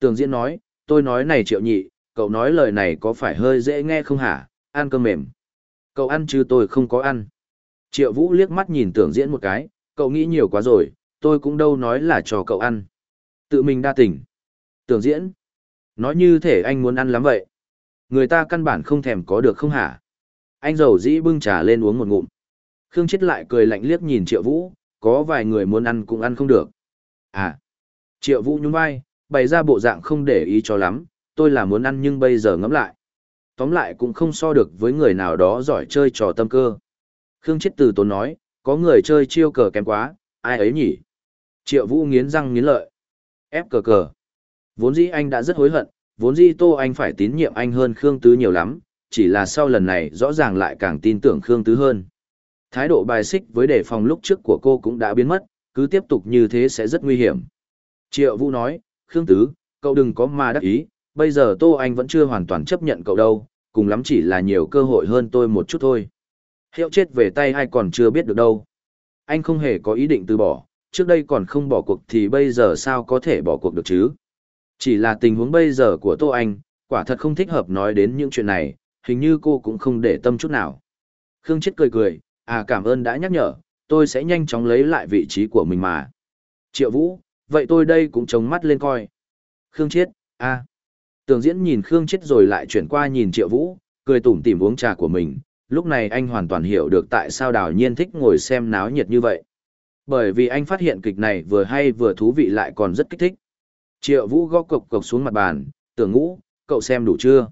Tường Diễn nói, tôi nói này triệu nhị, cậu nói lời này có phải hơi dễ nghe không hả, ăn cơm mềm. Cậu ăn chứ tôi không có ăn. Triệu Vũ liếc mắt nhìn Tường Diễn một cái, cậu nghĩ nhiều quá rồi, tôi cũng đâu nói là cho cậu ăn. Tự mình đa tỉnh. Tường Diễn, nói như thể anh muốn ăn lắm vậy. Người ta căn bản không thèm có được không hả? Anh giàu dĩ bưng trà lên uống một ngụm. Khương Chiết lại cười lạnh liếc nhìn Triệu Vũ, có vài người muốn ăn cũng ăn không được. À, Triệu Vũ nhún vai, bày ra bộ dạng không để ý cho lắm, tôi là muốn ăn nhưng bây giờ ngẫm lại. Tóm lại cũng không so được với người nào đó giỏi chơi trò tâm cơ. Khương Chết Từ tốn nói, có người chơi chiêu cờ kém quá, ai ấy nhỉ? Triệu Vũ nghiến răng nghiến lợi. Ép cờ cờ. Vốn dĩ anh đã rất hối hận, vốn dĩ Tô Anh phải tín nhiệm anh hơn Khương Tứ nhiều lắm, chỉ là sau lần này rõ ràng lại càng tin tưởng Khương Tứ hơn. Thái độ bài xích với đề phòng lúc trước của cô cũng đã biến mất, cứ tiếp tục như thế sẽ rất nguy hiểm. Triệu Vũ nói, Khương Tứ, cậu đừng có mà đắc ý, bây giờ Tô Anh vẫn chưa hoàn toàn chấp nhận cậu đâu, cùng lắm chỉ là nhiều cơ hội hơn tôi một chút thôi. Hiệu chết về tay ai còn chưa biết được đâu. Anh không hề có ý định từ bỏ, trước đây còn không bỏ cuộc thì bây giờ sao có thể bỏ cuộc được chứ. Chỉ là tình huống bây giờ của Tô Anh, quả thật không thích hợp nói đến những chuyện này, hình như cô cũng không để tâm chút nào. Khương Chết cười cười, à cảm ơn đã nhắc nhở, tôi sẽ nhanh chóng lấy lại vị trí của mình mà. Triệu Vũ, vậy tôi đây cũng chống mắt lên coi. Khương Chiết, a. Tường diễn nhìn Khương Chiết rồi lại chuyển qua nhìn Triệu Vũ, cười tủm tỉm uống trà của mình, lúc này anh hoàn toàn hiểu được tại sao đào nhiên thích ngồi xem náo nhiệt như vậy. Bởi vì anh phát hiện kịch này vừa hay vừa thú vị lại còn rất kích thích. Triệu Vũ gõ cộc cộc xuống mặt bàn, tưởng ngũ, cậu xem đủ chưa?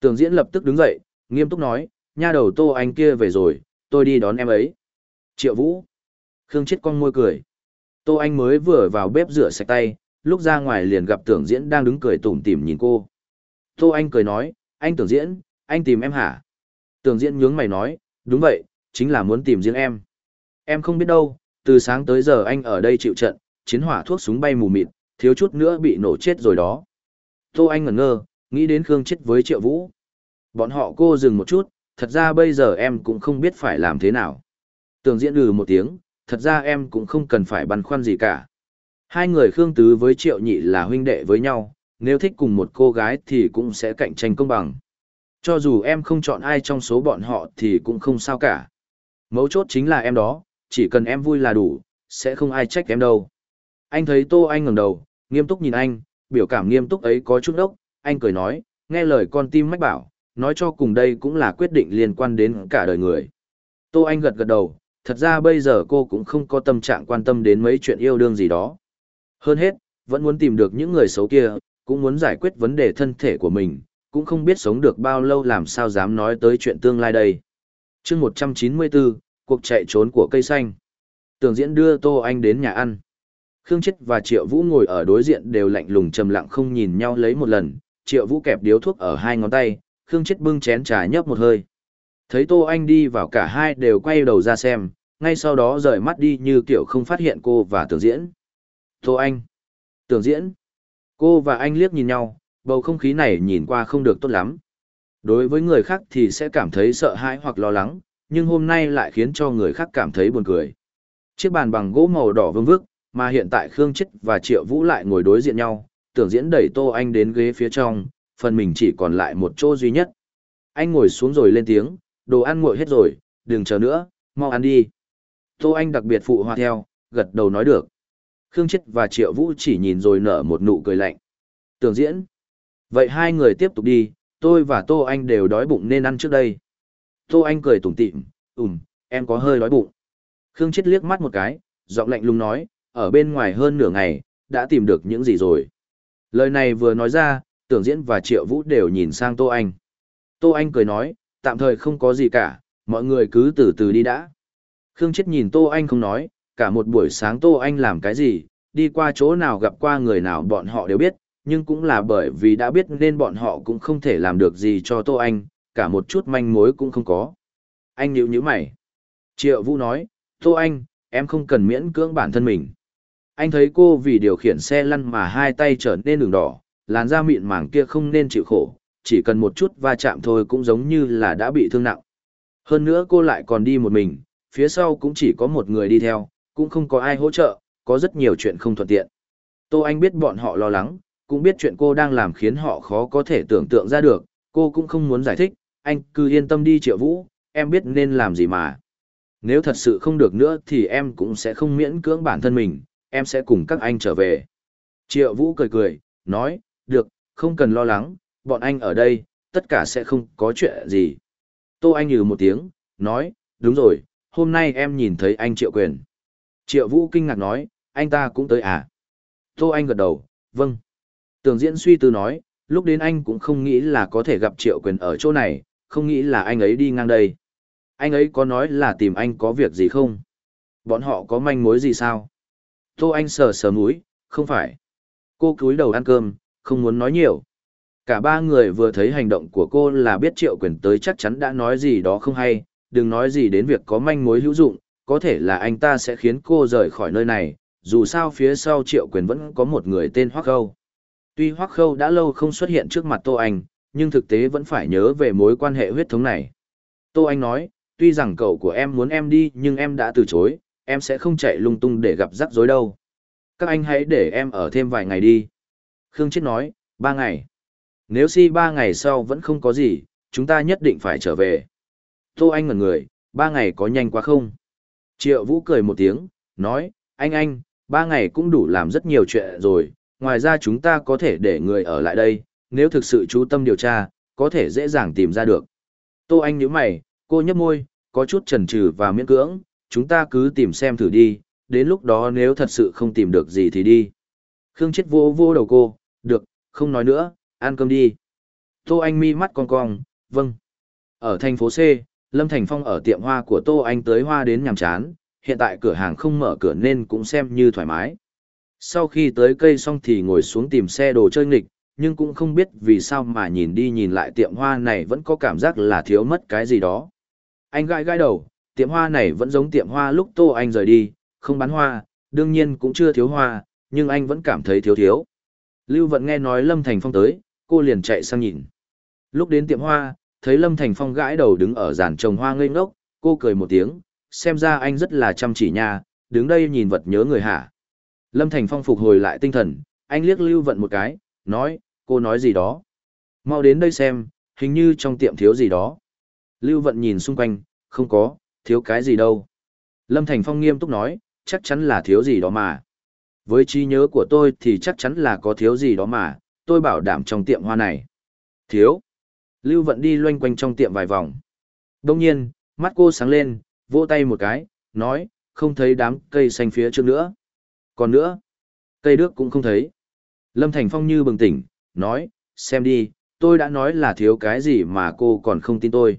Tường diễn lập tức đứng dậy, nghiêm túc nói, nha đầu tô anh kia về rồi, tôi đi đón em ấy. Triệu Vũ. Khương chết con môi cười. Tô Anh mới vừa vào bếp rửa sạch tay, lúc ra ngoài liền gặp tưởng diễn đang đứng cười tủm tỉm nhìn cô. Tô Anh cười nói, anh tưởng diễn, anh tìm em hả? Tưởng diễn nhướng mày nói, đúng vậy, chính là muốn tìm riêng em. Em không biết đâu, từ sáng tới giờ anh ở đây chịu trận, chiến hỏa thuốc súng bay mù mịt, thiếu chút nữa bị nổ chết rồi đó. Tô Anh ngẩn ngơ, nghĩ đến Khương chết với Triệu Vũ. Bọn họ cô dừng một chút, thật ra bây giờ em cũng không biết phải làm thế nào. Tưởng diễn ừ một tiếng, thật ra em cũng không cần phải băn khoăn gì cả. Hai người Khương Tứ với Triệu Nhị là huynh đệ với nhau, nếu thích cùng một cô gái thì cũng sẽ cạnh tranh công bằng. Cho dù em không chọn ai trong số bọn họ thì cũng không sao cả. Mấu chốt chính là em đó, chỉ cần em vui là đủ, sẽ không ai trách em đâu. Anh thấy Tô Anh ngẩng đầu, nghiêm túc nhìn anh, biểu cảm nghiêm túc ấy có chút đốc, anh cười nói, nghe lời con tim mách bảo, nói cho cùng đây cũng là quyết định liên quan đến cả đời người. Tô Anh gật gật đầu, thật ra bây giờ cô cũng không có tâm trạng quan tâm đến mấy chuyện yêu đương gì đó. Hơn hết, vẫn muốn tìm được những người xấu kia, cũng muốn giải quyết vấn đề thân thể của mình, cũng không biết sống được bao lâu làm sao dám nói tới chuyện tương lai đây. chương 194, cuộc chạy trốn của cây xanh. Tường diễn đưa Tô Anh đến nhà ăn. Khương Chết và Triệu Vũ ngồi ở đối diện đều lạnh lùng trầm lặng không nhìn nhau lấy một lần, Triệu Vũ kẹp điếu thuốc ở hai ngón tay, Khương Chết bưng chén trà nhấp một hơi. Thấy Tô Anh đi vào cả hai đều quay đầu ra xem, ngay sau đó rời mắt đi như kiểu không phát hiện cô và tưởng diễn. Tô Anh. Tưởng diễn. Cô và anh liếc nhìn nhau, bầu không khí này nhìn qua không được tốt lắm. Đối với người khác thì sẽ cảm thấy sợ hãi hoặc lo lắng, nhưng hôm nay lại khiến cho người khác cảm thấy buồn cười. Chiếc bàn bằng gỗ màu đỏ vương vức, mà hiện tại Khương chích và Triệu Vũ lại ngồi đối diện nhau, tưởng diễn đẩy Tô Anh đến ghế phía trong, phần mình chỉ còn lại một chỗ duy nhất. Anh ngồi xuống rồi lên tiếng, đồ ăn nguội hết rồi, đừng chờ nữa, mau ăn đi. Tô Anh đặc biệt phụ hòa theo, gật đầu nói được. Khương Chết và Triệu Vũ chỉ nhìn rồi nở một nụ cười lạnh. Tưởng diễn. Vậy hai người tiếp tục đi, tôi và Tô Anh đều đói bụng nên ăn trước đây. Tô Anh cười tủm tỉm, ừm, em có hơi đói bụng. Khương Chết liếc mắt một cái, giọng lạnh lùng nói, ở bên ngoài hơn nửa ngày, đã tìm được những gì rồi. Lời này vừa nói ra, Tưởng Diễn và Triệu Vũ đều nhìn sang Tô Anh. Tô Anh cười nói, tạm thời không có gì cả, mọi người cứ từ từ đi đã. Khương Chết nhìn Tô Anh không nói, cả một buổi sáng Tô Anh làm cái gì, đi qua chỗ nào gặp qua người nào bọn họ đều biết, nhưng cũng là bởi vì đã biết nên bọn họ cũng không thể làm được gì cho Tô Anh, cả một chút manh mối cũng không có. Anh nhíu nhíu mày. Triệu Vũ nói, Tô Anh, em không cần miễn cưỡng bản thân mình. Anh thấy cô vì điều khiển xe lăn mà hai tay trở nên đường đỏ, làn da mịn màng kia không nên chịu khổ, chỉ cần một chút va chạm thôi cũng giống như là đã bị thương nặng. Hơn nữa cô lại còn đi một mình, phía sau cũng chỉ có một người đi theo, cũng không có ai hỗ trợ, có rất nhiều chuyện không thuận tiện. Tô Anh biết bọn họ lo lắng, cũng biết chuyện cô đang làm khiến họ khó có thể tưởng tượng ra được, cô cũng không muốn giải thích, anh cứ yên tâm đi triệu vũ, em biết nên làm gì mà. Nếu thật sự không được nữa thì em cũng sẽ không miễn cưỡng bản thân mình, em sẽ cùng các anh trở về. Triệu vũ cười cười, nói, được, không cần lo lắng, bọn anh ở đây, tất cả sẽ không có chuyện gì. Tô Anh nhừ một tiếng, nói, đúng rồi, hôm nay em nhìn thấy anh Triệu Quyền. Triệu Vũ kinh ngạc nói, anh ta cũng tới à? Tô Anh gật đầu, vâng. Tường diễn suy tư nói, lúc đến anh cũng không nghĩ là có thể gặp Triệu Quyền ở chỗ này, không nghĩ là anh ấy đi ngang đây. Anh ấy có nói là tìm anh có việc gì không? Bọn họ có manh mối gì sao? Tô Anh sờ sờ mũi, không phải. Cô cúi đầu ăn cơm, không muốn nói nhiều. Cả ba người vừa thấy hành động của cô là biết triệu quyền tới chắc chắn đã nói gì đó không hay, đừng nói gì đến việc có manh mối hữu dụng, có thể là anh ta sẽ khiến cô rời khỏi nơi này, dù sao phía sau triệu quyền vẫn có một người tên Hoắc Khâu. Tuy Hoắc Khâu đã lâu không xuất hiện trước mặt Tô Anh, nhưng thực tế vẫn phải nhớ về mối quan hệ huyết thống này. Tô Anh nói, tuy rằng cậu của em muốn em đi nhưng em đã từ chối, em sẽ không chạy lung tung để gặp rắc rối đâu. Các anh hãy để em ở thêm vài ngày đi. Khương Chết nói, ba ngày. Nếu si ba ngày sau vẫn không có gì, chúng ta nhất định phải trở về. Tô Anh ngẩn người, ba ngày có nhanh quá không? Triệu Vũ cười một tiếng, nói, anh anh, ba ngày cũng đủ làm rất nhiều chuyện rồi, ngoài ra chúng ta có thể để người ở lại đây, nếu thực sự chú tâm điều tra, có thể dễ dàng tìm ra được. Tô Anh nhíu mày, cô nhấp môi, có chút chần chừ và miễn cưỡng, chúng ta cứ tìm xem thử đi, đến lúc đó nếu thật sự không tìm được gì thì đi. Khương chết vô vô đầu cô, được, không nói nữa, ăn cơm đi. Tô Anh mi mắt cong cong, vâng. Ở thành phố C, Lâm Thành Phong ở tiệm hoa của Tô Anh tới hoa đến nhàm chán, hiện tại cửa hàng không mở cửa nên cũng xem như thoải mái. Sau khi tới cây xong thì ngồi xuống tìm xe đồ chơi nghịch, nhưng cũng không biết vì sao mà nhìn đi nhìn lại tiệm hoa này vẫn có cảm giác là thiếu mất cái gì đó. Anh gãi gãi đầu, tiệm hoa này vẫn giống tiệm hoa lúc Tô Anh rời đi, không bán hoa, đương nhiên cũng chưa thiếu hoa, nhưng anh vẫn cảm thấy thiếu thiếu. Lưu Vận nghe nói Lâm Thành Phong tới, cô liền chạy sang nhìn. Lúc đến tiệm hoa, thấy Lâm Thành Phong gãi đầu đứng ở giàn trồng hoa ngây ngốc, cô cười một tiếng, xem ra anh rất là chăm chỉ nha, đứng đây nhìn vật nhớ người hả. Lâm Thành Phong phục hồi lại tinh thần, anh liếc Lưu Vận một cái, nói, cô nói gì đó. Mau đến đây xem, hình như trong tiệm thiếu gì đó. Lưu Vận nhìn xung quanh, không có, thiếu cái gì đâu. Lâm Thành Phong nghiêm túc nói, chắc chắn là thiếu gì đó mà. Với trí nhớ của tôi thì chắc chắn là có thiếu gì đó mà, tôi bảo đảm trong tiệm hoa này. Thiếu. Lưu Vận đi loanh quanh trong tiệm vài vòng. Đông nhiên, mắt cô sáng lên, vỗ tay một cái, nói, không thấy đám cây xanh phía trước nữa. Còn nữa, cây đước cũng không thấy. Lâm Thành Phong như bừng tỉnh, nói, xem đi, tôi đã nói là thiếu cái gì mà cô còn không tin tôi.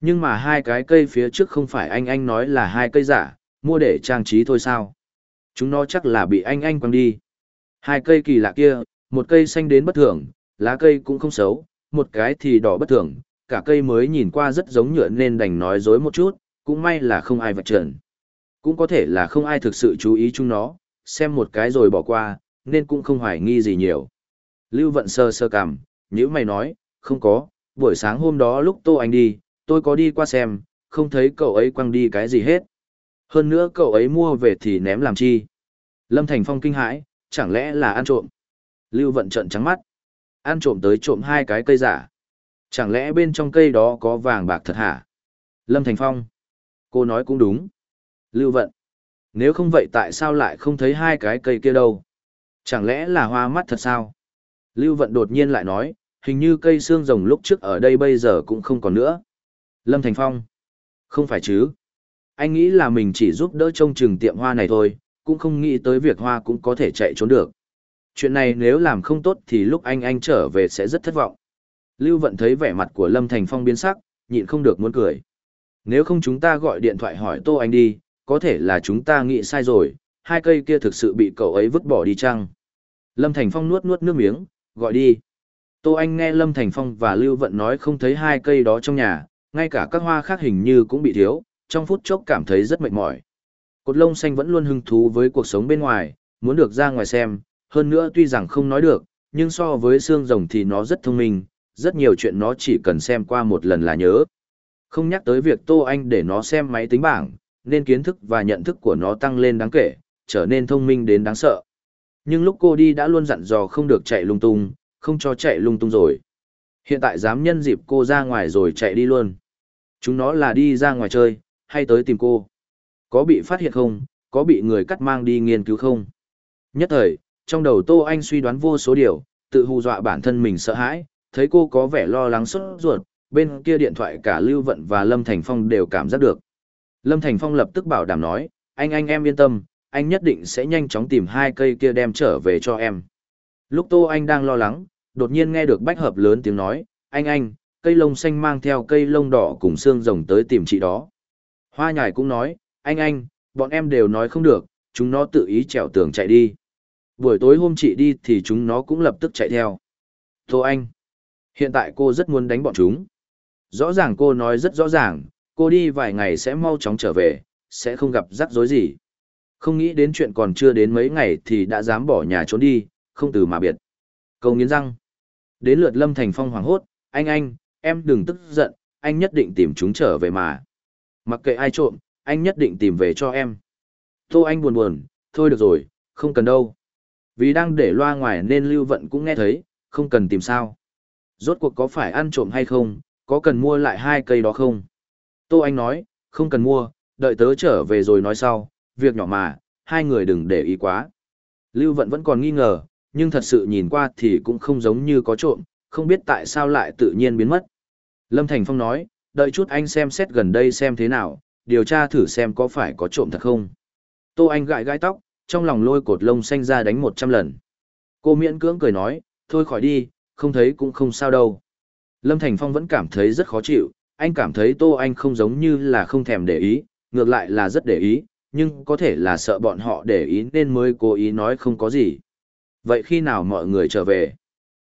Nhưng mà hai cái cây phía trước không phải anh anh nói là hai cây giả, mua để trang trí thôi sao. Chúng nó chắc là bị anh anh quăng đi. Hai cây kỳ lạ kia, một cây xanh đến bất thường, lá cây cũng không xấu, một cái thì đỏ bất thường, cả cây mới nhìn qua rất giống nhựa nên đành nói dối một chút, cũng may là không ai vật trần. Cũng có thể là không ai thực sự chú ý chúng nó, xem một cái rồi bỏ qua, nên cũng không hoài nghi gì nhiều. Lưu vận sơ sơ cằm, nhữ mày nói, không có, buổi sáng hôm đó lúc tô anh đi, tôi có đi qua xem, không thấy cậu ấy quăng đi cái gì hết. Hơn nữa cậu ấy mua về thì ném làm chi. Lâm Thành Phong kinh hãi, chẳng lẽ là ăn trộm, Lưu Vận trợn trắng mắt. Ăn trộm tới trộm hai cái cây giả. Chẳng lẽ bên trong cây đó có vàng bạc thật hả? Lâm Thành Phong. Cô nói cũng đúng. Lưu Vận. Nếu không vậy tại sao lại không thấy hai cái cây kia đâu? Chẳng lẽ là hoa mắt thật sao? Lưu Vận đột nhiên lại nói, hình như cây xương rồng lúc trước ở đây bây giờ cũng không còn nữa. Lâm Thành Phong. Không phải chứ. Anh nghĩ là mình chỉ giúp đỡ trông chừng tiệm hoa này thôi, cũng không nghĩ tới việc hoa cũng có thể chạy trốn được chuyện này nếu làm không tốt thì lúc anh anh trở về sẽ rất thất vọng. Lưu Vận thấy vẻ mặt của Lâm Thành Phong biến sắc, nhịn không được muốn cười. Nếu không chúng ta gọi điện thoại hỏi Tô Anh đi, có thể là chúng ta nghĩ sai rồi, hai cây kia thực sự bị cậu ấy vứt bỏ đi chăng? Lâm Thành Phong nuốt nuốt nước miếng, gọi đi. Tô Anh nghe Lâm Thành Phong và Lưu Vận nói không thấy hai cây đó trong nhà, ngay cả các hoa khác hình như cũng bị thiếu, trong phút chốc cảm thấy rất mệt mỏi. Cột lông xanh vẫn luôn hứng thú với cuộc sống bên ngoài, muốn được ra ngoài xem, hơn nữa tuy rằng không nói được, nhưng so với xương rồng thì nó rất thông minh, rất nhiều chuyện nó chỉ cần xem qua một lần là nhớ. Không nhắc tới việc Tô Anh để nó xem máy tính bảng, nên kiến thức và nhận thức của nó tăng lên đáng kể, trở nên thông minh đến đáng sợ. Nhưng lúc cô đi đã luôn dặn dò không được chạy lung tung, không cho chạy lung tung rồi. Hiện tại dám nhân dịp cô ra ngoài rồi chạy đi luôn. Chúng nó là đi ra ngoài chơi, hay tới tìm cô. Có bị phát hiện không, có bị người cắt mang đi nghiên cứu không? Nhất thời, trong đầu Tô Anh suy đoán vô số điều, tự hù dọa bản thân mình sợ hãi, thấy cô có vẻ lo lắng sốt ruột, bên kia điện thoại cả Lưu Vận và Lâm Thành Phong đều cảm giác được. Lâm Thành Phong lập tức bảo đảm nói, anh anh em yên tâm, anh nhất định sẽ nhanh chóng tìm hai cây kia đem trở về cho em. Lúc Tô Anh đang lo lắng, đột nhiên nghe được bách hợp lớn tiếng nói, anh anh, cây lông xanh mang theo cây lông đỏ cùng xương rồng tới tìm chị đó. Hoa nhài cũng nói, anh anh, bọn em đều nói không được, chúng nó tự ý trèo tường chạy đi. Buổi tối hôm chị đi thì chúng nó cũng lập tức chạy theo. Tô Anh, hiện tại cô rất muốn đánh bọn chúng. Rõ ràng cô nói rất rõ ràng, cô đi vài ngày sẽ mau chóng trở về, sẽ không gặp rắc rối gì. Không nghĩ đến chuyện còn chưa đến mấy ngày thì đã dám bỏ nhà trốn đi, không từ mà biệt. Câu nghiến răng. Đến lượt Lâm Thành Phong hoảng hốt, anh anh, em đừng tức giận, anh nhất định tìm chúng trở về mà. Mặc kệ ai trộm, anh nhất định tìm về cho em. Tô Anh buồn buồn, thôi được rồi, không cần đâu. Vì đang để loa ngoài nên Lưu Vận cũng nghe thấy, không cần tìm sao. Rốt cuộc có phải ăn trộm hay không, có cần mua lại hai cây đó không? Tô Anh nói, không cần mua, đợi tớ trở về rồi nói sau, việc nhỏ mà, hai người đừng để ý quá. Lưu Vận vẫn còn nghi ngờ, nhưng thật sự nhìn qua thì cũng không giống như có trộm, không biết tại sao lại tự nhiên biến mất. Lâm Thành Phong nói, đợi chút anh xem xét gần đây xem thế nào, điều tra thử xem có phải có trộm thật không. Tô Anh gãi gãi tóc, trong lòng lôi cột lông xanh ra đánh một trăm lần. Cô miễn cưỡng cười nói, thôi khỏi đi, không thấy cũng không sao đâu. Lâm Thành Phong vẫn cảm thấy rất khó chịu, anh cảm thấy Tô Anh không giống như là không thèm để ý, ngược lại là rất để ý, nhưng có thể là sợ bọn họ để ý nên mới cố ý nói không có gì. Vậy khi nào mọi người trở về?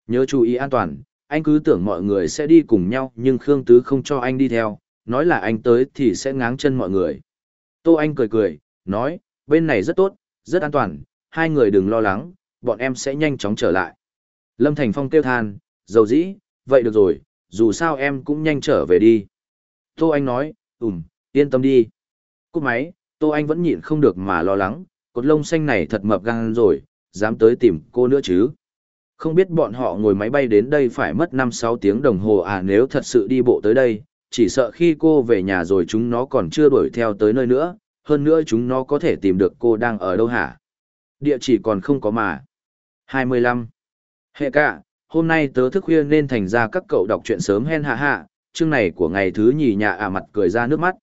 Nhớ chú ý an toàn, anh cứ tưởng mọi người sẽ đi cùng nhau nhưng Khương Tứ không cho anh đi theo, nói là anh tới thì sẽ ngáng chân mọi người. Tô Anh cười cười, nói, bên này rất tốt, rất an toàn, hai người đừng lo lắng, bọn em sẽ nhanh chóng trở lại. Lâm Thành Phong kêu than, dầu dĩ, vậy được rồi, dù sao em cũng nhanh trở về đi. Tô Anh nói, ủm, yên tâm đi. Cúp máy, Tô Anh vẫn nhịn không được mà lo lắng, cột lông xanh này thật mập gan rồi, dám tới tìm cô nữa chứ. Không biết bọn họ ngồi máy bay đến đây phải mất 5-6 tiếng đồng hồ à nếu thật sự đi bộ tới đây, chỉ sợ khi cô về nhà rồi chúng nó còn chưa đuổi theo tới nơi nữa, hơn nữa chúng nó có thể tìm được cô đang ở đâu hả? Địa chỉ còn không có mà. 25. Hệ cả, hôm nay tớ thức khuya nên thành ra các cậu đọc chuyện sớm hen hạ hạ, chương này của ngày thứ nhì nhà ả mặt cười ra nước mắt.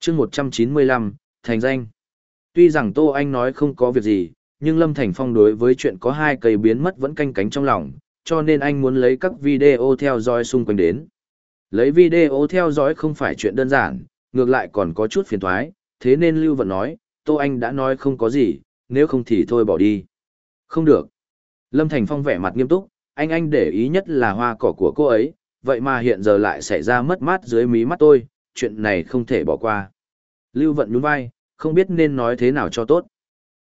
Chương 195, thành danh. Tuy rằng Tô Anh nói không có việc gì, nhưng Lâm Thành Phong đối với chuyện có hai cây biến mất vẫn canh cánh trong lòng, cho nên anh muốn lấy các video theo dõi xung quanh đến. Lấy video theo dõi không phải chuyện đơn giản, ngược lại còn có chút phiền thoái, thế nên Lưu Vận nói, Tô Anh đã nói không có gì, nếu không thì thôi bỏ đi. Không được. Lâm Thành Phong vẻ mặt nghiêm túc, anh anh để ý nhất là hoa cỏ của cô ấy, vậy mà hiện giờ lại xảy ra mất mát dưới mí mắt tôi, chuyện này không thể bỏ qua. Lưu Vận nhún vai, không biết nên nói thế nào cho tốt.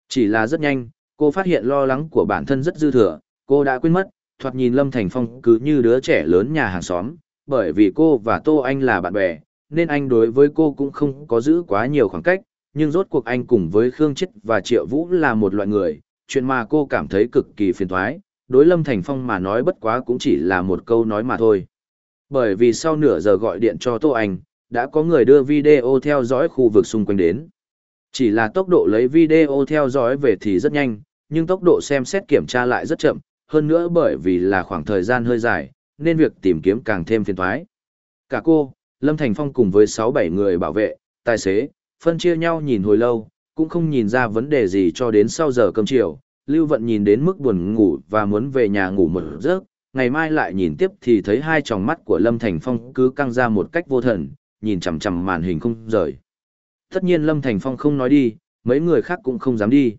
Chỉ là rất nhanh, cô phát hiện lo lắng của bản thân rất dư thừa, cô đã quên mất, thoạt nhìn Lâm Thành Phong cứ như đứa trẻ lớn nhà hàng xóm, bởi vì cô và Tô Anh là bạn bè, nên anh đối với cô cũng không có giữ quá nhiều khoảng cách, nhưng rốt cuộc anh cùng với Khương Chết và Triệu Vũ là một loại người, chuyện mà cô cảm thấy cực kỳ phiền thoái, đối Lâm Thành Phong mà nói bất quá cũng chỉ là một câu nói mà thôi. Bởi vì sau nửa giờ gọi điện cho Tô Anh, đã có người đưa video theo dõi khu vực xung quanh đến. Chỉ là tốc độ lấy video theo dõi về thì rất nhanh, nhưng tốc độ xem xét kiểm tra lại rất chậm, hơn nữa bởi vì là khoảng thời gian hơi dài, nên việc tìm kiếm càng thêm phiền thoái. Cả cô, Lâm Thành Phong cùng với 6-7 người bảo vệ, tài xế, phân chia nhau nhìn hồi lâu, cũng không nhìn ra vấn đề gì cho đến sau giờ cơm chiều. Lưu Vận nhìn đến mức buồn ngủ và muốn về nhà ngủ một giấc, ngày mai lại nhìn tiếp thì thấy hai tròng mắt của Lâm Thành Phong cứ căng ra một cách vô thần, nhìn chằm chằm màn hình không rời. Tất nhiên Lâm Thành Phong không nói đi, mấy người khác cũng không dám đi.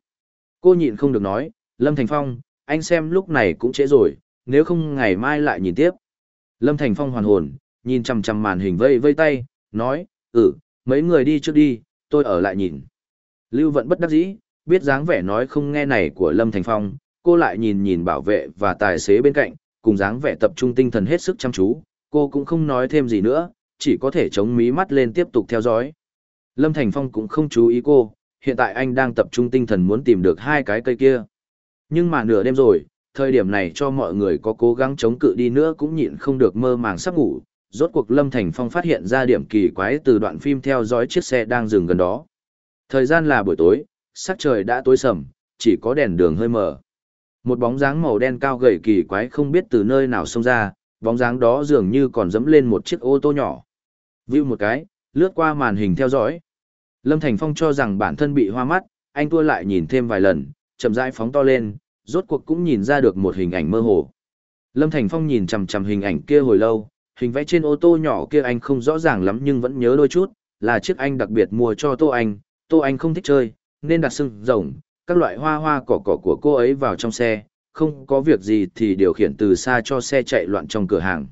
Cô nhịn không được nói, Lâm Thành Phong, anh xem lúc này cũng trễ rồi, nếu không ngày mai lại nhìn tiếp. Lâm Thành Phong hoàn hồn, nhìn chằm chằm màn hình vây vây tay, nói, ừ, mấy người đi trước đi, tôi ở lại nhìn. Lưu Vận bất đắc dĩ, biết dáng vẻ nói không nghe này của Lâm Thành Phong, cô lại nhìn nhìn bảo vệ và tài xế bên cạnh, cùng dáng vẻ tập trung tinh thần hết sức chăm chú, cô cũng không nói thêm gì nữa, chỉ có thể chống mí mắt lên tiếp tục theo dõi. Lâm Thành Phong cũng không chú ý cô, hiện tại anh đang tập trung tinh thần muốn tìm được hai cái cây kia. Nhưng mà nửa đêm rồi, thời điểm này cho mọi người có cố gắng chống cự đi nữa cũng nhịn không được mơ màng sắp ngủ, rốt cuộc Lâm Thành Phong phát hiện ra điểm kỳ quái từ đoạn phim theo dõi chiếc xe đang dừng gần đó. Thời gian là buổi tối, sắc trời đã tối sầm, chỉ có đèn đường hơi mờ. Một bóng dáng màu đen cao gầy kỳ quái không biết từ nơi nào xông ra, bóng dáng đó dường như còn dẫm lên một chiếc ô tô nhỏ. View một cái, lướt qua màn hình theo dõi. Lâm Thành Phong cho rằng bản thân bị hoa mắt, anh tua lại nhìn thêm vài lần, chậm rãi phóng to lên, rốt cuộc cũng nhìn ra được một hình ảnh mơ hồ. Lâm Thành Phong nhìn chằm chằm hình ảnh kia hồi lâu, Hình vẽ trên ô tô nhỏ kia anh không rõ ràng lắm nhưng vẫn nhớ đôi chút, là chiếc anh đặc biệt mua cho Tô Anh, Tô Anh không thích chơi, nên đặt sưng rồng, các loại hoa hoa cỏ cỏ của cô ấy vào trong xe, không có việc gì thì điều khiển từ xa cho xe chạy loạn trong cửa hàng.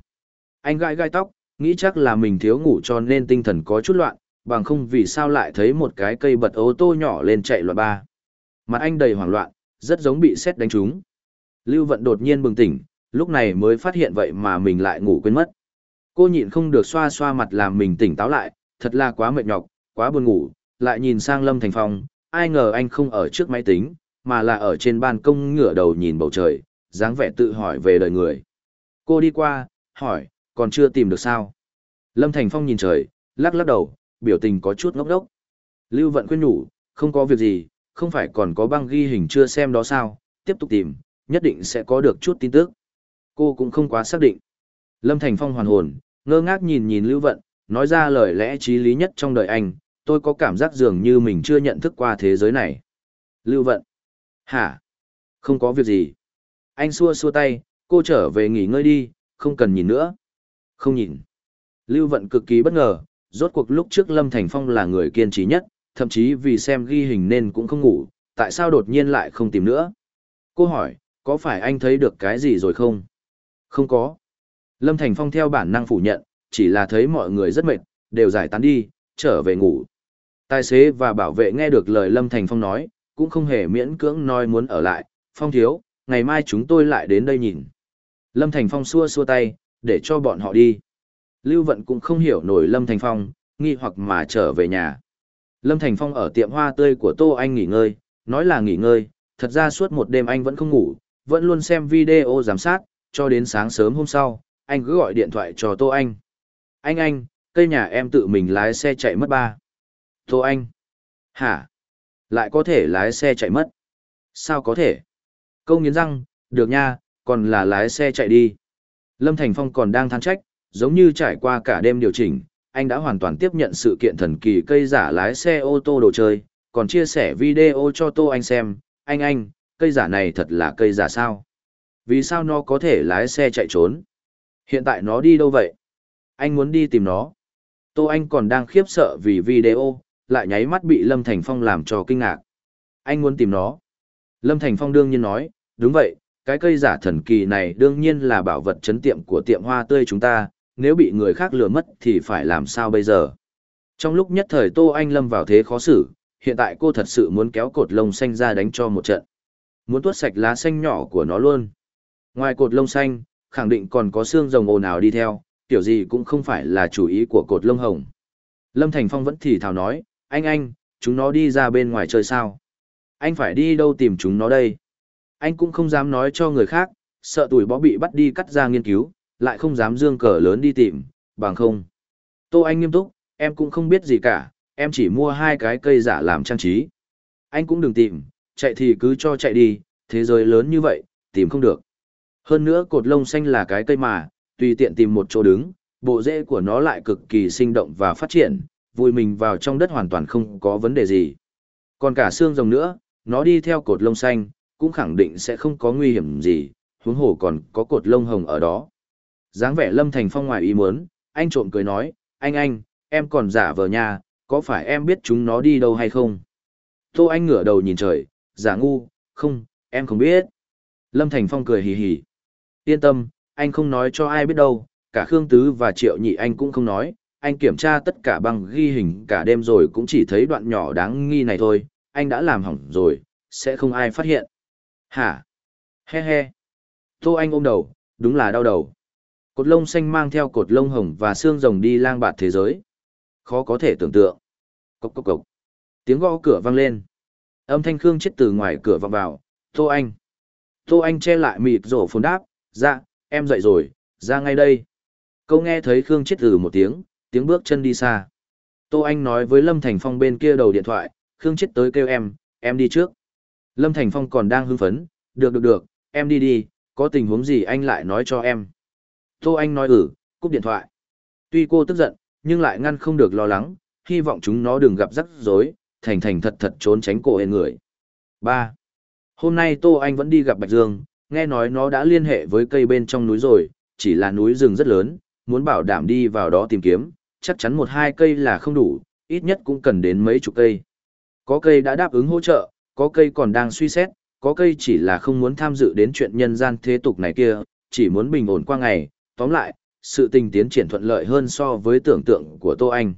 Anh gãi gai tóc, nghĩ chắc là mình thiếu ngủ cho nên tinh thần có chút loạn, bằng không vì sao lại thấy một cái cây bật ô tô nhỏ lên chạy loạn ba. Mặt anh đầy hoảng loạn, rất giống bị xét đánh trúng. Lưu Vận đột nhiên bừng tỉnh, lúc này mới phát hiện vậy mà mình lại ngủ quên mất. Cô nhịn không được xoa xoa mặt làm mình tỉnh táo lại, thật là quá mệt nhọc, quá buồn ngủ, lại nhìn sang Lâm Thành Phong, ai ngờ anh không ở trước máy tính, mà là ở trên ban công ngửa đầu nhìn bầu trời, dáng vẻ tự hỏi về đời người. Cô đi qua, hỏi, còn chưa tìm được sao? Lâm Thành Phong nhìn trời, lắc lắc đầu, biểu tình có chút ngốc đốc. Lưu Vận khuyên nhủ, không có việc gì, không phải còn có băng ghi hình chưa xem đó sao, tiếp tục tìm, nhất định sẽ có được chút tin tức. Cô cũng không quá xác định. Lâm Thành Phong hoàn hồn, Ngơ ngác nhìn nhìn Lưu Vận, nói ra lời lẽ trí lý nhất trong đời anh, tôi có cảm giác dường như mình chưa nhận thức qua thế giới này. Lưu Vận. Hả? Không có việc gì. Anh xua xua tay, cô trở về nghỉ ngơi đi, không cần nhìn nữa. Không nhìn. Lưu Vận cực kỳ bất ngờ, rốt cuộc lúc trước Lâm Thành Phong là người kiên trì nhất, thậm chí vì xem ghi hình nên cũng không ngủ, tại sao đột nhiên lại không tìm nữa? Cô hỏi, có phải anh thấy được cái gì rồi không? Không có. Lâm Thành Phong theo bản năng phủ nhận, chỉ là thấy mọi người rất mệt, đều giải tán đi, trở về ngủ. Tài xế và bảo vệ nghe được lời Lâm Thành Phong nói, cũng không hề miễn cưỡng nói muốn ở lại, Phong thiếu, ngày mai chúng tôi lại đến đây nhìn. Lâm Thành Phong xua xua tay, để cho bọn họ đi. Lưu Vận cũng không hiểu nổi Lâm Thành Phong, nghi hoặc mà trở về nhà. Lâm Thành Phong ở tiệm hoa tươi của Tô Anh nghỉ ngơi, nói là nghỉ ngơi, thật ra suốt một đêm anh vẫn không ngủ, vẫn luôn xem video giám sát, cho đến sáng sớm hôm sau, anh cứ gọi điện thoại cho Tô Anh. Anh anh, cây nhà em tự mình lái xe chạy mất ba. Tô Anh. Hả? Lại có thể lái xe chạy mất? Sao có thể? Câu nghiến răng, được nha, còn là lái xe chạy đi. Lâm Thành Phong còn đang than trách, giống như trải qua cả đêm điều chỉnh, anh đã hoàn toàn tiếp nhận sự kiện thần kỳ cây giả lái xe ô tô đồ chơi, còn chia sẻ video cho Tô Anh xem, anh anh, cây giả này thật là cây giả sao? Vì sao nó có thể lái xe chạy trốn? Hiện tại nó đi đâu vậy? Anh muốn đi tìm nó. Tô Anh còn đang khiếp sợ vì video, lại nháy mắt bị Lâm Thành Phong làm cho kinh ngạc. Anh muốn tìm nó. Lâm Thành Phong đương nhiên nói, đúng vậy, cái cây giả thần kỳ này đương nhiên là bảo vật chấn tiệm của tiệm hoa tươi chúng ta, nếu bị người khác lừa mất thì phải làm sao bây giờ? Trong lúc nhất thời Tô Anh Lâm vào thế khó xử, hiện tại cô thật sự muốn kéo cột lông xanh ra đánh cho một trận. Muốn tuốt sạch lá xanh nhỏ của nó luôn. Ngoài cột lông xanh, khẳng định còn có xương rồng ồn ào đi theo, tiểu gì cũng không phải là chủ ý của cột lông hồng. Lâm Thành Phong vẫn thì thào nói, anh anh, chúng nó đi ra bên ngoài chơi sao? Anh phải đi đâu tìm chúng nó đây? Anh cũng không dám nói cho người khác, sợ tuổi bó bị bắt đi cắt ra nghiên cứu, lại không dám dương cờ lớn đi tìm, bằng không. Tô Anh nghiêm túc, em cũng không biết gì cả, em chỉ mua hai cái cây giả làm trang trí. Anh cũng đừng tìm, chạy thì cứ cho chạy đi, thế giới lớn như vậy, tìm không được. Hơn nữa cột lông xanh là cái cây mà, tùy tiện tìm một chỗ đứng, bộ rễ của nó lại cực kỳ sinh động và phát triển, vùi mình vào trong đất hoàn toàn không có vấn đề gì. Còn cả xương rồng nữa, nó đi theo cột lông xanh, cũng khẳng định sẽ không có nguy hiểm gì, huống hồ còn có cột lông hồng ở đó. dáng vẻ Lâm Thành Phong ngoài ý muốn, anh trộm cười nói, anh anh, em còn giả vờ nhà, có phải em biết chúng nó đi đâu hay không? Tô Anh ngửa đầu nhìn trời, giả ngu, không, em không biết. Lâm Thành Phong cười hì hì. Yên tâm, anh không nói cho ai biết đâu, cả Khương Tứ và Triệu Nhị Anh cũng không nói, anh kiểm tra tất cả bằng ghi hình cả đêm rồi cũng chỉ thấy đoạn nhỏ đáng nghi này thôi, anh đã làm hỏng rồi, sẽ không ai phát hiện. Hả? He he. Tô Anh ôm đầu, đúng là đau đầu. Cột lông xanh mang theo cột lông hồng và xương rồng đi lang bạt thế giới. Khó có thể tưởng tượng. Cốc cốc cốc. Tiếng gõ cửa vang lên. Âm thanh Khương chết từ ngoài cửa vọng vào. Tô Anh. Tô Anh che lại mịt rổ phồn đáp, dạ, em dậy rồi, ra ngay đây. Câu nghe thấy Khương chết ừ một tiếng, tiếng bước chân đi xa. Tô Anh nói với Lâm Thành Phong bên kia đầu điện thoại, Khương chết tới kêu em, em đi trước. Lâm Thành Phong còn đang hưng phấn, được được được, em đi đi, có tình huống gì anh lại nói cho em. Tô Anh nói ử, cúp điện thoại. Tuy cô tức giận, nhưng lại ngăn không được lo lắng, hy vọng chúng nó đừng gặp rắc rối, thành thành thật thật trốn tránh cổ hên người. Ba, Hôm nay Tô Anh vẫn đi gặp Bạch Dương, nghe nói nó đã liên hệ với cây bên trong núi rồi, chỉ là núi rừng rất lớn, muốn bảo đảm đi vào đó tìm kiếm, chắc chắn một hai cây là không đủ, ít nhất cũng cần đến mấy chục cây. Có cây đã đáp ứng hỗ trợ, có cây còn đang suy xét, có cây chỉ là không muốn tham dự đến chuyện nhân gian thế tục này kia, chỉ muốn bình ổn qua ngày, tóm lại, sự tình tiến triển thuận lợi hơn so với tưởng tượng của Tô Anh.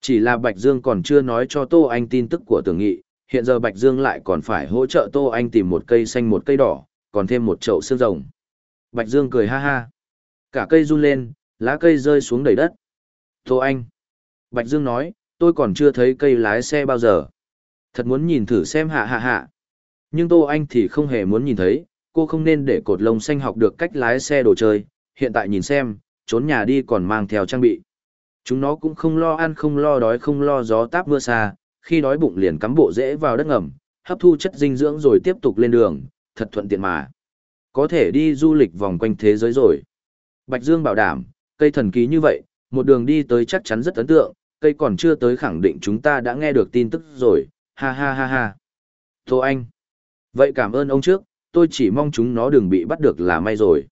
Chỉ là Bạch Dương còn chưa nói cho Tô Anh tin tức của tưởng nghị, hiện giờ Bạch Dương lại còn phải hỗ trợ Tô Anh tìm một cây xanh một cây đỏ, còn thêm một chậu xương rồng. Bạch Dương cười ha ha. Cả cây run lên, lá cây rơi xuống đầy đất. Tô Anh. Bạch Dương nói, tôi còn chưa thấy cây lái xe bao giờ. Thật muốn nhìn thử xem hạ hạ hạ. Nhưng Tô Anh thì không hề muốn nhìn thấy, cô không nên để cột lông xanh học được cách lái xe đồ chơi. Hiện tại nhìn xem, trốn nhà đi còn mang theo trang bị. Chúng nó cũng không lo ăn không lo đói không lo gió táp mưa xa, khi đói bụng liền cắm bộ rễ vào đất ngầm, hấp thu chất dinh dưỡng rồi tiếp tục lên đường, thật thuận tiện mà. Có thể đi du lịch vòng quanh thế giới rồi. Bạch Dương bảo đảm, cây thần kỳ như vậy, một đường đi tới chắc chắn rất ấn tượng, cây còn chưa tới khẳng định chúng ta đã nghe được tin tức rồi, ha ha ha ha. Tô Anh. Vậy cảm ơn ông trước, tôi chỉ mong chúng nó đừng bị bắt được là may rồi.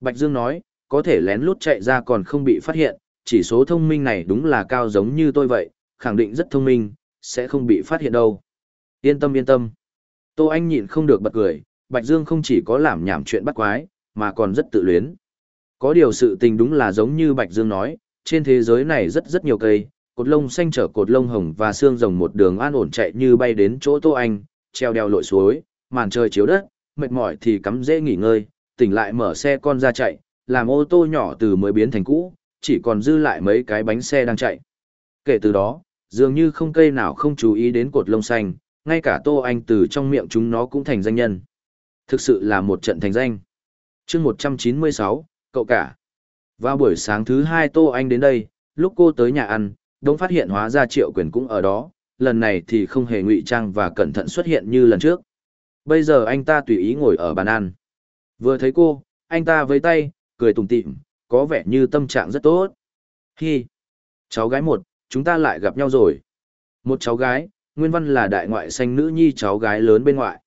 Bạch Dương nói, có thể lén lút chạy ra còn không bị phát hiện, chỉ số thông minh này đúng là cao giống như tôi vậy, khẳng định rất thông minh, sẽ không bị phát hiện đâu. Yên tâm yên tâm. Tô Anh nhịn không được bật cười, Bạch Dương không chỉ có làm nhảm chuyện bắt quái, mà còn rất tự luyến. Có điều sự tình đúng là giống như Bạch Dương nói, trên thế giới này rất rất nhiều cây, cột lông xanh trở cột lông hồng và xương rồng một đường an ổn chạy như bay đến chỗ Tô Anh, treo đeo lội suối, màn trời chiếu đất, mệt mỏi thì cắm dễ nghỉ ngơi, tỉnh lại mở xe con ra chạy, làm ô tô nhỏ từ mới biến thành cũ, chỉ còn dư lại mấy cái bánh xe đang chạy. Kể từ đó, dường như không cây nào không chú ý đến cột lông xanh, ngay cả Tô Anh từ trong miệng chúng nó cũng thành danh nhân. Thực sự là một trận thành danh. chương 196, cậu cả. Vào buổi sáng thứ hai Tô Anh đến đây, lúc cô tới nhà ăn, đống phát hiện hóa ra triệu quyền cũng ở đó, lần này thì không hề ngụy trang và cẩn thận xuất hiện như lần trước. Bây giờ anh ta tùy ý ngồi ở bàn ăn. Vừa thấy cô, anh ta với tay, cười tùng tịm, có vẻ như tâm trạng rất tốt. Hi! Cháu gái một, chúng ta lại gặp nhau rồi. Một cháu gái, Nguyên Văn là đại ngoại xanh nữ nhi cháu gái lớn bên ngoại.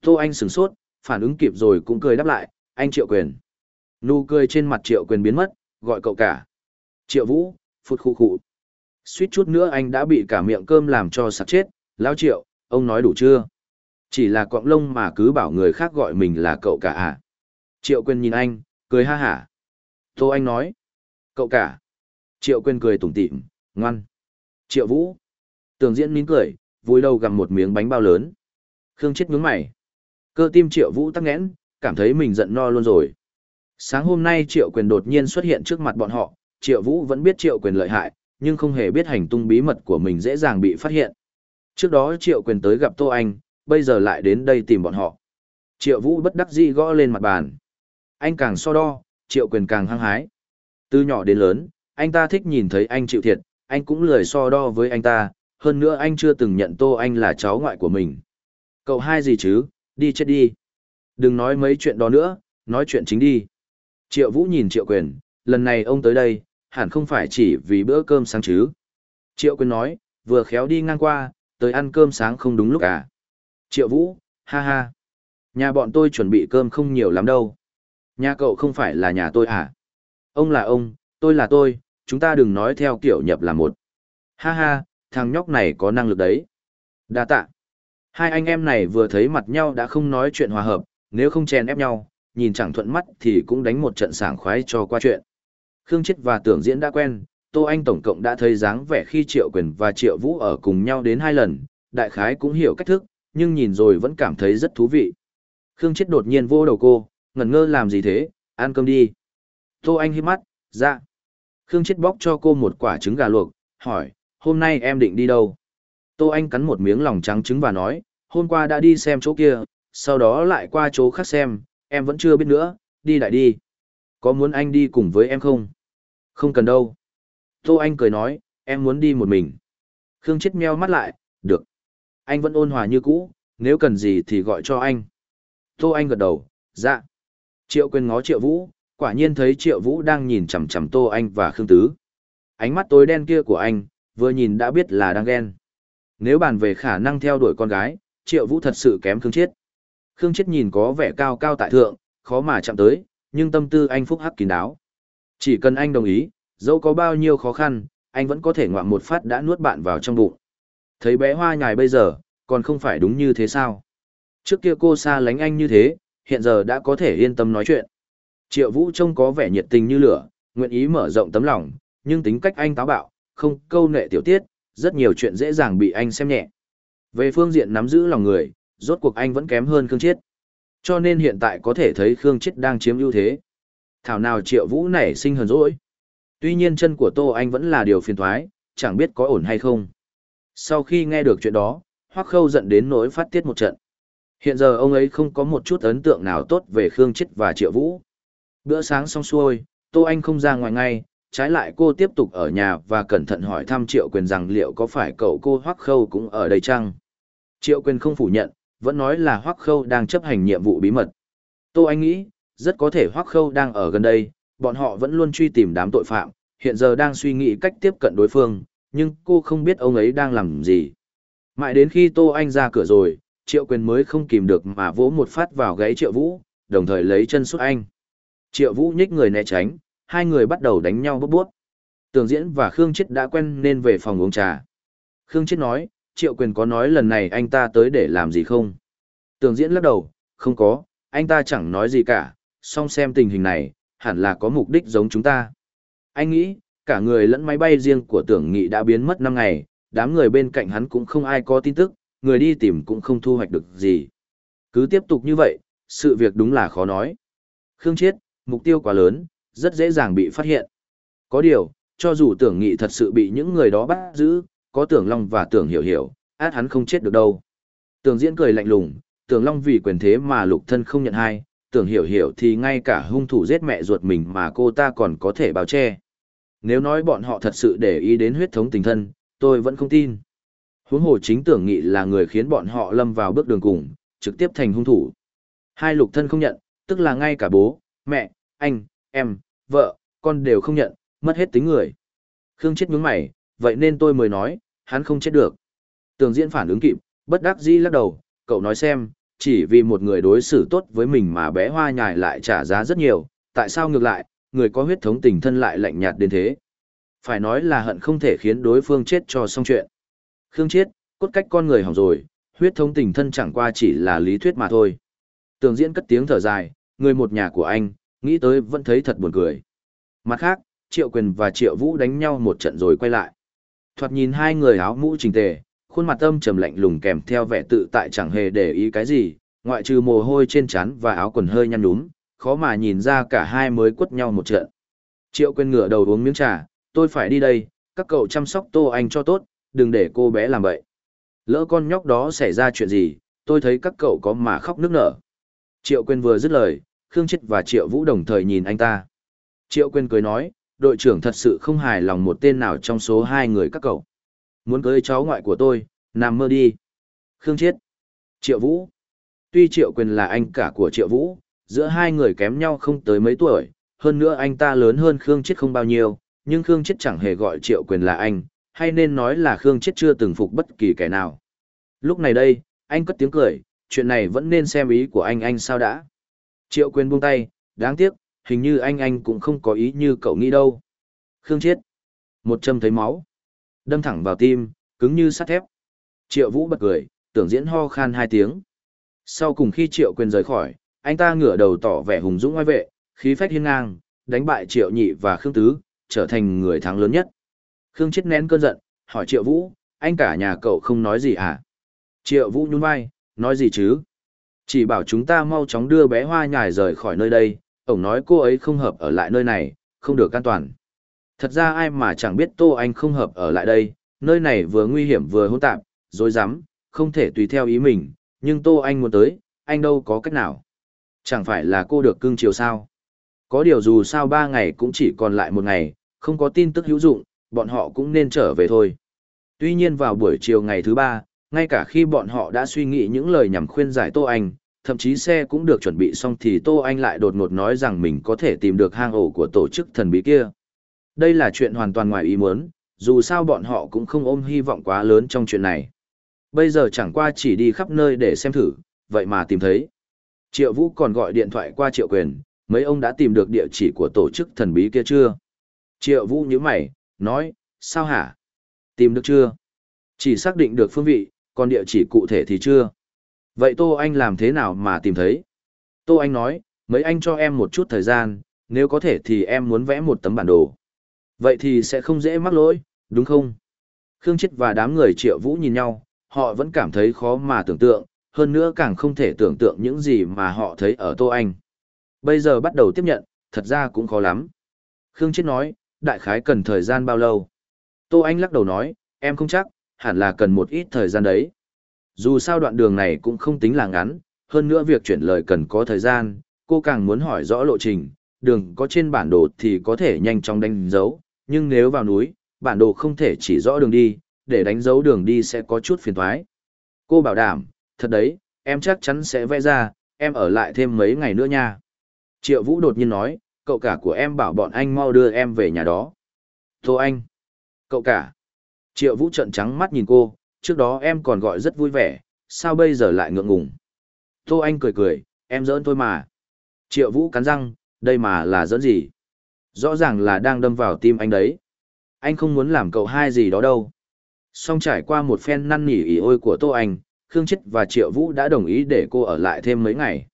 Tô Anh sửng sốt, phản ứng kịp rồi cũng cười đáp lại, anh Triệu Quyền. Nụ cười trên mặt Triệu Quyền biến mất, gọi cậu cả. Triệu Vũ, phụt khu khu Suýt chút nữa anh đã bị cả miệng cơm làm cho sặc chết, lão Triệu, ông nói đủ chưa? Chỉ là cọng lông mà cứ bảo người khác gọi mình là cậu cả à? Triệu Quyền nhìn anh, cười ha hả. Tô Anh nói, cậu cả. Triệu Quyền cười tủm tỉm, ngoan. Triệu Vũ. Tường diễn nín cười, vui đầu gặm một miếng bánh bao lớn. Khương chết nhướng mày. Cơ tim Triệu Vũ tắc nghẽn, cảm thấy mình giận no luôn rồi. Sáng hôm nay Triệu Quyền đột nhiên xuất hiện trước mặt bọn họ, Triệu Vũ vẫn biết Triệu Quyền lợi hại, nhưng không hề biết hành tung bí mật của mình dễ dàng bị phát hiện. Trước đó Triệu Quyền tới gặp Tô Anh, bây giờ lại đến đây tìm bọn họ. Triệu Vũ bất đắc dĩ gõ lên mặt bàn. Anh càng so đo, Triệu Quyền càng hăng hái. Từ nhỏ đến lớn, anh ta thích nhìn thấy anh chịu thiệt, anh cũng lười so đo với anh ta, hơn nữa anh chưa từng nhận Tô Anh là cháu ngoại của mình. Cậu hai gì chứ, Đi chết đi. Đừng nói mấy chuyện đó nữa, nói chuyện chính đi. Triệu Vũ nhìn Triệu Quyền, lần này ông tới đây, hẳn không phải chỉ vì bữa cơm sáng chứ. Triệu Quyền nói, vừa khéo đi ngang qua, tới ăn cơm sáng không đúng lúc à. Triệu Vũ, ha ha. Nhà bọn tôi chuẩn bị cơm không nhiều lắm đâu. Nhà cậu không phải là nhà tôi à? Ông là ông, tôi là tôi, chúng ta đừng nói theo kiểu nhập là một. Ha ha, thằng nhóc này có năng lực đấy. Đa tạ. Hai anh em này vừa thấy mặt nhau đã không nói chuyện hòa hợp, nếu không chèn ép nhau, nhìn chẳng thuận mắt thì cũng đánh một trận sảng khoái cho qua chuyện. Khương Chết và Tưởng Diễn đã quen, Tô Anh tổng cộng đã thấy dáng vẻ khi Triệu Quyền và Triệu Vũ ở cùng nhau đến hai lần, đại khái cũng hiểu cách thức, nhưng nhìn rồi vẫn cảm thấy rất thú vị. Khương Chết đột nhiên vô đầu cô, ngẩn ngơ làm gì thế, ăn cơm đi. Tô Anh hiếp mắt, dạ. Khương Chết bóc cho cô một quả trứng gà luộc, hỏi, hôm nay em định đi đâu? Tô Anh cắn một miếng lòng trắng trứng và nói, hôm qua đã đi xem chỗ kia, sau đó lại qua chỗ khác xem, em vẫn chưa biết nữa, đi lại đi. Có muốn anh đi cùng với em không? Không cần đâu. Tô Anh cười nói, em muốn đi một mình. Khương chết meo mắt lại, được. Anh vẫn ôn hòa như cũ, nếu cần gì thì gọi cho anh. Tô Anh gật đầu, dạ. Triệu quên ngó Triệu Vũ, quả nhiên thấy Triệu Vũ đang nhìn chằm chằm Tô Anh và Khương Tứ. Ánh mắt tối đen kia của anh, vừa nhìn đã biết là đang ghen nếu bàn về khả năng theo đuổi con gái, Triệu Vũ thật sự kém Khương Chiết. Khương Chiết nhìn có vẻ cao cao tại thượng, khó mà chạm tới, nhưng tâm tư anh phúc hắc kín đáo. Chỉ cần anh đồng ý, dẫu có bao nhiêu khó khăn, anh vẫn có thể ngoạm một phát đã nuốt bạn vào trong bụng. Thấy bé hoa nhài bây giờ, còn không phải đúng như thế sao? Trước kia cô xa lánh anh như thế, hiện giờ đã có thể yên tâm nói chuyện. Triệu Vũ trông có vẻ nhiệt tình như lửa, nguyện ý mở rộng tấm lòng, nhưng tính cách anh táo bạo, không câu nệ tiểu tiết, rất nhiều chuyện dễ dàng bị anh xem nhẹ. Về phương diện nắm giữ lòng người, rốt cuộc anh vẫn kém hơn Khương Chiết. Cho nên hiện tại có thể thấy Khương Chiết đang chiếm ưu thế. Thảo nào Triệu Vũ nảy sinh hờn dỗi. Tuy nhiên chân của Tô Anh vẫn là điều phiền thoái, chẳng biết có ổn hay không. Sau khi nghe được chuyện đó, Hoắc Khâu giận đến nỗi phát tiết một trận. Hiện giờ ông ấy không có một chút ấn tượng nào tốt về Khương Chiết và Triệu Vũ. Bữa sáng xong xuôi, Tô Anh không ra ngoài ngay, trái lại cô tiếp tục ở nhà và cẩn thận hỏi thăm Triệu Quyền rằng liệu có phải cậu cô Hoắc Khâu cũng ở đây chăng? Triệu Quyền không phủ nhận, vẫn nói là Hoắc Khâu đang chấp hành nhiệm vụ bí mật. Tô Anh nghĩ, rất có thể Hoắc Khâu đang ở gần đây, bọn họ vẫn luôn truy tìm đám tội phạm, hiện giờ đang suy nghĩ cách tiếp cận đối phương, nhưng cô không biết ông ấy đang làm gì. Mãi đến khi Tô Anh ra cửa rồi, Triệu Quyền mới không kìm được mà vỗ một phát vào gáy Triệu Vũ, đồng thời lấy chân sút anh. Triệu Vũ nhích người né tránh, hai người bắt đầu đánh nhau bốc bút. Tường Diễn và Khương Chết đã quen nên về phòng uống trà. Khương Chết nói, Triệu Quyền có nói lần này anh ta tới để làm gì không? Tường Diễn lắc đầu, không có, anh ta chẳng nói gì cả, song xem tình hình này, hẳn là có mục đích giống chúng ta. Anh nghĩ, cả người lẫn máy bay riêng của tưởng nghị đã biến mất 5 ngày, đám người bên cạnh hắn cũng không ai có tin tức, người đi tìm cũng không thu hoạch được gì. Cứ tiếp tục như vậy, sự việc đúng là khó nói. Khương chết mục tiêu quá lớn, rất dễ dàng bị phát hiện. Có điều, cho dù tưởng nghị thật sự bị những người đó bắt giữ, có tưởng long và tưởng hiểu hiểu, át hắn không chết được đâu. Tưởng diễn cười lạnh lùng, tưởng long vì quyền thế mà lục thân không nhận hai, tưởng hiểu hiểu thì ngay cả hung thủ giết mẹ ruột mình mà cô ta còn có thể bào che. Nếu nói bọn họ thật sự để ý đến huyết thống tình thân, tôi vẫn không tin. Huống hồ chính tưởng nghị là người khiến bọn họ lâm vào bước đường cùng, trực tiếp thành hung thủ. Hai lục thân không nhận, tức là ngay cả bố, mẹ, anh, em, vợ, con đều không nhận, mất hết tính người. Khương chết nhướng mày, vậy nên tôi mới nói, hắn không chết được. Tường diễn phản ứng kịp, bất đắc dĩ lắc đầu, cậu nói xem, chỉ vì một người đối xử tốt với mình mà bé hoa nhài lại trả giá rất nhiều, tại sao ngược lại, người có huyết thống tình thân lại lạnh nhạt đến thế. Phải nói là hận không thể khiến đối phương chết cho xong chuyện. Khương chết, cốt cách con người hỏng rồi, huyết thống tình thân chẳng qua chỉ là lý thuyết mà thôi. Tường diễn cất tiếng thở dài, người một nhà của anh, Nghĩ tới vẫn thấy thật buồn cười. Mặt khác, Triệu Quyền và Triệu Vũ đánh nhau một trận rồi quay lại. Thoạt nhìn hai người áo mũ chỉnh tề, khuôn mặt âm trầm lạnh lùng kèm theo vẻ tự tại chẳng hề để ý cái gì, ngoại trừ mồ hôi trên trán và áo quần hơi nhăn nhúm, khó mà nhìn ra cả hai mới quất nhau một trận. Triệu Quyền ngửa đầu uống miếng trà, tôi phải đi đây, các cậu chăm sóc Tô Anh cho tốt, đừng để cô bé làm vậy. Lỡ con nhóc đó xảy ra chuyện gì, tôi thấy các cậu có mà khóc nước nở. Triệu Quyền vừa dứt lời, Khương Chết và Triệu Vũ đồng thời nhìn anh ta. Triệu Quyên cười nói, đội trưởng thật sự không hài lòng một tên nào trong số hai người các cậu. Muốn cưới cháu ngoại của tôi, nằm mơ đi. Khương Chết. Triệu Vũ. Tuy Triệu Quyên là anh cả của Triệu Vũ, giữa hai người kém nhau không tới mấy tuổi, hơn nữa anh ta lớn hơn Khương Chết không bao nhiêu, nhưng Khương Chết chẳng hề gọi Triệu Quyền là anh, hay nên nói là Khương Chết chưa từng phục bất kỳ kẻ nào. Lúc này đây, anh cất tiếng cười, chuyện này vẫn nên xem ý của anh anh sao đã. Triệu quyền buông tay, đáng tiếc, hình như anh anh cũng không có ý như cậu nghĩ đâu. Khương Chiết. Một châm thấy máu. Đâm thẳng vào tim, cứng như sắt thép. Triệu Vũ bật cười, tưởng diễn ho khan hai tiếng. Sau cùng khi Triệu quyền rời khỏi, anh ta ngửa đầu tỏ vẻ hùng dũng oai vệ, khí phách hiên ngang, đánh bại Triệu Nhị và Khương Tứ, trở thành người thắng lớn nhất. Khương Chiết nén cơn giận, hỏi Triệu Vũ, anh cả nhà cậu không nói gì à? Triệu Vũ nhún vai, nói gì chứ? Chỉ bảo chúng ta mau chóng đưa bé hoa nhài rời khỏi nơi đây, ổng nói cô ấy không hợp ở lại nơi này, không được an toàn. Thật ra ai mà chẳng biết Tô Anh không hợp ở lại đây, nơi này vừa nguy hiểm vừa hỗn tạp, dối rắm không thể tùy theo ý mình, nhưng Tô Anh muốn tới, anh đâu có cách nào. Chẳng phải là cô được cưng chiều sao. Có điều dù sao ba ngày cũng chỉ còn lại một ngày, không có tin tức hữu dụng, bọn họ cũng nên trở về thôi. Tuy nhiên vào buổi chiều ngày thứ ba, ngay cả khi bọn họ đã suy nghĩ những lời nhằm khuyên giải Tô Anh, thậm chí xe cũng được chuẩn bị xong thì Tô Anh lại đột ngột nói rằng mình có thể tìm được hang ổ của tổ chức thần bí kia. Đây là chuyện hoàn toàn ngoài ý muốn, dù sao bọn họ cũng không ôm hy vọng quá lớn trong chuyện này. Bây giờ chẳng qua chỉ đi khắp nơi để xem thử, vậy mà tìm thấy. Triệu Vũ còn gọi điện thoại qua Triệu Quyền, mấy ông đã tìm được địa chỉ của tổ chức thần bí kia chưa? Triệu Vũ nhíu mày, nói, sao hả? Tìm được chưa? Chỉ xác định được phương vị, còn địa chỉ cụ thể thì chưa? Vậy Tô Anh làm thế nào mà tìm thấy? Tô Anh nói, mấy anh cho em một chút thời gian, nếu có thể thì em muốn vẽ một tấm bản đồ. Vậy thì sẽ không dễ mắc lỗi, đúng không? Khương Chết và đám người triệu vũ nhìn nhau, họ vẫn cảm thấy khó mà tưởng tượng, hơn nữa càng không thể tưởng tượng những gì mà họ thấy ở Tô Anh. Bây giờ bắt đầu tiếp nhận, thật ra cũng khó lắm. Khương Chết nói, đại khái cần thời gian bao lâu? Tô Anh lắc đầu nói, em không chắc, hẳn là cần một ít thời gian đấy. Dù sao đoạn đường này cũng không tính là ngắn, hơn nữa việc chuyển lời cần có thời gian, cô càng muốn hỏi rõ lộ trình, đường có trên bản đồ thì có thể nhanh chóng đánh dấu, nhưng nếu vào núi, bản đồ không thể chỉ rõ đường đi, để đánh dấu đường đi sẽ có chút phiền toái. Cô bảo đảm, thật đấy, em chắc chắn sẽ vẽ ra, em ở lại thêm mấy ngày nữa nha. Triệu Vũ đột nhiên nói, cậu cả của em bảo bọn anh mau đưa em về nhà đó. Tô anh. Cậu cả. Triệu Vũ trận trắng mắt nhìn cô, trước đó em còn gọi rất vui vẻ, sao bây giờ lại ngượng ngùng. Tô Anh cười cười, em giỡn thôi mà. Triệu Vũ cắn răng, đây mà là giỡn gì? Rõ ràng là đang đâm vào tim anh đấy. Anh không muốn làm cậu hai gì đó đâu. Xong trải qua một phen năn nỉ ý ôi của Tô Anh, Khương Chết và Triệu Vũ đã đồng ý để cô ở lại thêm mấy ngày.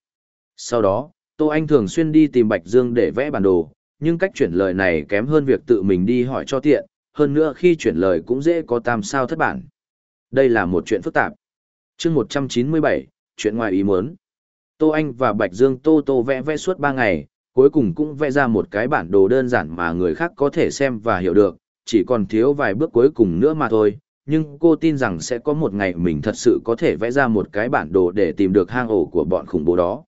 Sau đó, Tô Anh thường xuyên đi tìm Bạch Dương để vẽ bản đồ, nhưng cách chuyển lời này kém hơn việc tự mình đi hỏi cho tiện, hơn nữa khi chuyển lời cũng dễ có tam sao thất bản đây là một chuyện phức tạp. chương 197, chuyện ngoài ý muốn. Tô Anh và Bạch Dương Tô Tô vẽ vẽ suốt 3 ngày, cuối cùng cũng vẽ ra một cái bản đồ đơn giản mà người khác có thể xem và hiểu được, chỉ còn thiếu vài bước cuối cùng nữa mà thôi. Nhưng cô tin rằng sẽ có một ngày mình thật sự có thể vẽ ra một cái bản đồ để tìm được hang ổ của bọn khủng bố đó.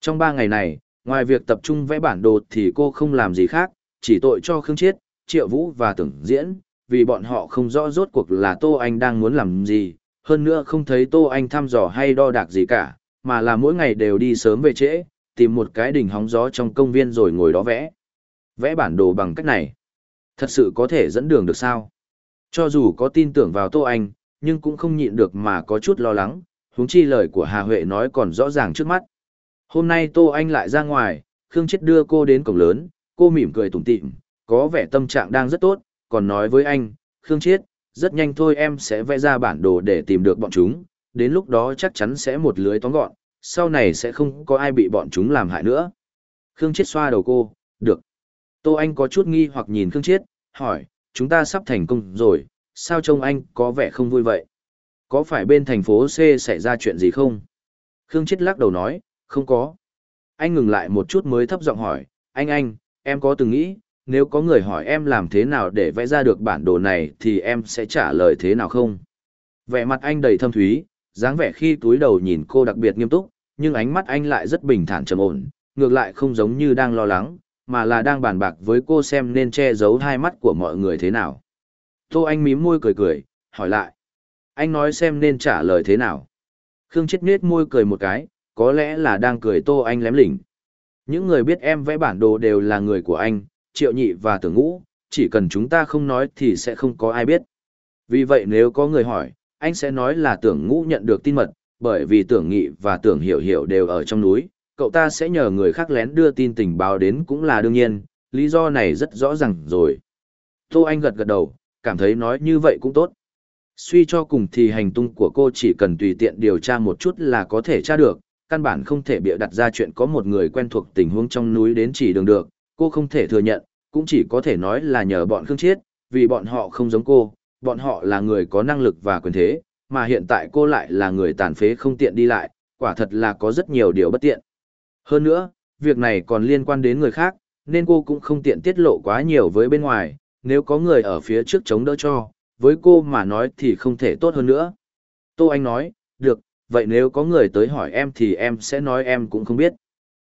Trong 3 ngày này, ngoài việc tập trung vẽ bản đồ thì cô không làm gì khác, chỉ tội cho Khương Chiết, Triệu Vũ và Tưởng Diễn, vì bọn họ không rõ rốt cuộc là Tô Anh đang muốn làm gì, hơn nữa không thấy Tô Anh thăm dò hay đo đạc gì cả, mà là mỗi ngày đều đi sớm về trễ, tìm một cái đỉnh hóng gió trong công viên rồi ngồi đó vẽ. Vẽ bản đồ bằng cách này, thật sự có thể dẫn đường được sao? Cho dù có tin tưởng vào Tô Anh, nhưng cũng không nhịn được mà có chút lo lắng, huống chi lời của Hà Huệ nói còn rõ ràng trước mắt. Hôm nay Tô Anh lại ra ngoài, Khương Chết đưa cô đến cổng lớn, cô mỉm cười tủm tỉm, có vẻ tâm trạng đang rất tốt, còn nói với anh, Khương Chiết, rất nhanh thôi em sẽ vẽ ra bản đồ để tìm được bọn chúng, đến lúc đó chắc chắn sẽ một lưới tóm gọn, sau này sẽ không có ai bị bọn chúng làm hại nữa. Khương Chiết xoa đầu cô, được. Tô Anh có chút nghi hoặc nhìn Khương Chiết, hỏi, chúng ta sắp thành công rồi, sao trông anh có vẻ không vui vậy? Có phải bên thành phố C xảy ra chuyện gì không? Khương Chiết lắc đầu nói, không có. Anh ngừng lại một chút mới thấp giọng hỏi, anh anh, em có từng nghĩ, nếu có người hỏi em làm thế nào để vẽ ra được bản đồ này thì em sẽ trả lời thế nào không? Vẻ mặt anh đầy thâm thúy, dáng vẻ khi túi đầu nhìn cô đặc biệt nghiêm túc, nhưng ánh mắt anh lại rất bình thản trầm ổn, ngược lại không giống như đang lo lắng, mà là đang bàn bạc với cô xem nên che giấu hai mắt của mọi người thế nào. Tô Anh mím môi cười cười, hỏi lại. Anh nói xem nên trả lời thế nào. Khương chết nết môi cười một cái, có lẽ là đang cười Tô Anh lém lỉnh. Những người biết em vẽ bản đồ đều là người của anh, triệu nhị và tưởng ngũ, chỉ cần chúng ta không nói thì sẽ không có ai biết. Vì vậy nếu có người hỏi, anh sẽ nói là tưởng ngũ nhận được tin mật, bởi vì tưởng nghị và tưởng hiểu hiểu đều ở trong núi, cậu ta sẽ nhờ người khác lén đưa tin tình báo đến cũng là đương nhiên, lý do này rất rõ ràng rồi. Tô Anh gật gật đầu, cảm thấy nói như vậy cũng tốt. Suy cho cùng thì hành tung của cô chỉ cần tùy tiện điều tra một chút là có thể tra được, căn bản không thể bịa đặt ra chuyện có một người quen thuộc tình huống trong núi đến chỉ đường được, cô không thể thừa nhận, cũng chỉ có thể nói là nhờ bọn Khương Chiết, vì bọn họ không giống cô, bọn họ là người có năng lực và quyền thế, mà hiện tại cô lại là người tàn phế không tiện đi lại, quả thật là có rất nhiều điều bất tiện. Hơn nữa, việc này còn liên quan đến người khác, nên cô cũng không tiện tiết lộ quá nhiều với bên ngoài, nếu có người ở phía trước chống đỡ cho, với cô mà nói thì không thể tốt hơn nữa. Tô Anh nói, được, vậy nếu có người tới hỏi em thì em sẽ nói em cũng không biết.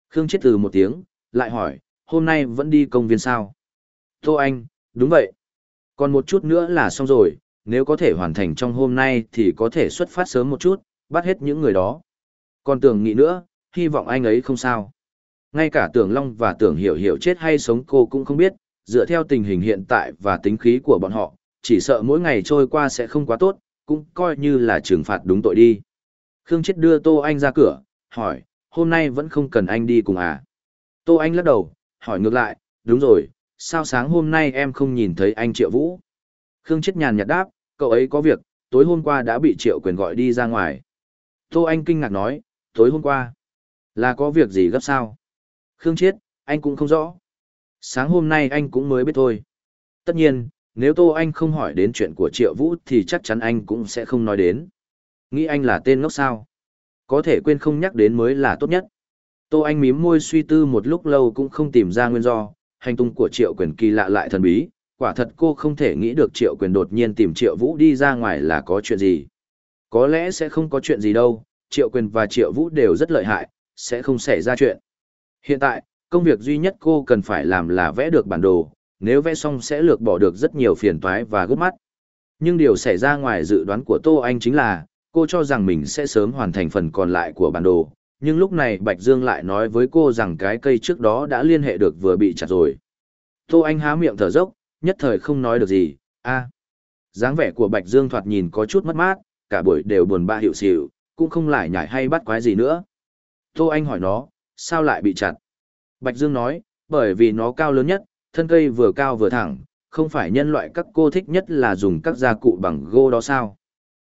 Khương chiết từ một tiếng, lại hỏi, hôm nay vẫn đi công viên sao? Tô Anh, đúng vậy. Còn một chút nữa là xong rồi, nếu có thể hoàn thành trong hôm nay thì có thể xuất phát sớm một chút, bắt hết những người đó. Còn tưởng nghĩ nữa, hy vọng anh ấy không sao. Ngay cả tưởng Long và tưởng Hiểu Hiểu chết hay sống cô cũng không biết, dựa theo tình hình hiện tại và tính khí của bọn họ, chỉ sợ mỗi ngày trôi qua sẽ không quá tốt, cũng coi như là trừng phạt đúng tội đi. Khương Chết đưa Tô Anh ra cửa, hỏi, hôm nay vẫn không cần anh đi cùng à? Tô Anh lắc đầu, hỏi ngược lại, đúng rồi, sao sáng hôm nay em không nhìn thấy anh Triệu Vũ? Khương Chết nhàn nhạt đáp, cậu ấy có việc, tối hôm qua đã bị Triệu Quyền gọi đi ra ngoài. Tô Anh kinh ngạc nói, tối hôm qua, là có việc gì gấp sao? Khương Chết, anh cũng không rõ. Sáng hôm nay anh cũng mới biết thôi. Tất nhiên, nếu Tô Anh không hỏi đến chuyện của Triệu Vũ thì chắc chắn anh cũng sẽ không nói đến. Nghĩ anh là tên ngốc sao? Có thể quên không nhắc đến mới là tốt nhất. Tô Anh mím môi suy tư một lúc lâu cũng không tìm ra nguyên do, hành tung của triệu quyền kỳ lạ lại thần bí, quả thật cô không thể nghĩ được triệu quyền đột nhiên tìm triệu vũ đi ra ngoài là có chuyện gì. Có lẽ sẽ không có chuyện gì đâu, triệu quyền và triệu vũ đều rất lợi hại, sẽ không xảy ra chuyện. Hiện tại, công việc duy nhất cô cần phải làm là vẽ được bản đồ, nếu vẽ xong sẽ lược bỏ được rất nhiều phiền toái và gấp mắt. Nhưng điều xảy ra ngoài dự đoán của Tô Anh chính là, cô cho rằng mình sẽ sớm hoàn thành phần còn lại của bản đồ, nhưng lúc này Bạch Dương lại nói với cô rằng cái cây trước đó đã liên hệ được vừa bị chặt rồi. Tô Anh há miệng thở dốc, nhất thời không nói được gì, a dáng vẻ của Bạch Dương thoạt nhìn có chút mất mát, cả buổi đều buồn bã hiệu xỉu, cũng không lại nhảy hay bắt quái gì nữa. Tô Anh hỏi nó, sao lại bị chặt? Bạch Dương nói, bởi vì nó cao lớn nhất, thân cây vừa cao vừa thẳng, không phải nhân loại các cô thích nhất là dùng các gia cụ bằng gô đó sao?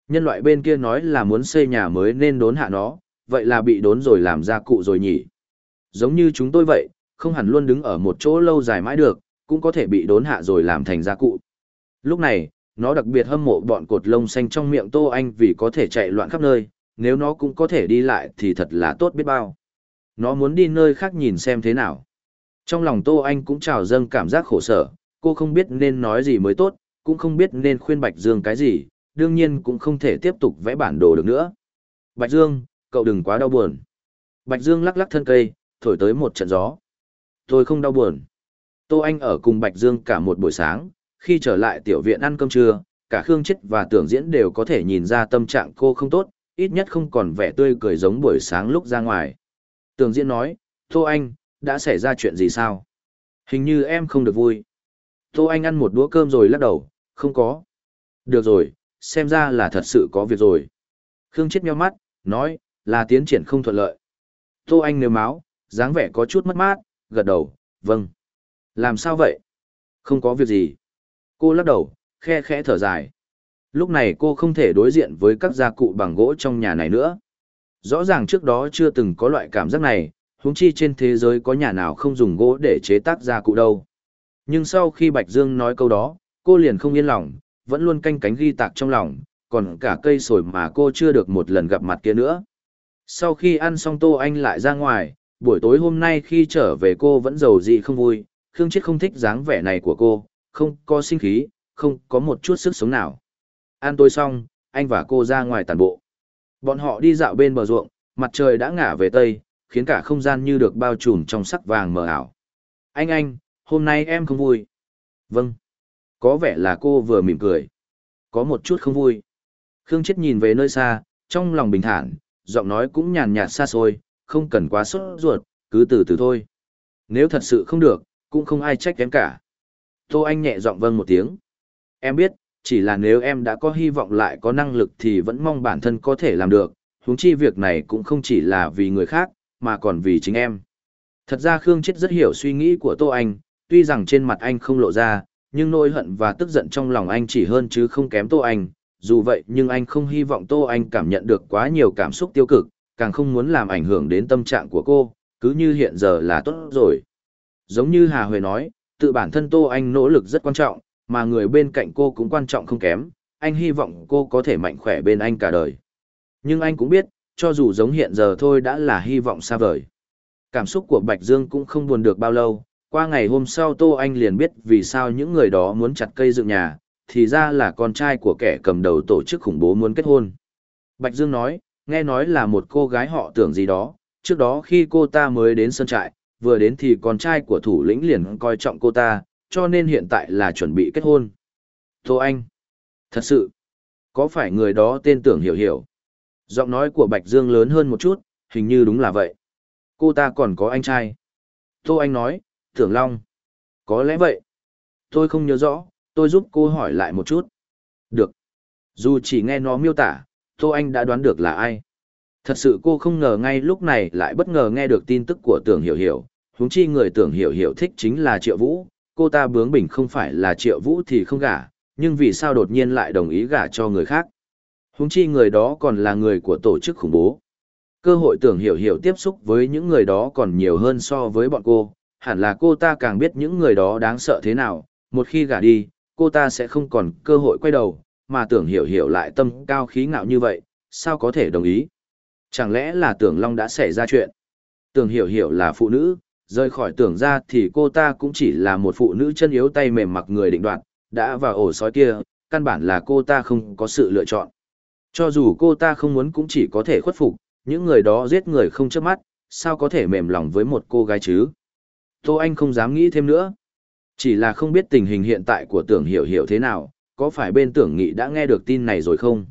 Nhân loại bên kia nói là muốn xây nhà mới nên đốn hạ nó, vậy là bị đốn rồi làm ra cụ rồi nhỉ. Giống như chúng tôi vậy, không hẳn luôn đứng ở một chỗ lâu dài mãi được, cũng có thể bị đốn hạ rồi làm thành ra cụ. Lúc này, nó đặc biệt hâm mộ bọn cột lông xanh trong miệng Tô Anh vì có thể chạy loạn khắp nơi, nếu nó cũng có thể đi lại thì thật là tốt biết bao. Nó muốn đi nơi khác nhìn xem thế nào. Trong lòng Tô Anh cũng trào dâng cảm giác khổ sở, cô không biết nên nói gì mới tốt, cũng không biết nên khuyên Bạch Dương cái gì, đương nhiên cũng không thể tiếp tục vẽ bản đồ được nữa. Bạch Dương, cậu đừng quá đau buồn. Bạch Dương lắc lắc thân cây, thổi tới một trận gió. Tôi không đau buồn. Tô Anh ở cùng Bạch Dương cả một buổi sáng, khi trở lại tiểu viện ăn cơm trưa, cả Khương Chết và Tưởng Diễn đều có thể nhìn ra tâm trạng cô không tốt, ít nhất không còn vẻ tươi cười giống buổi sáng lúc ra ngoài. Tưởng Diễn nói, Tô Anh, đã xảy ra chuyện gì sao? Hình như em không được vui. Tô Anh ăn một đũa cơm rồi lắc đầu, không có. Được rồi, xem ra là thật sự có việc rồi. Khương Chết meo mắt, nói, là tiến triển không thuận lợi. Tô Anh nếu máu, dáng vẻ có chút mất mát, gật đầu, vâng. Làm sao vậy? Không có việc gì. Cô lắc đầu, khe khẽ thở dài. Lúc này cô không thể đối diện với các gia cụ bằng gỗ trong nhà này nữa. Rõ ràng trước đó chưa từng có loại cảm giác này, huống chi trên thế giới có nhà nào không dùng gỗ để chế tác gia cụ đâu. Nhưng sau khi Bạch Dương nói câu đó, cô liền không yên lòng, vẫn luôn canh cánh ghi tạc trong lòng, còn cả cây sồi mà cô chưa được một lần gặp mặt kia nữa. Sau khi ăn xong Tô Anh lại ra ngoài, buổi tối hôm nay khi trở về cô vẫn giàu gì không vui, Khương Chết không thích dáng vẻ này của cô, không có sinh khí, không có một chút sức sống nào. Ăn tối xong, anh và cô ra ngoài tàn bộ. Bọn họ đi dạo bên bờ ruộng, mặt trời đã ngả về tây, khiến cả không gian như được bao trùm trong sắc vàng mờ ảo. Anh anh, hôm nay em không vui. Vâng. Có vẻ là cô vừa mỉm cười. Có một chút không vui. Khương Chết nhìn về nơi xa, trong lòng bình thản, giọng nói cũng nhàn nhạt xa xôi, không cần quá sốt ruột, cứ từ từ thôi. Nếu thật sự không được, cũng không ai trách em cả. Tô Anh nhẹ giọng vâng một tiếng. Em biết, chỉ là nếu em đã có hy vọng lại có năng lực thì vẫn mong bản thân có thể làm được, huống chi việc này cũng không chỉ là vì người khác, mà còn vì chính em. Thật ra Khương Chết rất hiểu suy nghĩ của Tô Anh, tuy rằng trên mặt anh không lộ ra, nhưng nỗi hận và tức giận trong lòng anh chỉ hơn chứ không kém Tô Anh, dù vậy nhưng anh không hy vọng Tô Anh cảm nhận được quá nhiều cảm xúc tiêu cực, càng không muốn làm ảnh hưởng đến tâm trạng của cô, cứ như hiện giờ là tốt rồi. Giống như Hà Huệ nói, tự bản thân Tô Anh nỗ lực rất quan trọng, mà người bên cạnh cô cũng quan trọng không kém, anh hy vọng cô có thể mạnh khỏe bên anh cả đời. Nhưng anh cũng biết, cho dù giống hiện giờ thôi đã là hy vọng xa vời. Cảm xúc của Bạch Dương cũng không buồn được bao lâu, qua ngày hôm sau Tô Anh liền biết vì sao những người đó muốn chặt cây dựng nhà, thì ra là con trai của kẻ cầm đầu tổ chức khủng bố muốn kết hôn. Bạch Dương nói, nghe nói là một cô gái họ tưởng gì đó, trước đó khi cô ta mới đến sân trại, vừa đến thì con trai của thủ lĩnh liền coi trọng cô ta, cho nên hiện tại là chuẩn bị kết hôn. Tô Anh, thật sự, có phải người đó tên tưởng hiểu hiểu? Giọng nói của Bạch Dương lớn hơn một chút, hình như đúng là vậy. Cô ta còn có anh trai. Tô Anh nói, tưởng Long. Có lẽ vậy. Tôi không nhớ rõ, tôi giúp cô hỏi lại một chút. Được. Dù chỉ nghe nó miêu tả, Tô Anh đã đoán được là ai. Thật sự cô không ngờ ngay lúc này lại bất ngờ nghe được tin tức của tưởng hiểu hiểu, huống chi người tưởng hiểu hiểu thích chính là Triệu Vũ, cô ta bướng bỉnh không phải là Triệu Vũ thì không gả, nhưng vì sao đột nhiên lại đồng ý gả cho người khác. Huống chi người đó còn là người của tổ chức khủng bố. Cơ hội tưởng hiểu hiểu tiếp xúc với những người đó còn nhiều hơn so với bọn cô, hẳn là cô ta càng biết những người đó đáng sợ thế nào, một khi gả đi, cô ta sẽ không còn cơ hội quay đầu, mà tưởng hiểu hiểu lại tâm cao khí ngạo như vậy, sao có thể đồng ý? Chẳng lẽ là tưởng Long đã xảy ra chuyện? Tưởng hiểu hiểu là phụ nữ, rời khỏi tưởng ra thì cô ta cũng chỉ là một phụ nữ chân yếu tay mềm mặc người định đoạt, đã vào ổ sói kia, căn bản là cô ta không có sự lựa chọn. Cho dù cô ta không muốn cũng chỉ có thể khuất phục, những người đó giết người không chớp mắt, sao có thể mềm lòng với một cô gái chứ? Tô Anh không dám nghĩ thêm nữa. Chỉ là không biết tình hình hiện tại của tưởng hiểu hiểu thế nào, có phải bên tưởng nghị đã nghe được tin này rồi không?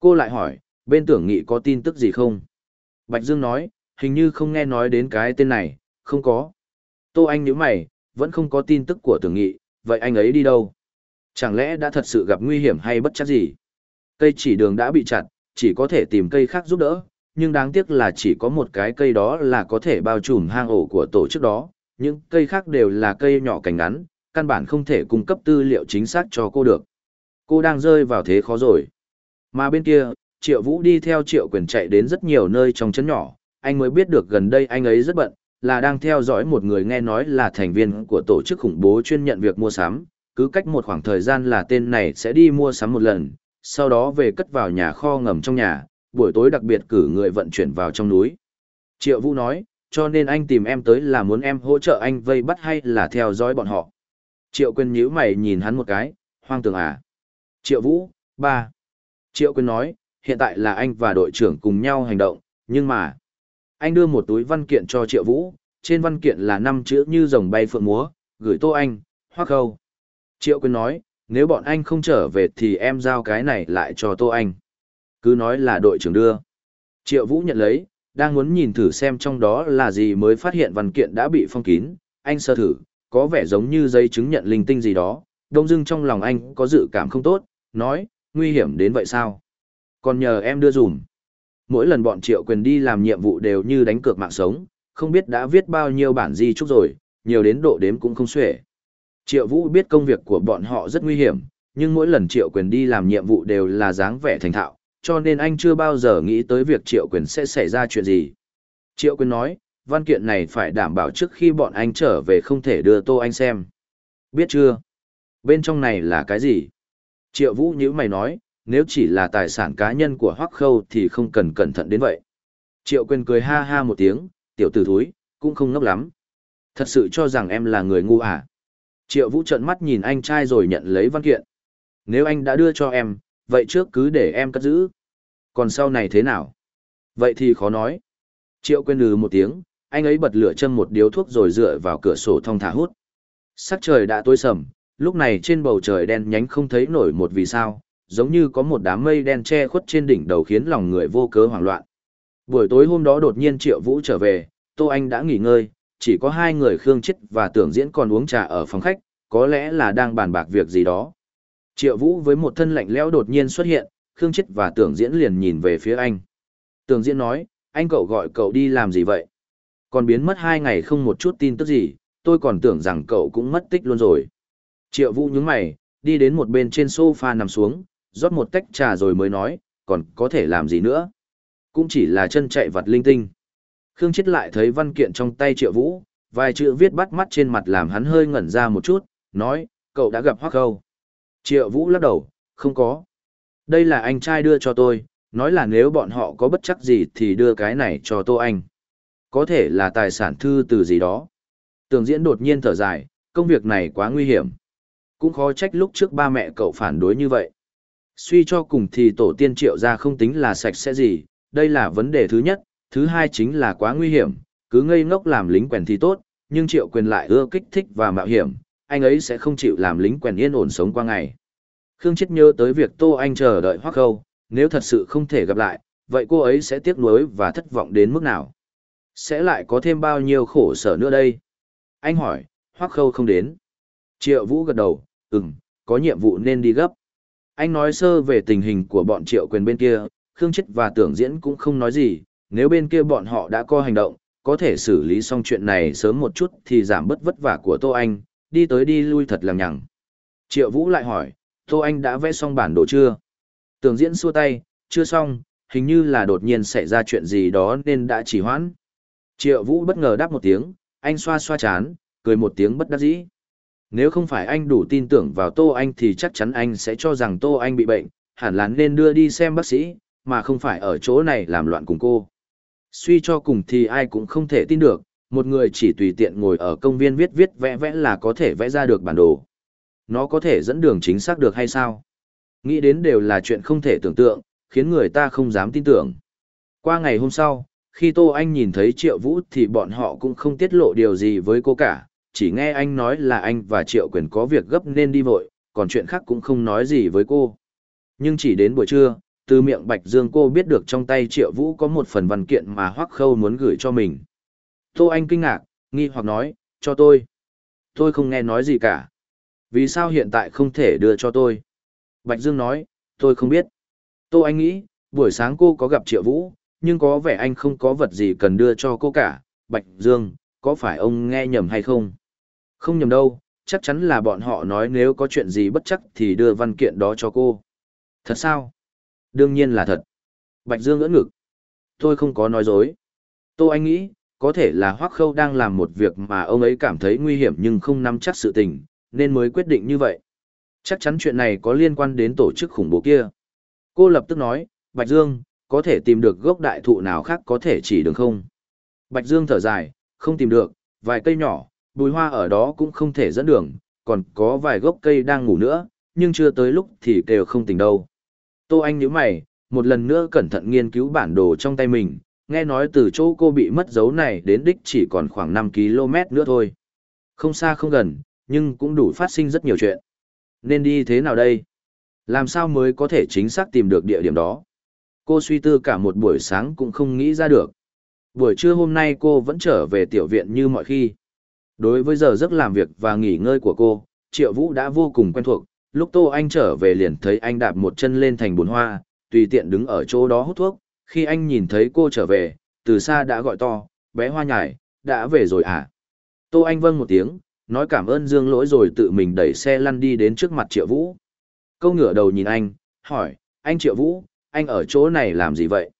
Cô lại hỏi, bên tưởng nghị có tin tức gì không? Bạch Dương nói, hình như không nghe nói đến cái tên này, không có. Tô Anh nhíu mày, vẫn không có tin tức của tưởng nghị, vậy anh ấy đi đâu? Chẳng lẽ đã thật sự gặp nguy hiểm hay bất chắc gì? Cây chỉ đường đã bị chặt, chỉ có thể tìm cây khác giúp đỡ, nhưng đáng tiếc là chỉ có một cái cây đó là có thể bao trùm hang ổ của tổ chức đó, những cây khác đều là cây nhỏ cành ngắn, căn bản không thể cung cấp tư liệu chính xác cho cô được. Cô đang rơi vào thế khó rồi. Mà bên kia, Triệu Vũ đi theo Triệu Quyền chạy đến rất nhiều nơi trong chấn nhỏ, anh mới biết được gần đây anh ấy rất bận, là đang theo dõi một người nghe nói là thành viên của tổ chức khủng bố chuyên nhận việc mua sắm, cứ cách một khoảng thời gian là tên này sẽ đi mua sắm một lần, sau đó về cất vào nhà kho ngầm trong nhà, buổi tối đặc biệt cử người vận chuyển vào trong núi. Triệu Vũ nói, cho nên anh tìm em tới là muốn em hỗ trợ anh vây bắt hay là theo dõi bọn họ. Triệu Quyên nhíu mày nhìn hắn một cái, hoang tưởng à. Triệu Vũ, ba. Triệu Quyên nói, hiện tại là anh và đội trưởng cùng nhau hành động, nhưng mà... Anh đưa một túi văn kiện cho Triệu Vũ, trên văn kiện là năm chữ như rồng bay phượng múa, gửi Tô Anh, Hoắc Khâu. Triệu Quyên nói, nếu bọn anh không trở về thì em giao cái này lại cho Tô Anh. Cứ nói là đội trưởng đưa. Triệu Vũ nhận lấy, đang muốn nhìn thử xem trong đó là gì mới phát hiện văn kiện đã bị phong kín, anh sơ thử, có vẻ giống như giấy chứng nhận linh tinh gì đó, đông dưng trong lòng anh có dự cảm không tốt, nói, nguy hiểm đến vậy sao? Còn nhờ em đưa dùm. Mỗi lần bọn triệu quyền đi làm nhiệm vụ đều như đánh cược mạng sống, không biết đã viết bao nhiêu bản di chúc rồi, nhiều đến độ đếm cũng không xuể. Triệu Vũ biết công việc của bọn họ rất nguy hiểm, nhưng mỗi lần Triệu Quyền đi làm nhiệm vụ đều là dáng vẻ thành thạo, cho nên anh chưa bao giờ nghĩ tới việc Triệu Quyền sẽ xảy ra chuyện gì. Triệu Quyền nói, văn kiện này phải đảm bảo trước khi bọn anh trở về không thể đưa Tô Anh xem. Biết chưa? Bên trong này là cái gì? Triệu Vũ như mày nói, nếu chỉ là tài sản cá nhân của Hoắc Khâu thì không cần cẩn thận đến vậy. Triệu Quyền cười ha ha một tiếng, tiểu tử thúi, cũng không ngốc lắm. Thật sự cho rằng em là người ngu à? Triệu Vũ trợn mắt nhìn anh trai rồi nhận lấy văn kiện. Nếu anh đã đưa cho em, vậy trước cứ để em cất giữ. Còn sau này thế nào? Vậy thì khó nói. Triệu quên lừ một tiếng, anh ấy bật lửa châm một điếu thuốc rồi dựa vào cửa sổ thong thả hút. Sắc trời đã tối sầm, lúc này trên bầu trời đen nhánh không thấy nổi một vì sao, giống như có một đám mây đen che khuất trên đỉnh đầu khiến lòng người vô cớ hoảng loạn. Buổi tối hôm đó đột nhiên Triệu Vũ trở về, Tô Anh đã nghỉ ngơi, chỉ có hai người Khương Chích và Tưởng Diễn còn uống trà ở phòng khách, có lẽ là đang bàn bạc việc gì đó. Triệu Vũ với một thân lạnh lẽo đột nhiên xuất hiện, Khương Chết và Tưởng Diễn liền nhìn về phía anh. Tưởng Diễn nói, anh cậu gọi cậu đi làm gì vậy? Còn biến mất hai ngày không một chút tin tức gì, tôi còn tưởng rằng cậu cũng mất tích luôn rồi. Triệu Vũ nhướng mày, đi đến một bên trên sofa nằm xuống, rót một tách trà rồi mới nói, còn có thể làm gì nữa? Cũng chỉ là chân chạy vật linh tinh. Khương Chết lại thấy văn kiện trong tay Triệu Vũ, vài chữ viết bắt mắt trên mặt làm hắn hơi ngẩn ra một chút, nói, cậu đã gặp Hoắc Khâu. Triệu Vũ lắc đầu, không có. Đây là anh trai đưa cho tôi, nói là nếu bọn họ có bất chắc gì thì đưa cái này cho Tô Anh. Có thể là tài sản thư từ gì đó. Tường diễn đột nhiên thở dài, công việc này quá nguy hiểm. Cũng khó trách lúc trước ba mẹ cậu phản đối như vậy. Suy cho cùng thì tổ tiên triệu ra không tính là sạch sẽ gì, đây là vấn đề thứ nhất, thứ hai chính là quá nguy hiểm, cứ ngây ngốc làm lính quèn thì tốt, nhưng triệu quyền lại ưa kích thích và mạo hiểm, anh ấy sẽ không chịu làm lính quèn yên ổn sống qua ngày. Khương Chết nhớ tới việc Tô Anh chờ đợi Hoắc Khâu, nếu thật sự không thể gặp lại, vậy cô ấy sẽ tiếc nuối và thất vọng đến mức nào? Sẽ lại có thêm bao nhiêu khổ sở nữa đây? Anh hỏi, Hoắc Khâu không đến. Triệu Vũ gật đầu, ừm, có nhiệm vụ nên đi gấp. Anh nói sơ về tình hình của bọn Triệu Quyền bên kia, Khương Chết và Tưởng Diễn cũng không nói gì, nếu bên kia bọn họ đã có hành động, có thể xử lý xong chuyện này sớm một chút thì giảm bớt vất vả của Tô Anh, đi tới đi lui thật lằng nhằng. Triệu Vũ lại hỏi, Tô Anh đã vẽ xong bản đồ chưa? Tường diễn xua tay, chưa xong, hình như là đột nhiên xảy ra chuyện gì đó nên đã chỉ hoãn. Triệu Vũ bất ngờ đáp một tiếng, anh xoa xoa chán, cười một tiếng bất đắc dĩ. Nếu không phải anh đủ tin tưởng vào Tô Anh thì chắc chắn anh sẽ cho rằng Tô Anh bị bệnh, hẳn là nên đưa đi xem bác sĩ, mà không phải ở chỗ này làm loạn cùng cô. Suy cho cùng thì ai cũng không thể tin được, một người chỉ tùy tiện ngồi ở công viên viết viết vẽ vẽ là có thể vẽ ra được bản đồ nó có thể dẫn đường chính xác được hay sao? Nghĩ đến đều là chuyện không thể tưởng tượng, khiến người ta không dám tin tưởng. Qua ngày hôm sau, khi Tô Anh nhìn thấy Triệu Vũ thì bọn họ cũng không tiết lộ điều gì với cô cả, chỉ nghe anh nói là anh và Triệu Quyền có việc gấp nên đi vội, còn chuyện khác cũng không nói gì với cô. Nhưng chỉ đến buổi trưa, từ miệng Bạch Dương cô biết được trong tay Triệu Vũ có một phần văn kiện mà Hoắc Khâu muốn gửi cho mình. Tô Anh kinh ngạc, nghi hoặc nói, cho tôi. Tôi không nghe nói gì cả. Vì sao hiện tại không thể đưa cho tôi? Bạch Dương nói, tôi không biết. Tô Anh nghĩ, buổi sáng cô có gặp Triệu Vũ, nhưng có vẻ anh không có vật gì cần đưa cho cô cả. Bạch Dương, có phải ông nghe nhầm hay không? Không nhầm đâu, chắc chắn là bọn họ nói nếu có chuyện gì bất chắc thì đưa văn kiện đó cho cô. Thật sao? Đương nhiên là thật. Bạch Dương ngỡ ngực. Tôi không có nói dối. Tô Anh nghĩ, có thể là Hoắc Khâu đang làm một việc mà ông ấy cảm thấy nguy hiểm nhưng không nắm chắc sự tình, nên mới quyết định như vậy. Chắc chắn chuyện này có liên quan đến tổ chức khủng bố kia. Cô lập tức nói, Bạch Dương, có thể tìm được gốc đại thụ nào khác có thể chỉ đường không? Bạch Dương thở dài, không tìm được, vài cây nhỏ, bùi hoa ở đó cũng không thể dẫn đường, còn có vài gốc cây đang ngủ nữa, nhưng chưa tới lúc thì đều không tỉnh đâu. Tô Anh nhíu mày, một lần nữa cẩn thận nghiên cứu bản đồ trong tay mình, nghe nói từ chỗ cô bị mất dấu này đến đích chỉ còn khoảng 5 km nữa thôi. Không xa không gần, nhưng cũng đủ phát sinh rất nhiều chuyện. Nên đi thế nào đây? Làm sao mới có thể chính xác tìm được địa điểm đó? Cô suy tư cả một buổi sáng cũng không nghĩ ra được. Buổi trưa hôm nay cô vẫn trở về tiểu viện như mọi khi. Đối với giờ giấc làm việc và nghỉ ngơi của cô, Triệu Vũ đã vô cùng quen thuộc. Lúc Tô Anh trở về liền thấy anh đạp một chân lên thành bồn hoa, tùy tiện đứng ở chỗ đó hút thuốc. Khi anh nhìn thấy cô trở về, từ xa đã gọi to, bé hoa nhải, đã về rồi à? Tô Anh vâng một tiếng, nói cảm ơn Dương Lỗi rồi tự mình đẩy xe lăn đi đến trước mặt Triệu Vũ. Câu ngửa đầu nhìn anh, hỏi, anh Triệu Vũ, anh ở chỗ này làm gì vậy?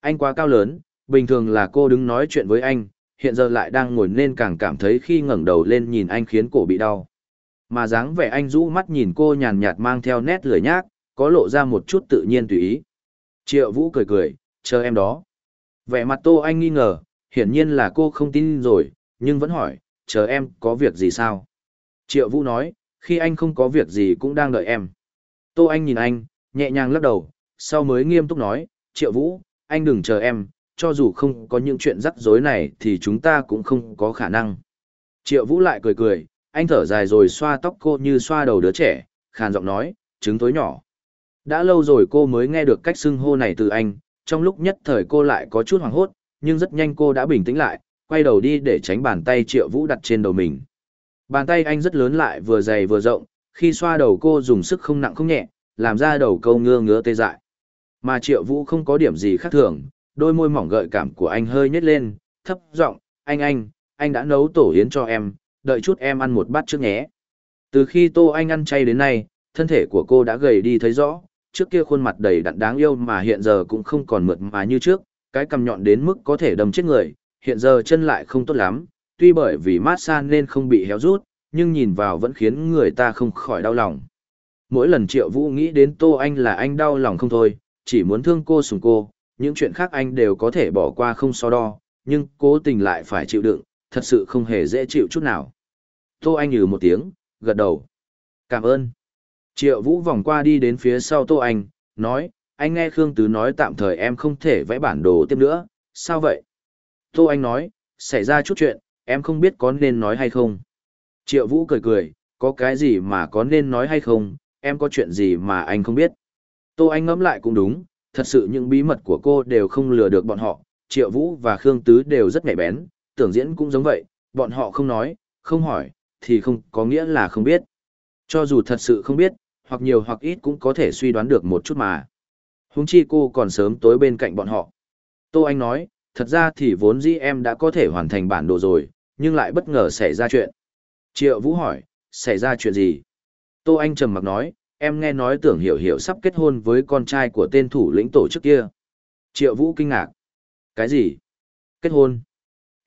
Anh quá cao lớn, bình thường là cô đứng nói chuyện với anh, hiện giờ lại đang ngồi nên càng cảm thấy khi ngẩng đầu lên nhìn anh khiến cổ bị đau. Mà dáng vẻ anh rũ mắt nhìn cô nhàn nhạt mang theo nét lười nhác, có lộ ra một chút tự nhiên tùy ý. Triệu Vũ cười cười, chờ em đó. Vẻ mặt Tô Anh nghi ngờ, hiển nhiên là cô không tin rồi, nhưng vẫn hỏi, chờ em có việc gì sao? Triệu Vũ nói, khi anh không có việc gì cũng đang đợi em. Tô Anh nhìn anh, nhẹ nhàng lắc đầu, sau mới nghiêm túc nói, Triệu Vũ, anh đừng chờ em, cho dù không có những chuyện rắc rối này thì chúng ta cũng không có khả năng. Triệu Vũ lại cười cười, anh thở dài rồi xoa tóc cô như xoa đầu đứa trẻ, khàn giọng nói, trứng tối nhỏ. Đã lâu rồi cô mới nghe được cách xưng hô này từ anh, trong lúc nhất thời cô lại có chút hoảng hốt, nhưng rất nhanh cô đã bình tĩnh lại, quay đầu đi để tránh bàn tay triệu vũ đặt trên đầu mình. Bàn tay anh rất lớn lại vừa dày vừa rộng, khi xoa đầu cô dùng sức không nặng không nhẹ, làm ra đầu câu ngơ ngứa tê dại. Mà triệu vũ không có điểm gì khác thường, đôi môi mỏng gợi cảm của anh hơi nhếch lên, thấp giọng, anh anh, anh đã nấu tổ yến cho em, đợi chút em ăn một bát trước nhé. Từ khi tô anh ăn chay đến nay, thân thể của cô đã gầy đi thấy rõ, trước kia khuôn mặt đầy đặn đáng yêu mà hiện giờ cũng không còn mượt mà như trước, cái cằm nhọn đến mức có thể đâm chết người, hiện giờ chân lại không tốt lắm, tuy bởi vì mát xa nên không bị héo rút, nhưng nhìn vào vẫn khiến người ta không khỏi đau lòng. Mỗi lần Triệu Vũ nghĩ đến Tô Anh là anh đau lòng không thôi, chỉ muốn thương cô sủng cô, những chuyện khác anh đều có thể bỏ qua không so đo, nhưng cố tình lại phải chịu đựng, thật sự không hề dễ chịu chút nào. Tô Anh nhừ một tiếng, gật đầu. Cảm ơn. Triệu Vũ vòng qua đi đến phía sau Tô Anh, nói, anh nghe Khương Tứ nói tạm thời em không thể vẽ bản đồ tiếp nữa, sao vậy? Tô Anh nói, xảy ra chút chuyện, em không biết có nên nói hay không. Triệu Vũ cười cười, có cái gì mà có nên nói hay không, em có chuyện gì mà anh không biết. Tô Anh ngẫm lại cũng đúng, thật sự những bí mật của cô đều không lừa được bọn họ, Triệu Vũ và Khương Tứ đều rất nhạy bén, tưởng diễn cũng giống vậy, bọn họ không nói, không hỏi, thì không có nghĩa là không biết. Cho dù thật sự không biết, hoặc nhiều hoặc ít cũng có thể suy đoán được một chút mà. Húng chi cô còn sớm tối bên cạnh bọn họ. Tô Anh nói, thật ra thì vốn dĩ em đã có thể hoàn thành bản đồ rồi, nhưng lại bất ngờ xảy ra chuyện. Triệu Vũ hỏi, xảy ra chuyện gì? Tô Anh trầm mặc nói, em nghe nói tưởng hiểu hiểu sắp kết hôn với con trai của tên thủ lĩnh tổ chức kia. Triệu Vũ kinh ngạc. Cái gì? Kết hôn?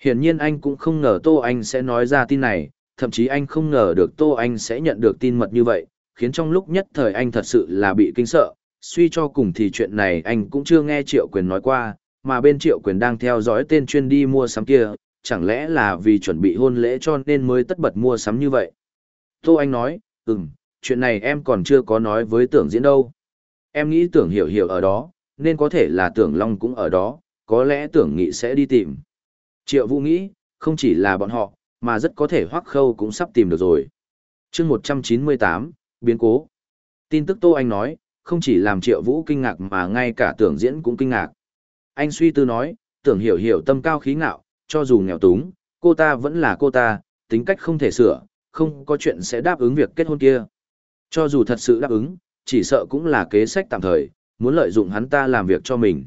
Hiển nhiên anh cũng không ngờ Tô Anh sẽ nói ra tin này, thậm chí anh không ngờ được Tô Anh sẽ nhận được tin mật như vậy, khiến trong lúc nhất thời anh thật sự là bị kinh sợ. Suy cho cùng thì chuyện này anh cũng chưa nghe Triệu Quyền nói qua, mà bên triệu quyền đang theo dõi tên chuyên đi mua sắm kia, chẳng lẽ là vì chuẩn bị hôn lễ cho nên mới tất bật mua sắm như vậy. Tô Anh nói, ừm, chuyện này em còn chưa có nói với tưởng diễn đâu. Em nghĩ tưởng hiểu hiểu ở đó, nên có thể là tưởng Long cũng ở đó, có lẽ tưởng nghị sẽ đi tìm. Triệu Vũ nghĩ, không chỉ là bọn họ, mà rất có thể hoắc khâu cũng sắp tìm được rồi. chương 198, biến cố. Tin tức Tô Anh nói, không chỉ làm Triệu Vũ kinh ngạc mà ngay cả tưởng diễn cũng kinh ngạc. Anh suy tư nói, tưởng hiểu hiểu tâm cao khí ngạo, cho dù nghèo túng, cô ta vẫn là cô ta, tính cách không thể sửa, không có chuyện sẽ đáp ứng việc kết hôn kia. Cho dù thật sự đáp ứng, chỉ sợ cũng là kế sách tạm thời, muốn lợi dụng hắn ta làm việc cho mình.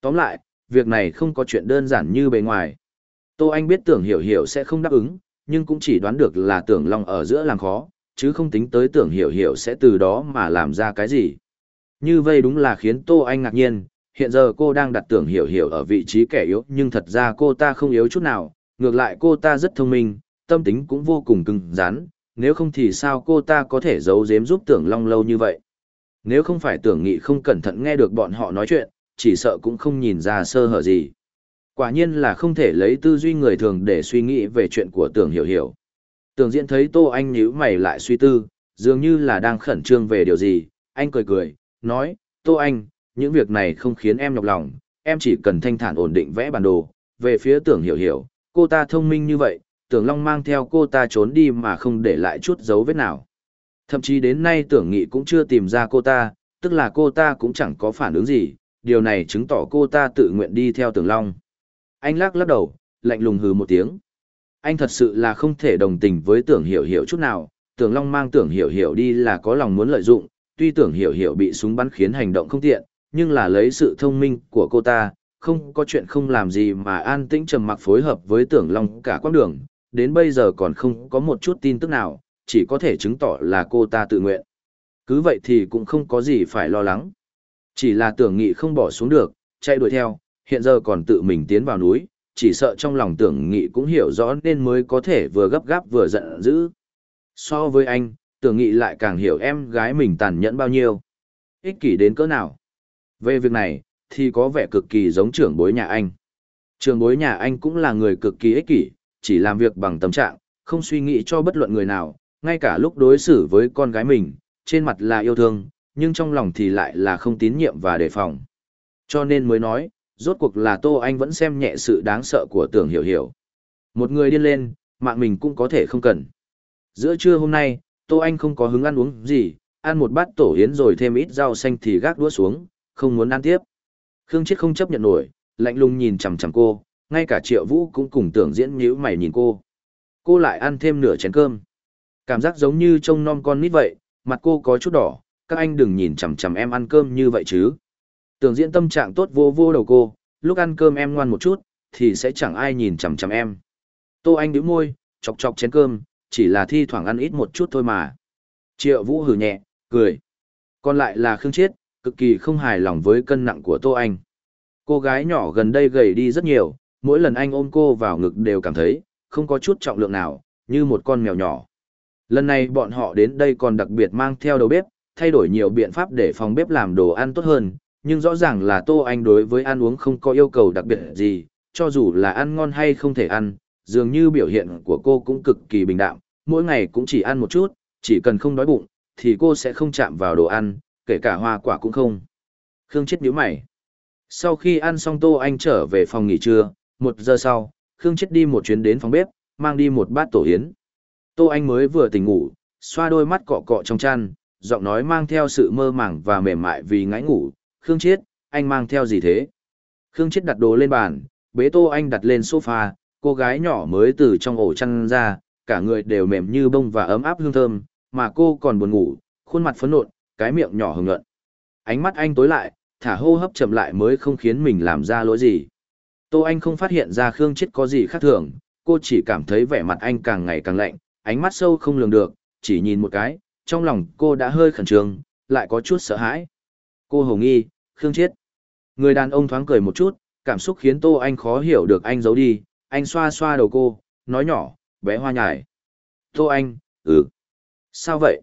Tóm lại, việc này không có chuyện đơn giản như bề ngoài. Tô Anh biết tưởng hiểu hiểu sẽ không đáp ứng, nhưng cũng chỉ đoán được là tưởng long ở giữa làng khó, chứ không tính tới tưởng hiểu hiểu sẽ từ đó mà làm ra cái gì. Như vậy đúng là khiến Tô Anh ngạc nhiên, hiện giờ cô đang đặt tưởng hiểu hiểu ở vị trí kẻ yếu nhưng thật ra cô ta không yếu chút nào, ngược lại cô ta rất thông minh, tâm tính cũng vô cùng cứng rắn, nếu không thì sao cô ta có thể giấu giếm giúp tưởng long lâu như vậy. Nếu không phải tưởng nghị không cẩn thận nghe được bọn họ nói chuyện, chỉ sợ cũng không nhìn ra sơ hở gì. Quả nhiên là không thể lấy tư duy người thường để suy nghĩ về chuyện của tưởng hiểu hiểu. Tưởng diễn thấy Tô Anh nhíu mày lại suy tư, dường như là đang khẩn trương về điều gì, anh cười cười, nói, Tô Anh, những việc này không khiến em nhọc lòng, em chỉ cần thanh thản ổn định vẽ bản đồ. Về phía tưởng hiểu hiểu, cô ta thông minh như vậy, tưởng long mang theo cô ta trốn đi mà không để lại chút dấu vết nào. Thậm chí đến nay tưởng nghị cũng chưa tìm ra cô ta, tức là cô ta cũng chẳng có phản ứng gì, điều này chứng tỏ cô ta tự nguyện đi theo tưởng long. Anh lắc lắc đầu, lạnh lùng hừ một tiếng. Anh thật sự là không thể đồng tình với tưởng hiểu hiểu chút nào, tưởng long mang tưởng hiểu hiểu đi là có lòng muốn lợi dụng, tuy tưởng hiểu hiểu bị súng bắn khiến hành động không tiện, nhưng là lấy sự thông minh của cô ta, không có chuyện không làm gì mà an tĩnh trầm mặc phối hợp với tưởng long cả quãng đường, đến bây giờ còn không có một chút tin tức nào, chỉ có thể chứng tỏ là cô ta tự nguyện. Cứ vậy thì cũng không có gì phải lo lắng. Chỉ là tưởng nghị không bỏ xuống được, chạy đuổi theo, hiện giờ còn tự mình tiến vào núi, chỉ sợ trong lòng tưởng nghị cũng hiểu rõ nên mới có thể vừa gấp gáp vừa giận dữ. So với anh, tưởng nghị lại càng hiểu em gái mình tàn nhẫn bao nhiêu. Ích kỷ đến cỡ nào. Về việc này, thì có vẻ cực kỳ giống trưởng bối nhà anh. Trưởng bối nhà anh cũng là người cực kỳ ích kỷ, chỉ làm việc bằng tâm trạng, không suy nghĩ cho bất luận người nào, ngay cả lúc đối xử với con gái mình, trên mặt là yêu thương, nhưng trong lòng thì lại là không tín nhiệm và đề phòng. Cho nên mới nói, rốt cuộc là Tô Anh vẫn xem nhẹ sự đáng sợ của tưởng hiểu hiểu. Một người điên lên, mạng mình cũng có thể không cần. Giữa trưa hôm nay, Tô Anh không có hứng ăn uống gì, ăn một bát tổ hiến rồi thêm ít rau xanh thì gác đũa xuống, không muốn ăn tiếp. Khương Chiết không chấp nhận nổi, lạnh lùng nhìn chằm chằm cô, ngay cả Triệu Vũ cũng cùng tưởng diễn nhíu mày nhìn cô. Cô lại ăn thêm nửa chén cơm. Cảm giác giống như trông non con nít vậy, mặt cô có chút đỏ, các anh đừng nhìn chằm chằm em ăn cơm như vậy chứ. Tưởng diễn tâm trạng tốt vô vô đầu cô, lúc ăn cơm em ngoan một chút, thì sẽ chẳng ai nhìn chằm chằm em. Tô Anh đứa môi, chọc chọc chén cơm, chỉ là thi thoảng ăn ít một chút thôi mà. Triệu Vũ hử nhẹ, cười. Còn lại là Khương Chiết, cực kỳ không hài lòng với cân nặng của Tô Anh. Cô gái nhỏ gần đây gầy đi rất nhiều, mỗi lần anh ôm cô vào ngực đều cảm thấy, không có chút trọng lượng nào, như một con mèo nhỏ. Lần này bọn họ đến đây còn đặc biệt mang theo đầu bếp, thay đổi nhiều biện pháp để phòng bếp làm đồ ăn tốt hơn, nhưng rõ ràng là Tô Anh đối với ăn uống không có yêu cầu đặc biệt gì, cho dù là ăn ngon hay không thể ăn, dường như biểu hiện của cô cũng cực kỳ bình đạm, mỗi ngày cũng chỉ ăn một chút, chỉ cần không đói bụng, thì cô sẽ không chạm vào đồ ăn, kể cả hoa quả cũng không. Khương Chết nhíu mày. Sau khi ăn xong Tô Anh trở về phòng nghỉ trưa, một giờ sau, Khương Chết đi một chuyến đến phòng bếp, mang đi một bát tổ yến. Tô Anh mới vừa tỉnh ngủ, xoa đôi mắt cọ cọ trong chăn, giọng nói mang theo sự mơ màng và mềm mại vì ngáy ngủ. Khương Chết, anh mang theo gì thế? Khương Chết đặt đồ lên bàn, bế Tô Anh đặt lên sofa, cô gái nhỏ mới từ trong ổ chăn ra, cả người đều mềm như bông và ấm áp hương thơm, mà cô còn buồn ngủ, khuôn mặt phấn nộn, cái miệng nhỏ hồng nhuận. Ánh mắt anh tối lại, thả hô hấp chậm lại mới không khiến mình làm ra lỗi gì. Tô Anh không phát hiện ra Khương Chết có gì khác thường, cô chỉ cảm thấy vẻ mặt anh càng ngày càng lạnh, ánh mắt sâu không lường được, chỉ nhìn một cái, trong lòng cô đã hơi khẩn trương, lại có chút sợ hãi. Cô hồ nghi, Khương Chết. Người đàn ông thoáng cười một chút, cảm xúc khiến Tô Anh khó hiểu được anh giấu đi, anh xoa xoa đầu cô, nói nhỏ, bé hoa nhải. Tô Anh, ừ. Sao vậy?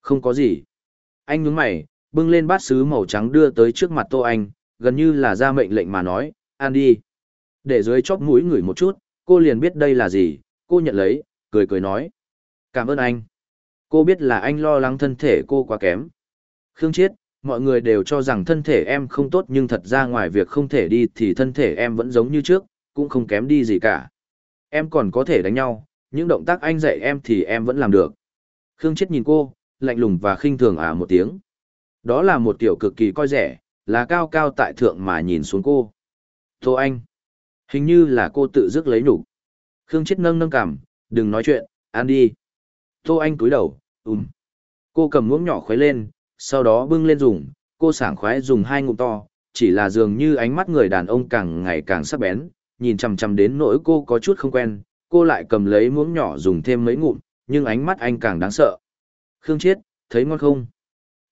Không có gì anh nhướng mày, bưng lên bát sứ màu trắng đưa tới trước mặt Tô Anh, gần như là ra mệnh lệnh mà nói, ăn đi. Để dưới chóp mũi ngửi một chút, cô liền biết đây là gì, cô nhận lấy, cười cười nói. Cảm ơn anh. Cô biết là anh lo lắng thân thể cô quá kém. Khương Chiết, mọi người đều cho rằng thân thể em không tốt nhưng thật ra ngoài việc không thể đi thì thân thể em vẫn giống như trước, cũng không kém đi gì cả. Em còn có thể đánh nhau, những động tác anh dạy em thì em vẫn làm được. Khương Chiết nhìn cô, lạnh lùng và khinh thường à một tiếng. Đó là một tiểu cực kỳ coi rẻ, là cao cao tại thượng mà nhìn xuống cô. Tô Anh. Hình như là cô tự dứt lấy nhục Khương chết nâng nâng cảm, đừng nói chuyện, ăn đi. Tô Anh cúi đầu, ùm. Cô cầm muỗng nhỏ khuấy lên, sau đó bưng lên dùng, cô sảng khoái dùng hai ngụm to, chỉ là dường như ánh mắt người đàn ông càng ngày càng sắc bén, nhìn chằm chằm đến nỗi cô có chút không quen, cô lại cầm lấy muỗng nhỏ dùng thêm mấy ngụm, nhưng ánh mắt anh càng đáng sợ. Khương Chiết, thấy ngon không?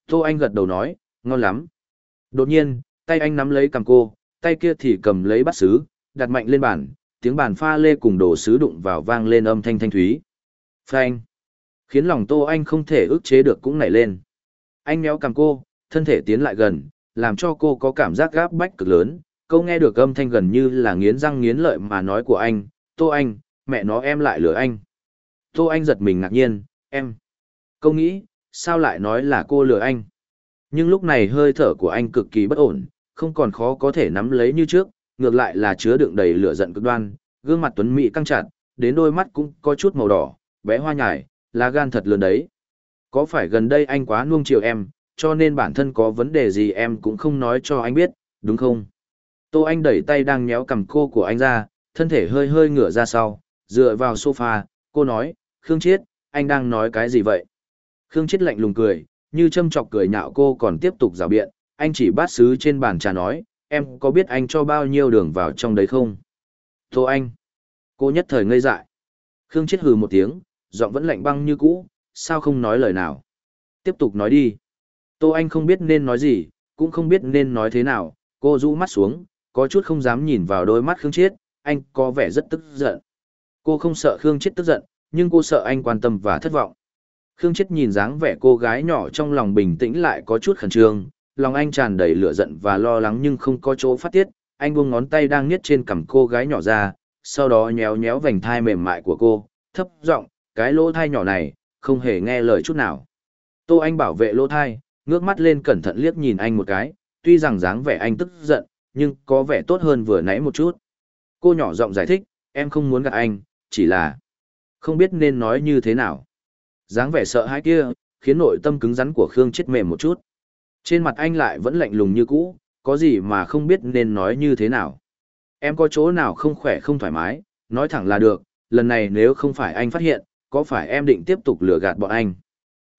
Tô Anh gật đầu nói, ngon lắm. Đột nhiên, tay anh nắm lấy cằm cô, tay kia thì cầm lấy bát sứ, đặt mạnh lên bàn, tiếng bàn pha lê cùng đồ sứ đụng vào vang lên âm thanh thanh thúy. Phanh! Khiến lòng Tô Anh không thể ức chế được cũng nảy lên. Anh méo cằm cô, thân thể tiến lại gần, làm cho cô có cảm giác gáp bách cực lớn. Câu nghe được âm thanh gần như là nghiến răng nghiến lợi mà nói của anh, Tô Anh, mẹ nó em lại lừa anh. Tô Anh giật mình ngạc nhiên, em. Câu nghĩ, sao lại nói là cô lừa anh? Nhưng lúc này hơi thở của anh cực kỳ bất ổn, không còn khó có thể nắm lấy như trước, ngược lại là chứa đựng đầy lửa giận cực đoan, gương mặt tuấn mỹ căng chặt, đến đôi mắt cũng có chút màu đỏ, bé hoa nhài, là gan thật lớn đấy. Có phải gần đây anh quá nuông chiều em, cho nên bản thân có vấn đề gì em cũng không nói cho anh biết, đúng không? Tô Anh đẩy tay đang nhéo cầm cô của anh ra, thân thể hơi hơi ngửa ra sau, dựa vào sofa, cô nói, Khương Chiết, anh đang nói cái gì vậy? Khương Chết lạnh lùng cười, như châm chọc cười nhạo cô còn tiếp tục rào biện, anh chỉ bát xứ trên bàn trà nói, em có biết anh cho bao nhiêu đường vào trong đấy không? Tô anh! Cô nhất thời ngây dại. Khương Chết hừ một tiếng, giọng vẫn lạnh băng như cũ, sao không nói lời nào? Tiếp tục nói đi. Tô anh không biết nên nói gì, cũng không biết nên nói thế nào, cô rũ mắt xuống, có chút không dám nhìn vào đôi mắt Khương Chết, anh có vẻ rất tức giận. Cô không sợ Khương Chết tức giận, nhưng cô sợ anh quan tâm và thất vọng. Khương Chết nhìn dáng vẻ cô gái nhỏ trong lòng bình tĩnh lại có chút khẩn trương, lòng anh tràn đầy lửa giận và lo lắng nhưng không có chỗ phát tiết, anh buông ngón tay đang niết trên cằm cô gái nhỏ ra, sau đó nhéo nhéo vành thai mềm mại của cô, thấp giọng, cái lỗ thai nhỏ này, không hề nghe lời chút nào. Tô Anh bảo vệ lỗ thai, ngước mắt lên cẩn thận liếc nhìn anh một cái, tuy rằng dáng vẻ anh tức giận, nhưng có vẻ tốt hơn vừa nãy một chút. Cô nhỏ giọng giải thích, em không muốn gặp anh, chỉ là không biết nên nói như thế nào dáng vẻ sợ hãi kia, khiến nội tâm cứng rắn của Khương chết mềm một chút. Trên mặt anh lại vẫn lạnh lùng như cũ, có gì mà không biết nên nói như thế nào. Em có chỗ nào không khỏe không thoải mái, nói thẳng là được, lần này nếu không phải anh phát hiện, có phải em định tiếp tục lừa gạt bọn anh?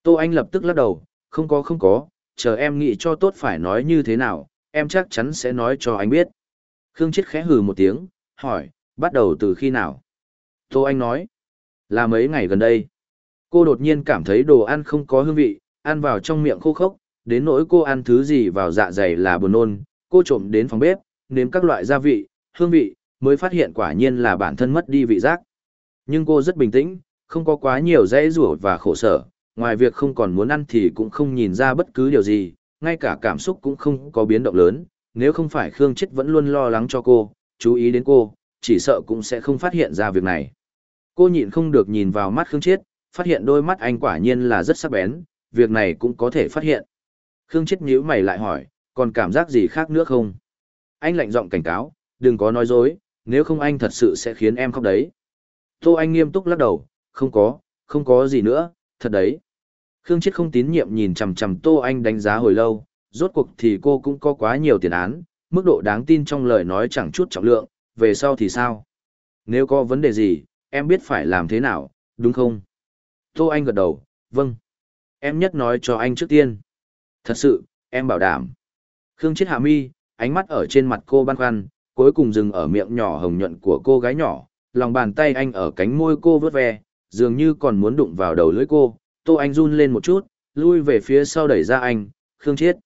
Tô Anh lập tức lắc đầu, không có không có, chờ em nghĩ cho tốt phải nói như thế nào, em chắc chắn sẽ nói cho anh biết. Khương Chết khẽ hừ một tiếng, hỏi, bắt đầu từ khi nào? Tô Anh nói, là mấy ngày gần đây cô đột nhiên cảm thấy đồ ăn không có hương vị, ăn vào trong miệng khô khốc, đến nỗi cô ăn thứ gì vào dạ dày là buồn nôn, cô trộm đến phòng bếp, nếm các loại gia vị, hương vị, mới phát hiện quả nhiên là bản thân mất đi vị giác. Nhưng cô rất bình tĩnh, không có quá nhiều dễ rủa và khổ sở, ngoài việc không còn muốn ăn thì cũng không nhìn ra bất cứ điều gì, ngay cả cảm xúc cũng không có biến động lớn, nếu không phải Khương Chết vẫn luôn lo lắng cho cô, chú ý đến cô, chỉ sợ cũng sẽ không phát hiện ra việc này. Cô nhịn không được nhìn vào mắt Khương Chết, phát hiện đôi mắt anh quả nhiên là rất sắc bén, việc này cũng có thể phát hiện. Khương Chết nhíu mày lại hỏi, còn cảm giác gì khác nữa không? Anh lạnh giọng cảnh cáo, đừng có nói dối, nếu không anh thật sự sẽ khiến em khóc đấy. Tô Anh nghiêm túc lắc đầu, không có, không có gì nữa, thật đấy. Khương Chết không tín nhiệm nhìn chằm chằm Tô Anh đánh giá hồi lâu, rốt cuộc thì cô cũng có quá nhiều tiền án, mức độ đáng tin trong lời nói chẳng chút trọng lượng, về sau thì sao? Nếu có vấn đề gì, em biết phải làm thế nào, đúng không? Tô Anh gật đầu, vâng. Em nhất nói cho anh trước tiên. Thật sự, em bảo đảm. Khương Chiết hạ mi, ánh mắt ở trên mặt cô băn khoăn, cuối cùng dừng ở miệng nhỏ hồng nhuận của cô gái nhỏ, lòng bàn tay anh ở cánh môi cô vớt ve, dường như còn muốn đụng vào đầu lưỡi cô. Tô Anh run lên một chút, lui về phía sau đẩy ra anh, Khương Chiết.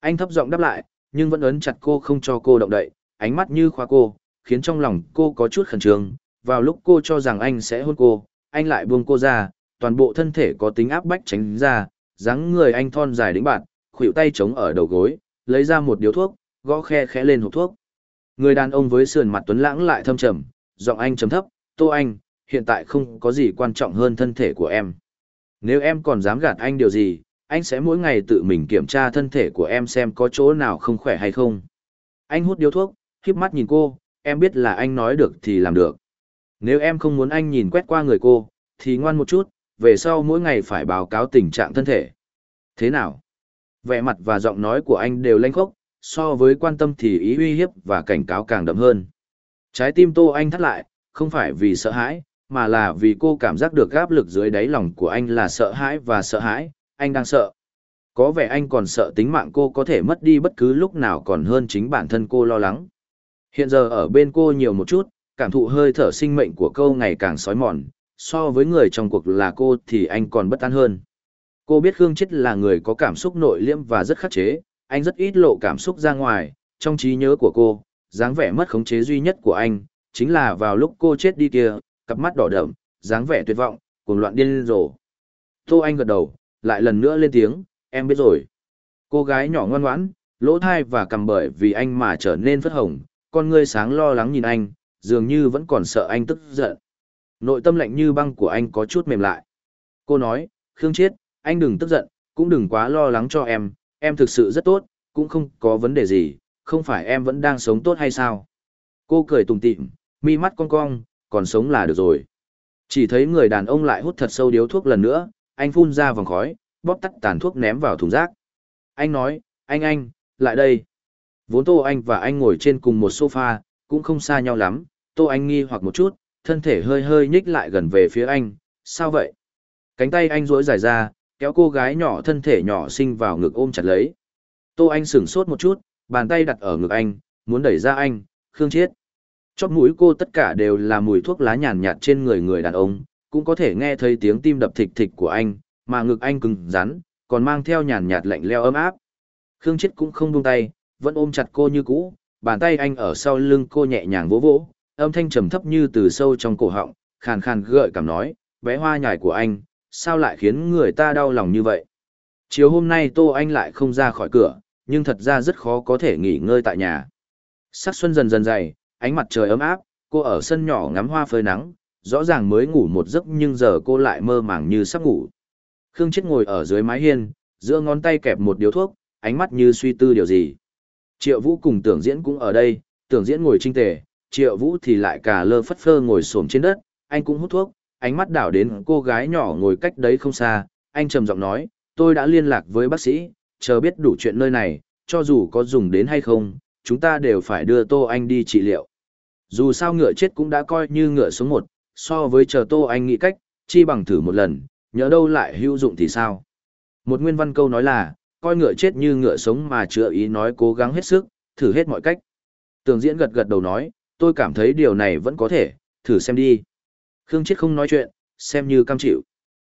Anh thấp giọng đáp lại, nhưng vẫn ấn chặt cô không cho cô động đậy, ánh mắt như khóa cô, khiến trong lòng cô có chút khẩn trương. Vào lúc cô cho rằng anh sẽ hôn cô, anh lại buông cô ra, toàn bộ thân thể có tính áp bách tránh ra, dáng người anh thon dài đĩnh bạn, khuỷu tay chống ở đầu gối, lấy ra một điếu thuốc, gõ khe khẽ lên hộp thuốc. Người đàn ông với sườn mặt tuấn lãng lại thâm trầm, giọng anh trầm thấp, "Tô anh, hiện tại không có gì quan trọng hơn thân thể của em. Nếu em còn dám gạt anh điều gì, anh sẽ mỗi ngày tự mình kiểm tra thân thể của em xem có chỗ nào không khỏe hay không." Anh hút điếu thuốc, khép mắt nhìn cô, "Em biết là anh nói được thì làm được. Nếu em không muốn anh nhìn quét qua người cô, thì ngoan một chút, về sau mỗi ngày phải báo cáo tình trạng thân thể. Thế nào? Vẻ mặt và giọng nói của anh đều lanh khốc, so với quan tâm thì ý uy hiếp và cảnh cáo càng đậm hơn. Trái tim Tô Anh thắt lại, không phải vì sợ hãi, mà là vì cô cảm giác được gáp lực dưới đáy lòng của anh là sợ hãi và sợ hãi, anh đang sợ. Có vẻ anh còn sợ tính mạng cô có thể mất đi bất cứ lúc nào còn hơn chính bản thân cô lo lắng. Hiện giờ ở bên cô nhiều một chút, cảm thụ hơi thở sinh mệnh của cô ngày càng sói mòn, so với người trong cuộc là cô thì anh còn bất an hơn. Cô biết Khương Chết là người có cảm xúc nội liễm và rất khắc chế, anh rất ít lộ cảm xúc ra ngoài, trong trí nhớ của cô, dáng vẻ mất khống chế duy nhất của anh, chính là vào lúc cô chết đi kia, cặp mắt đỏ đậm, dáng vẻ tuyệt vọng, cuồng loạn điên rồ. Tô Anh gật đầu, lại lần nữa lên tiếng, em biết rồi. Cô gái nhỏ ngoan ngoãn, lỗ thai và cầm bởi vì anh mà trở nên phất hồng, con ngươi sáng lo lắng nhìn anh, dường như vẫn còn sợ anh tức giận nội tâm lạnh như băng của anh có chút mềm lại. Cô nói, Khương Chiết, anh đừng tức giận, cũng đừng quá lo lắng cho em, em thực sự rất tốt, cũng không có vấn đề gì, không phải em vẫn đang sống tốt hay sao? Cô cười tùng tịm, mi mắt cong cong, còn sống là được rồi. Chỉ thấy người đàn ông lại hút thật sâu điếu thuốc lần nữa, anh phun ra vòng khói, bóp tắt tàn thuốc ném vào thùng rác. Anh nói, anh anh, lại đây. Vốn Tô Anh và anh ngồi trên cùng một sofa, cũng không xa nhau lắm, Tô Anh nghi hoặc một chút, thân thể hơi hơi nhích lại gần về phía anh, sao vậy? Cánh tay anh duỗi dài ra, kéo cô gái nhỏ thân thể nhỏ xinh vào ngực ôm chặt lấy. Tô Anh sửng sốt một chút, bàn tay đặt ở ngực anh, muốn đẩy ra anh, Khương Chiết. chót mũi cô tất cả đều là mùi thuốc lá nhàn nhạt trên người người đàn ông, cũng có thể nghe thấy tiếng tim đập thịch thịch của anh, mà ngực anh cứng rắn, còn mang theo nhàn nhạt lạnh leo ấm áp. Khương Chiết cũng không buông tay, vẫn ôm chặt cô như cũ, bàn tay anh ở sau lưng cô nhẹ nhàng vỗ vỗ, âm thanh trầm thấp như từ sâu trong cổ họng, khàn khàn gợi cảm nói, bé hoa nhài của anh, sao lại khiến người ta đau lòng như vậy? Chiều hôm nay Tô Anh lại không ra khỏi cửa, nhưng thật ra rất khó có thể nghỉ ngơi tại nhà. Sắc xuân dần dần dày, ánh mặt trời ấm áp, cô ở sân nhỏ ngắm hoa phơi nắng, rõ ràng mới ngủ một giấc nhưng giờ cô lại mơ màng như sắp ngủ. Khương Chết ngồi ở dưới mái hiên, giữa ngón tay kẹp một điếu thuốc, ánh mắt như suy tư điều gì. Triệu Vũ cùng Tưởng Diễn cũng ở đây, Tưởng Diễn ngồi trinh tề, triệu vũ thì lại cà lơ phất phơ ngồi xổm trên đất, anh cũng hút thuốc, ánh mắt đảo đến cô gái nhỏ ngồi cách đấy không xa, anh trầm giọng nói, tôi đã liên lạc với bác sĩ, chờ biết đủ chuyện nơi này, cho dù có dùng đến hay không, chúng ta đều phải đưa tô anh đi trị liệu. Dù sao ngựa chết cũng đã coi như ngựa số một, so với chờ tô anh nghĩ cách, chi bằng thử một lần nhỡ đâu lại hữu dụng thì sao? Một nguyên văn câu nói là, coi ngựa chết như ngựa sống mà chữa ý nói cố gắng hết sức, thử hết mọi cách. Tường diễn gật gật đầu nói tôi cảm thấy điều này vẫn có thể, thử xem đi. Khương Chiết không nói chuyện, xem như cam chịu.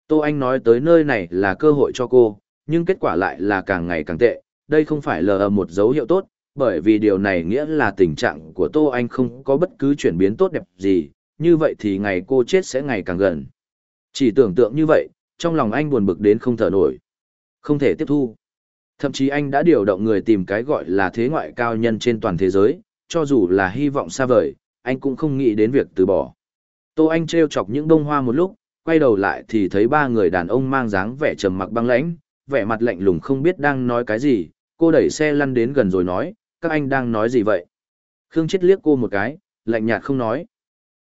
Tô Anh nói tới nơi này là cơ hội cho cô, nhưng kết quả lại là càng ngày càng tệ, đây không phải là một dấu hiệu tốt, bởi vì điều này nghĩa là tình trạng của Tô Anh không có bất cứ chuyển biến tốt đẹp gì, như vậy thì ngày cô chết sẽ ngày càng gần. Chỉ tưởng tượng như vậy, trong lòng anh buồn bực đến không thở nổi. Không thể tiếp thu. Thậm chí anh đã điều động người tìm cái gọi là thế ngoại cao nhân trên toàn thế giới, cho dù là hy vọng xa vời, anh cũng không nghĩ đến việc từ bỏ. Tô Anh treo chọc những bông hoa một lúc, quay đầu lại thì thấy ba người đàn ông mang dáng vẻ trầm mặc băng lãnh, vẻ mặt lạnh lùng không biết đang nói cái gì, cô đẩy xe lăn đến gần rồi nói, các anh đang nói gì vậy? Khương chết liếc cô một cái, lạnh nhạt không nói.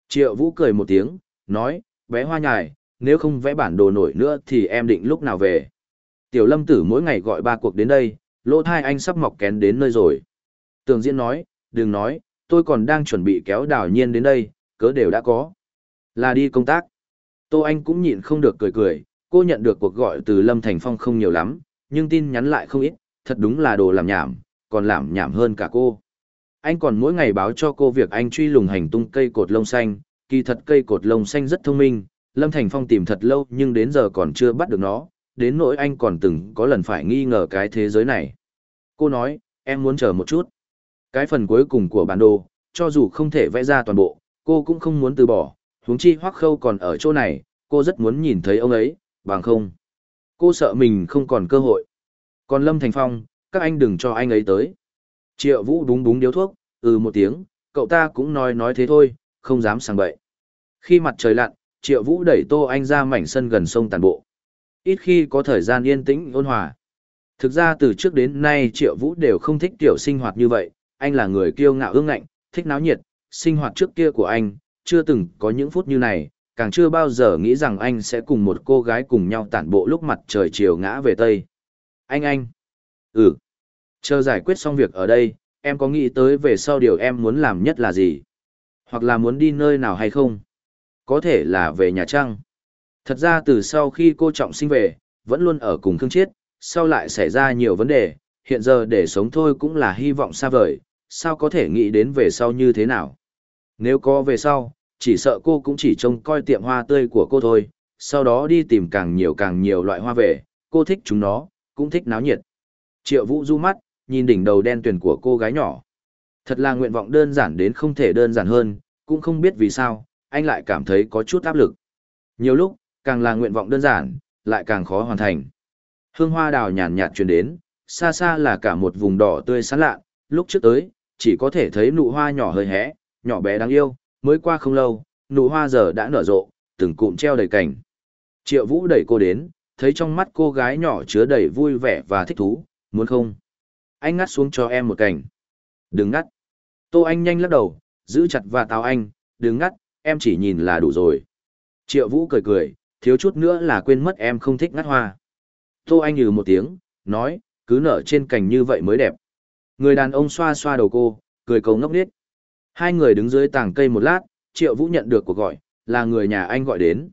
Triệu Vũ cười một tiếng, nói, bé hoa nhài, nếu không vẽ bản đồ nổi nữa thì em định lúc nào về. Tiểu lâm tử mỗi ngày gọi ba cuộc đến đây, lỗ thai anh sắp mọc kén đến nơi rồi. Tường diễn nói, đừng nói, tôi còn đang chuẩn bị kéo đảo nhiên đến đây, cớ đều đã có. Là đi công tác. Tô Anh cũng nhịn không được cười cười, cô nhận được cuộc gọi từ Lâm Thành Phong không nhiều lắm, nhưng tin nhắn lại không ít, thật đúng là đồ làm nhảm, còn làm nhảm hơn cả cô. Anh còn mỗi ngày báo cho cô việc anh truy lùng hành tung cây cột lông xanh, kỳ thật cây cột lông xanh rất thông minh, Lâm Thành Phong tìm thật lâu nhưng đến giờ còn chưa bắt được nó, đến nỗi anh còn từng có lần phải nghi ngờ cái thế giới này. Cô nói, em muốn chờ một chút. Cái phần cuối cùng của bản đồ, cho dù không thể vẽ ra toàn bộ, cô cũng không muốn từ bỏ, huống chi Hoắc Khâu còn ở chỗ này, cô rất muốn nhìn thấy ông ấy, bằng không. Cô sợ mình không còn cơ hội. Còn Lâm Thành Phong, các anh đừng cho anh ấy tới. Triệu Vũ búng búng điếu thuốc, ừ một tiếng, cậu ta cũng nói nói thế thôi, không dám sang bậy. Khi mặt trời lặn, Triệu Vũ đẩy Tô Anh ra mảnh sân gần sông tàn bộ. Ít khi có thời gian yên tĩnh ôn hòa. Thực ra từ trước đến nay Triệu Vũ đều không thích tiểu sinh hoạt như vậy, anh là người kiêu ngạo ương ngạnh, thích náo nhiệt, sinh hoạt trước kia của anh, chưa từng có những phút như này, càng chưa bao giờ nghĩ rằng anh sẽ cùng một cô gái cùng nhau tản bộ lúc mặt trời chiều ngã về Tây. Anh anh! Ừ! Chờ giải quyết xong việc ở đây, em có nghĩ tới về sau điều em muốn làm nhất là gì? Hoặc là muốn đi nơi nào hay không? Có thể là về nhà trăng. Thật ra từ sau khi cô Trọng sinh về, vẫn luôn ở cùng Khương Chiết, sau lại xảy ra nhiều vấn đề, hiện giờ để sống thôi cũng là hy vọng xa vời, sao có thể nghĩ đến về sau như thế nào. Nếu có về sau, chỉ sợ cô cũng chỉ trông coi tiệm hoa tươi của cô thôi, sau đó đi tìm càng nhiều càng nhiều loại hoa về, cô thích chúng nó, cũng thích náo nhiệt. Triệu Vũ du mắt, nhìn đỉnh đầu đen tuyền của cô gái nhỏ. Thật là nguyện vọng đơn giản đến không thể đơn giản hơn, cũng không biết vì sao, anh lại cảm thấy có chút áp lực. Nhiều lúc, càng là nguyện vọng đơn giản, lại càng khó hoàn thành. Hương hoa đào nhàn nhạt truyền đến, xa xa là cả một vùng đỏ tươi sáng lạ, lúc trước tới, chỉ có thể thấy nụ hoa nhỏ hơi hé, nhỏ bé đáng yêu, mới qua không lâu, nụ hoa giờ đã nở rộ, từng cụm treo đầy cảnh. Triệu Vũ đẩy cô đến, thấy trong mắt cô gái nhỏ chứa đầy vui vẻ và thích thú, muốn không? Anh ngắt xuống cho em một cảnh. Đừng ngắt. Tô Anh nhanh lắc đầu, giữ chặt và táo anh, đừng ngắt, em chỉ nhìn là đủ rồi. Triệu Vũ cười cười, thiếu chút nữa là quên mất em không thích ngắt hoa. Tô Anh ừ một tiếng, nói, cứ nở trên cành như vậy mới đẹp. Người đàn ông xoa xoa đầu cô, cười cầu ngốc nít. Hai người đứng dưới tảng cây một lát, Triệu Vũ nhận được cuộc gọi, là người nhà anh gọi đến.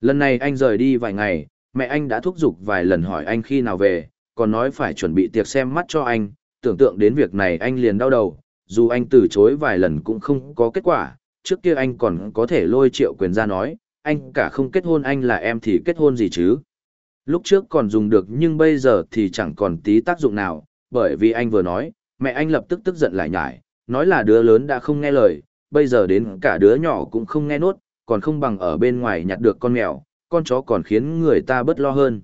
Lần này anh rời đi vài ngày, mẹ anh đã thúc giục vài lần hỏi anh khi nào về, còn nói phải chuẩn bị tiệc xem mắt cho anh, tưởng tượng đến việc này anh liền đau đầu, dù anh từ chối vài lần cũng không có kết quả, trước kia anh còn có thể lôi Triệu Quyền ra nói, anh cả không kết hôn anh là em thì kết hôn gì chứ. Lúc trước còn dùng được nhưng bây giờ thì chẳng còn tí tác dụng nào, bởi vì anh vừa nói, mẹ anh lập tức tức giận lại nhải, nói là đứa lớn đã không nghe lời, bây giờ đến cả đứa nhỏ cũng không nghe nốt, còn không bằng ở bên ngoài nhặt được con mèo, con chó còn khiến người ta bớt lo hơn.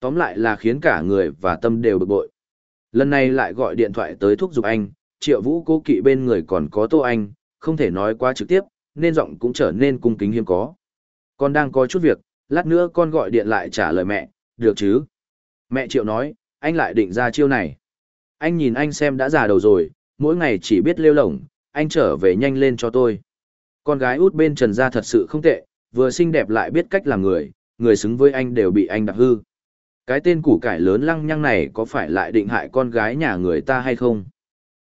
Tóm lại là khiến cả người và tâm đều bực bội. Lần này lại gọi điện thoại tới thúc giục anh, triệu vũ cố kỵ bên người còn có tô anh, không thể nói quá trực tiếp, nên giọng cũng trở nên cung kính hiếm có. Con đang có chút việc, lát nữa con gọi điện lại trả lời mẹ, được chứ? Mẹ triệu nói, anh lại định ra chiêu này anh nhìn anh xem đã già đầu rồi, mỗi ngày chỉ biết lêu lỏng, anh trở về nhanh lên cho tôi. Con gái út bên Trần Gia thật sự không tệ, vừa xinh đẹp lại biết cách làm người, người xứng với anh đều bị anh đạp hư. Cái tên củ cải lớn lăng nhăng này có phải lại định hại con gái nhà người ta hay không?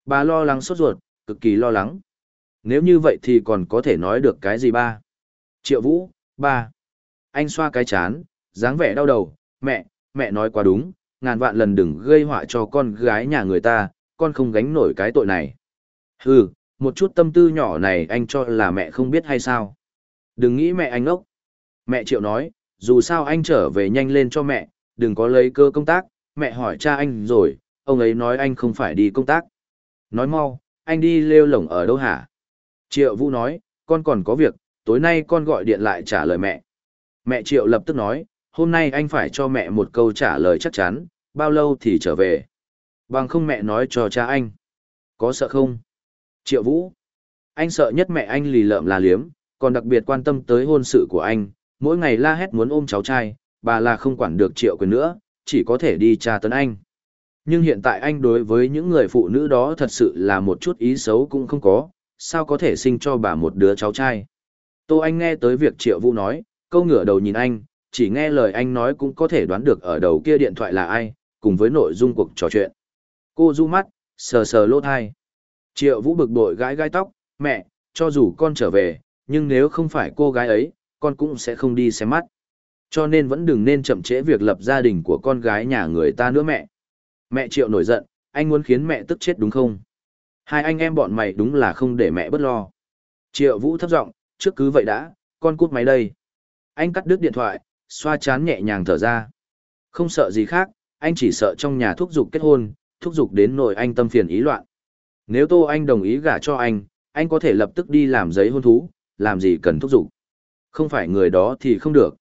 Bà lo lắng sốt ruột, cực kỳ lo lắng. Nếu như vậy thì còn có thể nói được cái gì ba? Triệu Vũ, ba. Anh xoa cái chán, dáng vẻ đau đầu, mẹ, mẹ nói quá đúng, ngàn vạn lần đừng gây họa cho con gái nhà người ta, con không gánh nổi cái tội này. Hừ, một chút tâm tư nhỏ này anh cho là mẹ không biết hay sao. Đừng nghĩ mẹ anh ốc. Mẹ triệu nói, dù sao anh trở về nhanh lên cho mẹ, đừng có lấy cơ công tác, mẹ hỏi cha anh rồi, ông ấy nói anh không phải đi công tác. Nói mau, anh đi lêu lỏng ở đâu hả? Triệu Vũ nói, con còn có việc, tối nay con gọi điện lại trả lời mẹ. Mẹ Triệu lập tức nói, hôm nay anh phải cho mẹ một câu trả lời chắc chắn, bao lâu thì trở về. Bằng không mẹ nói cho cha anh. Có sợ không? Triệu Vũ. Anh sợ nhất mẹ anh lì lợm là liếm, còn đặc biệt quan tâm tới hôn sự của anh, mỗi ngày la hét muốn ôm cháu trai, bà là không quản được Triệu Quyền nữa, chỉ có thể đi tra tấn anh. Nhưng hiện tại anh đối với những người phụ nữ đó thật sự là một chút ý xấu cũng không có, sao có thể sinh cho bà một đứa cháu trai. Tô Anh nghe tới việc Triệu Vũ nói, câu ngửa đầu nhìn anh, chỉ nghe lời anh nói cũng có thể đoán được ở đầu kia điện thoại là ai, cùng với nội dung cuộc trò chuyện. Cô du mắt, sờ sờ lỗ thai. Triệu Vũ bực bội gái gái tóc, mẹ, cho dù con trở về, nhưng nếu không phải cô gái ấy, con cũng sẽ không đi xem mắt. Cho nên vẫn đừng nên chậm trễ việc lập gia đình của con gái nhà người ta nữa mẹ. Mẹ Triệu nổi giận, anh muốn khiến mẹ tức chết đúng không? Hai anh em bọn mày đúng là không để mẹ bất lo. Triệu Vũ thấp giọng, trước cứ vậy đã, con cút máy đây. Anh cắt đứt điện thoại, xoa chán nhẹ nhàng thở ra. Không sợ gì khác, anh chỉ sợ trong nhà thúc giục kết hôn, thúc giục đến nội anh tâm phiền ý loạn. Nếu Tô Anh đồng ý gả cho anh, anh có thể lập tức đi làm giấy hôn thú, làm gì cần thúc giục. Không phải người đó thì không được.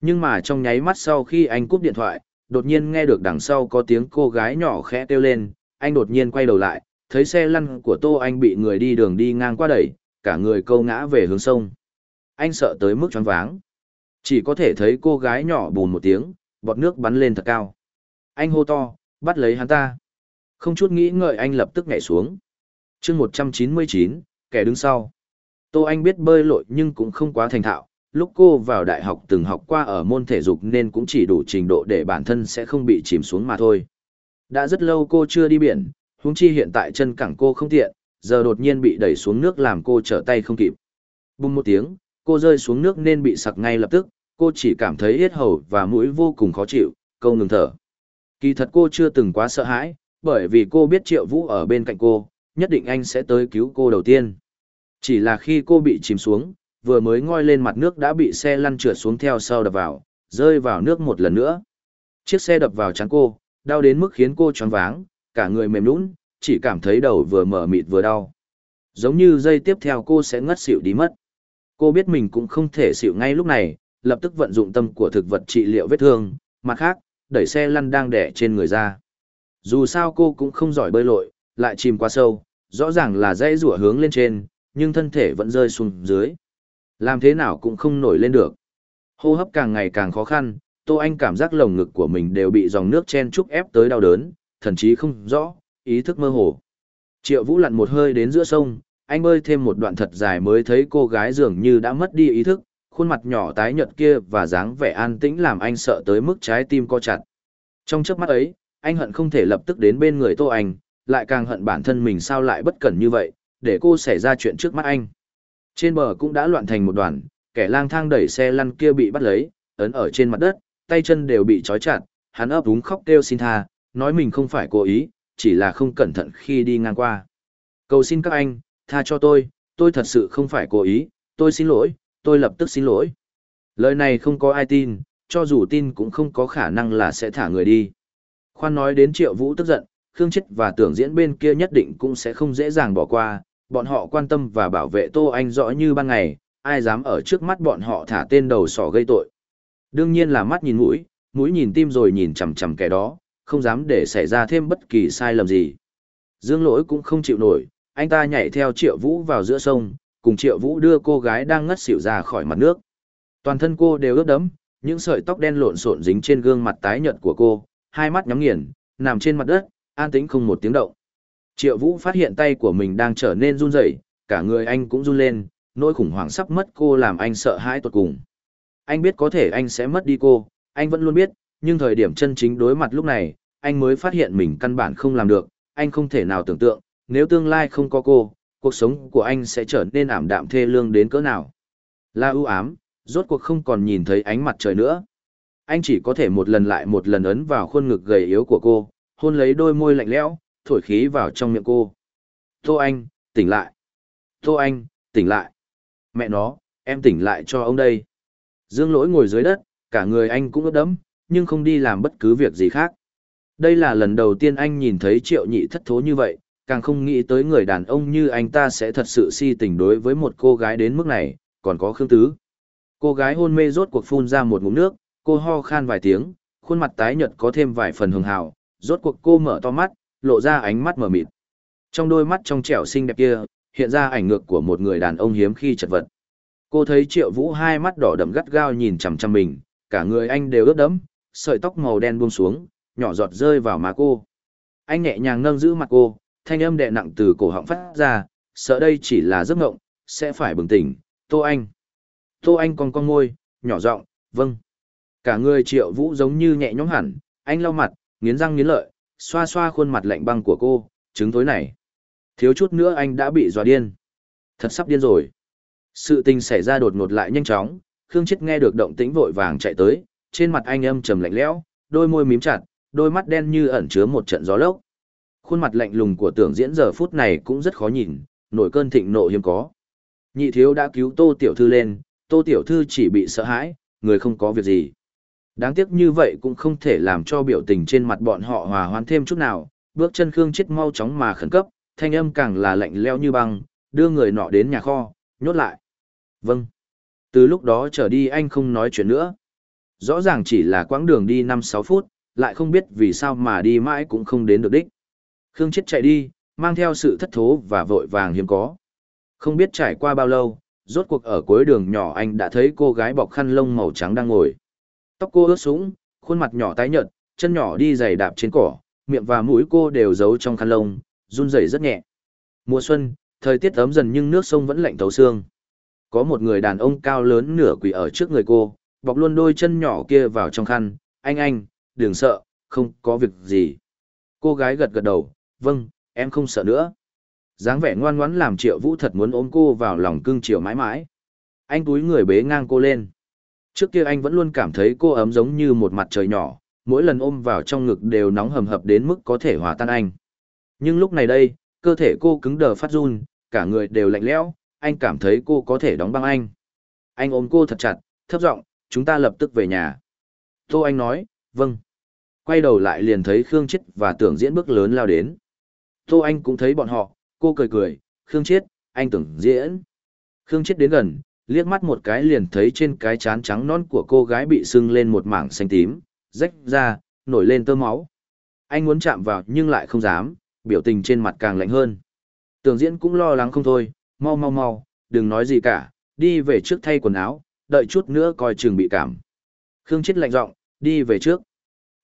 Nhưng mà trong nháy mắt sau khi anh cúp điện thoại, đột nhiên nghe được đằng sau có tiếng cô gái nhỏ khẽ kêu lên, anh đột nhiên quay đầu lại, thấy xe lăn của Tô Anh bị người đi đường đi ngang qua đẩy, cả người câu ngã về hướng sông. Anh sợ tới mức choáng váng. Chỉ có thể thấy cô gái nhỏ bùn một tiếng, bọt nước bắn lên thật cao. Anh hô to, bắt lấy hắn ta. Không chút nghĩ ngợi anh lập tức nhảy xuống. chương 199, kẻ đứng sau. Tô Anh biết bơi lội nhưng cũng không quá thành thạo, lúc cô vào đại học từng học qua ở môn thể dục nên cũng chỉ đủ trình độ để bản thân sẽ không bị chìm xuống mà thôi. Đã rất lâu cô chưa đi biển, huống chi hiện tại chân cẳng cô không tiện, giờ đột nhiên bị đẩy xuống nước làm cô trở tay không kịp. Bùng một tiếng, cô rơi xuống nước nên bị sặc ngay lập tức, cô chỉ cảm thấy yết hầu và mũi vô cùng khó chịu, câu ngừng thở. Kỳ thật cô chưa từng quá sợ hãi, bởi vì cô biết Triệu Vũ ở bên cạnh cô, nhất định anh sẽ tới cứu cô đầu tiên. Chỉ là khi cô bị chìm xuống, vừa mới ngoi lên mặt nước đã bị xe lăn trượt xuống theo sau đập vào, rơi vào nước một lần nữa. Chiếc xe đập vào chắn cô, đau đến mức khiến cô choáng váng, cả người mềm lún, chỉ cảm thấy đầu vừa mở mịt vừa đau. Giống như dây tiếp theo cô sẽ ngất xỉu đi mất cô biết mình cũng không thể xịu ngay lúc này, lập tức vận dụng tâm của thực vật trị liệu vết thương, mặt khác, đẩy xe lăn đang đẻ trên người ra. Dù sao cô cũng không giỏi bơi lội, lại chìm quá sâu, rõ ràng là dây rủa hướng lên trên, nhưng thân thể vẫn rơi xuống dưới. Làm thế nào cũng không nổi lên được. Hô hấp càng ngày càng khó khăn, Tô Anh cảm giác lồng ngực của mình đều bị dòng nước chen chúc ép tới đau đớn, thậm chí không rõ, ý thức mơ hồ. Triệu Vũ lặn một hơi đến giữa sông, anh bơi thêm một đoạn thật dài mới thấy cô gái dường như đã mất đi ý thức, khuôn mặt nhỏ tái nhợt kia và dáng vẻ an tĩnh làm anh sợ tới mức trái tim co chặt. Trong chớp mắt ấy, anh hận không thể lập tức đến bên người Tô Anh, lại càng hận bản thân mình sao lại bất cẩn như vậy, để cô xảy ra chuyện trước mắt anh. Trên bờ cũng đã loạn thành một đoàn, kẻ lang thang đẩy xe lăn kia bị bắt lấy, ấn ở trên mặt đất, tay chân đều bị trói chặt, hắn ấp úng khóc kêu xin tha, nói mình không phải cố ý, chỉ là không cẩn thận khi đi ngang qua. Cầu xin các anh, tha cho tôi, tôi thật sự không phải cố ý, tôi xin lỗi, tôi lập tức xin lỗi. Lời này không có ai tin, cho dù tin cũng không có khả năng là sẽ thả người đi. Khoan nói đến Triệu Vũ tức giận, Khương Chết và tưởng diễn bên kia nhất định cũng sẽ không dễ dàng bỏ qua, bọn họ quan tâm và bảo vệ Tô Anh rõ như ban ngày, ai dám ở trước mắt bọn họ thả tên đầu sỏ gây tội. Đương nhiên là mắt nhìn mũi, mũi nhìn tim rồi nhìn chầm chầm kẻ đó, không dám để xảy ra thêm bất kỳ sai lầm gì. Dương lỗi cũng không chịu nổi, anh ta nhảy theo triệu vũ vào giữa sông, cùng triệu vũ đưa cô gái đang ngất xỉu ra khỏi mặt nước. Toàn thân cô đều ướt đẫm, những sợi tóc đen lộn xộn dính trên gương mặt tái nhợt của cô, hai mắt nhắm nghiền, nằm trên mặt đất, an tĩnh không một tiếng động. Triệu Vũ phát hiện tay của mình đang trở nên run rẩy, cả người anh cũng run lên, nỗi khủng hoảng sắp mất cô làm anh sợ hãi tột cùng. Anh biết có thể anh sẽ mất đi cô, anh vẫn luôn biết, nhưng thời điểm chân chính đối mặt lúc này, anh mới phát hiện mình căn bản không làm được, anh không thể nào tưởng tượng, nếu tương lai không có cô, cuộc sống của anh sẽ trở nên ảm đạm thê lương đến cỡ nào. La ưu ám, rốt cuộc không còn nhìn thấy ánh mặt trời nữa. Anh chỉ có thể một lần lại một lần ấn vào khuôn ngực gầy yếu của cô, hôn lấy đôi môi lạnh lẽo, thổi khí vào trong miệng cô. Tô Anh, tỉnh lại. Tô Anh, tỉnh lại. Mẹ nó, em tỉnh lại cho ông đây. Dương lỗi ngồi dưới đất, cả người anh cũng ướt đấm, nhưng không đi làm bất cứ việc gì khác. Đây là lần đầu tiên anh nhìn thấy triệu nhị thất thố như vậy, càng không nghĩ tới người đàn ông như anh ta sẽ thật sự si tình đối với một cô gái đến mức này, còn có Khương Tứ. Cô gái hôn mê rốt cuộc phun ra một ngụm nước, cô ho khan vài tiếng, khuôn mặt tái nhợt có thêm vài phần hường hào, rốt cuộc cô mở to mắt, lộ ra ánh mắt mở mịt. Trong đôi mắt trong trẻo xinh đẹp kia, hiện ra ảnh ngược của một người đàn ông hiếm khi chật vật. Cô thấy Triệu Vũ hai mắt đỏ đậm gắt gao nhìn chằm chằm mình, cả người anh đều ướt đẫm, sợi tóc màu đen buông xuống, nhỏ giọt rơi vào má cô. Anh nhẹ nhàng nâng giữ mặt cô, thanh âm đệ nặng từ cổ họng phát ra, sợ đây chỉ là giấc ngộng, sẽ phải bừng tỉnh, Tô Anh. Tô Anh còn con ngôi, nhỏ giọng vâng. Cả người triệu vũ giống như nhẹ nhõm hẳn, anh lau mặt, nghiến răng nghiến lợi, xoa xoa khuôn mặt lạnh băng của cô, chứng tối này. Thiếu chút nữa anh đã bị dọa điên. Thật sắp điên rồi. Sự tình xảy ra đột ngột lại nhanh chóng, Khương Chết nghe được động tĩnh vội vàng chạy tới, trên mặt anh âm trầm lạnh lẽo, đôi môi mím chặt, đôi mắt đen như ẩn chứa một trận gió lốc khuôn mặt lạnh lùng của tưởng diễn giờ phút này cũng rất khó nhìn, nổi cơn thịnh nộ hiếm có. Nhị thiếu đã cứu tô tiểu thư lên, tô tiểu thư chỉ bị sợ hãi, người không có việc gì. Đáng tiếc như vậy cũng không thể làm cho biểu tình trên mặt bọn họ hòa hoãn thêm chút nào, bước chân Khương chết mau chóng mà khẩn cấp, thanh âm càng là lạnh leo như băng, đưa người nọ đến nhà kho, nhốt lại. Vâng. Từ lúc đó trở đi anh không nói chuyện nữa. Rõ ràng chỉ là quãng đường đi 5-6 phút, lại không biết vì sao mà đi mãi cũng không đến được đích. Khương Chết chạy đi, mang theo sự thất thố và vội vàng hiếm có. Không biết trải qua bao lâu, rốt cuộc ở cuối đường nhỏ anh đã thấy cô gái bọc khăn lông màu trắng đang ngồi. Tóc cô ướt sũng, khuôn mặt nhỏ tái nhợt, chân nhỏ đi giày đạp trên cỏ, miệng và mũi cô đều giấu trong khăn lông, run rẩy rất nhẹ. Mùa xuân, thời tiết ấm dần nhưng nước sông vẫn lạnh thấu xương. Có một người đàn ông cao lớn nửa quỳ ở trước người cô, bọc luôn đôi chân nhỏ kia vào trong khăn, "Anh anh, đừng sợ, không có việc gì." Cô gái gật gật đầu, vâng, em không sợ nữa. dáng vẻ ngoan ngoãn làm triệu vũ thật muốn ôm cô vào lòng cưng chiều mãi mãi. Anh túi người bế ngang cô lên. Trước kia anh vẫn luôn cảm thấy cô ấm giống như một mặt trời nhỏ, mỗi lần ôm vào trong ngực đều nóng hầm hập đến mức có thể hòa tan anh. Nhưng lúc này đây, cơ thể cô cứng đờ phát run, cả người đều lạnh lẽo, anh cảm thấy cô có thể đóng băng anh. Anh ôm cô thật chặt, thấp giọng, chúng ta lập tức về nhà. Tô Anh nói, vâng. Quay đầu lại liền thấy Khương Chết và Tưởng Diễn bước lớn lao đến. Tô Anh cũng thấy bọn họ, cô cười cười, Khương Chiết, anh tưởng diễn. Khương Chiết đến gần, liếc mắt một cái liền thấy trên cái chán trắng non của cô gái bị sưng lên một mảng xanh tím, rách ra, nổi lên tơ máu. Anh muốn chạm vào nhưng lại không dám, biểu tình trên mặt càng lạnh hơn. Tưởng diễn cũng lo lắng không thôi, mau mau mau, đừng nói gì cả, đi về trước thay quần áo, đợi chút nữa coi chừng bị cảm. Khương Chiết lạnh giọng, đi về trước.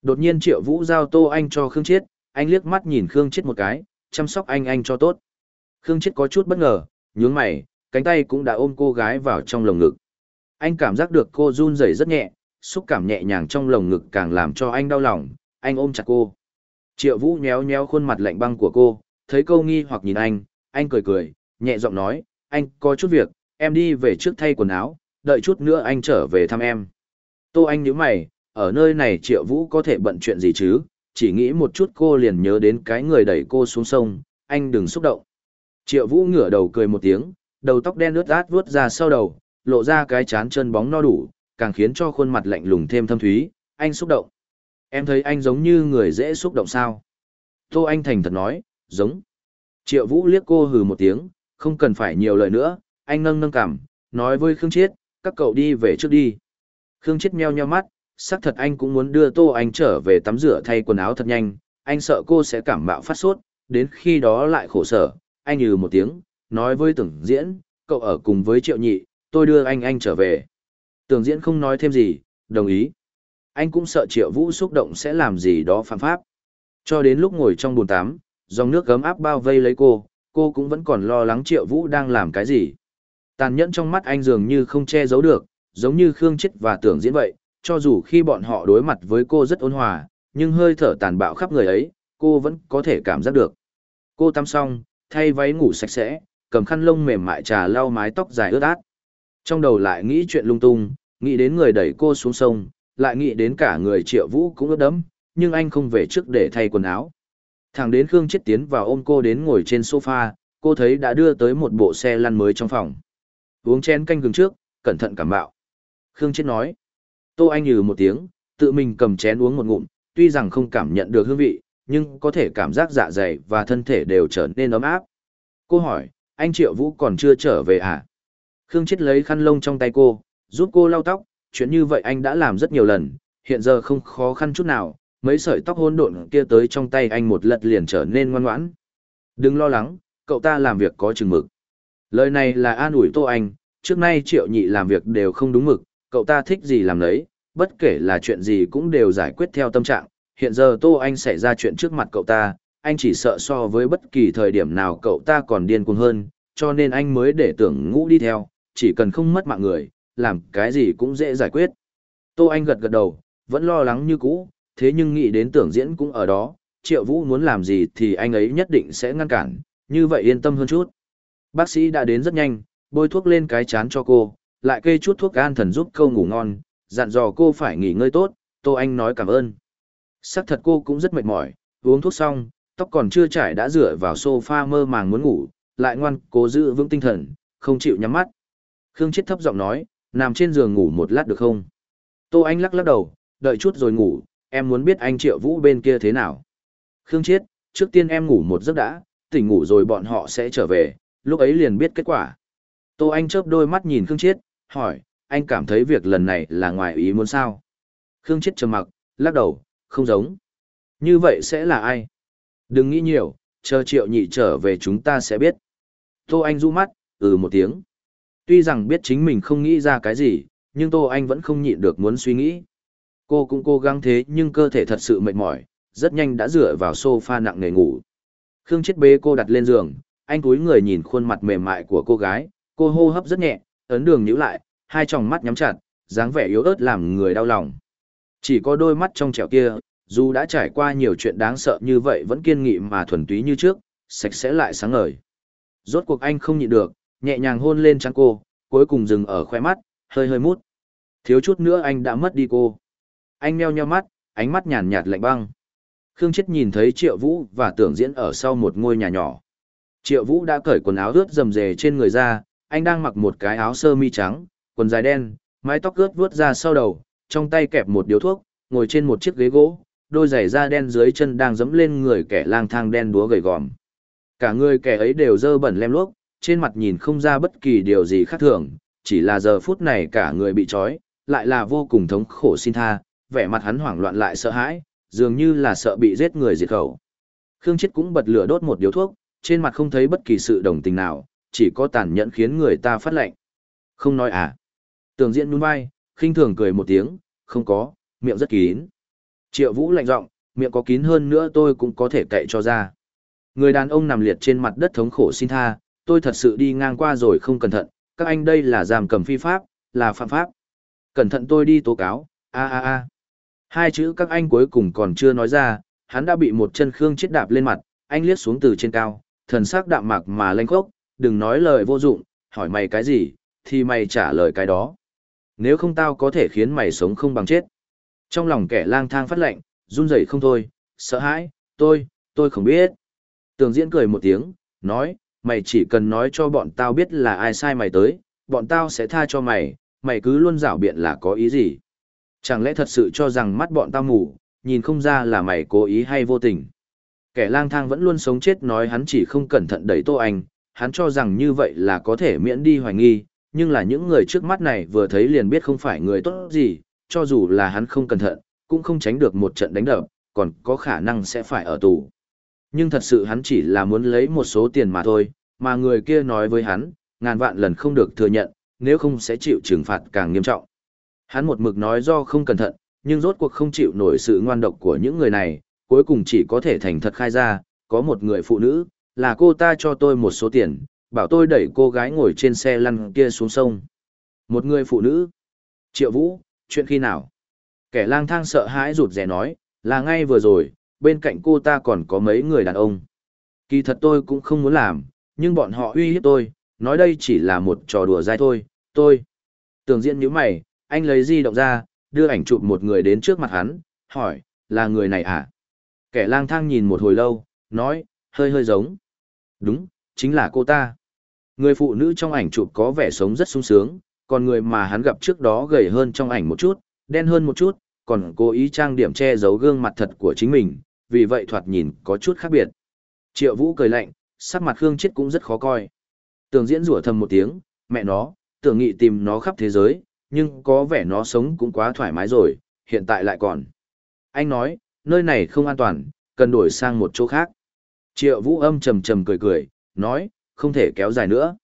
Đột nhiên Triệu Vũ giao Tô Anh cho Khương Chiết, anh liếc mắt nhìn Khương Chết một cái, chăm sóc anh anh cho tốt. Khương Chết có chút bất ngờ, nhướng mày, cánh tay cũng đã ôm cô gái vào trong lồng ngực. Anh cảm giác được cô run rẩy rất nhẹ, xúc cảm nhẹ nhàng trong lồng ngực càng làm cho anh đau lòng, anh ôm chặt cô. Triệu Vũ nhéo nhéo khuôn mặt lạnh băng của cô, thấy cô nghi hoặc nhìn anh, anh cười cười, nhẹ giọng nói, anh có chút việc, em đi về trước thay quần áo, đợi chút nữa anh trở về thăm em. Tô Anh nhíu mày, ở nơi này Triệu Vũ có thể bận chuyện gì chứ, chỉ nghĩ một chút cô liền nhớ đến cái người đẩy cô xuống sông, anh đừng xúc động. Triệu Vũ ngửa đầu cười một tiếng, đầu tóc đen ướt át vuốt ra sau đầu, lộ ra cái chán chân bóng no đủ, càng khiến cho khuôn mặt lạnh lùng thêm thâm thúy, anh xúc động. Em thấy anh giống như người dễ xúc động sao? Tô Anh thành thật nói, giống. Triệu Vũ liếc cô hừ một tiếng, không cần phải nhiều lời nữa, anh nâng nâng cảm, nói với Khương Chiết, các cậu đi về trước đi. Khương Chiết meo nheo mắt, xác thật anh cũng muốn đưa Tô Anh trở về tắm rửa thay quần áo thật nhanh, anh sợ cô sẽ cảm mạo phát sốt, đến khi đó lại khổ sở, anh ừ một tiếng, nói với tưởng diễn, cậu ở cùng với triệu nhị, tôi đưa anh anh trở về. Tưởng diễn không nói thêm gì, đồng ý. Anh cũng sợ triệu vũ xúc động sẽ làm gì đó phạm pháp. Cho đến lúc ngồi trong bồn tắm, dòng nước gấm áp bao vây lấy cô, cô cũng vẫn còn lo lắng triệu vũ đang làm cái gì. Tàn nhẫn trong mắt anh dường như không che giấu được, giống như Khương Chết và tưởng diễn vậy, cho dù khi bọn họ đối mặt với cô rất ôn hòa, nhưng hơi thở tàn bạo khắp người ấy, cô vẫn có thể cảm giác được. Cô tắm xong, thay váy ngủ sạch sẽ, cầm khăn lông mềm mại trà lau mái tóc dài ướt át. Trong đầu lại nghĩ chuyện lung tung, nghĩ đến người đẩy cô xuống sông, lại nghĩ đến cả người triệu vũ cũng ướt đẫm, nhưng anh không về trước để thay quần áo. Thằng đến Khương Chết tiến vào ôm cô đến ngồi trên sofa, cô thấy đã đưa tới một bộ xe lăn mới trong phòng. Uống chén canh gừng trước, cẩn thận cảm bạo. Khương Chết nói. Tô Anh nhừ một tiếng, tự mình cầm chén uống một ngụm, tuy rằng không cảm nhận được hương vị, nhưng có thể cảm giác dạ dày và thân thể đều trở nên ấm áp. Cô hỏi, anh Triệu Vũ còn chưa trở về à? Khương Chết lấy khăn lông trong tay cô, giúp cô lau tóc, chuyện như vậy anh đã làm rất nhiều lần, hiện giờ không khó khăn chút nào, mấy sợi tóc hỗn độn kia tới trong tay anh một lật liền trở nên ngoan ngoãn. Đừng lo lắng, cậu ta làm việc có chừng mực. Lời này là an ủi Tô Anh, trước nay Triệu Nhị làm việc đều không đúng mực, cậu ta thích gì làm đấy, bất kể là chuyện gì cũng đều giải quyết theo tâm trạng. Hiện giờ Tô Anh xảy ra chuyện trước mặt cậu ta, anh chỉ sợ so với bất kỳ thời điểm nào cậu ta còn điên cuồng hơn, cho nên anh mới để tưởng ngũ đi theo, chỉ cần không mất mạng người, làm cái gì cũng dễ giải quyết. Tô Anh gật gật đầu, vẫn lo lắng như cũ, thế nhưng nghĩ đến tưởng diễn cũng ở đó, triệu vũ muốn làm gì thì anh ấy nhất định sẽ ngăn cản, như vậy yên tâm hơn chút. Bác sĩ đã đến rất nhanh, bôi thuốc lên cái chán cho cô, lại kê chút thuốc an thần giúp câu ngủ ngon, dặn dò cô phải nghỉ ngơi tốt, Tô Anh nói cảm ơn. xác thật cô cũng rất mệt mỏi, uống thuốc xong, tóc còn chưa trải đã rửa vào sofa mơ màng muốn ngủ, lại ngoan cố giữ vững tinh thần, không chịu nhắm mắt. Khương Chết thấp giọng nói, nằm trên giường ngủ một lát được không? Tô Anh lắc lắc đầu, đợi chút rồi ngủ, em muốn biết anh Triệu Vũ bên kia thế nào. Khương Chết, trước tiên em ngủ một giấc đã, tỉnh ngủ rồi bọn họ sẽ trở về, lúc ấy liền biết kết quả. Tô Anh chớp đôi mắt nhìn Khương Chết, hỏi, anh cảm thấy việc lần này là ngoài ý muốn sao? Khương Chết trầm mặc, lắc đầu, không giống. Như vậy sẽ là ai? Đừng nghĩ nhiều, chờ triệu nhị trở về chúng ta sẽ biết. Tô Anh rũ mắt, ừ một tiếng. Tuy rằng biết chính mình không nghĩ ra cái gì, nhưng Tô Anh vẫn không nhịn được muốn suy nghĩ. Cô cũng cố gắng thế nhưng cơ thể thật sự mệt mỏi, rất nhanh đã dựa vào sofa nặng nề ngủ. Khương chết bế cô đặt lên giường, anh cúi người nhìn khuôn mặt mềm mại của cô gái, cô hô hấp rất nhẹ, ấn đường nhíu lại, hai tròng mắt nhắm chặt, dáng vẻ yếu ớt làm người đau lòng. Chỉ có đôi mắt trong trẻo kia, dù đã trải qua nhiều chuyện đáng sợ như vậy vẫn kiên nghị mà thuần túy như trước, sạch sẽ lại sáng ngời. Rốt cuộc anh không nhịn được, nhẹ nhàng hôn lên trán cô, cuối cùng dừng ở khóe mắt, hơi hơi mút. Thiếu chút nữa anh đã mất đi cô. Anh meo nheo mắt, ánh mắt nhàn nhạt lạnh băng. Khương Chết nhìn thấy Triệu Vũ và tưởng diễn ở sau một ngôi nhà nhỏ. Triệu Vũ đã cởi quần áo ướt rầm rề trên người ra, anh đang mặc một cái áo sơ mi trắng, quần dài đen, mái tóc ướt vuốt ra sau đầu, trong tay kẹp một điếu thuốc, ngồi trên một chiếc ghế gỗ, đôi giày da đen dưới chân đang dẫm lên người kẻ lang thang đen đúa gầy gòm. Cả người kẻ ấy đều dơ bẩn lem luốc, trên mặt nhìn không ra bất kỳ điều gì khác thường, chỉ là giờ phút này cả người bị trói, lại là vô cùng thống khổ xin tha, vẻ mặt hắn hoảng loạn lại sợ hãi, dường như là sợ bị giết người diệt khẩu. Khương Chết cũng bật lửa đốt một điếu thuốc, trên mặt không thấy bất kỳ sự đồng tình nào, chỉ có tàn nhẫn khiến người ta phát lệnh. Không nói à. Tường diễn nuôn vai, khinh thường cười một tiếng, không có, miệng rất kín. Triệu vũ lạnh giọng, miệng có kín hơn nữa tôi cũng có thể cậy cho ra. Người đàn ông nằm liệt trên mặt đất thống khổ xin tha, tôi thật sự đi ngang qua rồi không cẩn thận, các anh đây là giam cầm phi pháp, là phạm pháp. Cẩn thận tôi đi tố cáo, a a a. Hai chữ các anh cuối cùng còn chưa nói ra, hắn đã bị một chân khương chết đạp lên mặt, anh liếc xuống từ trên cao, thần sắc đạm mạc mà lênh khốc, đừng nói lời vô dụng, hỏi mày cái gì, thì mày trả lời cái đó. Nếu không tao có thể khiến mày sống không bằng chết. Trong lòng kẻ lang thang phát lệnh, run rẩy không thôi, sợ hãi, tôi, tôi không biết. Tường diễn cười một tiếng, nói, mày chỉ cần nói cho bọn tao biết là ai sai mày tới, bọn tao sẽ tha cho mày, mày cứ luôn rảo biện là có ý gì. Chẳng lẽ thật sự cho rằng mắt bọn tao mù, nhìn không ra là mày cố ý hay vô tình. Kẻ lang thang vẫn luôn sống chết nói hắn chỉ không cẩn thận đẩy tô anh, hắn cho rằng như vậy là có thể miễn đi hoài nghi, nhưng là những người trước mắt này vừa thấy liền biết không phải người tốt gì, cho dù là hắn không cẩn thận, cũng không tránh được một trận đánh đập, còn có khả năng sẽ phải ở tù. Nhưng thật sự hắn chỉ là muốn lấy một số tiền mà thôi, mà người kia nói với hắn, ngàn vạn lần không được thừa nhận, nếu không sẽ chịu trừng phạt càng nghiêm trọng. Hắn một mực nói do không cẩn thận, nhưng rốt cuộc không chịu nổi sự ngoan độc của những người này, cuối cùng chỉ có thể thành thật khai ra, có một người phụ nữ, là cô ta cho tôi một số tiền, bảo tôi đẩy cô gái ngồi trên xe lăn kia xuống sông. Một người phụ nữ. Triệu Vũ, chuyện khi nào? Kẻ lang thang sợ hãi rụt rè nói, là ngay vừa rồi, bên cạnh cô ta còn có mấy người đàn ông. Kỳ thật tôi cũng không muốn làm, nhưng bọn họ uy hiếp tôi, nói đây chỉ là một trò đùa dai thôi, tôi. Tường diện như mày, anh lấy di động ra, đưa ảnh chụp một người đến trước mặt hắn, hỏi, là người này à? Kẻ lang thang nhìn một hồi lâu, nói, hơi hơi giống. Đúng, chính là cô ta. Người phụ nữ trong ảnh chụp có vẻ sống rất sung sướng, còn người mà hắn gặp trước đó gầy hơn trong ảnh một chút, đen hơn một chút, còn cố ý trang điểm che giấu gương mặt thật của chính mình, vì vậy thoạt nhìn có chút khác biệt. Triệu Vũ cười lạnh, sắc mặt Khương Chết cũng rất khó coi. Tường diễn rủa thầm một tiếng, mẹ nó, tưởng nghị tìm nó khắp thế giới, nhưng có vẻ nó sống cũng quá thoải mái rồi, hiện tại lại còn. Anh nói, nơi này không an toàn, cần đổi sang một chỗ khác. Triệu Vũ âm trầm trầm cười cười, nói, không thể kéo dài nữa.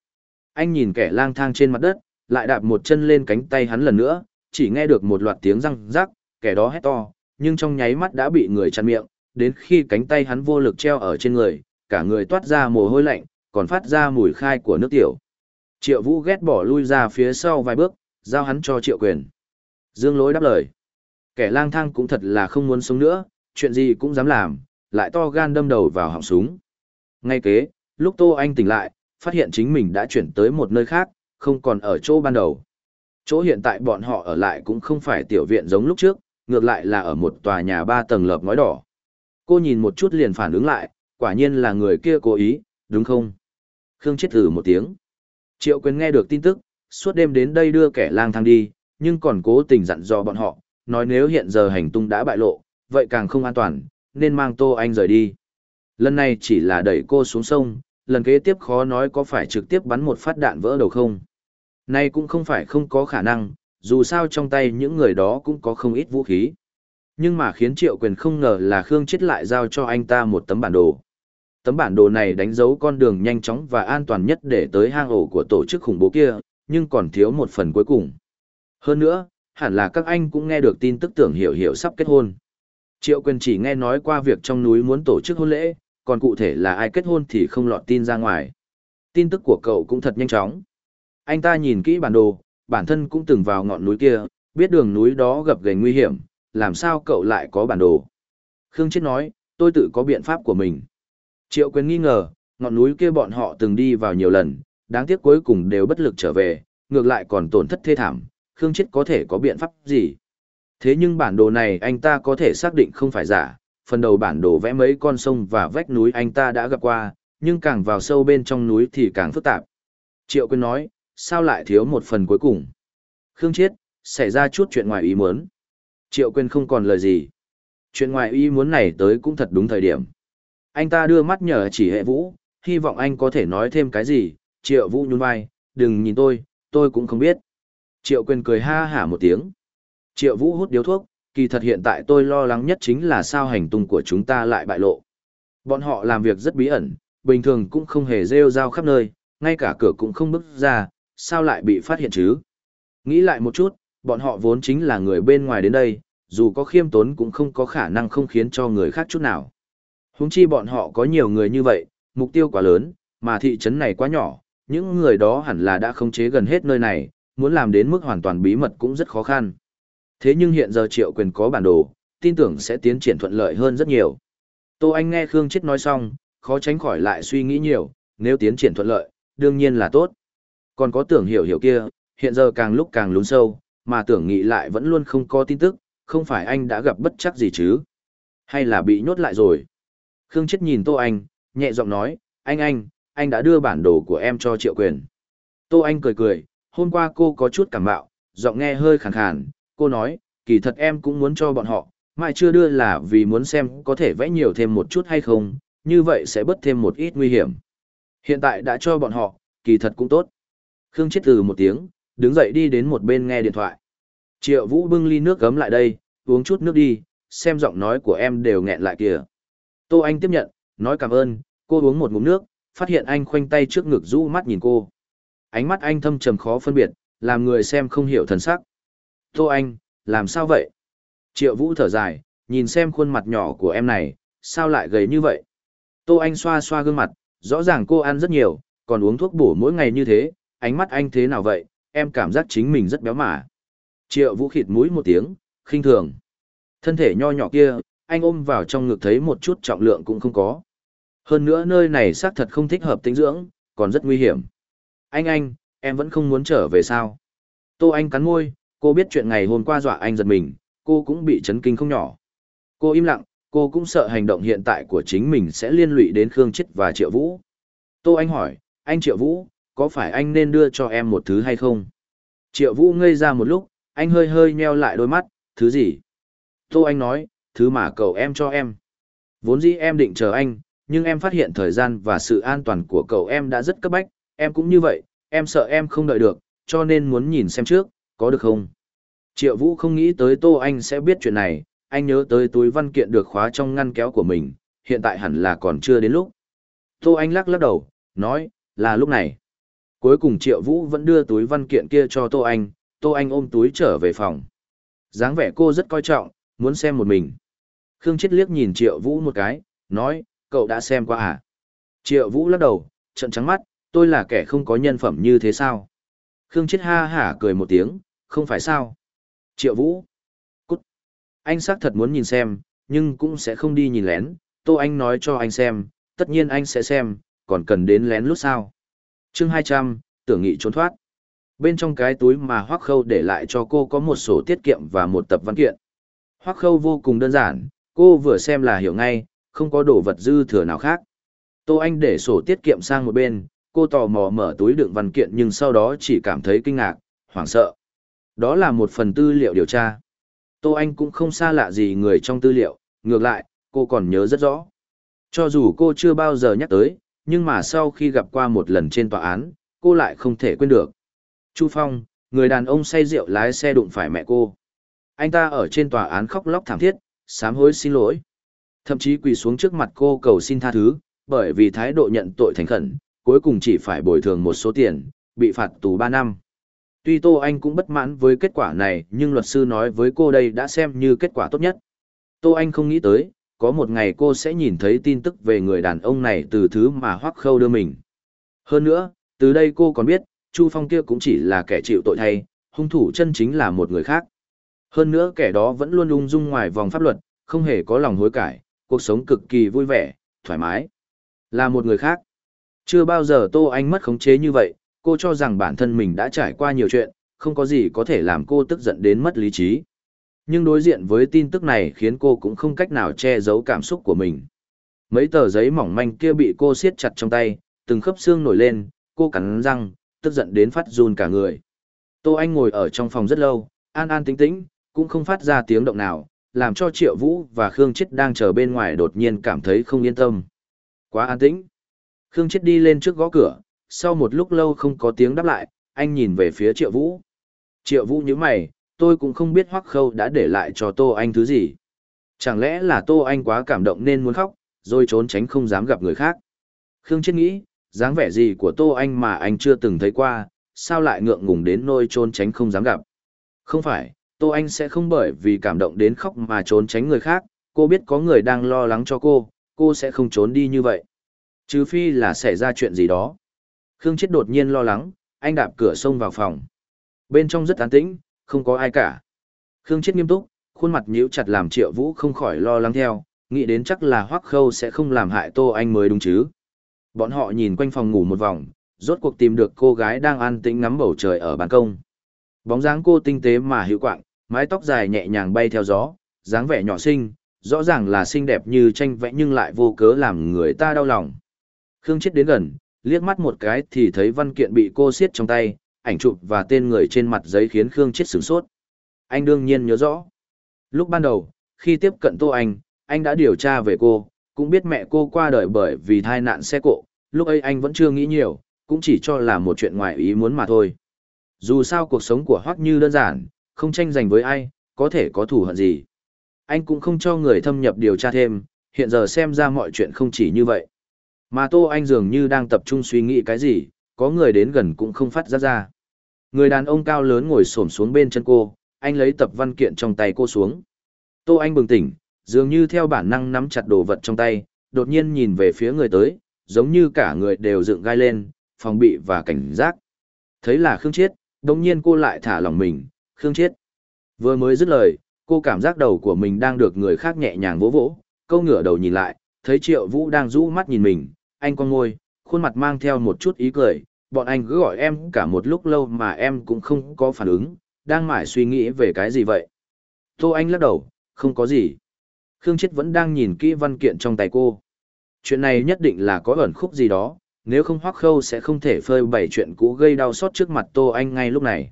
Anh nhìn kẻ lang thang trên mặt đất, lại đạp một chân lên cánh tay hắn lần nữa, chỉ nghe được một loạt tiếng răng rắc, kẻ đó hét to, nhưng trong nháy mắt đã bị người chặn miệng, đến khi cánh tay hắn vô lực treo ở trên người, cả người toát ra mồ hôi lạnh, còn phát ra mùi khai của nước tiểu. Triệu Vũ ghét bỏ lui ra phía sau vài bước, giao hắn cho Triệu Quyền. Dương Lỗi đáp lời. Kẻ lang thang cũng thật là không muốn sống nữa, chuyện gì cũng dám làm, lại to gan đâm đầu vào họng súng. Ngay kế, lúc Tô Anh tỉnh lại, phát hiện chính mình đã chuyển tới một nơi khác, không còn ở chỗ ban đầu. Chỗ hiện tại bọn họ ở lại cũng không phải tiểu viện giống lúc trước, ngược lại là ở một tòa nhà ba tầng lợp ngói đỏ. Cô nhìn một chút liền phản ứng lại, quả nhiên là người kia cố ý, đúng không? Khương chết thử một tiếng. Triệu Quyền nghe được tin tức, suốt đêm đến đây đưa kẻ lang thang đi, nhưng còn cố tình dặn dò bọn họ, nói nếu hiện giờ hành tung đã bại lộ, vậy càng không an toàn, nên mang Tô Anh rời đi. Lần này chỉ là đẩy cô xuống sông, lần kế tiếp khó nói có phải trực tiếp bắn một phát đạn vỡ đầu không. Nay cũng không phải không có khả năng, dù sao trong tay những người đó cũng có không ít vũ khí. Nhưng mà khiến Triệu Quyền không ngờ là Khương Chết lại giao cho anh ta một tấm bản đồ. Tấm bản đồ này đánh dấu con đường nhanh chóng và an toàn nhất để tới hang ổ của tổ chức khủng bố kia, nhưng còn thiếu một phần cuối cùng. Hơn nữa, hẳn là các anh cũng nghe được tin tức tưởng hiểu hiểu sắp kết hôn. Triệu quyền chỉ nghe nói qua việc trong núi muốn tổ chức hôn lễ, còn cụ thể là ai kết hôn thì không lọt tin ra ngoài. Tin tức của cậu cũng thật nhanh chóng. Anh ta nhìn kỹ bản đồ, bản thân cũng từng vào ngọn núi kia, biết đường núi đó gập ghềnh nguy hiểm, làm sao cậu lại có bản đồ. Khương Chết nói, tôi tự có biện pháp của mình. Triệu quyền nghi ngờ, ngọn núi kia bọn họ từng đi vào nhiều lần, đáng tiếc cuối cùng đều bất lực trở về, ngược lại còn tổn thất thê thảm, Khương Chết có thể có biện pháp gì. Thế nhưng bản đồ này anh ta có thể xác định không phải giả, phần đầu bản đồ vẽ mấy con sông và vách núi anh ta đã gặp qua, nhưng càng vào sâu bên trong núi thì càng phức tạp. Triệu Quyên nói, sao lại thiếu một phần cuối cùng? Khương chết xảy ra chút chuyện ngoài ý muốn. Triệu Quyên không còn lời gì. Chuyện ngoài ý muốn này tới cũng thật đúng thời điểm. Anh ta đưa mắt nhờ chỉ hệ vũ, hy vọng anh có thể nói thêm cái gì. Triệu Vũ nhún vai, đừng nhìn tôi, tôi cũng không biết. Triệu Quyên cười ha hả một tiếng. Triệu Vũ hút điếu thuốc, kỳ thật hiện tại tôi lo lắng nhất chính là sao hành tung của chúng ta lại bại lộ. Bọn họ làm việc rất bí ẩn, bình thường cũng không hề rêu rao khắp nơi, ngay cả cửa cũng không bước ra, sao lại bị phát hiện chứ? Nghĩ lại một chút, bọn họ vốn chính là người bên ngoài đến đây, dù có khiêm tốn cũng không có khả năng không khiến cho người khác chút nào. Húng chi bọn họ có nhiều người như vậy, mục tiêu quá lớn, mà thị trấn này quá nhỏ, những người đó hẳn là đã khống chế gần hết nơi này, muốn làm đến mức hoàn toàn bí mật cũng rất khó khăn. Thế nhưng hiện giờ triệu quyền có bản đồ, tin tưởng sẽ tiến triển thuận lợi hơn rất nhiều. Tô Anh nghe Khương Chết nói xong, khó tránh khỏi lại suy nghĩ nhiều, nếu tiến triển thuận lợi, đương nhiên là tốt. Còn có tưởng hiểu hiểu kia, hiện giờ càng lúc càng lún sâu, mà tưởng nghĩ lại vẫn luôn không có tin tức, không phải anh đã gặp bất chắc gì chứ? Hay là bị nhốt lại rồi? Khương Chết nhìn Tô Anh, nhẹ giọng nói, anh anh, anh đã đưa bản đồ của em cho triệu quyền. Tô Anh cười cười, hôm qua cô có chút cảm bạo, giọng nghe hơi khàn khàn, cô nói, kỳ thật em cũng muốn cho bọn họ, mai chưa đưa là vì muốn xem có thể vẽ nhiều thêm một chút hay không, như vậy sẽ bớt thêm một ít nguy hiểm. Hiện tại đã cho bọn họ, kỳ thật cũng tốt. Khương chết từ một tiếng, đứng dậy đi đến một bên nghe điện thoại. Triệu Vũ bưng ly nước gấm lại đây, uống chút nước đi, xem giọng nói của em đều nghẹn lại kìa. Tô Anh tiếp nhận, nói cảm ơn, cô uống một ngụm nước, phát hiện anh khoanh tay trước ngực rũ mắt nhìn cô. Ánh mắt anh thâm trầm khó phân biệt, làm người xem không hiểu thần sắc. Tô Anh, làm sao vậy? Triệu Vũ thở dài, nhìn xem khuôn mặt nhỏ của em này, sao lại gầy như vậy? Tô Anh xoa xoa gương mặt, rõ ràng cô ăn rất nhiều, còn uống thuốc bổ mỗi ngày như thế, ánh mắt anh thế nào vậy, em cảm giác chính mình rất béo mà. Triệu Vũ khịt mũi một tiếng, khinh thường. Thân thể nho nhỏ kia, anh ôm vào trong ngực thấy một chút trọng lượng cũng không có. Hơn nữa nơi này xác thật không thích hợp tính dưỡng, còn rất nguy hiểm. Anh anh, em vẫn không muốn trở về sao? Tô Anh cắn môi, Cô biết chuyện ngày hôm qua dọa anh giật mình, cô cũng bị chấn kinh không nhỏ. Cô im lặng, cô cũng sợ hành động hiện tại của chính mình sẽ liên lụy đến Khương Chết và Triệu Vũ. Tô Anh hỏi, anh Triệu Vũ, có phải anh nên đưa cho em một thứ hay không? Triệu Vũ ngây ra một lúc, anh hơi hơi nheo lại đôi mắt, thứ gì? Tô Anh nói, thứ mà cậu em cho em. Vốn dĩ em định chờ anh, nhưng em phát hiện thời gian và sự an toàn của cậu em đã rất cấp bách, em cũng như vậy, em sợ em không đợi được, cho nên muốn nhìn xem trước, có được không? Triệu Vũ không nghĩ tới Tô Anh sẽ biết chuyện này, anh nhớ tới túi văn kiện được khóa trong ngăn kéo của mình, hiện tại hẳn là còn chưa đến lúc. Tô Anh lắc lắc đầu, nói, là lúc này. Cuối cùng Triệu Vũ vẫn đưa túi văn kiện kia cho Tô Anh, Tô Anh ôm túi trở về phòng. dáng vẻ cô rất coi trọng, muốn xem một mình. Khương Chết liếc nhìn Triệu Vũ một cái, nói, cậu đã xem qua à? Triệu Vũ lắc đầu, trận trắng mắt, tôi là kẻ không có nhân phẩm như thế sao? Khương Chết ha hả cười một tiếng, không phải sao? Triệu Vũ. Cút. Anh xác thật muốn nhìn xem, nhưng cũng sẽ không đi nhìn lén. Tô Anh nói cho anh xem, tất nhiên anh sẽ xem, còn cần đến lén lút sao. chương 200, tưởng nghị trốn thoát. Bên trong cái túi mà Hoắc Khâu để lại cho cô có một sổ tiết kiệm và một tập văn kiện. Hoắc Khâu vô cùng đơn giản, cô vừa xem là hiểu ngay, không có đồ vật dư thừa nào khác. Tô Anh để sổ tiết kiệm sang một bên, cô tò mò mở túi đựng văn kiện nhưng sau đó chỉ cảm thấy kinh ngạc, hoảng sợ. Đó là một phần tư liệu điều tra. Tô Anh cũng không xa lạ gì người trong tư liệu, ngược lại, cô còn nhớ rất rõ. Cho dù cô chưa bao giờ nhắc tới, nhưng mà sau khi gặp qua một lần trên tòa án, cô lại không thể quên được. Chu Phong, người đàn ông say rượu lái xe đụng phải mẹ cô. Anh ta ở trên tòa án khóc lóc thảm thiết, sám hối xin lỗi. Thậm chí quỳ xuống trước mặt cô cầu xin tha thứ, bởi vì thái độ nhận tội thành khẩn, cuối cùng chỉ phải bồi thường một số tiền, bị phạt tù ba năm. Tuy Tô Anh cũng bất mãn với kết quả này, nhưng luật sư nói với cô đây đã xem như kết quả tốt nhất. Tô Anh không nghĩ tới, có một ngày cô sẽ nhìn thấy tin tức về người đàn ông này từ thứ mà Hoắc Khâu đưa mình. Hơn nữa, từ đây cô còn biết, Chu Phong kia cũng chỉ là kẻ chịu tội thay, hung thủ chân chính là một người khác. Hơn nữa kẻ đó vẫn luôn ung dung ngoài vòng pháp luật, không hề có lòng hối cải, cuộc sống cực kỳ vui vẻ, thoải mái. Là một người khác. Chưa bao giờ Tô Anh mất khống chế như vậy, cô cho rằng bản thân mình đã trải qua nhiều chuyện, không có gì có thể làm cô tức giận đến mất lý trí. Nhưng đối diện với tin tức này khiến cô cũng không cách nào che giấu cảm xúc của mình. Mấy tờ giấy mỏng manh kia bị cô siết chặt trong tay, từng khớp xương nổi lên, cô cắn răng, tức giận đến phát run cả người. Tô Anh ngồi ở trong phòng rất lâu, an an tĩnh tĩnh, cũng không phát ra tiếng động nào, làm cho Triệu Vũ và Khương Chết đang chờ bên ngoài đột nhiên cảm thấy không yên tâm. Quá an tĩnh. Khương Chết đi lên trước gõ cửa, sau một lúc lâu không có tiếng đáp lại, anh nhìn về phía Triệu Vũ. Triệu Vũ như mày, tôi cũng không biết Hoắc Khâu đã để lại cho Tô Anh thứ gì. Chẳng lẽ là Tô Anh quá cảm động nên muốn khóc, rồi trốn tránh không dám gặp người khác. Khương Chết nghĩ, dáng vẻ gì của Tô Anh mà anh chưa từng thấy qua, sao lại ngượng ngùng đến nôi trốn tránh không dám gặp. Không phải, Tô Anh sẽ không bởi vì cảm động đến khóc mà trốn tránh người khác, cô biết có người đang lo lắng cho cô, cô sẽ không trốn đi như vậy. Trừ phi là xảy ra chuyện gì đó. Khương Chết đột nhiên lo lắng, anh đạp cửa sông vào phòng. Bên trong rất an tĩnh, không có ai cả. Khương Chết nghiêm túc, khuôn mặt nhíu chặt làm Triệu Vũ không khỏi lo lắng theo, nghĩ đến chắc là Hoắc Khâu sẽ không làm hại Tô Anh mới đúng chứ. Bọn họ nhìn quanh phòng ngủ một vòng, rốt cuộc tìm được cô gái đang an tĩnh ngắm bầu trời ở ban công. Bóng dáng cô tinh tế mà hữu quạng, mái tóc dài nhẹ nhàng bay theo gió, dáng vẻ nhỏ xinh, rõ ràng là xinh đẹp như tranh vẽ nhưng lại vô cớ làm người ta đau lòng. Khương Chết đến gần, liếc mắt một cái thì thấy văn kiện bị cô siết trong tay, ảnh chụp và tên người trên mặt giấy khiến Khương Chết sửng sốt. Anh đương nhiên nhớ rõ. Lúc ban đầu, khi tiếp cận Tô Anh, anh đã điều tra về cô, cũng biết mẹ cô qua đời bởi vì tai nạn xe cộ, lúc ấy anh vẫn chưa nghĩ nhiều, cũng chỉ cho là một chuyện ngoài ý muốn mà thôi. Dù sao cuộc sống của Hoắc Như đơn giản, không tranh giành với ai, có thể có thù hận gì. Anh cũng không cho người thâm nhập điều tra thêm, hiện giờ xem ra mọi chuyện không chỉ như vậy. Mà Tô Anh dường như đang tập trung suy nghĩ cái gì, có người đến gần cũng không phát ra ra. Người đàn ông cao lớn ngồi xổm xuống bên chân cô, anh lấy tập văn kiện trong tay cô xuống. Tô Anh bừng tỉnh, dường như theo bản năng nắm chặt đồ vật trong tay, đột nhiên nhìn về phía người tới, giống như cả người đều dựng gai lên, phòng bị và cảnh giác. Thấy là Khương Chiết, đồng nhiên cô lại thả lỏng mình, Khương Chiết. Vừa mới dứt lời, cô cảm giác đầu của mình đang được người khác nhẹ nhàng vỗ vỗ, câu ngửa đầu nhìn lại, thấy Triệu Vũ đang rũ mắt nhìn mình, anh con ngôi, khuôn mặt mang theo một chút ý cười, bọn anh cứ gọi em cả một lúc lâu mà em cũng không có phản ứng, đang mải suy nghĩ về cái gì vậy. Tô Anh lắc đầu, không có gì. Khương Chết vẫn đang nhìn kỹ văn kiện trong tay cô. Chuyện này nhất định là có ẩn khúc gì đó, nếu không Hoắc Khâu sẽ không thể phơi bày chuyện cũ gây đau xót trước mặt Tô Anh ngay lúc này.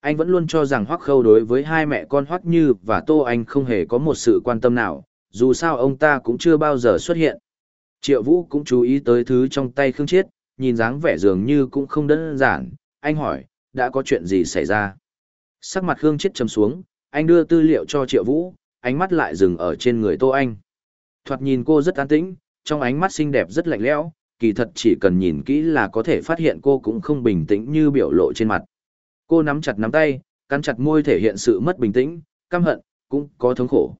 Anh vẫn luôn cho rằng Hoắc Khâu đối với hai mẹ con Hoắc Như và Tô Anh không hề có một sự quan tâm nào, dù sao ông ta cũng chưa bao giờ xuất hiện. Triệu Vũ cũng chú ý tới thứ trong tay Khương Chiết, nhìn dáng vẻ dường như cũng không đơn giản, anh hỏi, đã có chuyện gì xảy ra? Sắc mặt Khương Chiết trầm xuống, anh đưa tư liệu cho Triệu Vũ, ánh mắt lại dừng ở trên người Tô Anh. Thoạt nhìn cô rất an tĩnh, trong ánh mắt xinh đẹp rất lạnh lẽo, kỳ thật chỉ cần nhìn kỹ là có thể phát hiện cô cũng không bình tĩnh như biểu lộ trên mặt. Cô nắm chặt nắm tay, cắn chặt môi thể hiện sự mất bình tĩnh, căm hận, cũng có thống khổ.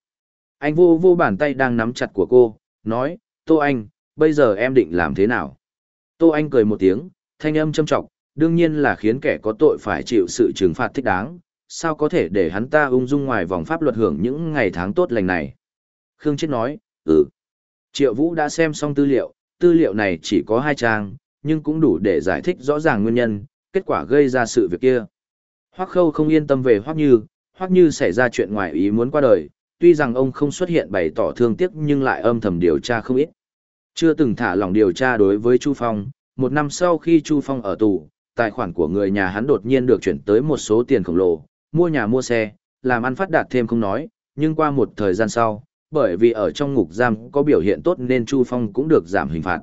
Anh vô vô bàn tay đang nắm chặt của cô, nói, Tô Anh, bây giờ em định làm thế nào? Tô Anh cười một tiếng, thanh âm châm trọng, đương nhiên là khiến kẻ có tội phải chịu sự trừng phạt thích đáng, sao có thể để hắn ta ung dung ngoài vòng pháp luật hưởng những ngày tháng tốt lành này. Khương Chết nói, ừ. Triệu Vũ đã xem xong tư liệu, tư liệu này chỉ có hai trang, nhưng cũng đủ để giải thích rõ ràng nguyên nhân, kết quả gây ra sự việc kia. Hoắc Khâu không yên tâm về Hoắc Như, Hoắc Như xảy ra chuyện ngoài ý muốn qua đời, tuy rằng ông không xuất hiện bày tỏ thương tiếc nhưng lại âm thầm điều tra không ít. Chưa từng thả lỏng điều tra đối với Chu Phong, một năm sau khi Chu Phong ở tù, tài khoản của người nhà hắn đột nhiên được chuyển tới một số tiền khổng lồ, mua nhà mua xe, làm ăn phát đạt thêm không nói, nhưng qua một thời gian sau, bởi vì ở trong ngục giam có biểu hiện tốt nên Chu Phong cũng được giảm hình phạt.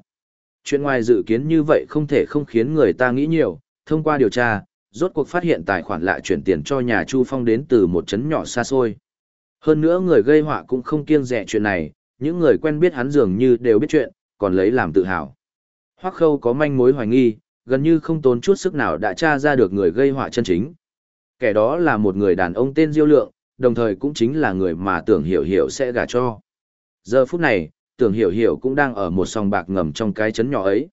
Chuyện ngoài dự kiến như vậy không thể không khiến người ta nghĩ nhiều, thông qua điều tra, rốt cuộc phát hiện tài khoản lạ chuyển tiền cho nhà Chu Phong đến từ một trấn nhỏ xa xôi. Hơn nữa người gây họa cũng không kiêng dè chuyện này, những người quen biết hắn dường như đều biết chuyện, còn lấy làm tự hào. Hoắc Khâu có manh mối hoài nghi, gần như không tốn chút sức nào đã tra ra được người gây họa chân chính. Kẻ đó là một người đàn ông tên Diêu Lượng, đồng thời cũng chính là người mà Tưởng Hiểu Hiểu sẽ gả cho. Giờ phút này, Tưởng Hiểu Hiểu cũng đang ở một sòng bạc ngầm trong cái chấn nhỏ ấy.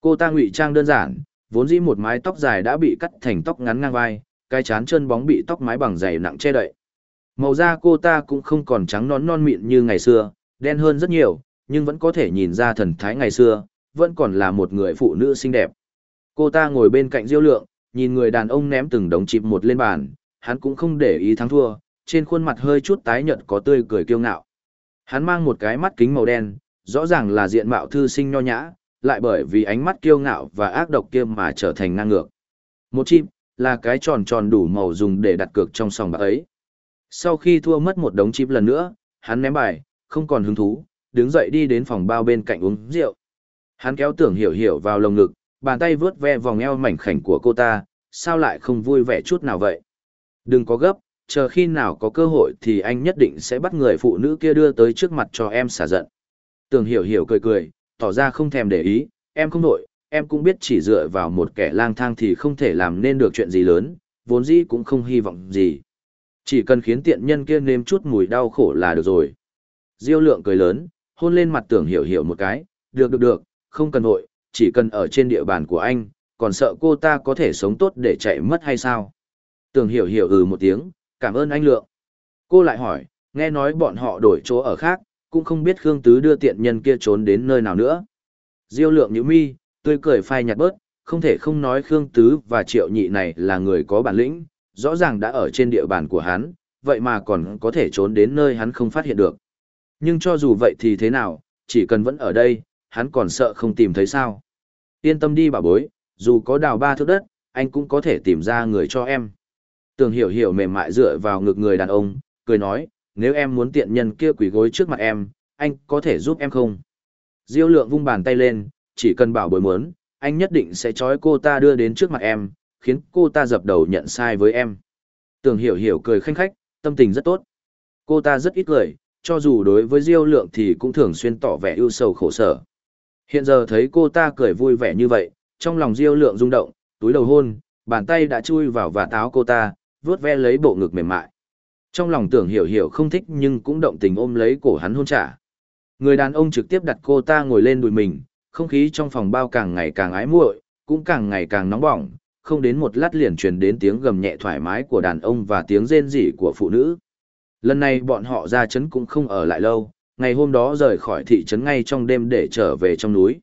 Cô ta ngụy trang đơn giản, vốn dĩ một mái tóc dài đã bị cắt thành tóc ngắn ngang vai, cái chán chân bóng bị tóc mái bằng dày nặng che đậy. Màu da cô ta cũng không còn trắng nón non mịn như ngày xưa, đen hơn rất nhiều, nhưng vẫn có thể nhìn ra thần thái ngày xưa, vẫn còn là một người phụ nữ xinh đẹp. Cô ta ngồi bên cạnh Diêu Lượng, nhìn người đàn ông ném từng đống chip một lên bàn, hắn cũng không để ý thắng thua, trên khuôn mặt hơi chút tái nhợt có tươi cười kiêu ngạo. Hắn mang một cái mắt kính màu đen, rõ ràng là diện mạo thư sinh nho nhã, lại bởi vì ánh mắt kiêu ngạo và ác độc kia mà trở thành ngang ngược. Một chip là cái tròn tròn đủ màu dùng để đặt cược trong sòng bạc ấy. Sau khi thua mất một đống chip lần nữa, hắn ném bài, không còn hứng thú, đứng dậy đi đến phòng bao bên cạnh uống rượu. Hắn kéo tưởng hiểu hiểu vào lồng ngực, bàn tay vướt ve vòng eo mảnh khảnh của cô ta, sao lại không vui vẻ chút nào vậy. Đừng có gấp, chờ khi nào có cơ hội thì anh nhất định sẽ bắt người phụ nữ kia đưa tới trước mặt cho em xả giận. Tưởng hiểu hiểu cười cười, tỏ ra không thèm để ý, em không nổi, em cũng biết chỉ dựa vào một kẻ lang thang thì không thể làm nên được chuyện gì lớn, vốn dĩ cũng không hy vọng gì. Chỉ cần khiến tiện nhân kia nếm chút mùi đau khổ là được rồi. Diêu lượng cười lớn, hôn lên mặt tưởng hiểu hiểu một cái, được được được, không cần hội, chỉ cần ở trên địa bàn của anh, còn sợ cô ta có thể sống tốt để chạy mất hay sao? Tưởng hiểu hiểu ừ một tiếng, cảm ơn anh lượng. Cô lại hỏi, nghe nói bọn họ đổi chỗ ở khác, cũng không biết Khương Tứ đưa tiện nhân kia trốn đến nơi nào nữa. Diêu lượng nhíu mi, tươi cười phai nhạt bớt, không thể không nói Khương Tứ và Triệu Nhị này là người có bản lĩnh, rõ ràng đã ở trên địa bàn của hắn, vậy mà còn có thể trốn đến nơi hắn không phát hiện được. Nhưng cho dù vậy thì thế nào, chỉ cần vẫn ở đây, hắn còn sợ không tìm thấy sao. Yên tâm đi bà bối, dù có đào ba thước đất, anh cũng có thể tìm ra người cho em. Tường hiểu hiểu mềm mại dựa vào ngực người đàn ông, cười nói, nếu em muốn tiện nhân kia quỳ gối trước mặt em, anh có thể giúp em không? Diêu lượng vung bàn tay lên, chỉ cần bảo bối muốn, anh nhất định sẽ trói cô ta đưa đến trước mặt em, khiến cô ta dập đầu nhận sai với em. Tường hiểu hiểu cười khanh khách, tâm tình rất tốt. Cô ta rất ít cười, cho dù đối với Diêu Lượng thì cũng thường xuyên tỏ vẻ ưu sầu khổ sở. Hiện giờ thấy cô ta cười vui vẻ như vậy, trong lòng Diêu Lượng rung động, túi đầu hôn, bàn tay đã chui vào và táo cô ta, vuốt ve lấy bộ ngực mềm mại. Trong lòng tưởng hiểu hiểu không thích nhưng cũng động tình ôm lấy cổ hắn hôn trả. Người đàn ông trực tiếp đặt cô ta ngồi lên đùi mình, không khí trong phòng bao càng ngày càng ái muội, cũng càng ngày càng nóng bỏng, không đến một lát liền truyền đến tiếng gầm nhẹ thoải mái của đàn ông và tiếng rên rỉ của phụ nữ. Lần này bọn họ ra trấn cũng không ở lại lâu, ngày hôm đó rời khỏi thị trấn ngay trong đêm để trở về trong núi.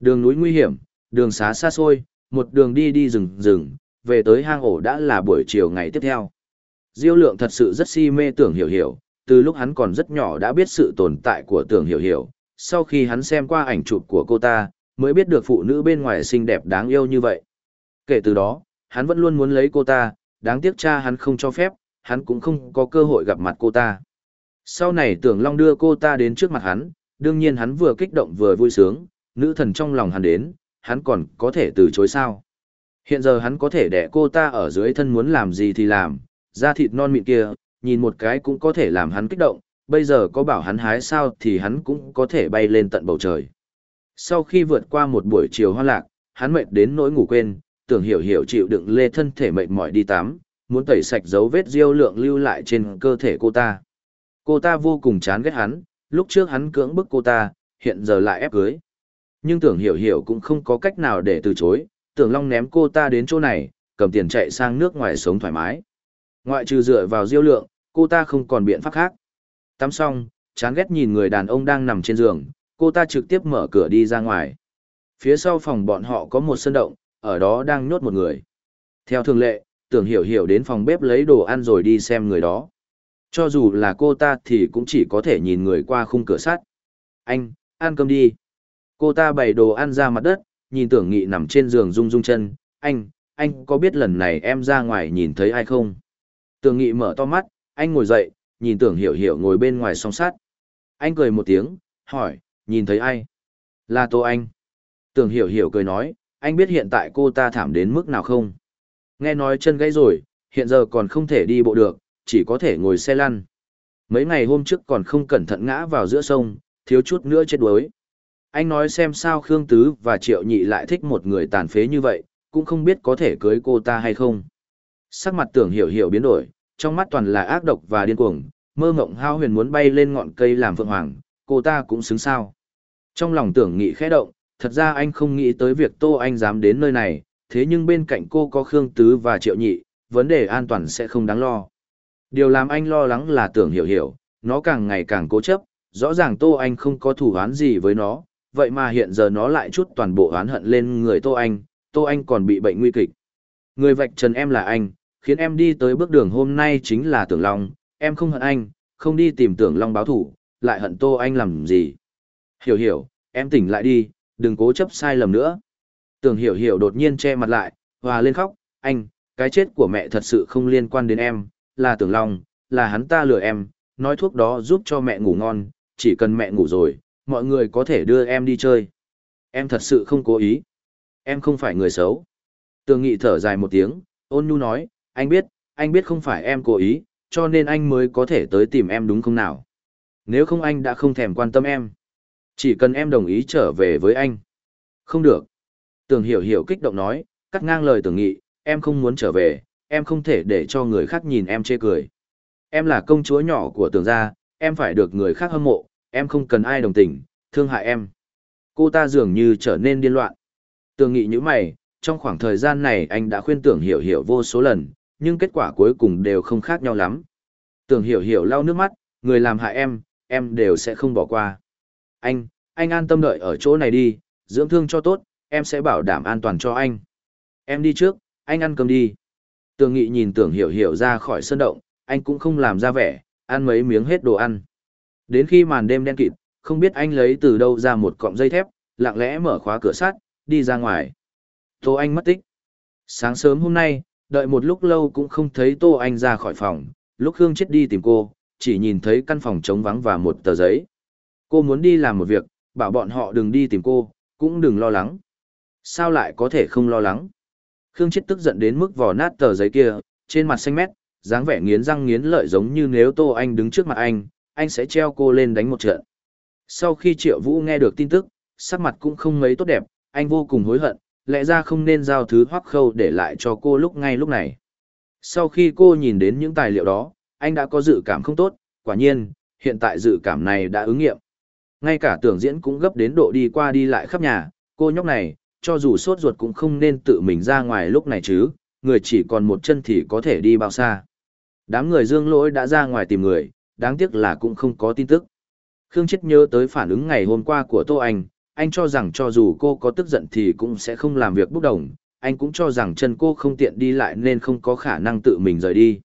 Đường núi nguy hiểm, đường xá xa xôi, một đường đi đi rừng rừng, về tới hang ổ đã là buổi chiều ngày tiếp theo. Diêu lượng thật sự rất si mê tưởng hiểu hiểu, từ lúc hắn còn rất nhỏ đã biết sự tồn tại của tưởng hiểu hiểu, sau khi hắn xem qua ảnh chụp của cô ta, mới biết được phụ nữ bên ngoài xinh đẹp đáng yêu như vậy. Kể từ đó, hắn vẫn luôn muốn lấy cô ta, đáng tiếc cha hắn không cho phép, hắn cũng không có cơ hội gặp mặt cô ta. Sau này tưởng long đưa cô ta đến trước mặt hắn, đương nhiên hắn vừa kích động vừa vui sướng, nữ thần trong lòng hắn đến, hắn còn có thể từ chối sao. Hiện giờ hắn có thể để cô ta ở dưới thân muốn làm gì thì làm, da thịt non mịn kia, nhìn một cái cũng có thể làm hắn kích động, bây giờ có bảo hắn hái sao thì hắn cũng có thể bay lên tận bầu trời. Sau khi vượt qua một buổi chiều hoa lạc, hắn mệt đến nỗi ngủ quên, tưởng hiểu hiểu chịu đựng lê thân thể mệt mỏi đi tắm, muốn tẩy sạch dấu vết diêu lượng lưu lại trên cơ thể cô ta. Cô ta vô cùng chán ghét hắn, lúc trước hắn cưỡng bức cô ta, hiện giờ lại ép cưới. Nhưng tưởng hiểu hiểu cũng không có cách nào để từ chối, tưởng long ném cô ta đến chỗ này, cầm tiền chạy sang nước ngoài sống thoải mái. Ngoại trừ dựa vào diêu lượng, cô ta không còn biện pháp khác. Tắm xong, chán ghét nhìn người đàn ông đang nằm trên giường, cô ta trực tiếp mở cửa đi ra ngoài. Phía sau phòng bọn họ có một sân động, ở đó đang nhốt một người. Theo thường lệ, tưởng hiểu hiểu đến phòng bếp lấy đồ ăn rồi đi xem người đó. Cho dù là cô ta thì cũng chỉ có thể nhìn người qua khung cửa sắt. Anh, ăn cơm đi. Cô ta bày đồ ăn ra mặt đất, nhìn tưởng nghị nằm trên giường rung rung chân. Anh, anh có biết lần này em ra ngoài nhìn thấy ai không? Tưởng nghị mở to mắt, anh ngồi dậy, nhìn tưởng hiểu hiểu ngồi bên ngoài song sát. Anh cười một tiếng, hỏi, nhìn thấy ai? Là Tô Anh. Tưởng hiểu hiểu cười nói, anh biết hiện tại cô ta thảm đến mức nào không? Nghe nói chân gãy rồi, hiện giờ còn không thể đi bộ được, chỉ có thể ngồi xe lăn. Mấy ngày hôm trước còn không cẩn thận ngã vào giữa sông, thiếu chút nữa chết đuối. Anh nói xem sao Khương Tứ và Triệu Nhị lại thích một người tàn phế như vậy, cũng không biết có thể cưới cô ta hay không. Sắc mặt tưởng hiểu hiểu biến đổi, trong mắt toàn là ác độc và điên cuồng, mơ ngộng hao huyền muốn bay lên ngọn cây làm vượng hoàng, cô ta cũng xứng sao. Trong lòng tưởng nghị khẽ động, thật ra anh không nghĩ tới việc Tô Anh dám đến nơi này, thế nhưng bên cạnh cô có Khương Tứ và Triệu Nhị, vấn đề an toàn sẽ không đáng lo. Điều làm anh lo lắng là tưởng hiểu hiểu, nó càng ngày càng cố chấp, rõ ràng Tô Anh không có thủ án gì với nó, vậy mà hiện giờ nó lại chút toàn bộ oán hận lên người Tô Anh, Tô Anh còn bị bệnh nguy kịch. Người vạch trần em là anh, khiến em đi tới bước đường hôm nay chính là Tưởng Long, em không hận anh, không đi tìm Tưởng Long báo thủ, lại hận Tô Anh làm gì. Hiểu hiểu, em tỉnh lại đi, đừng cố chấp sai lầm nữa. Tưởng hiểu hiểu đột nhiên che mặt lại, hòa lên khóc, anh, cái chết của mẹ thật sự không liên quan đến em, là tưởng long, là hắn ta lừa em, nói thuốc đó giúp cho mẹ ngủ ngon, chỉ cần mẹ ngủ rồi, mọi người có thể đưa em đi chơi. Em thật sự không cố ý. Em không phải người xấu. Tưởng nghị thở dài một tiếng, ôn nhu nói, anh biết, anh biết không phải em cố ý, cho nên anh mới có thể tới tìm em đúng không nào. Nếu không anh đã không thèm quan tâm em. Chỉ cần em đồng ý trở về với anh. Không được. Tưởng hiểu hiểu kích động nói, cắt ngang lời tưởng nghị, em không muốn trở về, em không thể để cho người khác nhìn em chê cười. Em là công chúa nhỏ của tường gia, em phải được người khác hâm mộ, em không cần ai đồng tình, thương hại em. Cô ta dường như trở nên điên loạn. Tưởng nghị như mày, trong khoảng thời gian này anh đã khuyên tưởng hiểu hiểu vô số lần, nhưng kết quả cuối cùng đều không khác nhau lắm. Tưởng hiểu hiểu lau nước mắt, người làm hại em, em đều sẽ không bỏ qua anh, anh an tâm đợi ở chỗ này đi, dưỡng thương cho tốt, em sẽ bảo đảm an toàn cho anh. Em đi trước, anh ăn cơm đi. Tường Nghị nhìn Tưởng Hiểu Hiểu ra khỏi sân động, anh cũng không làm ra vẻ, ăn mấy miếng hết đồ ăn. Đến khi màn đêm đen kịt, không biết anh lấy từ đâu ra một cọng dây thép, lặng lẽ mở khóa cửa sắt, đi ra ngoài. Tô Anh mất tích. Sáng sớm hôm nay, đợi một lúc lâu cũng không thấy Tô Anh ra khỏi phòng, lúc Hương chết đi tìm cô, chỉ nhìn thấy căn phòng trống vắng và một tờ giấy. Cô muốn đi làm một việc, bảo bọn họ đừng đi tìm cô, cũng đừng lo lắng. Sao lại có thể không lo lắng? Khương Chết tức giận đến mức vò nát tờ giấy kia, trên mặt xanh mét, dáng vẻ nghiến răng nghiến lợi giống như nếu Tô Anh đứng trước mặt anh, anh sẽ treo cô lên đánh một trận. Sau khi Triệu Vũ nghe được tin tức, sắc mặt cũng không mấy tốt đẹp, anh vô cùng hối hận, lẽ ra không nên giao thứ hoắc khâu để lại cho cô lúc ngay lúc này. Sau khi cô nhìn đến những tài liệu đó, anh đã có dự cảm không tốt, quả nhiên, hiện tại dự cảm này đã ứng nghiệm ngay cả tưởng diễn cũng gấp đến độ đi qua đi lại khắp nhà, cô nhóc này, cho dù sốt ruột cũng không nên tự mình ra ngoài lúc này chứ, người chỉ còn một chân thì có thể đi bao xa. Đám người dương lỗi đã ra ngoài tìm người, đáng tiếc là cũng không có tin tức. Khương Chết nhớ tới phản ứng ngày hôm qua của Tô Anh, anh cho rằng cho dù cô có tức giận thì cũng sẽ không làm việc bốc đồng, anh cũng cho rằng chân cô không tiện đi lại nên không có khả năng tự mình rời đi.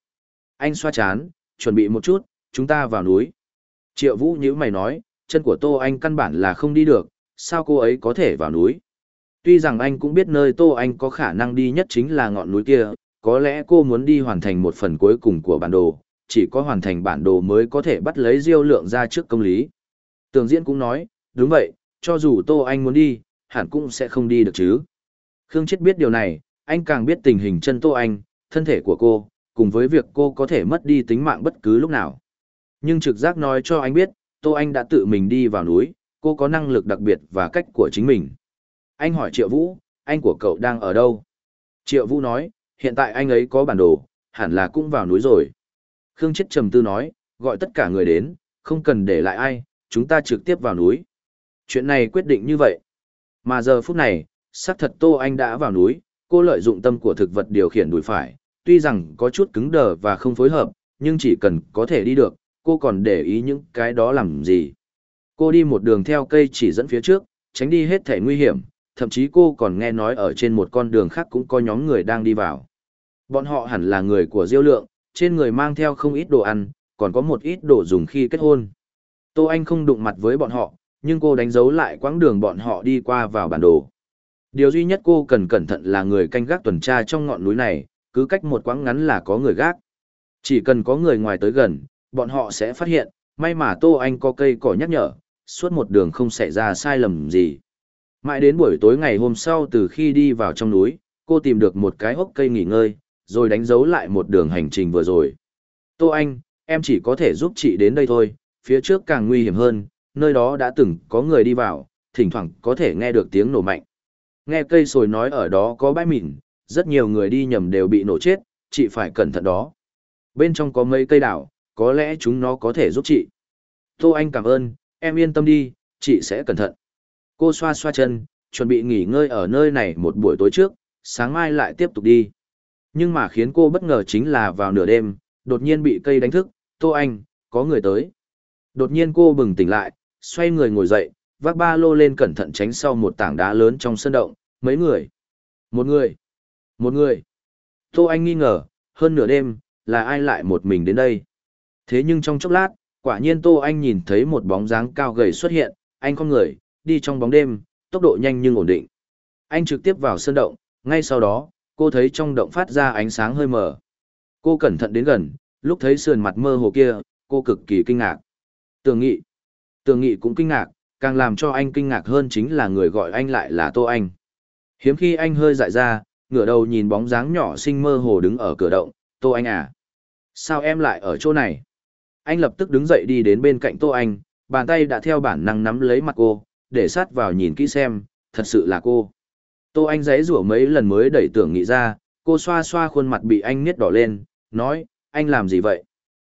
Anh xoa chán, chuẩn bị một chút, chúng ta vào núi. Triệu Vũ như mày nói, chân của Tô Anh căn bản là không đi được, sao cô ấy có thể vào núi. Tuy rằng anh cũng biết nơi Tô Anh có khả năng đi nhất chính là ngọn núi kia, có lẽ cô muốn đi hoàn thành một phần cuối cùng của bản đồ, chỉ có hoàn thành bản đồ mới có thể bắt lấy diêu lượng ra trước công lý. Tường diễn cũng nói, đúng vậy, cho dù Tô Anh muốn đi, hẳn cũng sẽ không đi được chứ. Khương Chết biết điều này, anh càng biết tình hình chân Tô Anh, thân thể của cô, cùng với việc cô có thể mất đi tính mạng bất cứ lúc nào. Nhưng trực giác nói cho anh biết, Tô Anh đã tự mình đi vào núi, cô có năng lực đặc biệt và cách của chính mình. Anh hỏi Triệu Vũ, anh của cậu đang ở đâu? Triệu Vũ nói, hiện tại anh ấy có bản đồ, hẳn là cũng vào núi rồi. Khương Chết trầm tư nói, gọi tất cả người đến, không cần để lại ai, chúng ta trực tiếp vào núi. Chuyện này quyết định như vậy. Mà giờ phút này, xác thật Tô Anh đã vào núi, cô lợi dụng tâm của thực vật điều khiển đùi phải, tuy rằng có chút cứng đờ và không phối hợp, nhưng chỉ cần có thể đi được, cô còn để ý những cái đó làm gì. Cô đi một đường theo cây chỉ dẫn phía trước, tránh đi hết thể nguy hiểm, thậm chí cô còn nghe nói ở trên một con đường khác cũng có nhóm người đang đi vào. Bọn họ hẳn là người của Diêu Lượng, trên người mang theo không ít đồ ăn, còn có một ít đồ dùng khi kết hôn. Tô Anh không đụng mặt với bọn họ, nhưng cô đánh dấu lại quãng đường bọn họ đi qua vào bản đồ. Điều duy nhất cô cần cẩn thận là người canh gác tuần tra trong ngọn núi này, cứ cách một quãng ngắn là có người gác. Chỉ cần có người ngoài tới gần, bọn họ sẽ phát hiện, may mà Tô Anh có cây cỏ nhắc nhở, suốt một đường không xảy ra sai lầm gì. Mãi đến buổi tối ngày hôm sau từ khi đi vào trong núi, cô tìm được một cái hốc cây nghỉ ngơi, rồi đánh dấu lại một đường hành trình vừa rồi. Tô Anh, em chỉ có thể giúp chị đến đây thôi, phía trước càng nguy hiểm hơn, nơi đó đã từng có người đi vào, thỉnh thoảng có thể nghe được tiếng nổ mạnh. Nghe cây sồi nói ở đó có bãi mìn, rất nhiều người đi nhầm đều bị nổ chết, chị phải cẩn thận đó. Bên trong có mấy cây đảo, có lẽ chúng nó có thể giúp chị. Tô Anh cảm ơn, em yên tâm đi, chị sẽ cẩn thận. Cô xoa xoa chân, chuẩn bị nghỉ ngơi ở nơi này một buổi tối trước, sáng mai lại tiếp tục đi. Nhưng mà khiến cô bất ngờ chính là vào nửa đêm, đột nhiên bị cây đánh thức, Tô Anh, có người tới. Đột nhiên cô bừng tỉnh lại, xoay người ngồi dậy, vác ba lô lên cẩn thận tránh sau một tảng đá lớn trong sân động, mấy người. Một người. Một người. Tô Anh nghi ngờ, hơn nửa đêm, là ai lại một mình đến đây? Thế nhưng trong chốc lát, quả nhiên Tô Anh nhìn thấy một bóng dáng cao gầy xuất hiện, anh con người, đi trong bóng đêm, tốc độ nhanh nhưng ổn định. Anh trực tiếp vào sơn động, ngay sau đó, cô thấy trong động phát ra ánh sáng hơi mờ. Cô cẩn thận đến gần, lúc thấy sườn mặt mơ hồ kia, cô cực kỳ kinh ngạc. Tường Nghị. Tường Nghị cũng kinh ngạc, càng làm cho anh kinh ngạc hơn chính là người gọi anh lại là Tô Anh. Hiếm khi anh hơi dại ra, ngửa đầu nhìn bóng dáng nhỏ xinh mơ hồ đứng ở cửa động, Tô Anh à. Sao em lại ở chỗ này? anh lập tức đứng dậy đi đến bên cạnh Tô Anh, bàn tay đã theo bản năng nắm lấy mặt cô, để sát vào nhìn kỹ xem, thật sự là cô. Tô Anh giấy rủa mấy lần mới đẩy tưởng nghị ra, cô xoa xoa khuôn mặt bị anh niết đỏ lên, nói, anh làm gì vậy?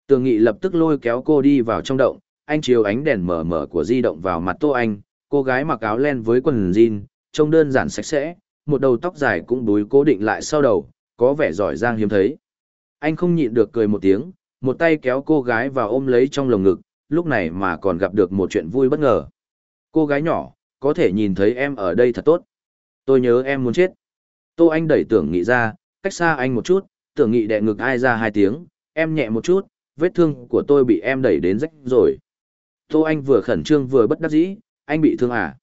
Tưởng nghị lập tức lôi kéo cô đi vào trong động, anh chiếu ánh đèn mở mở của di động vào mặt Tô Anh, cô gái mặc áo len với quần jean, trông đơn giản sạch sẽ, một đầu tóc dài cũng đuối cố định lại sau đầu, có vẻ giỏi giang hiếm thấy. Anh không nhịn được cười một tiếng, một tay kéo cô gái và ôm lấy trong lồng ngực, lúc này mà còn gặp được một chuyện vui bất ngờ. Cô gái nhỏ, có thể nhìn thấy em ở đây thật tốt. Tôi nhớ em muốn chết. Tô Anh đẩy tưởng nghị ra, cách xa anh một chút, tưởng nghị đè ngực ai ra hai tiếng, em nhẹ một chút, vết thương của tôi bị em đẩy đến rách rồi. Tô Anh vừa khẩn trương vừa bất đắc dĩ, anh bị thương à?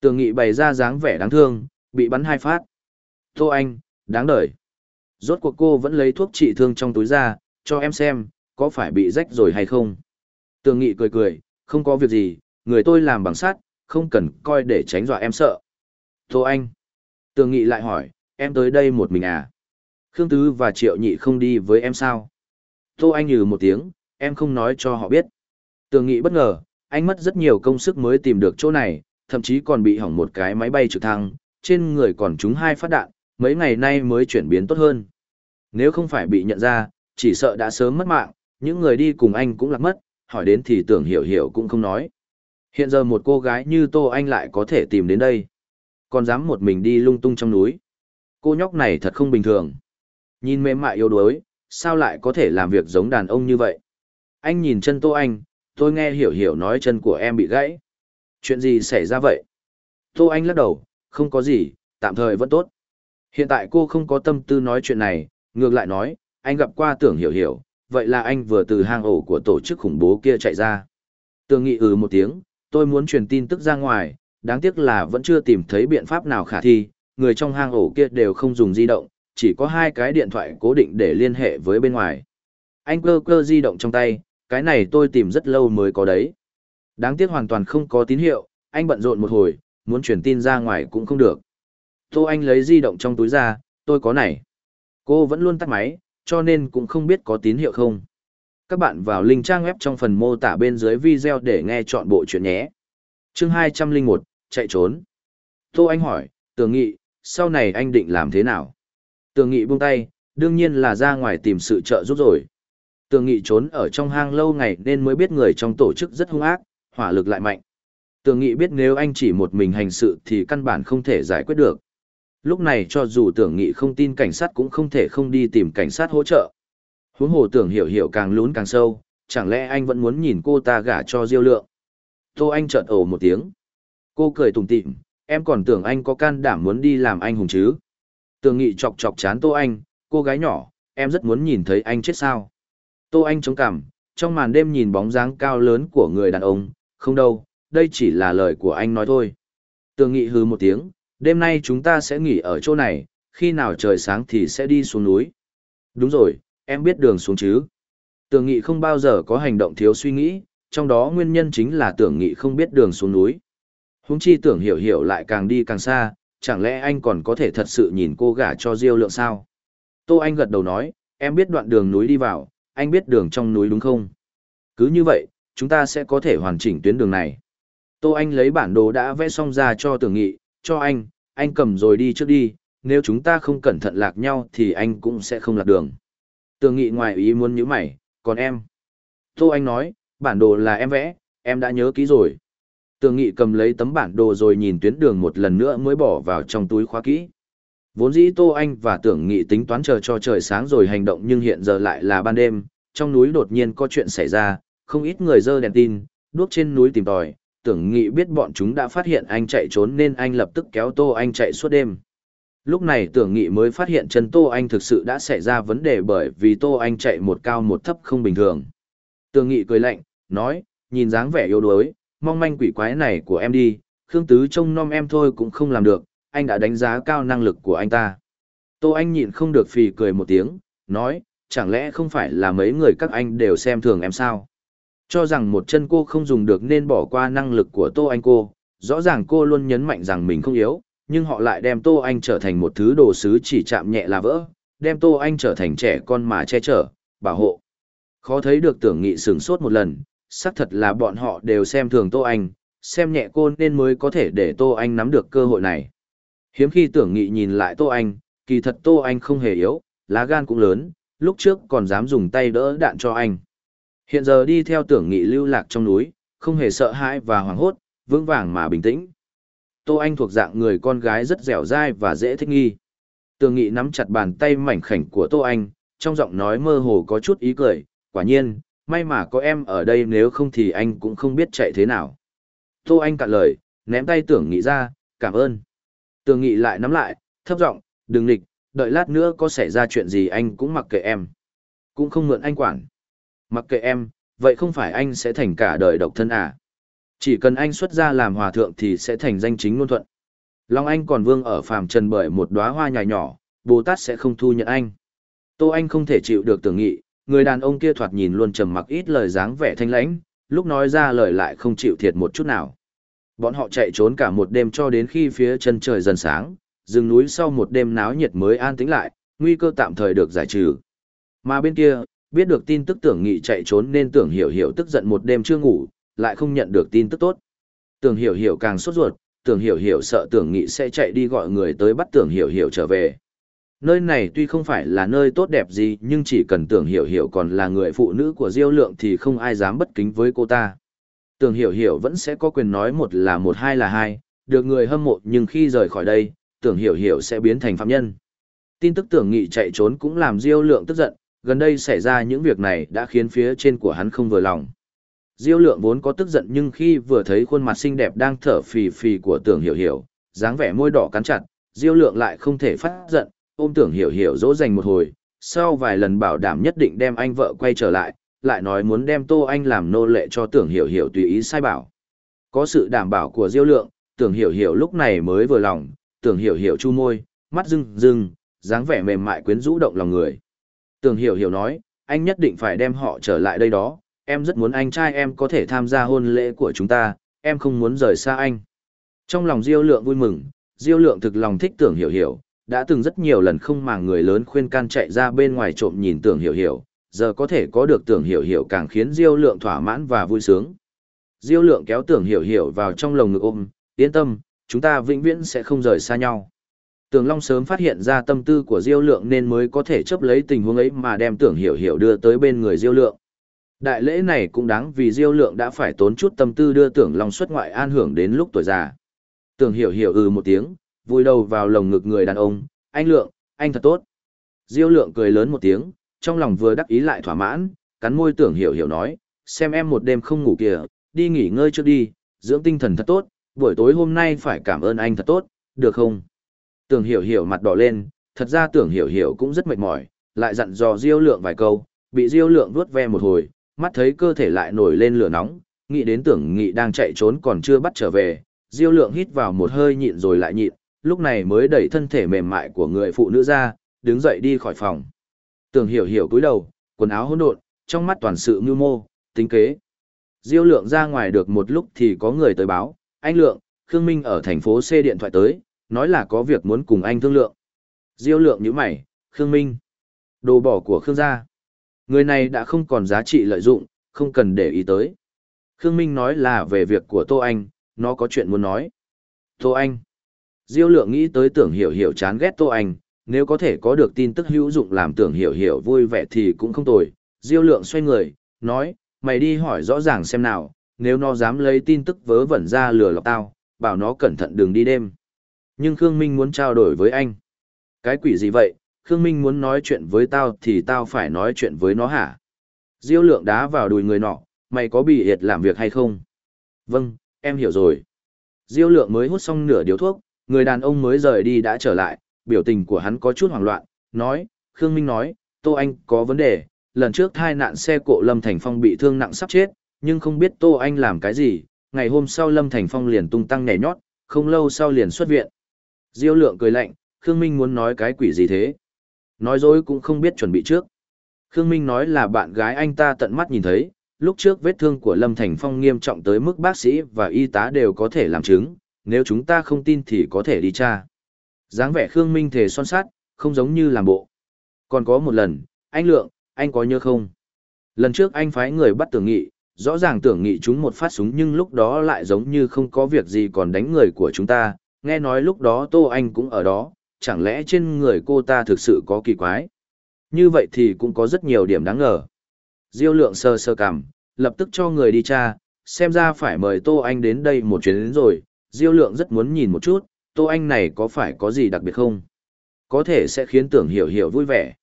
Tưởng nghị bày ra dáng vẻ đáng thương, bị bắn hai phát. Tô Anh, đáng đời. Rốt cuộc cô vẫn lấy thuốc trị thương trong túi ra, cho em xem, có phải bị rách rồi hay không. Tường nghị cười cười, không có việc gì, người tôi làm bằng sắt, không cần coi để tránh dọa em sợ. Tô Anh. Tường nghị lại hỏi, em tới đây một mình à? Khương Tứ và Triệu Nhị không đi với em sao? Tô Anh nhừ một tiếng, em không nói cho họ biết. Tường nghị bất ngờ, anh mất rất nhiều công sức mới tìm được chỗ này, thậm chí còn bị hỏng một cái máy bay trực thăng, trên người còn trúng hai phát đạn, mấy ngày nay mới chuyển biến tốt hơn. Nếu không phải bị nhận ra, chỉ sợ đã sớm mất mạng, những người đi cùng anh cũng lạc mất, hỏi đến thì tưởng hiểu hiểu cũng không nói. Hiện giờ một cô gái như Tô Anh lại có thể tìm đến đây. Còn dám một mình đi lung tung trong núi. Cô nhóc này thật không bình thường. Nhìn mềm mại yếu đuối, sao lại có thể làm việc giống đàn ông như vậy? Anh nhìn chân Tô Anh, tôi nghe hiểu hiểu nói chân của em bị gãy. Chuyện gì xảy ra vậy? Tô Anh lắc đầu, không có gì, tạm thời vẫn tốt. Hiện tại cô không có tâm tư nói chuyện này, ngược lại nói, anh gặp qua tưởng hiểu hiểu, vậy là anh vừa từ hang ổ của tổ chức khủng bố kia chạy ra. Tường nghị ừ một tiếng, tôi muốn truyền tin tức ra ngoài, đáng tiếc là vẫn chưa tìm thấy biện pháp nào khả thi, người trong hang ổ kia đều không dùng di động, chỉ có hai cái điện thoại cố định để liên hệ với bên ngoài. Anh cơ cơ di động trong tay, cái này tôi tìm rất lâu mới có đấy. Đáng tiếc hoàn toàn không có tín hiệu, anh bận rộn một hồi, muốn truyền tin ra ngoài cũng không được. Tô Anh lấy di động trong túi ra, tôi có này. Cô vẫn luôn tắt máy, cho nên cũng không biết có tín hiệu không. Các bạn vào link trang web trong phần mô tả bên dưới video để nghe chọn bộ chuyện nhé. Chương 201, chạy trốn. Tô Anh hỏi, Tường Nghị, sau này anh định làm thế nào? Tường Nghị buông tay, đương nhiên là ra ngoài tìm sự trợ giúp rồi. Tường Nghị trốn ở trong hang lâu ngày nên mới biết người trong tổ chức rất hung ác, hỏa lực lại mạnh. Tường Nghị biết nếu anh chỉ một mình hành sự thì căn bản không thể giải quyết được. Lúc này cho dù tưởng nghị không tin cảnh sát cũng không thể không đi tìm cảnh sát hỗ trợ. Huống hồ tưởng hiểu hiểu càng lún càng sâu, chẳng lẽ anh vẫn muốn nhìn cô ta gả cho diêu lượng. Tô Anh chợt ồ một tiếng. Cô cười tủm tỉm, em còn tưởng anh có can đảm muốn đi làm anh hùng chứ. Tưởng nghị chọc chọc chán Tô Anh, cô gái nhỏ, em rất muốn nhìn thấy anh chết sao. Tô Anh chống cằm, trong màn đêm nhìn bóng dáng cao lớn của người đàn ông, không đâu, đây chỉ là lời của anh nói thôi. tưởng nghị hừ một tiếng, đêm nay chúng ta sẽ nghỉ ở chỗ này, khi nào trời sáng thì sẽ đi xuống núi. Đúng rồi, em biết đường xuống chứ. Tưởng nghị không bao giờ có hành động thiếu suy nghĩ, trong đó nguyên nhân chính là tưởng nghị không biết đường xuống núi. Húng chi tưởng hiểu hiểu lại càng đi càng xa, chẳng lẽ anh còn có thể thật sự nhìn cô gả cho Diêu lượng sao? Tô Anh gật đầu nói, em biết đoạn đường núi đi vào, anh biết đường trong núi đúng không? Cứ như vậy, chúng ta sẽ có thể hoàn chỉnh tuyến đường này. Tô Anh lấy bản đồ đã vẽ xong ra cho tưởng nghị, cho anh, anh cầm rồi đi trước đi, nếu chúng ta không cẩn thận lạc nhau thì anh cũng sẽ không lạc đường. Tường nghị ngoài ý muốn nhíu mày, còn em? Tô Anh nói, bản đồ là em vẽ, em đã nhớ kỹ rồi. Tường nghị cầm lấy tấm bản đồ rồi nhìn tuyến đường một lần nữa mới bỏ vào trong túi khóa kỹ. Vốn dĩ Tô Anh và Tưởng Nghị tính toán chờ cho trời sáng rồi hành động nhưng hiện giờ lại là ban đêm, trong núi đột nhiên có chuyện xảy ra, không ít người dơ đèn tin, đuốc trên núi tìm tòi, tưởng nghị biết bọn chúng đã phát hiện anh chạy trốn nên anh lập tức kéo tô anh chạy suốt đêm. Lúc này tưởng nghị mới phát hiện chân tô anh thực sự đã xảy ra vấn đề bởi vì tô anh chạy một cao một thấp không bình thường. Tưởng nghị cười lạnh, nói, nhìn dáng vẻ yếu đuối, mong manh quỷ quái này của em đi, khương tứ trông nom em thôi cũng không làm được, anh đã đánh giá cao năng lực của anh ta. Tô anh nhịn không được phì cười một tiếng, nói, chẳng lẽ không phải là mấy người các anh đều xem thường em sao? Cho rằng một chân cô không dùng được nên bỏ qua năng lực của Tô Anh cô, rõ ràng cô luôn nhấn mạnh rằng mình không yếu, nhưng họ lại đem Tô Anh trở thành một thứ đồ sứ chỉ chạm nhẹ là vỡ, đem Tô Anh trở thành trẻ con mà che chở, bảo hộ. Khó thấy được tưởng nghị sửng sốt một lần, xác thật là bọn họ đều xem thường Tô Anh, xem nhẹ cô nên mới có thể để Tô Anh nắm được cơ hội này. Hiếm khi tưởng nghị nhìn lại Tô Anh, kỳ thật Tô Anh không hề yếu, lá gan cũng lớn, lúc trước còn dám dùng tay đỡ đạn cho anh. Hiện giờ đi theo tưởng nghị lưu lạc trong núi, không hề sợ hãi và hoảng hốt, vững vàng mà bình tĩnh. Tô Anh thuộc dạng người con gái rất dẻo dai và dễ thích nghi. Tưởng Nghị nắm chặt bàn tay mảnh khảnh của Tô Anh, trong giọng nói mơ hồ có chút ý cười, quả nhiên, may mà có em ở đây nếu không thì anh cũng không biết chạy thế nào. Tô Anh cạn lời, ném tay Tưởng Nghị ra, cảm ơn. Tưởng Nghị lại nắm lại, thấp giọng, đừng nghịch, đợi lát nữa có xảy ra chuyện gì anh cũng mặc kệ em. Cũng không mượn anh quản. Mặc kệ em, vậy không phải anh sẽ thành cả đời độc thân à? Chỉ cần anh xuất gia làm hòa thượng thì sẽ thành danh chính ngôn thuận. Long Anh còn vương ở phàm trần bởi một đóa hoa nhài nhỏ, Bồ Tát sẽ không thu nhận anh. Tô Anh không thể chịu được tưởng nghị, người đàn ông kia thoạt nhìn luôn trầm mặc ít lời dáng vẻ thanh lãnh, lúc nói ra lời lại không chịu thiệt một chút nào. Bọn họ chạy trốn cả một đêm cho đến khi phía chân trời dần sáng, rừng núi sau một đêm náo nhiệt mới an tĩnh lại, nguy cơ tạm thời được giải trừ. Mà bên kia, biết được tin tức tưởng nghị chạy trốn nên tưởng hiểu hiểu tức giận một đêm chưa ngủ, lại không nhận được tin tức tốt. Tưởng hiểu hiểu càng sốt ruột, tưởng hiểu hiểu sợ tưởng nghị sẽ chạy đi gọi người tới bắt tưởng hiểu hiểu trở về. Nơi này tuy không phải là nơi tốt đẹp gì nhưng chỉ cần tưởng hiểu hiểu còn là người phụ nữ của Diêu Lượng thì không ai dám bất kính với cô ta. Tưởng hiểu hiểu vẫn sẽ có quyền nói một là một hai là hai, được người hâm mộ nhưng khi rời khỏi đây, tưởng hiểu hiểu sẽ biến thành phạm nhân. Tin tức tưởng nghị chạy trốn cũng làm Diêu Lượng tức giận, gần đây xảy ra những việc này đã khiến phía trên của hắn không vừa lòng. Diêu lượng vốn có tức giận nhưng khi vừa thấy khuôn mặt xinh đẹp đang thở phì phì của tưởng hiểu hiểu, dáng vẻ môi đỏ cắn chặt, diêu lượng lại không thể phát giận, ôm tưởng hiểu hiểu dỗ dành một hồi, sau vài lần bảo đảm nhất định đem anh vợ quay trở lại, lại nói muốn đem tô anh làm nô lệ cho tưởng hiểu hiểu tùy ý sai bảo. Có sự đảm bảo của diêu lượng, tưởng hiểu hiểu lúc này mới vừa lòng, tưởng hiểu hiểu chu môi, mắt rưng rưng, dáng vẻ mềm mại quyến rũ động lòng người. Tường hiểu hiểu nói, anh nhất định phải đem họ trở lại đây đó, em rất muốn anh trai em có thể tham gia hôn lễ của chúng ta, em không muốn rời xa anh. Trong lòng Diêu Lượng vui mừng, Diêu Lượng thực lòng thích Tưởng Hiểu Hiểu, đã từng rất nhiều lần không màng người lớn khuyên can chạy ra bên ngoài trộm nhìn Tưởng Hiểu Hiểu, giờ có thể có được Tưởng Hiểu Hiểu càng khiến Diêu Lượng thỏa mãn và vui sướng. Diêu Lượng kéo Tưởng Hiểu Hiểu vào trong lồng ngực ôm, yên tâm, chúng ta vĩnh viễn sẽ không rời xa nhau. Tưởng Long sớm phát hiện ra tâm tư của Diêu Lượng nên mới có thể chấp lấy tình huống ấy mà đem Tưởng Hiểu Hiểu đưa tới bên người Diêu Lượng. Đại lễ này cũng đáng vì Diêu Lượng đã phải tốn chút tâm tư đưa Tưởng Long xuất ngoại an hưởng đến lúc tuổi già. Tưởng Hiểu Hiểu ừ một tiếng, vùi đầu vào lồng ngực người đàn ông, "Anh Lượng, anh thật tốt." Diêu Lượng cười lớn một tiếng, trong lòng vừa đắc ý lại thỏa mãn, cắn môi Tưởng Hiểu Hiểu nói, "Xem em một đêm không ngủ kìa, đi nghỉ ngơi trước đi, dưỡng tinh thần thật tốt, buổi tối hôm nay phải cảm ơn anh thật tốt, được không?" Tưởng hiểu hiểu mặt đỏ lên, thật ra tưởng hiểu hiểu cũng rất mệt mỏi, lại dặn dò diêu lượng vài câu, bị diêu lượng vuốt ve một hồi, mắt thấy cơ thể lại nổi lên lửa nóng, nghĩ đến tưởng nghị đang chạy trốn còn chưa bắt trở về, diêu lượng hít vào một hơi nhịn rồi lại nhịn, lúc này mới đẩy thân thể mềm mại của người phụ nữ ra, đứng dậy đi khỏi phòng. Tưởng hiểu hiểu cúi đầu, quần áo hỗn độn, trong mắt toàn sự mưu mô, tính kế. Diêu lượng ra ngoài được một lúc thì có người tới báo, anh lượng, Khương Minh ở thành phố C điện thoại tới, nói là có việc muốn cùng anh thương lượng. Diêu lượng như mày, Khương Minh. Đồ bỏ của Khương gia. Người này đã không còn giá trị lợi dụng, không cần để ý tới. Khương Minh nói là về việc của Tô Anh, nó có chuyện muốn nói. Tô Anh. Diêu lượng nghĩ tới tưởng hiểu hiểu chán ghét Tô Anh, nếu có thể có được tin tức hữu dụng làm tưởng hiểu hiểu vui vẻ thì cũng không tồi. Diêu lượng xoay người, nói, mày đi hỏi rõ ràng xem nào, nếu nó dám lấy tin tức vớ vẩn ra lừa lọc tao, bảo nó cẩn thận đừng đi đêm nhưng Khương Minh muốn trao đổi với anh. Cái quỷ gì vậy, Khương Minh muốn nói chuyện với tao thì tao phải nói chuyện với nó hả? Diêu lượng đá vào đùi người nọ, mày có bị hiệt làm việc hay không? Vâng, em hiểu rồi. Diêu lượng mới hút xong nửa điếu thuốc, người đàn ông mới rời đi đã trở lại, biểu tình của hắn có chút hoảng loạn, nói, Khương Minh nói, Tô Anh có vấn đề, lần trước thai nạn xe cộ Lâm Thành Phong bị thương nặng sắp chết, nhưng không biết Tô Anh làm cái gì, ngày hôm sau Lâm Thành Phong liền tung tăng nhảy nhót, không lâu sau liền xuất viện. Diêu lượng cười lạnh, Khương Minh muốn nói cái quỷ gì thế? Nói dối cũng không biết chuẩn bị trước. Khương Minh nói là bạn gái anh ta tận mắt nhìn thấy, lúc trước vết thương của Lâm Thành Phong nghiêm trọng tới mức bác sĩ và y tá đều có thể làm chứng, nếu chúng ta không tin thì có thể đi tra. Giáng vẻ Khương Minh thể son sát, không giống như làm bộ. Còn có một lần, anh Lượng, anh có nhớ không? Lần trước anh phái người bắt tưởng nghị, rõ ràng tưởng nghị chúng một phát súng nhưng lúc đó lại giống như không có việc gì còn đánh người của chúng ta, nghe nói lúc đó Tô Anh cũng ở đó, chẳng lẽ trên người cô ta thực sự có kỳ quái? Như vậy thì cũng có rất nhiều điểm đáng ngờ. Diêu lượng sơ sơ cảm, lập tức cho người đi tra, xem ra phải mời Tô Anh đến đây một chuyến đến rồi, Diêu lượng rất muốn nhìn một chút, Tô Anh này có phải có gì đặc biệt không? Có thể sẽ khiến tưởng hiểu hiểu vui vẻ.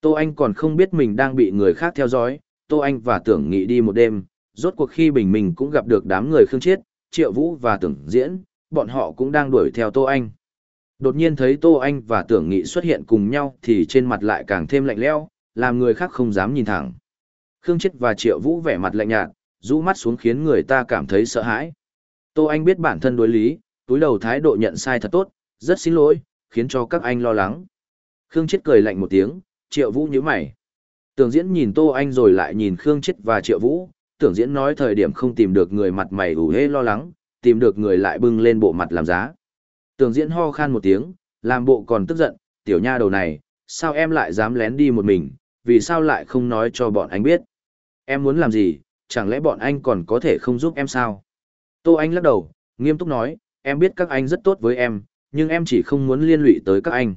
Tô Anh còn không biết mình đang bị người khác theo dõi, Tô Anh và tưởng nghị đi một đêm, rốt cuộc khi bình mình cũng gặp được đám người khương chết, triệu vũ và tưởng diễn, bọn họ cũng đang đuổi theo Tô Anh. Đột nhiên thấy Tô Anh và Tưởng Nghị xuất hiện cùng nhau thì trên mặt lại càng thêm lạnh lẽo, làm người khác không dám nhìn thẳng. Khương Chết và Triệu Vũ vẻ mặt lạnh nhạt, rũ mắt xuống khiến người ta cảm thấy sợ hãi. Tô Anh biết bản thân đối lý, túi đầu thái độ nhận sai thật tốt, rất xin lỗi, khiến cho các anh lo lắng. Khương Chết cười lạnh một tiếng, Triệu Vũ nhíu mày. Tưởng Diễn nhìn Tô Anh rồi lại nhìn Khương Chết và Triệu Vũ, Tưởng Diễn nói thời điểm không tìm được người mặt mày ủ hê lo lắng, tìm được người lại bưng lên bộ mặt làm giá. Tường diễn ho khan một tiếng, làm bộ còn tức giận, tiểu nha đầu này, sao em lại dám lén đi một mình, vì sao lại không nói cho bọn anh biết. Em muốn làm gì, chẳng lẽ bọn anh còn có thể không giúp em sao? Tô Anh lắc đầu, nghiêm túc nói, em biết các anh rất tốt với em, nhưng em chỉ không muốn liên lụy tới các anh.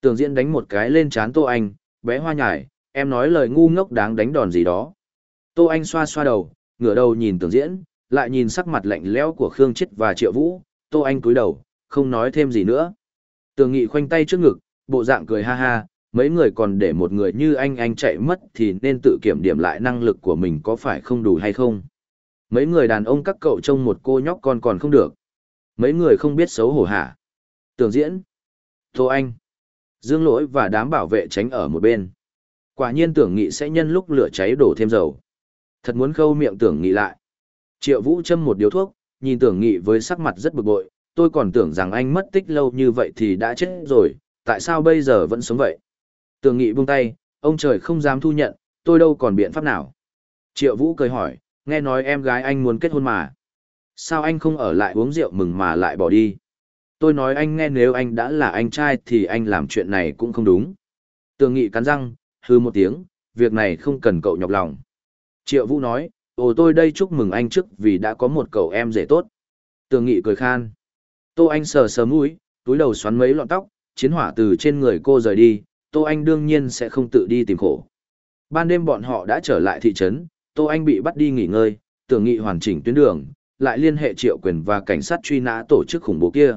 Tường diễn đánh một cái lên chán Tô Anh, bé hoa nhải, em nói lời ngu ngốc đáng đánh đòn gì đó. Tô Anh xoa xoa đầu, ngửa đầu nhìn tường diễn, lại nhìn sắc mặt lạnh lẽo của Khương Chết và Triệu Vũ, Tô Anh cúi đầu, không nói thêm gì nữa. Tường Nghị khoanh tay trước ngực, bộ dạng cười ha ha, mấy người còn để một người như anh anh chạy mất thì nên tự kiểm điểm lại năng lực của mình có phải không đủ hay không. Mấy người đàn ông các cậu trông một cô nhóc con còn không được. Mấy người không biết xấu hổ hả. Tường diễn. Tô Anh. Dương lỗi và đám bảo vệ tránh ở một bên. Quả nhiên tưởng nghị sẽ nhân lúc lửa cháy đổ thêm dầu. Thật muốn khâu miệng tưởng nghị lại. Triệu Vũ châm một điếu thuốc, nhìn tưởng nghị với sắc mặt rất bực bội, tôi còn tưởng rằng anh mất tích lâu như vậy thì đã chết rồi, tại sao bây giờ vẫn sống vậy? Tưởng nghị buông tay, ông trời không dám thu nhận, tôi đâu còn biện pháp nào. Triệu Vũ cười hỏi, nghe nói em gái anh muốn kết hôn mà. Sao anh không ở lại uống rượu mừng mà lại bỏ đi? Tôi nói anh nghe nếu anh đã là anh trai thì anh làm chuyện này cũng không đúng. Tường nghị cắn răng, hư một tiếng, việc này không cần cậu nhọc lòng. Triệu Vũ nói, ồ tôi đây chúc mừng anh trước vì đã có một cậu em rể tốt. Tường nghị cười khan. Tô Anh sờ sờ mũi, túi đầu xoắn mấy lọn tóc, chiến hỏa từ trên người cô rời đi, Tô Anh đương nhiên sẽ không tự đi tìm khổ. Ban đêm bọn họ đã trở lại thị trấn, Tô Anh bị bắt đi nghỉ ngơi, Tường nghị hoàn chỉnh tuyến đường, lại liên hệ triệu quyền và cảnh sát truy nã tổ chức khủng bố kia.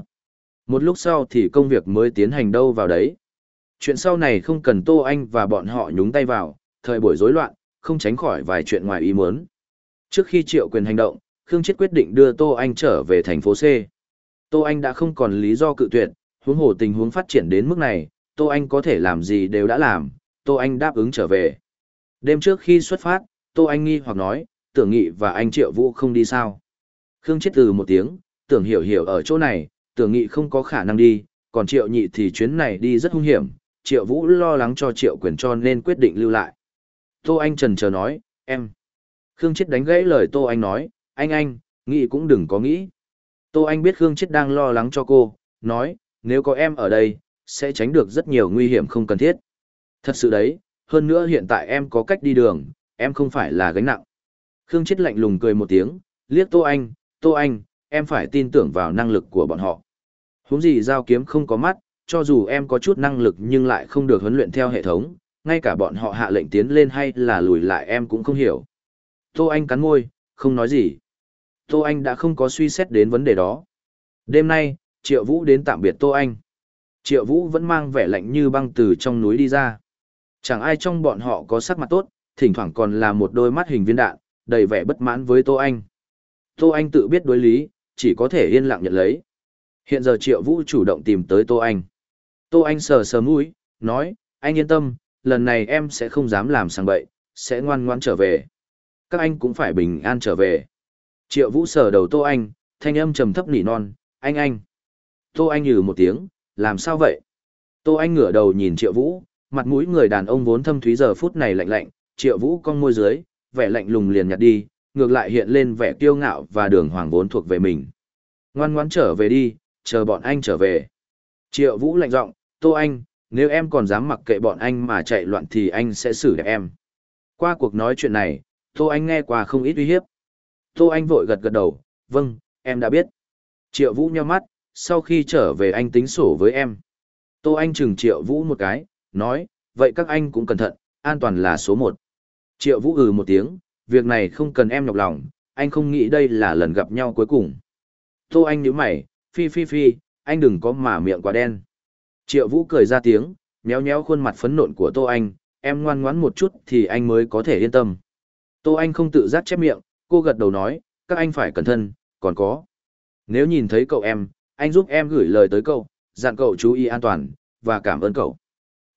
Một lúc sau thì công việc mới tiến hành đâu vào đấy. Chuyện sau này không cần Tô Anh và bọn họ nhúng tay vào, thời buổi rối loạn, không tránh khỏi vài chuyện ngoài ý muốn. Trước khi triệu quyền hành động, Khương Chết quyết định đưa Tô Anh trở về thành phố C. Tô Anh đã không còn lý do cự tuyệt, huống hồ tình huống phát triển đến mức này, Tô Anh có thể làm gì đều đã làm, Tô Anh đáp ứng trở về. Đêm trước khi xuất phát, Tô Anh nghi hoặc nói, tưởng nghị và anh Triệu Vũ không đi sao. Khương chết từ một tiếng, tưởng hiểu hiểu ở chỗ này, tưởng nghị không có khả năng đi, còn Triệu Nhị thì chuyến này đi rất hung hiểm, Triệu Vũ lo lắng cho Triệu Quyền cho nên quyết định lưu lại. Tô Anh trần chờ nói, em. Khương Chết đánh gãy lời Tô Anh nói, anh anh, nghĩ cũng đừng có nghĩ. Tô Anh biết Khương Chết đang lo lắng cho cô, nói, nếu có em ở đây, sẽ tránh được rất nhiều nguy hiểm không cần thiết. Thật sự đấy, hơn nữa hiện tại em có cách đi đường, em không phải là gánh nặng. Khương Chết lạnh lùng cười một tiếng, liếc Tô Anh, Tô Anh, em phải tin tưởng vào năng lực của bọn họ. Húng gì giao kiếm không có mắt, cho dù em có chút năng lực nhưng lại không được huấn luyện theo hệ thống, ngay cả bọn họ hạ lệnh tiến lên hay là lùi lại em cũng không hiểu. Tô Anh cắn môi, không nói gì. Tô Anh đã không có suy xét đến vấn đề đó. Đêm nay, Triệu Vũ đến tạm biệt Tô Anh. Triệu Vũ vẫn mang vẻ lạnh như băng từ trong núi đi ra. Chẳng ai trong bọn họ có sắc mặt tốt, thỉnh thoảng còn là một đôi mắt hình viên đạn, đầy vẻ bất mãn với Tô Anh. Tô Anh tự biết đối lý, chỉ có thể yên lặng nhận lấy. Hiện giờ Triệu Vũ chủ động tìm tới Tô Anh. Tô Anh sờ sờ mũi, nói, anh yên tâm, lần này em sẽ không dám làm sang bậy, sẽ ngoan ngoan trở về các anh cũng phải bình an trở về. Triệu Vũ sờ đầu Tô Anh, thanh âm trầm thấp nỉ non, anh anh. Tô Anh nhừ một tiếng, làm sao vậy? Tô Anh ngửa đầu nhìn Triệu Vũ, mặt mũi người đàn ông vốn thâm thúy giờ phút này lạnh lạnh, Triệu Vũ cong môi dưới, vẻ lạnh lùng liền nhặt đi, ngược lại hiện lên vẻ kiêu ngạo và đường hoàng vốn thuộc về mình. Ngoan ngoãn trở về đi, chờ bọn anh trở về. Triệu Vũ lạnh giọng, Tô Anh, nếu em còn dám mặc kệ bọn anh mà chạy loạn thì anh sẽ xử đẹp em. Qua cuộc nói chuyện này, Tô Anh nghe qua không ít uy hiếp. Tô Anh vội gật gật đầu, vâng, em đã biết. Triệu Vũ nheo mắt, sau khi trở về anh tính sổ với em. Tô Anh chừng Triệu Vũ một cái, nói, vậy các anh cũng cẩn thận, an toàn là số một. Triệu Vũ ừ một tiếng, việc này không cần em nhọc lòng, anh không nghĩ đây là lần gặp nhau cuối cùng. Tô Anh nhíu mày, phi phi phi, anh đừng có mả miệng quá đen. Triệu Vũ cười ra tiếng, méo méo khuôn mặt phấn nộn của Tô Anh, em ngoan ngoãn một chút thì anh mới có thể yên tâm. Tô Anh không tự giác chép miệng, cô gật đầu nói, các anh phải cẩn thân, còn có. Nếu nhìn thấy cậu em, anh giúp em gửi lời tới cậu, dặn cậu chú ý an toàn, và cảm ơn cậu.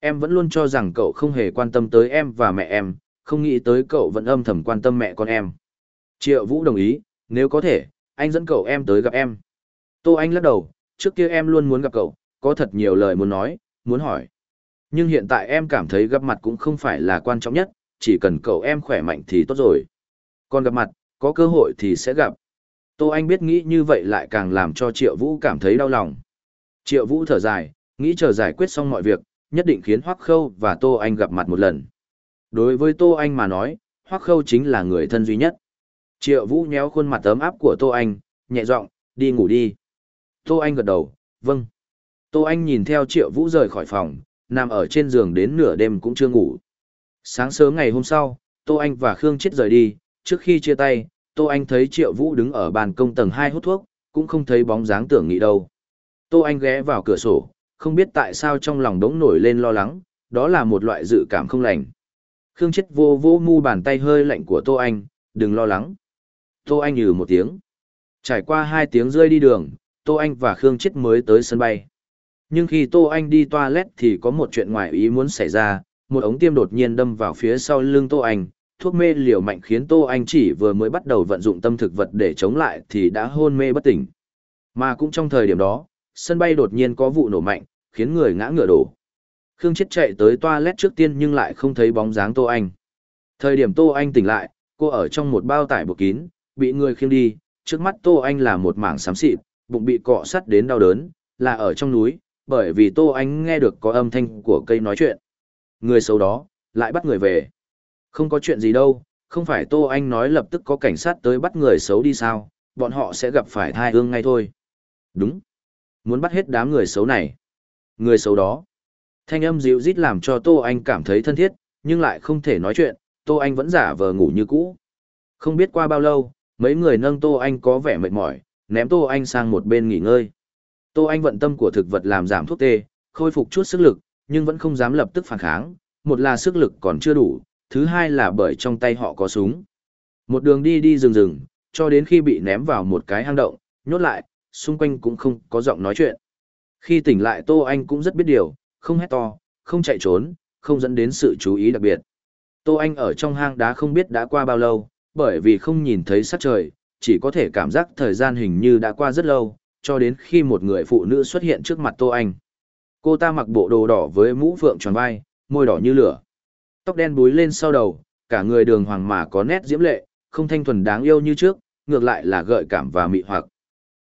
Em vẫn luôn cho rằng cậu không hề quan tâm tới em và mẹ em, không nghĩ tới cậu vẫn âm thầm quan tâm mẹ con em. Triệu Vũ đồng ý, nếu có thể, anh dẫn cậu em tới gặp em. Tô Anh lắc đầu, trước kia em luôn muốn gặp cậu, có thật nhiều lời muốn nói, muốn hỏi. Nhưng hiện tại em cảm thấy gặp mặt cũng không phải là quan trọng nhất, chỉ cần cậu em khỏe mạnh thì tốt rồi. Còn gặp mặt, có cơ hội thì sẽ gặp. Tô Anh biết nghĩ như vậy lại càng làm cho Triệu Vũ cảm thấy đau lòng. Triệu Vũ thở dài, nghĩ chờ giải quyết xong mọi việc, nhất định khiến Hoắc Khâu và Tô Anh gặp mặt một lần. Đối với Tô Anh mà nói, Hoắc Khâu chính là người thân duy nhất. Triệu Vũ nhéo khuôn mặt ấm áp của Tô Anh, nhẹ giọng, đi ngủ đi. Tô Anh gật đầu, vâng. Tô Anh nhìn theo Triệu Vũ rời khỏi phòng, nằm ở trên giường đến nửa đêm cũng chưa ngủ. Sáng sớm ngày hôm sau, Tô Anh và Khương Chết rời đi, trước khi chia tay, Tô Anh thấy Triệu Vũ đứng ở bàn công tầng hai hút thuốc, cũng không thấy bóng dáng tưởng nghị đâu. Tô Anh ghé vào cửa sổ, không biết tại sao trong lòng đống nổi lên lo lắng, đó là một loại dự cảm không lành. Khương Chết vô vô mu bàn tay hơi lạnh của Tô Anh, đừng lo lắng. Tô Anh nhừ một tiếng. Trải qua hai tiếng rơi đi đường, Tô Anh và Khương Chết mới tới sân bay. Nhưng khi Tô Anh đi toilet thì có một chuyện ngoài ý muốn xảy ra, một ống tiêm đột nhiên đâm vào phía sau lưng Tô Anh, thuốc mê liều mạnh khiến Tô Anh chỉ vừa mới bắt đầu vận dụng tâm thực vật để chống lại thì đã hôn mê bất tỉnh. Mà cũng trong thời điểm đó, sân bay đột nhiên có vụ nổ mạnh, khiến người ngã ngửa đổ. Khương Chết chạy tới toilet trước tiên nhưng lại không thấy bóng dáng Tô Anh. Thời điểm Tô Anh tỉnh lại, cô ở trong một bao tải buộc kín, bị người khiêng đi, trước mắt Tô Anh là một mảng xám xịt, bụng bị cọ sắt đến đau đớn, là ở trong núi, bởi vì Tô Anh nghe được có âm thanh của cây nói chuyện. Người xấu đó, lại bắt người về. Không có chuyện gì đâu, không phải Tô Anh nói lập tức có cảnh sát tới bắt người xấu đi sao, bọn họ sẽ gặp phải thai hương ngay thôi. Đúng. Muốn bắt hết đám người xấu này. Người xấu đó. Thanh âm dịu rít làm cho Tô Anh cảm thấy thân thiết, nhưng lại không thể nói chuyện, Tô Anh vẫn giả vờ ngủ như cũ. Không biết qua bao lâu, mấy người nâng Tô Anh có vẻ mệt mỏi, ném Tô Anh sang một bên nghỉ ngơi. Tô Anh vận tâm của thực vật làm giảm thuốc tê, khôi phục chút sức lực, nhưng vẫn không dám lập tức phản kháng, một là sức lực còn chưa đủ, thứ hai là bởi trong tay họ có súng. Một đường đi đi rừng rừng, cho đến khi bị ném vào một cái hang động, nhốt lại, xung quanh cũng không có giọng nói chuyện. Khi tỉnh lại Tô Anh cũng rất biết điều, không hét to, không chạy trốn, không dẫn đến sự chú ý đặc biệt. Tô Anh ở trong hang đá không biết đã qua bao lâu, bởi vì không nhìn thấy sắc trời, chỉ có thể cảm giác thời gian hình như đã qua rất lâu, cho đến khi một người phụ nữ xuất hiện trước mặt Tô Anh. Cô ta mặc bộ đồ đỏ với mũ phượng tròn vai, môi đỏ như lửa. Tóc đen búi lên sau đầu, cả người đường hoàng mà có nét diễm lệ, không thanh thuần đáng yêu như trước, ngược lại là gợi cảm và mị hoặc.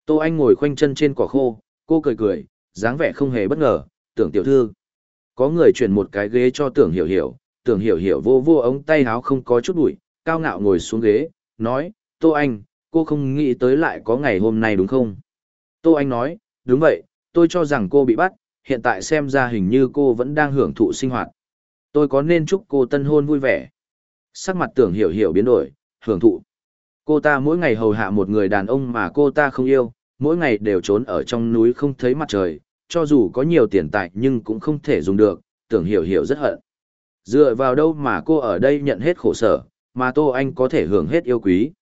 Tô Anh ngồi khoanh chân trên quả khô, cô cười cười, dáng vẻ không hề bất ngờ, tưởng tiểu thư. Có người chuyển một cái ghế cho tưởng hiểu hiểu, tưởng hiểu hiểu vô vô ống tay háo không có chút bụi, cao ngạo ngồi xuống ghế, nói, Tô Anh, cô không nghĩ tới lại có ngày hôm nay đúng không? Tô Anh nói, đúng vậy, tôi cho rằng cô bị bắt, hiện tại xem ra hình như cô vẫn đang hưởng thụ sinh hoạt. Tôi có nên chúc cô tân hôn vui vẻ? Sắc mặt tưởng hiểu hiểu biến đổi, hưởng thụ. Cô ta mỗi ngày hầu hạ một người đàn ông mà cô ta không yêu, mỗi ngày đều trốn ở trong núi không thấy mặt trời, cho dù có nhiều tiền tài nhưng cũng không thể dùng được, tưởng hiểu hiểu rất hận. Dựa vào đâu mà cô ở đây nhận hết khổ sở, mà Tô Anh có thể hưởng hết yêu quý.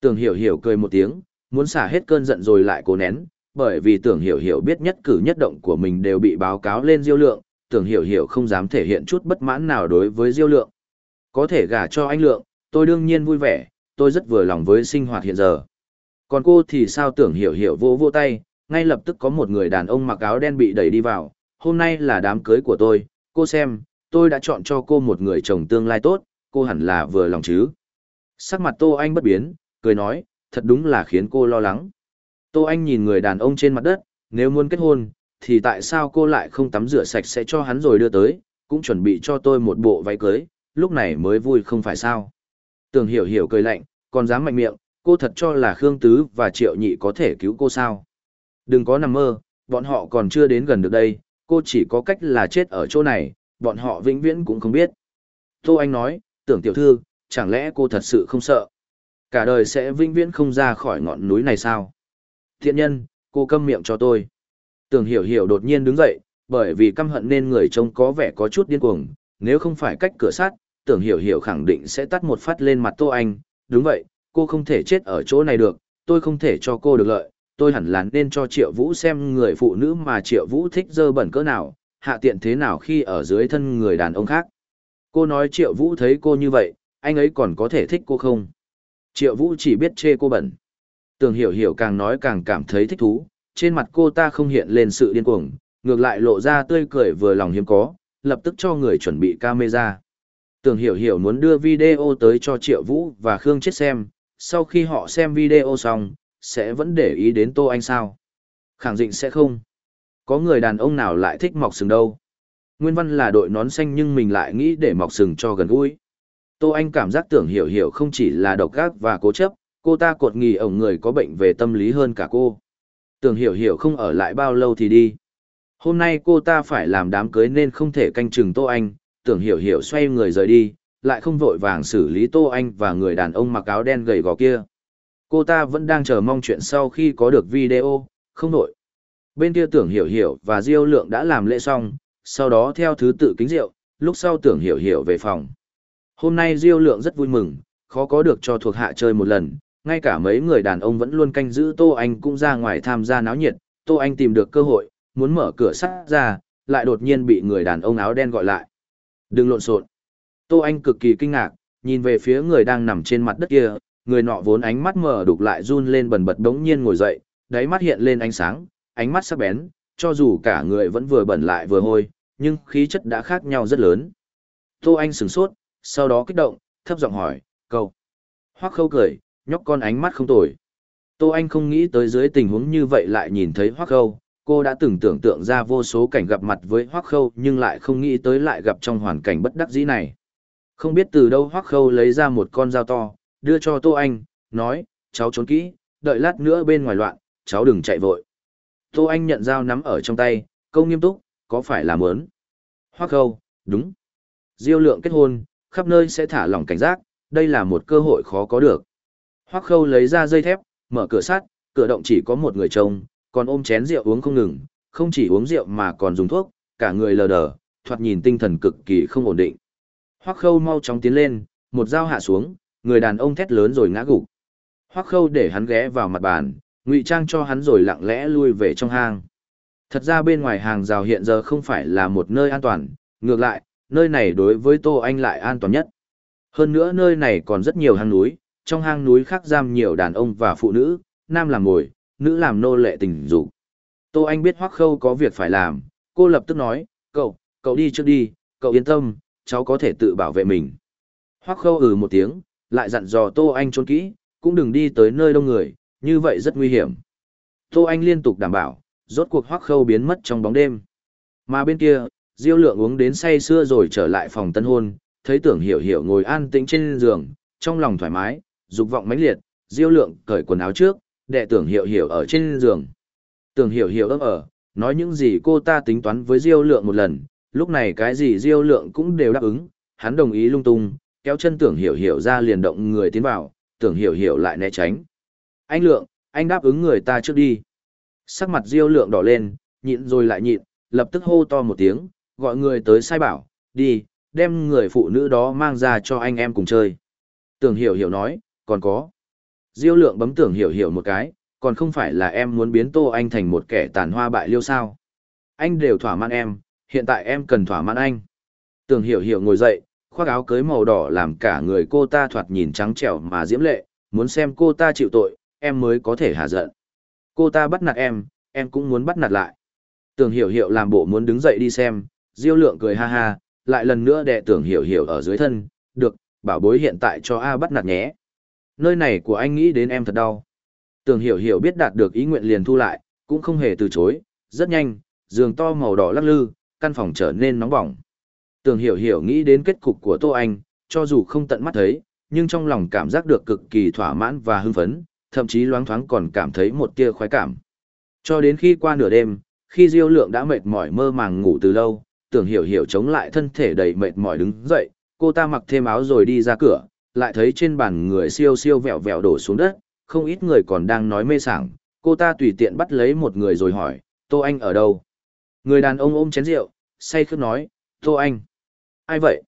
Tưởng hiểu hiểu cười một tiếng, muốn xả hết cơn giận rồi lại cố nén, bởi vì tưởng hiểu hiểu biết nhất cử nhất động của mình đều bị báo cáo lên diêu lượng, tưởng hiểu hiểu không dám thể hiện chút bất mãn nào đối với diêu lượng. Có thể gả cho anh lượng, tôi đương nhiên vui vẻ, tôi rất vừa lòng với sinh hoạt hiện giờ. Còn cô thì sao tưởng hiểu hiểu vô vô tay, ngay lập tức có một người đàn ông mặc áo đen bị đẩy đi vào, hôm nay là đám cưới của tôi, cô xem, tôi đã chọn cho cô một người chồng tương lai tốt, cô hẳn là vừa lòng chứ. Sắc mặt Tô Anh bất biến, cười nói, thật đúng là khiến cô lo lắng. Tô Anh nhìn người đàn ông trên mặt đất, nếu muốn kết hôn, thì tại sao cô lại không tắm rửa sạch sẽ cho hắn rồi đưa tới, cũng chuẩn bị cho tôi một bộ váy cưới, lúc này mới vui không phải sao. Tường hiểu hiểu cười lạnh, còn dám mạnh miệng, cô thật cho là Khương Tứ và Triệu Nhị có thể cứu cô sao. Đừng có nằm mơ, bọn họ còn chưa đến gần được đây, cô chỉ có cách là chết ở chỗ này, bọn họ vĩnh viễn cũng không biết. Tô Anh nói, tưởng tiểu thư, chẳng lẽ cô thật sự không sợ? Cả đời sẽ vĩnh viễn không ra khỏi ngọn núi này sao? Thiện nhân, cô câm miệng cho tôi. Tưởng hiểu hiểu đột nhiên đứng dậy, bởi vì căm hận nên người trông có vẻ có chút điên cuồng, nếu không phải cách cửa sát, tưởng hiểu hiểu khẳng định sẽ tắt một phát lên mặt Tô Anh, đúng vậy, cô không thể chết ở chỗ này được, tôi không thể cho cô được lợi, tôi hẳn là nên cho Triệu Vũ xem người phụ nữ mà Triệu Vũ thích dơ bẩn cỡ nào, hạ tiện thế nào khi ở dưới thân người đàn ông khác. Cô nói Triệu Vũ thấy cô như vậy, anh ấy còn có thể thích cô không? Triệu Vũ chỉ biết chê cô bẩn. Tường hiểu hiểu càng nói càng cảm thấy thích thú, trên mặt cô ta không hiện lên sự điên cuồng, ngược lại lộ ra tươi cười vừa lòng hiếm có, lập tức cho người chuẩn bị camera. Tường hiểu hiểu muốn đưa video tới cho Triệu Vũ và Khương Chết xem, sau khi họ xem video xong, sẽ vẫn để ý đến Tô Anh sao. Khẳng định sẽ không. Có người đàn ông nào lại thích mọc sừng đâu. Nguyên văn là đội nón xanh nhưng mình lại nghĩ để mọc sừng cho gần gũi. Tô Anh cảm giác tưởng hiểu hiểu không chỉ là độc ác và cố chấp, cô ta cột nghỉ ổng người có bệnh về tâm lý hơn cả cô. Tưởng hiểu hiểu không ở lại bao lâu thì đi. Hôm nay cô ta phải làm đám cưới nên không thể canh chừng tô anh. Tưởng hiểu hiểu xoay người rời đi, lại không vội vàng xử lý tô anh và người đàn ông mặc áo đen gầy gò kia. Cô ta vẫn đang chờ mong chuyện sau khi có được video, không nội bên kia tưởng hiểu hiểu và diêu lượng đã làm lễ xong, sau đó theo thứ tự kính rượu, lúc sau tưởng hiểu hiểu về phòng. Hôm nay diêu lượng rất vui mừng, khó có được cho thuộc hạ chơi một lần ngay cả mấy người đàn ông vẫn luôn canh giữ Tô Anh cũng ra ngoài tham gia náo nhiệt, Tô Anh tìm được cơ hội, muốn mở cửa sắt ra, lại đột nhiên bị người đàn ông áo đen gọi lại. Đừng lộn xộn. Tô Anh cực kỳ kinh ngạc, nhìn về phía người đang nằm trên mặt đất kia, người nọ vốn ánh mắt mở đục lại run lên bẩn bật đống nhiên ngồi dậy, đáy mắt hiện lên ánh sáng, ánh mắt sắc bén, cho dù cả người vẫn vừa bẩn lại vừa hôi, nhưng khí chất đã khác nhau rất lớn. Tô Anh sửng sốt, sau đó kích động, thấp giọng hỏi, câu. Hoắc khâu cười, nhóc con ánh mắt không tồi. Tô Anh không nghĩ tới dưới tình huống như vậy lại nhìn thấy Hoắc Khâu, cô đã từng tưởng tượng ra vô số cảnh gặp mặt với Hoắc Khâu nhưng lại không nghĩ tới lại gặp trong hoàn cảnh bất đắc dĩ này. Không biết từ đâu Hoắc Khâu lấy ra một con dao to, đưa cho Tô Anh, nói, cháu trốn kỹ, đợi lát nữa bên ngoài loạn, cháu đừng chạy vội. Tô Anh nhận dao nắm ở trong tay, câu nghiêm túc, có phải là mớn? Hoắc Khâu, đúng. Diêu lượng kết hôn, khắp nơi sẽ thả lỏng cảnh giác, đây là một cơ hội khó có được. Hoắc Khâu lấy ra dây thép, mở cửa sắt, cửa động chỉ có một người trông, còn ôm chén rượu uống không ngừng, không chỉ uống rượu mà còn dùng thuốc, cả người lờ đờ, thoạt nhìn tinh thần cực kỳ không ổn định. Hoắc Khâu mau chóng tiến lên, một dao hạ xuống, người đàn ông thét lớn rồi ngã gục. Hoắc Khâu để hắn ghé vào mặt bàn, ngụy trang cho hắn rồi lặng lẽ lui về trong hang. Thật ra bên ngoài hàng rào hiện giờ không phải là một nơi an toàn, ngược lại, nơi này đối với Tô Anh lại an toàn nhất. Hơn nữa nơi này còn rất nhiều hang núi, trong hang núi khác giam nhiều đàn ông và phụ nữ, nam làm mồi, nữ làm nô lệ tình dục. Tô Anh biết Hoắc Khâu có việc phải làm, cô lập tức nói, cậu, cậu đi trước đi, cậu yên tâm, cháu có thể tự bảo vệ mình. Hoắc Khâu ừ một tiếng, lại dặn dò Tô Anh trốn kỹ, cũng đừng đi tới nơi đông người, như vậy rất nguy hiểm. Tô Anh liên tục đảm bảo, rốt cuộc Hoắc Khâu biến mất trong bóng đêm. Mà bên kia, Diêu Lượng uống đến say sưa rồi trở lại phòng tân hôn, thấy Tưởng Hiểu Hiểu ngồi an tĩnh trên giường, trong lòng thoải mái, dục vọng mãnh liệt, Diêu Lượng cởi quần áo trước, đệ tưởng hiểu hiểu ở trên giường. Tưởng hiểu hiểu ấp ở, nói những gì cô ta tính toán với Diêu Lượng một lần, lúc này cái gì Diêu Lượng cũng đều đáp ứng, hắn đồng ý lung tung, kéo chân tưởng hiểu hiểu ra liền động người tiến vào, tưởng hiểu hiểu lại né tránh. Anh Lượng, anh đáp ứng người ta trước đi. Sắc mặt Diêu Lượng đỏ lên, nhịn rồi lại nhịn, lập tức hô to một tiếng, gọi người tới sai bảo, đi, đem người phụ nữ đó mang ra cho anh em cùng chơi. Tưởng hiểu hiểu nói, còn có. Diêu lượng bấm tưởng hiểu hiểu một cái, còn không phải là em muốn biến Tô Anh thành một kẻ tàn hoa bại liêu sao. Anh đều thỏa mãn em, hiện tại em cần thỏa mãn anh. Tưởng hiểu hiểu ngồi dậy, khoác áo cưới màu đỏ làm cả người cô ta thoạt nhìn trắng trẻo mà diễm lệ, muốn xem cô ta chịu tội, em mới có thể hạ giận. Cô ta bắt nạt em, em cũng muốn bắt nạt lại. Tưởng hiểu hiểu làm bộ muốn đứng dậy đi xem, diêu lượng cười ha ha, lại lần nữa đè tưởng hiểu hiểu ở dưới thân, được, bảo bối hiện tại cho A bắt nạt nhé nơi này của anh nghĩ đến em thật đau. Tường hiểu hiểu biết đạt được ý nguyện liền thu lại, cũng không hề từ chối, rất nhanh, giường to màu đỏ lắc lư, căn phòng trở nên nóng bỏng. Tường hiểu hiểu nghĩ đến kết cục của Tô Anh, cho dù không tận mắt thấy, nhưng trong lòng cảm giác được cực kỳ thỏa mãn và hưng phấn, thậm chí loáng thoáng còn cảm thấy một tia khoái cảm. Cho đến khi qua nửa đêm, khi Diêu Lượng đã mệt mỏi mơ màng ngủ từ lâu, Tưởng Hiểu Hiểu chống lại thân thể đầy mệt mỏi đứng dậy, cô ta mặc thêm áo rồi đi ra cửa, lại thấy trên bàn người siêu siêu vẹo vẹo đổ xuống đất, không ít người còn đang nói mê sảng, cô ta tùy tiện bắt lấy một người rồi hỏi, Tô Anh ở đâu? Người đàn ông ôm chén rượu, say khướt nói, Tô Anh. Ai vậy?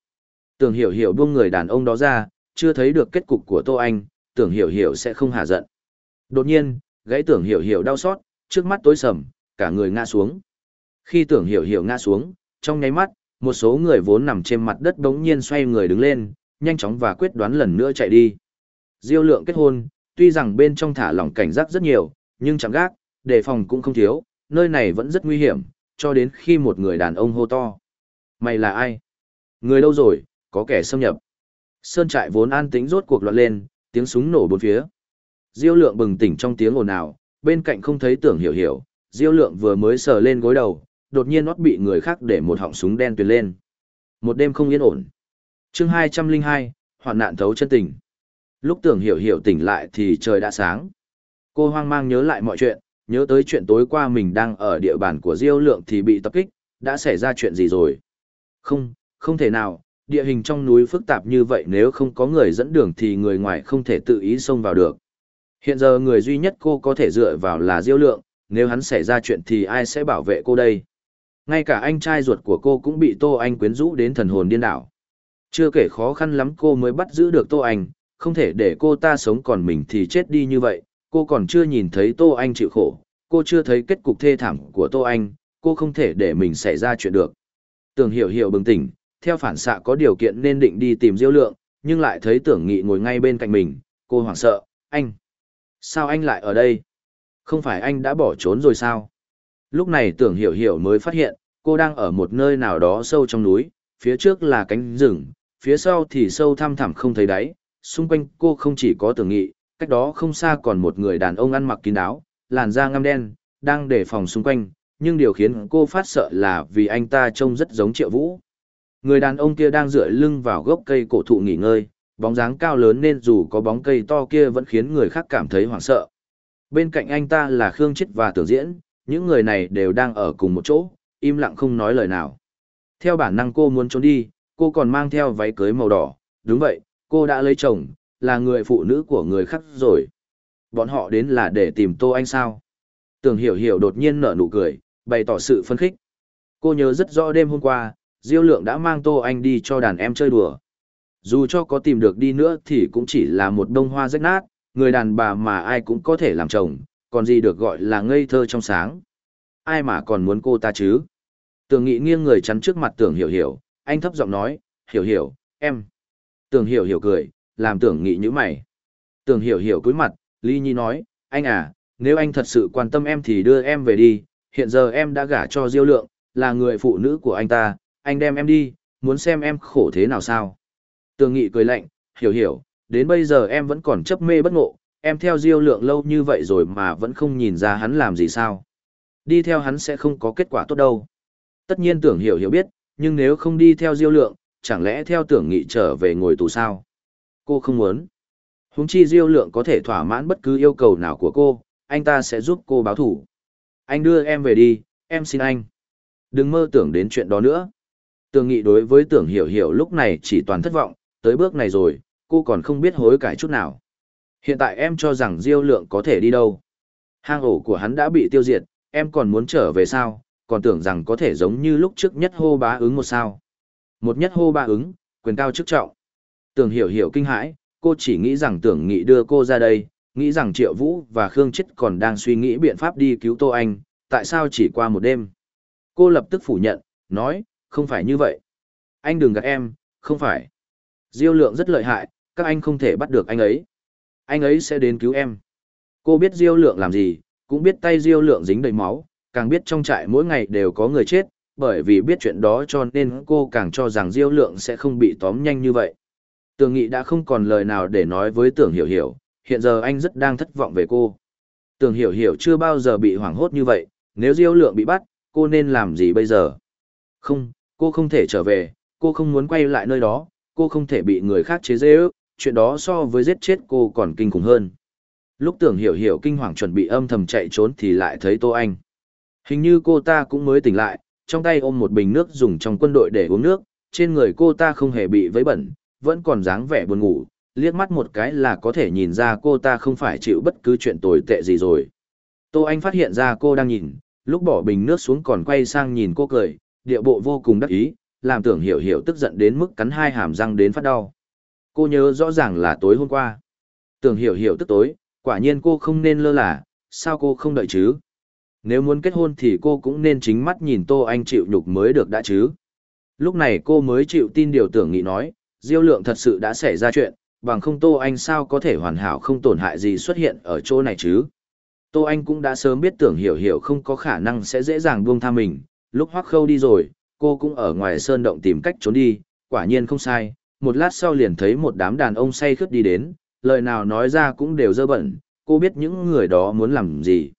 Tưởng hiểu hiểu buông người đàn ông đó ra, chưa thấy được kết cục của Tô Anh, tưởng hiểu hiểu sẽ không hạ giận. Đột nhiên, gãy tưởng hiểu hiểu đau xót, trước mắt tối sầm, cả người ngã xuống. Khi tưởng hiểu hiểu ngã xuống, trong nháy mắt, một số người vốn nằm trên mặt đất đống nhiên xoay người đứng lên, nhanh chóng và quyết đoán lần nữa chạy đi. Diêu lượng kết hôn, tuy rằng bên trong thả lỏng cảnh giác rất nhiều, nhưng chẳng gác, đề phòng cũng không thiếu, nơi này vẫn rất nguy hiểm, cho đến khi một người đàn ông hô to. Mày là ai? Người đâu rồi, có kẻ xâm nhập. Sơn trại vốn an tĩnh rốt cuộc loạn lên, tiếng súng nổ bốn phía. Diêu lượng bừng tỉnh trong tiếng ồn ào, bên cạnh không thấy tưởng hiểu hiểu, diêu lượng vừa mới sờ lên gối đầu, đột nhiên nót bị người khác để một họng súng đen tuyền lên. Một đêm không yên ổn chương hai trăm linh hai, hoạn nạn thấu chân tình. Lúc tưởng hiểu hiểu tỉnh lại thì trời đã sáng. Cô hoang mang nhớ lại mọi chuyện, nhớ tới chuyện tối qua mình đang ở địa bàn của diêu lượng thì bị tập kích, đã xảy ra chuyện gì rồi? Không không thể nào, địa hình trong núi phức tạp như vậy nếu không có người dẫn đường thì người ngoài không thể tự ý xông vào được. Hiện giờ người duy nhất cô có thể dựa vào là diêu lượng, nếu hắn xảy ra chuyện thì ai sẽ bảo vệ cô đây? Ngay cả anh trai ruột của cô cũng bị tô anh quyến rũ đến thần hồn điên đảo. Chưa kể khó khăn lắm cô mới bắt giữ được Tô Anh, không thể để cô ta sống còn mình thì chết đi như vậy, cô còn chưa nhìn thấy Tô Anh chịu khổ, cô chưa thấy kết cục thê thảm của Tô Anh, cô không thể để mình xảy ra chuyện được. Tưởng hiểu hiểu bừng tỉnh, theo phản xạ có điều kiện nên định đi tìm Diêu Lượng, nhưng lại thấy tưởng nghị ngồi ngay bên cạnh mình, cô hoảng sợ, anh. Sao anh lại ở đây? Không phải anh đã bỏ trốn rồi sao? Lúc này tưởng hiểu hiểu mới phát hiện, cô đang ở một nơi nào đó sâu trong núi, phía trước là cánh rừng, phía sau thì sâu thăm thẳm không thấy đáy, xung quanh cô không chỉ có tưởng nghị, cách đó không xa còn một người đàn ông ăn mặc kín đáo, làn da ngăm đen, đang đề phòng xung quanh, nhưng điều khiến cô phát sợ là vì anh ta trông rất giống Triệu Vũ. Người đàn ông kia đang dựa lưng vào gốc cây cổ thụ nghỉ ngơi, bóng dáng cao lớn nên dù có bóng cây to kia vẫn khiến người khác cảm thấy hoảng sợ. Bên cạnh anh ta là Khương Chết và Tưởng Diễn, những người này đều đang ở cùng một chỗ, im lặng không nói lời nào. Theo bản năng cô muốn trốn đi, cô còn mang theo váy cưới màu đỏ, đúng vậy, cô đã lấy chồng, là người phụ nữ của người khác rồi. Bọn họ đến là để tìm Tô Anh sao? Tưởng hiểu hiểu đột nhiên nở nụ cười, bày tỏ sự phân khích. Cô nhớ rất rõ đêm hôm qua, Diêu Lượng đã mang Tô Anh đi cho đàn em chơi đùa. Dù cho có tìm được đi nữa thì cũng chỉ là một đông hoa rách nát, người đàn bà mà ai cũng có thể làm chồng, còn gì được gọi là ngây thơ trong sáng. Ai mà còn muốn cô ta chứ? Tưởng Nghĩ nghiêng người chắn trước mặt tưởng hiểu hiểu, anh thấp giọng nói, hiểu hiểu, em. Tưởng hiểu hiểu cười, làm tưởng nghị như mày. Tưởng hiểu hiểu cúi mặt, Lý Nhi nói, anh à, nếu anh thật sự quan tâm em thì đưa em về đi, hiện giờ em đã gả cho Diêu Lượng, là người phụ nữ của anh ta, anh đem em đi, muốn xem em khổ thế nào sao. Tưởng Nghị cười lạnh, hiểu hiểu, đến bây giờ em vẫn còn chấp mê bất ngộ, em theo Diêu Lượng lâu như vậy rồi mà vẫn không nhìn ra hắn làm gì sao. Đi theo hắn sẽ không có kết quả tốt đâu. Tất nhiên tưởng hiểu hiểu biết, nhưng nếu không đi theo diêu lượng, chẳng lẽ theo tưởng nghị trở về ngồi tù sao? Cô không muốn. Huống chi diêu lượng có thể thỏa mãn bất cứ yêu cầu nào của cô, anh ta sẽ giúp cô báo thủ. Anh đưa em về đi, em xin anh. Đừng mơ tưởng đến chuyện đó nữa. Tưởng nghị đối với tưởng hiểu hiểu lúc này chỉ toàn thất vọng, tới bước này rồi, cô còn không biết hối cải chút nào. Hiện tại em cho rằng diêu lượng có thể đi đâu. Hang ổ của hắn đã bị tiêu diệt, em còn muốn trở về sao, còn tưởng rằng có thể giống như lúc trước nhất hô bá ứng một sao. Một nhất hô bá ứng, quyền cao chức trọng. Tưởng hiểu hiểu kinh hãi, cô chỉ nghĩ rằng tưởng nghị đưa cô ra đây, nghĩ rằng Triệu Vũ và Khương Chết còn đang suy nghĩ biện pháp đi cứu Tô Anh, tại sao chỉ qua một đêm. Cô lập tức phủ nhận, nói, không phải như vậy. Anh đừng gạt em, không phải. Diêu lượng rất lợi hại, các anh không thể bắt được anh ấy. Anh ấy sẽ đến cứu em. Cô biết Diêu lượng làm gì, cũng biết tay Diêu lượng dính đầy máu, càng biết trong trại mỗi ngày đều có người chết, bởi vì biết chuyện đó cho nên cô càng cho rằng Diêu Lượng sẽ không bị tóm nhanh như vậy. Tưởng Nghị đã không còn lời nào để nói với Tưởng Hiểu Hiểu, hiện giờ anh rất đang thất vọng về cô. Tưởng Hiểu Hiểu chưa bao giờ bị hoảng hốt như vậy, nếu Diêu Lượng bị bắt, cô nên làm gì bây giờ? Không, cô không thể trở về, cô không muốn quay lại nơi đó, cô không thể bị người khác chế giễu, chuyện đó so với giết chết cô còn kinh khủng hơn. Lúc Tưởng Hiểu Hiểu kinh hoàng chuẩn bị âm thầm chạy trốn thì lại thấy Tô Anh. Hình như cô ta cũng mới tỉnh lại, trong tay ôm một bình nước dùng trong quân đội để uống nước, trên người cô ta không hề bị vấy bẩn, vẫn còn dáng vẻ buồn ngủ, liếc mắt một cái là có thể nhìn ra cô ta không phải chịu bất cứ chuyện tồi tệ gì rồi. Tô Anh phát hiện ra cô đang nhìn, lúc bỏ bình nước xuống còn quay sang nhìn cô cười, địa bộ vô cùng đắc ý, làm tưởng hiểu hiểu tức giận đến mức cắn hai hàm răng đến phát đau. Cô nhớ rõ ràng là tối hôm qua. Tưởng hiểu hiểu tức tối, quả nhiên cô không nên lơ là, sao cô không đợi chứ? Nếu muốn kết hôn thì cô cũng nên chính mắt nhìn Tô Anh chịu nhục mới được đã chứ. Lúc này cô mới chịu tin điều tưởng nghị nói, Diêu Lượng thật sự đã xảy ra chuyện, bằng không Tô Anh sao có thể hoàn hảo không tổn hại gì xuất hiện ở chỗ này chứ. Tô Anh cũng đã sớm biết tưởng hiểu hiểu không có khả năng sẽ dễ dàng buông tha mình, lúc hoắc khâu đi rồi, cô cũng ở ngoài sơn động tìm cách trốn đi, quả nhiên không sai, một lát sau liền thấy một đám đàn ông say khướt đi đến, lời nào nói ra cũng đều dơ bẩn, cô biết những người đó muốn làm gì.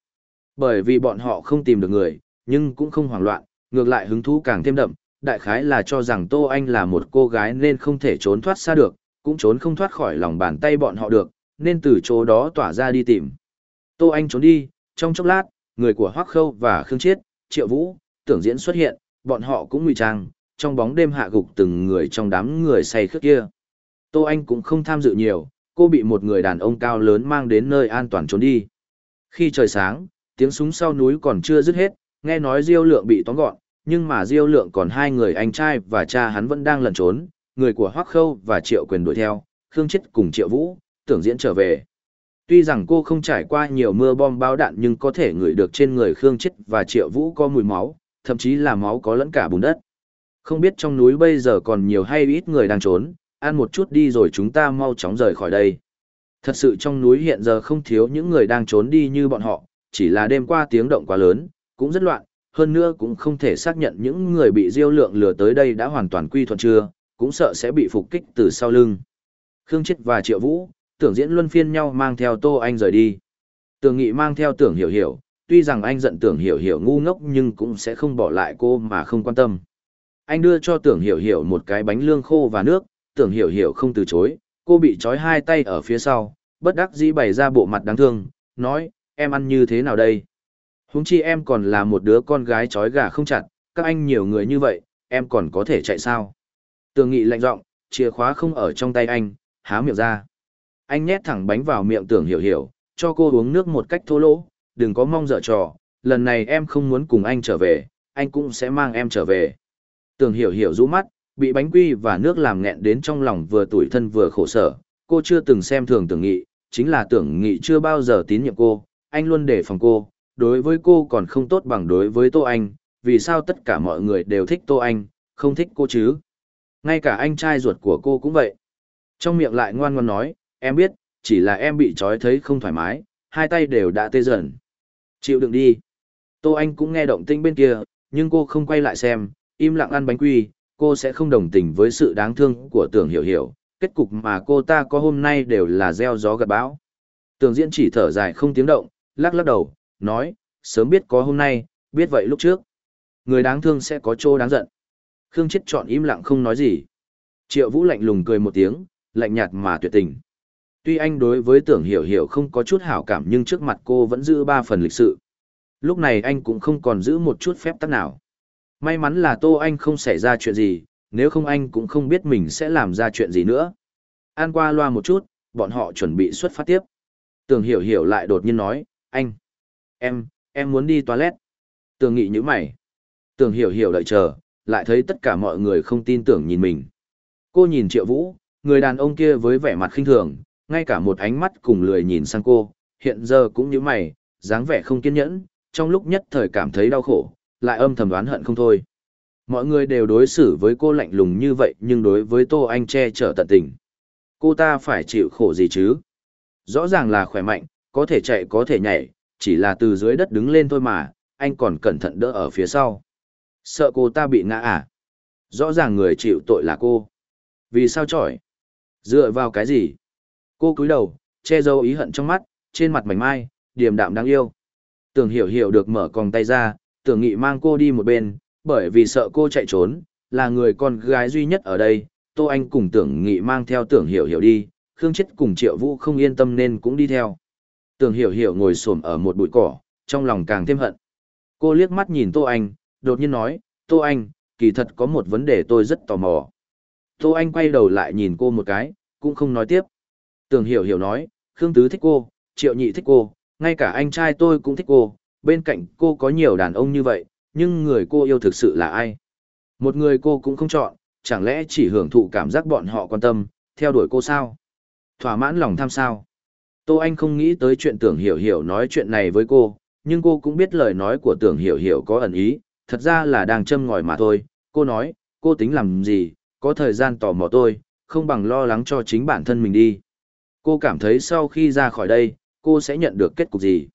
Bởi vì bọn họ không tìm được người, nhưng cũng không hoảng loạn, ngược lại hứng thú càng thêm đậm, đại khái là cho rằng Tô Anh là một cô gái nên không thể trốn thoát xa được, cũng trốn không thoát khỏi lòng bàn tay bọn họ được, nên từ chỗ đó tỏa ra đi tìm. Tô Anh trốn đi, trong chốc lát, người của Hoắc Khâu và Khương Chiết, Triệu Vũ, tưởng diễn xuất hiện, bọn họ cũng ngụy trang, trong bóng đêm hạ gục từng người trong đám người say khướt kia. Tô Anh cũng không tham dự nhiều, cô bị một người đàn ông cao lớn mang đến nơi an toàn trốn đi. Khi trời sáng, tiếng súng sau núi còn chưa dứt hết, nghe nói Diêu Lượng bị tóm gọn, nhưng mà Diêu Lượng còn hai người anh trai và cha hắn vẫn đang lẩn trốn, người của Hoắc Khâu và Triệu Quyền đuổi theo, Khương Chết cùng Triệu Vũ, tưởng diễn trở về. Tuy rằng cô không trải qua nhiều mưa bom bao đạn nhưng có thể ngửi được trên người Khương Chết và Triệu Vũ có mùi máu, thậm chí là máu có lẫn cả bùn đất. Không biết trong núi bây giờ còn nhiều hay ít người đang trốn, ăn một chút đi rồi chúng ta mau chóng rời khỏi đây. Thật sự trong núi hiện giờ không thiếu những người đang trốn đi như bọn họ, chỉ là đêm qua tiếng động quá lớn, cũng rất loạn, hơn nữa cũng không thể xác nhận những người bị diêu lượng lừa tới đây đã hoàn toàn quy thuận chưa, cũng sợ sẽ bị phục kích từ sau lưng. Khương Chết và Triệu Vũ, tưởng diễn luân phiên nhau mang theo Tô Anh rời đi. Tưởng nghị mang theo tưởng hiểu hiểu, tuy rằng anh giận tưởng hiểu hiểu ngu ngốc nhưng cũng sẽ không bỏ lại cô mà không quan tâm. Anh đưa cho tưởng hiểu hiểu một cái bánh lương khô và nước, tưởng hiểu hiểu không từ chối, cô bị trói hai tay ở phía sau, bất đắc dĩ bày ra bộ mặt đáng thương, nói, em ăn như thế nào đây? Huống chi em còn là một đứa con gái trói gà không chặt, các anh nhiều người như vậy, em còn có thể chạy sao? Tường nghị lạnh giọng, chìa khóa không ở trong tay anh, há miệng ra. Anh nhét thẳng bánh vào miệng tưởng hiểu hiểu, cho cô uống nước một cách thô lỗ, đừng có mong dở trò, lần này em không muốn cùng anh trở về, anh cũng sẽ mang em trở về. Tưởng hiểu hiểu rũ mắt, bị bánh quy và nước làm nghẹn đến trong lòng vừa tủi thân vừa khổ sở, cô chưa từng xem thường tưởng nghị, chính là tưởng nghị chưa bao giờ tín nhiệm cô, anh luôn đề phòng cô, đối với cô còn không tốt bằng đối với Tô Anh, vì sao tất cả mọi người đều thích Tô Anh, không thích cô chứ? Ngay cả anh trai ruột của cô cũng vậy. Trong miệng lại ngoan ngoan nói, em biết, chỉ là em bị trói thấy không thoải mái, hai tay đều đã tê dần. Chịu đựng đi. Tô Anh cũng nghe động tinh bên kia, nhưng cô không quay lại xem, im lặng ăn bánh quy, cô sẽ không đồng tình với sự đáng thương của tưởng hiểu hiểu, kết cục mà cô ta có hôm nay đều là gieo gió gặt bão. Tưởng diễn chỉ thở dài không tiếng động, lắc lắc đầu, nói, sớm biết có hôm nay, biết vậy lúc trước. Người đáng thương sẽ có chỗ đáng giận. Khương Chết chọn im lặng không nói gì. Triệu Vũ lạnh lùng cười một tiếng, lạnh nhạt mà tuyệt tình. Tuy anh đối với tưởng hiểu hiểu không có chút hảo cảm nhưng trước mặt cô vẫn giữ ba phần lịch sự. Lúc này anh cũng không còn giữ một chút phép tắc nào. May mắn là Tô Anh không xảy ra chuyện gì, nếu không anh cũng không biết mình sẽ làm ra chuyện gì nữa. An qua loa một chút, bọn họ chuẩn bị xuất phát tiếp. Tưởng hiểu hiểu lại đột nhiên nói, anh, em em muốn đi toilet. Tường nghị nhữ mày. Tường hiểu hiểu đợi chờ, lại thấy tất cả mọi người không tin tưởng nhìn mình. Cô nhìn triệu vũ, người đàn ông kia với vẻ mặt khinh thường, ngay cả một ánh mắt cùng lười nhìn sang cô, hiện giờ cũng nhữ mày, dáng vẻ không kiên nhẫn, trong lúc nhất thời cảm thấy đau khổ, lại âm thầm đoán hận không thôi. Mọi người đều đối xử với cô lạnh lùng như vậy, nhưng đối với tô anh che chở tận tình. Cô ta phải chịu khổ gì chứ? Rõ ràng là khỏe mạnh có thể chạy có thể nhảy, chỉ là từ dưới đất đứng lên thôi mà, anh còn cẩn thận đỡ ở phía sau. Sợ cô ta bị ngã à? Rõ ràng người chịu tội là cô. Vì sao trời Dựa vào cái gì? Cô cúi đầu, che giấu ý hận trong mắt, trên mặt mảnh mai, điềm đạm đáng yêu. Tưởng hiểu hiểu được mở còng tay ra, tưởng nghị mang cô đi một bên, bởi vì sợ cô chạy trốn, là người con gái duy nhất ở đây. Tô Anh cùng tưởng nghị mang theo tưởng hiểu hiểu đi, Khương Chết cùng Triệu Vũ không yên tâm nên cũng đi theo. Tưởng hiểu hiểu ngồi xổm ở một bụi cỏ, trong lòng càng thêm hận. Cô liếc mắt nhìn Tô Anh, đột nhiên nói, Tô Anh, kỳ thật có một vấn đề tôi rất tò mò. Tô Anh quay đầu lại nhìn cô một cái, cũng không nói tiếp. Tưởng hiểu hiểu nói, Khương Tứ thích cô, Triệu Nhị thích cô, ngay cả anh trai tôi cũng thích cô, bên cạnh cô có nhiều đàn ông như vậy, nhưng người cô yêu thực sự là ai? Một người cô cũng không chọn, chẳng lẽ chỉ hưởng thụ cảm giác bọn họ quan tâm, theo đuổi cô sao? Thỏa mãn lòng tham sao? Tô Anh không nghĩ tới chuyện tưởng hiểu hiểu nói chuyện này với cô, nhưng cô cũng biết lời nói của tưởng hiểu hiểu có ẩn ý, thật ra là đang châm ngòi mà thôi. Cô nói, cô tính làm gì, có thời gian tò mò tôi, không bằng lo lắng cho chính bản thân mình đi. Cô cảm thấy sau khi ra khỏi đây, cô sẽ nhận được kết cục gì?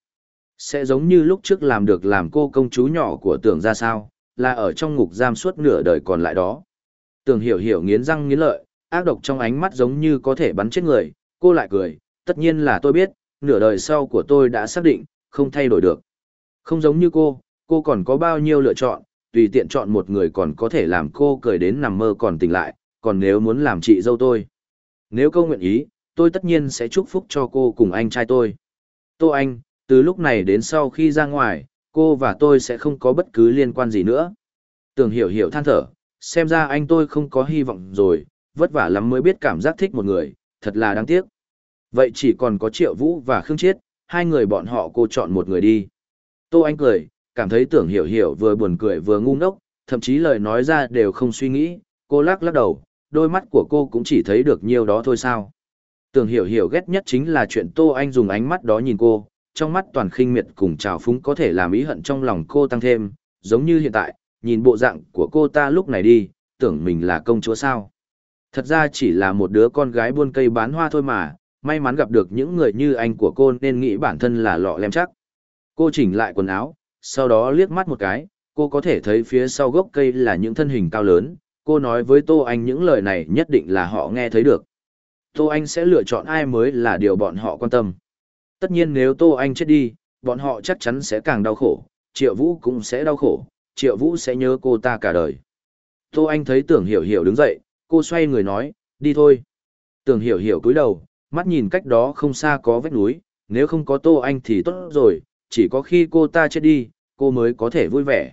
Sẽ giống như lúc trước làm được làm cô công chúa nhỏ của tưởng ra sao, là ở trong ngục giam suốt nửa đời còn lại đó. Tưởng hiểu hiểu nghiến răng nghiến lợi, ác độc trong ánh mắt giống như có thể bắn chết người, cô lại cười, tất nhiên là tôi biết, nửa đời sau của tôi đã xác định, không thay đổi được. Không giống như cô, cô còn có bao nhiêu lựa chọn, tùy tiện chọn một người còn có thể làm cô cười đến nằm mơ còn tỉnh lại, còn nếu muốn làm chị dâu tôi. Nếu cô nguyện ý, tôi tất nhiên sẽ chúc phúc cho cô cùng anh trai tôi. Tô Anh, từ lúc này đến sau khi ra ngoài, cô và tôi sẽ không có bất cứ liên quan gì nữa. Tường hiểu hiểu than thở, xem ra anh tôi không có hy vọng rồi, vất vả lắm mới biết cảm giác thích một người, thật là đáng tiếc. Vậy chỉ còn có Triệu Vũ và Khương Chiết, hai người bọn họ cô chọn một người đi. Tô Anh cười, cảm thấy tưởng hiểu hiểu vừa buồn cười vừa ngu ngốc, thậm chí lời nói ra đều không suy nghĩ, cô lắc lắc đầu, đôi mắt của cô cũng chỉ thấy được nhiều đó thôi sao. Tưởng hiểu hiểu ghét nhất chính là chuyện Tô Anh dùng ánh mắt đó nhìn cô, trong mắt toàn khinh miệt cùng trào phúng có thể làm ý hận trong lòng cô tăng thêm, giống như hiện tại, nhìn bộ dạng của cô ta lúc này đi, tưởng mình là công chúa sao. Thật ra chỉ là một đứa con gái buôn cây bán hoa thôi mà, may mắn gặp được những người như anh của cô nên nghĩ bản thân là lọ lem chắc. Cô chỉnh lại quần áo, sau đó liếc mắt một cái, cô có thể thấy phía sau gốc cây là những thân hình cao lớn, cô nói với Tô Anh những lời này nhất định là họ nghe thấy được. Tô Anh sẽ lựa chọn ai mới là điều bọn họ quan tâm. Tất nhiên nếu Tô Anh chết đi, bọn họ chắc chắn sẽ càng đau khổ, Triệu Vũ cũng sẽ đau khổ, Triệu Vũ sẽ nhớ cô ta cả đời. Tô Anh thấy Tưởng Hiểu Hiểu đứng dậy, cô xoay người nói, đi thôi. Tưởng Hiểu Hiểu cúi đầu, mắt nhìn cách đó không xa có vách núi, nếu không có Tô Anh thì tốt rồi, chỉ có khi cô ta chết đi, cô mới có thể vui vẻ.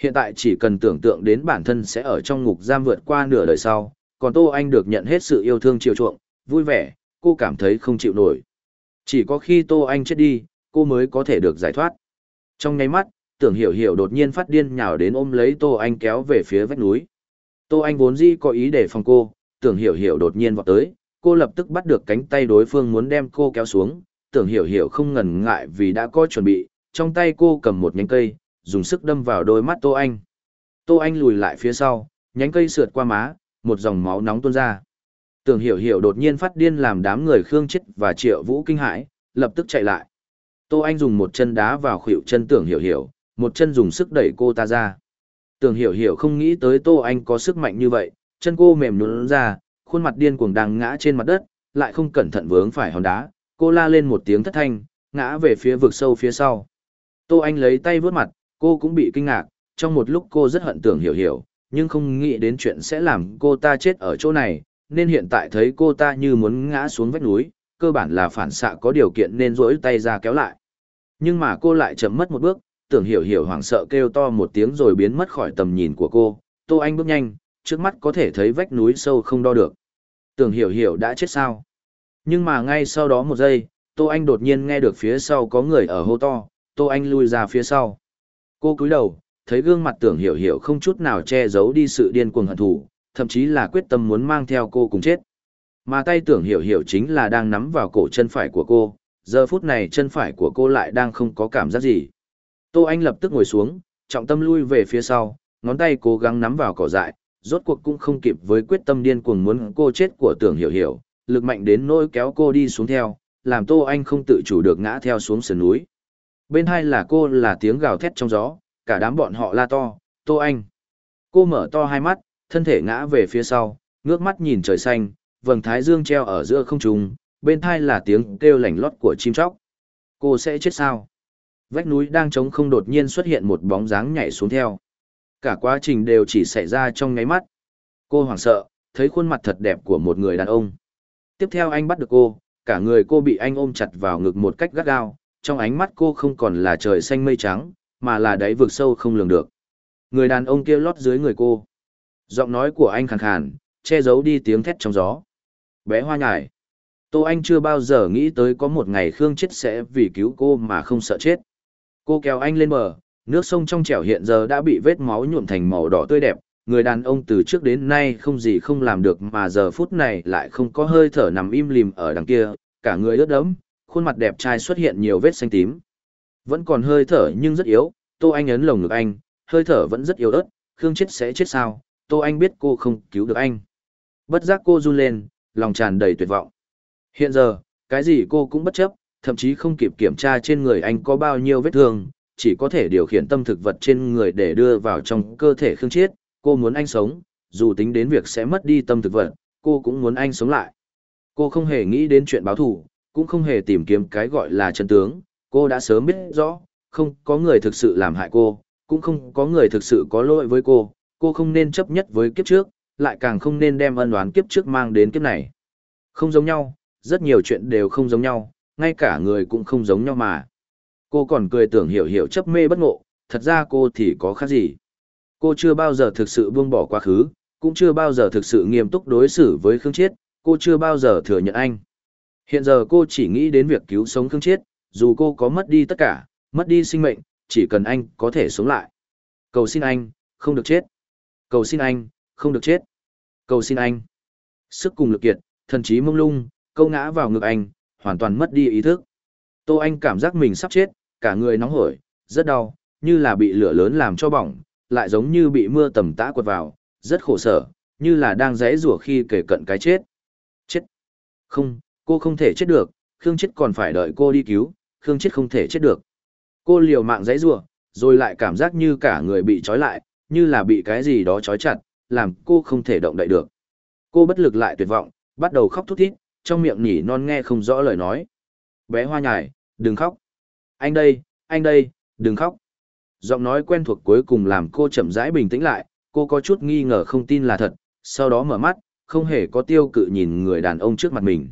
Hiện tại chỉ cần tưởng tượng đến bản thân sẽ ở trong ngục giam vượt qua nửa đời sau, còn Tô Anh được nhận hết sự yêu thương chiều chuộng, vui vẻ, cô cảm thấy không chịu nổi. Chỉ có khi Tô Anh chết đi, cô mới có thể được giải thoát. Trong ngay mắt, tưởng hiểu hiểu đột nhiên phát điên nhào đến ôm lấy Tô Anh kéo về phía vách núi. Tô Anh vốn dĩ có ý để phòng cô, tưởng hiểu hiểu đột nhiên vọt tới, cô lập tức bắt được cánh tay đối phương muốn đem cô kéo xuống, tưởng hiểu hiểu không ngần ngại vì đã có chuẩn bị, trong tay cô cầm một nhánh cây, dùng sức đâm vào đôi mắt Tô Anh. Tô Anh lùi lại phía sau, nhánh cây sượt qua má, một dòng máu nóng tuôn ra. Tưởng hiểu hiểu đột nhiên phát điên làm đám người Khương Chết và Triệu Vũ kinh hãi, lập tức chạy lại. Tô Anh dùng một chân đá vào khuỷu chân tưởng hiểu hiểu, một chân dùng sức đẩy cô ta ra. Tưởng hiểu hiểu không nghĩ tới Tô Anh có sức mạnh như vậy, chân cô mềm nhũn ra, khuôn mặt điên cuồng đang ngã trên mặt đất, lại không cẩn thận vướng phải hòn đá, cô la lên một tiếng thất thanh, ngã về phía vực sâu phía sau. Tô Anh lấy tay vuốt mặt, cô cũng bị kinh ngạc, trong một lúc cô rất hận tưởng hiểu hiểu, nhưng không nghĩ đến chuyện sẽ làm cô ta chết ở chỗ này, nên hiện tại thấy cô ta như muốn ngã xuống vách núi, cơ bản là phản xạ có điều kiện nên rỗi tay ra kéo lại. Nhưng mà cô lại chậm mất một bước, tưởng hiểu hiểu hoảng sợ kêu to một tiếng rồi biến mất khỏi tầm nhìn của cô, Tô Anh bước nhanh, trước mắt có thể thấy vách núi sâu không đo được. Tưởng hiểu hiểu đã chết sao. Nhưng mà ngay sau đó một giây, Tô Anh đột nhiên nghe được phía sau có người ở hô to, Tô Anh lui ra phía sau. Cô cúi đầu, thấy gương mặt tưởng hiểu hiểu không chút nào che giấu đi sự điên cuồng hận thù, thậm chí là quyết tâm muốn mang theo cô cùng chết. Mà tay tưởng hiểu hiểu chính là đang nắm vào cổ chân phải của cô, giờ phút này chân phải của cô lại đang không có cảm giác gì. Tô Anh lập tức ngồi xuống, trọng tâm lui về phía sau, ngón tay cố gắng nắm vào cỏ dại, rốt cuộc cũng không kịp với quyết tâm điên cuồng muốn cô chết của tưởng hiểu hiểu, lực mạnh đến nỗi kéo cô đi xuống theo, làm Tô Anh không tự chủ được ngã theo xuống sườn núi. Bên hai là cô là tiếng gào thét trong gió, cả đám bọn họ la to, Tô Anh. Cô mở to hai mắt, thân thể ngã về phía sau, ngước mắt nhìn trời xanh, vầng thái dương treo ở giữa không trung, bên thai là tiếng kêu lảnh lót của chim chóc. Cô sẽ chết sao? Vách núi đang trống không đột nhiên xuất hiện một bóng dáng nhảy xuống theo. Cả quá trình đều chỉ xảy ra trong nháy mắt. Cô hoảng sợ, thấy khuôn mặt thật đẹp của một người đàn ông. Tiếp theo anh bắt được cô, cả người cô bị anh ôm chặt vào ngực một cách gắt gao, trong ánh mắt cô không còn là trời xanh mây trắng, mà là đáy vực sâu không lường được. Người đàn ông kia lót dưới người cô. Giọng nói của anh khàn khàn, che giấu đi tiếng thét trong gió. Bé hoa nhải. Tô Anh chưa bao giờ nghĩ tới có một ngày Khương chết sẽ vì cứu cô mà không sợ chết. Cô kéo anh lên bờ, Nước sông trong trẻo hiện giờ đã bị vết máu nhuộm thành màu đỏ tươi đẹp, người đàn ông từ trước đến nay không gì không làm được mà giờ phút này lại không có hơi thở nằm im lìm ở đằng kia, cả người ướt đẫm, khuôn mặt đẹp trai xuất hiện nhiều vết xanh tím. Vẫn còn hơi thở nhưng rất yếu, Tô Anh ấn lồng ngực anh, hơi thở vẫn rất yếu ớt, Khương chết sẽ chết sao, Tô Anh biết cô không cứu được anh. Bất giác cô run lên, lòng tràn đầy tuyệt vọng. Hiện giờ, cái gì cô cũng bất chấp, thậm chí không kịp kiểm tra trên người anh có bao nhiêu vết thương, chỉ có thể điều khiển tâm thực vật trên người để đưa vào trong cơ thể khương chiết. Cô muốn anh sống, dù tính đến việc sẽ mất đi tâm thực vật, cô cũng muốn anh sống lại. Cô không hề nghĩ đến chuyện báo thù, cũng không hề tìm kiếm cái gọi là chân tướng. Cô đã sớm biết rõ, không có người thực sự làm hại cô, cũng không có người thực sự có lỗi với cô. Cô không nên chấp nhất với kiếp trước, lại càng không nên đem ân đoán kiếp trước mang đến kiếp này. Không giống nhau, rất nhiều chuyện đều không giống nhau, ngay cả người cũng không giống nhau mà. Cô còn cười tưởng hiểu hiểu chấp mê bất ngộ, thật ra cô thì có khác gì. Cô chưa bao giờ thực sự buông bỏ quá khứ, cũng chưa bao giờ thực sự nghiêm túc đối xử với Khương Chiết, cô chưa bao giờ thừa nhận anh. Hiện giờ cô chỉ nghĩ đến việc cứu sống Khương Chiết, dù cô có mất đi tất cả, mất đi sinh mệnh, chỉ cần anh có thể sống lại. Cầu xin anh, không được chết. Cầu xin anh, không được chết. Cầu xin anh. Sức cùng lực kiệt, thần trí mông lung, câu ngã vào ngực anh, hoàn toàn mất đi ý thức. Tô Anh cảm giác mình sắp chết, cả người nóng hổi, rất đau, như là bị lửa lớn làm cho bỏng, lại giống như bị mưa tầm tã quật vào, rất khổ sở, như là đang rẽ rủa khi kể cận cái chết. Chết. Không, cô không thể chết được, Khương chết còn phải đợi cô đi cứu, Khương chết không thể chết được. Cô liều mạng rẽ rủa, rồi lại cảm giác như cả người bị trói lại, như là bị cái gì đó trói chặt, làm cô không thể động đậy được. Cô bất lực lại tuyệt vọng, bắt đầu khóc thút thít, trong miệng nhỉ non nghe không rõ lời nói. Bé hoa nhài, đừng khóc anh đây, anh đây, đừng khóc. Giọng nói quen thuộc cuối cùng làm cô chậm rãi bình tĩnh lại, cô có chút nghi ngờ không tin là thật, sau đó mở mắt, không hề có tiêu cự nhìn người đàn ông trước mặt mình.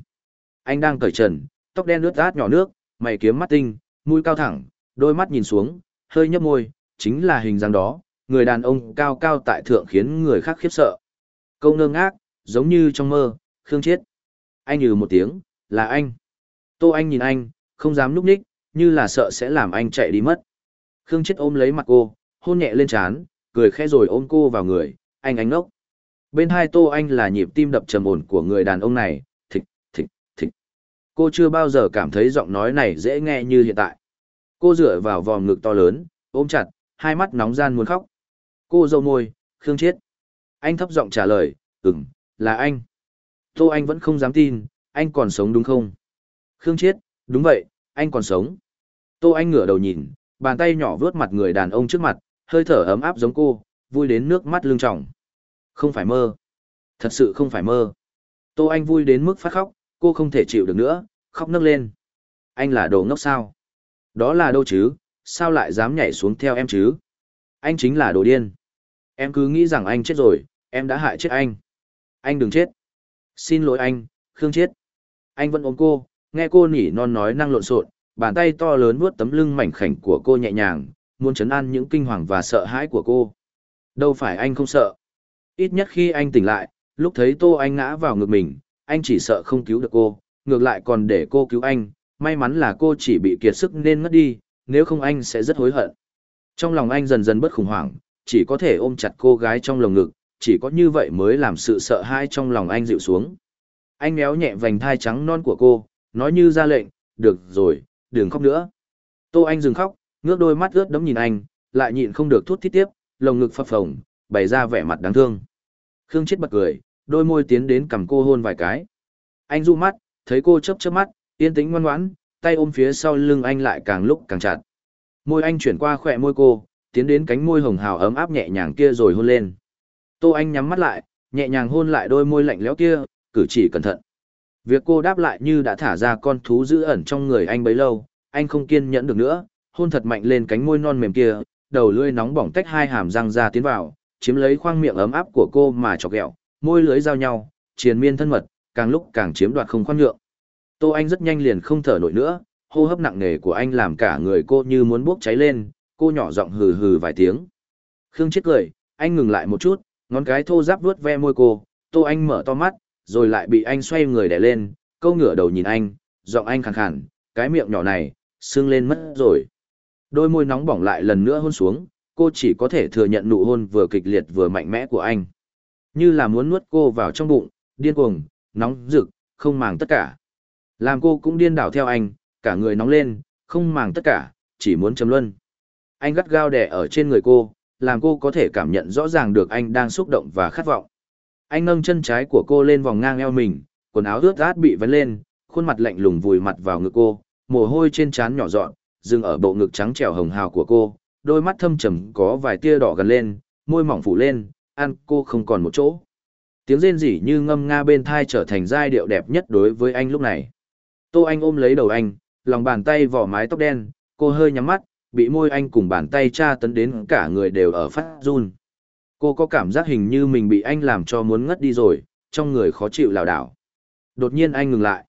Anh đang cởi trần, tóc đen ướt át nhỏ nước, mày kiếm mắt tinh, mũi cao thẳng, đôi mắt nhìn xuống, hơi nhấp môi, chính là hình dáng đó, người đàn ông cao cao tại thượng khiến người khác khiếp sợ. Câu ngơ ngác, giống như trong mơ, Khương Chiết. Anh ừ một tiếng, là anh. Tô Anh nhìn anh, không dám núp ních, như là sợ sẽ làm anh chạy đi mất. Khương chết ôm lấy mặt cô, hôn nhẹ lên trán, cười khẽ rồi ôm cô vào người, anh ánh ngốc. Bên hai tô anh là nhịp tim đập trầm ổn của người đàn ông này, thịch, thịch, thịch. Cô chưa bao giờ cảm thấy giọng nói này dễ nghe như hiện tại. Cô dựa vào vòng ngực to lớn, ôm chặt, hai mắt nóng gian muốn khóc. Cô dâu môi, Khương chết. Anh thấp giọng trả lời, ừm, là anh. Tô anh vẫn không dám tin, anh còn sống đúng không? Khương chết, đúng vậy, anh còn sống. Tô Anh ngửa đầu nhìn, bàn tay nhỏ vướt mặt người đàn ông trước mặt, hơi thở ấm áp giống cô, vui đến nước mắt lưng tròng. Không phải mơ. Thật sự không phải mơ. Tô Anh vui đến mức phát khóc, cô không thể chịu được nữa, khóc nức lên. Anh là đồ ngốc sao? Đó là đâu chứ, sao lại dám nhảy xuống theo em chứ? Anh chính là đồ điên. Em cứ nghĩ rằng anh chết rồi, em đã hại chết anh. Anh đừng chết. Xin lỗi anh, Khương chết. Anh vẫn ôm cô, nghe cô nỉ non nói năng lộn xộn, bàn tay to lớn vuốt tấm lưng mảnh khảnh của cô nhẹ nhàng, muốn chấn an những kinh hoàng và sợ hãi của cô. Đâu phải anh không sợ. Ít nhất khi anh tỉnh lại, lúc thấy Tô Anh ngã vào ngực mình, anh chỉ sợ không cứu được cô, ngược lại còn để cô cứu anh, may mắn là cô chỉ bị kiệt sức nên ngất đi, nếu không anh sẽ rất hối hận. Trong lòng anh dần dần bất khủng hoảng, chỉ có thể ôm chặt cô gái trong lồng ngực, chỉ có như vậy mới làm sự sợ hãi trong lòng anh dịu xuống. Anh méo nhẹ vành thai trắng non của cô, nói như ra lệnh, được rồi, đừng khóc nữa. Tô Anh dừng khóc, ngước đôi mắt ướt đẫm nhìn anh, lại nhịn không được thút thít tiếp, lồng ngực phập phồng, bày ra vẻ mặt đáng thương. Khương Chết bật cười, đôi môi tiến đến cầm cô hôn vài cái. Anh du mắt, thấy cô chớp chớp mắt, yên tĩnh ngoan ngoãn, tay ôm phía sau lưng anh lại càng lúc càng chặt. Môi anh chuyển qua khỏe môi cô, tiến đến cánh môi hồng hào ấm áp nhẹ nhàng kia rồi hôn lên. Tô Anh nhắm mắt lại, nhẹ nhàng hôn lại đôi môi lạnh lẽo kia, cử chỉ cẩn thận. Việc cô đáp lại như đã thả ra con thú giữ ẩn trong người anh bấy lâu, anh không kiên nhẫn được nữa, hôn thật mạnh lên cánh môi non mềm kia, đầu lưỡi nóng bỏng tách hai hàm răng ra tiến vào, chiếm lấy khoang miệng ấm áp của cô mà chọc ghẹo, môi lưỡi giao nhau, triền miên thân mật, càng lúc càng chiếm đoạt không khoan nhượng. Tô Anh rất nhanh liền không thở nổi nữa, hô hấp nặng nề của anh làm cả người cô như muốn bốc cháy lên, cô nhỏ giọng hừ hừ vài tiếng. Khương chết cười, anh ngừng lại một chút, ngón cái thô ráp vuốt ve môi cô, Tô Anh mở to mắt, rồi lại bị anh xoay người đè lên, câu ngửa đầu nhìn anh, giọng anh khàn khàn, cái miệng nhỏ này, sưng lên mất rồi. Đôi môi nóng bỏng lại lần nữa hôn xuống, cô chỉ có thể thừa nhận nụ hôn vừa kịch liệt vừa mạnh mẽ của anh. Như là muốn nuốt cô vào trong bụng, điên cuồng, nóng rực, không màng tất cả. Làm cô cũng điên đảo theo anh, cả người nóng lên, không màng tất cả, chỉ muốn chấm luân. Anh gắt gao đè ở trên người cô, làm cô có thể cảm nhận rõ ràng được anh đang xúc động và khát vọng anh nâng chân trái của cô lên vòng ngang eo mình, quần áo ướt át bị vấn lên, khuôn mặt lạnh lùng vùi mặt vào ngực cô, mồ hôi trên trán nhỏ dọn, dừng ở bộ ngực trắng trẻo hồng hào của cô, đôi mắt thâm trầm có vài tia đỏ gần lên, môi mỏng phủ lên, ăn cô không còn một chỗ. Tiếng rên rỉ như ngâm nga bên thai trở thành giai điệu đẹp nhất đối với anh lúc này. Tô Anh ôm lấy đầu anh, lòng bàn tay vỏ mái tóc đen, cô hơi nhắm mắt, bị môi anh cùng bàn tay tra tấn đến cả người đều ở phát run. Cô có cảm giác hình như mình bị anh làm cho muốn ngất đi rồi, trong người khó chịu lảo đảo. Đột nhiên anh ngừng lại.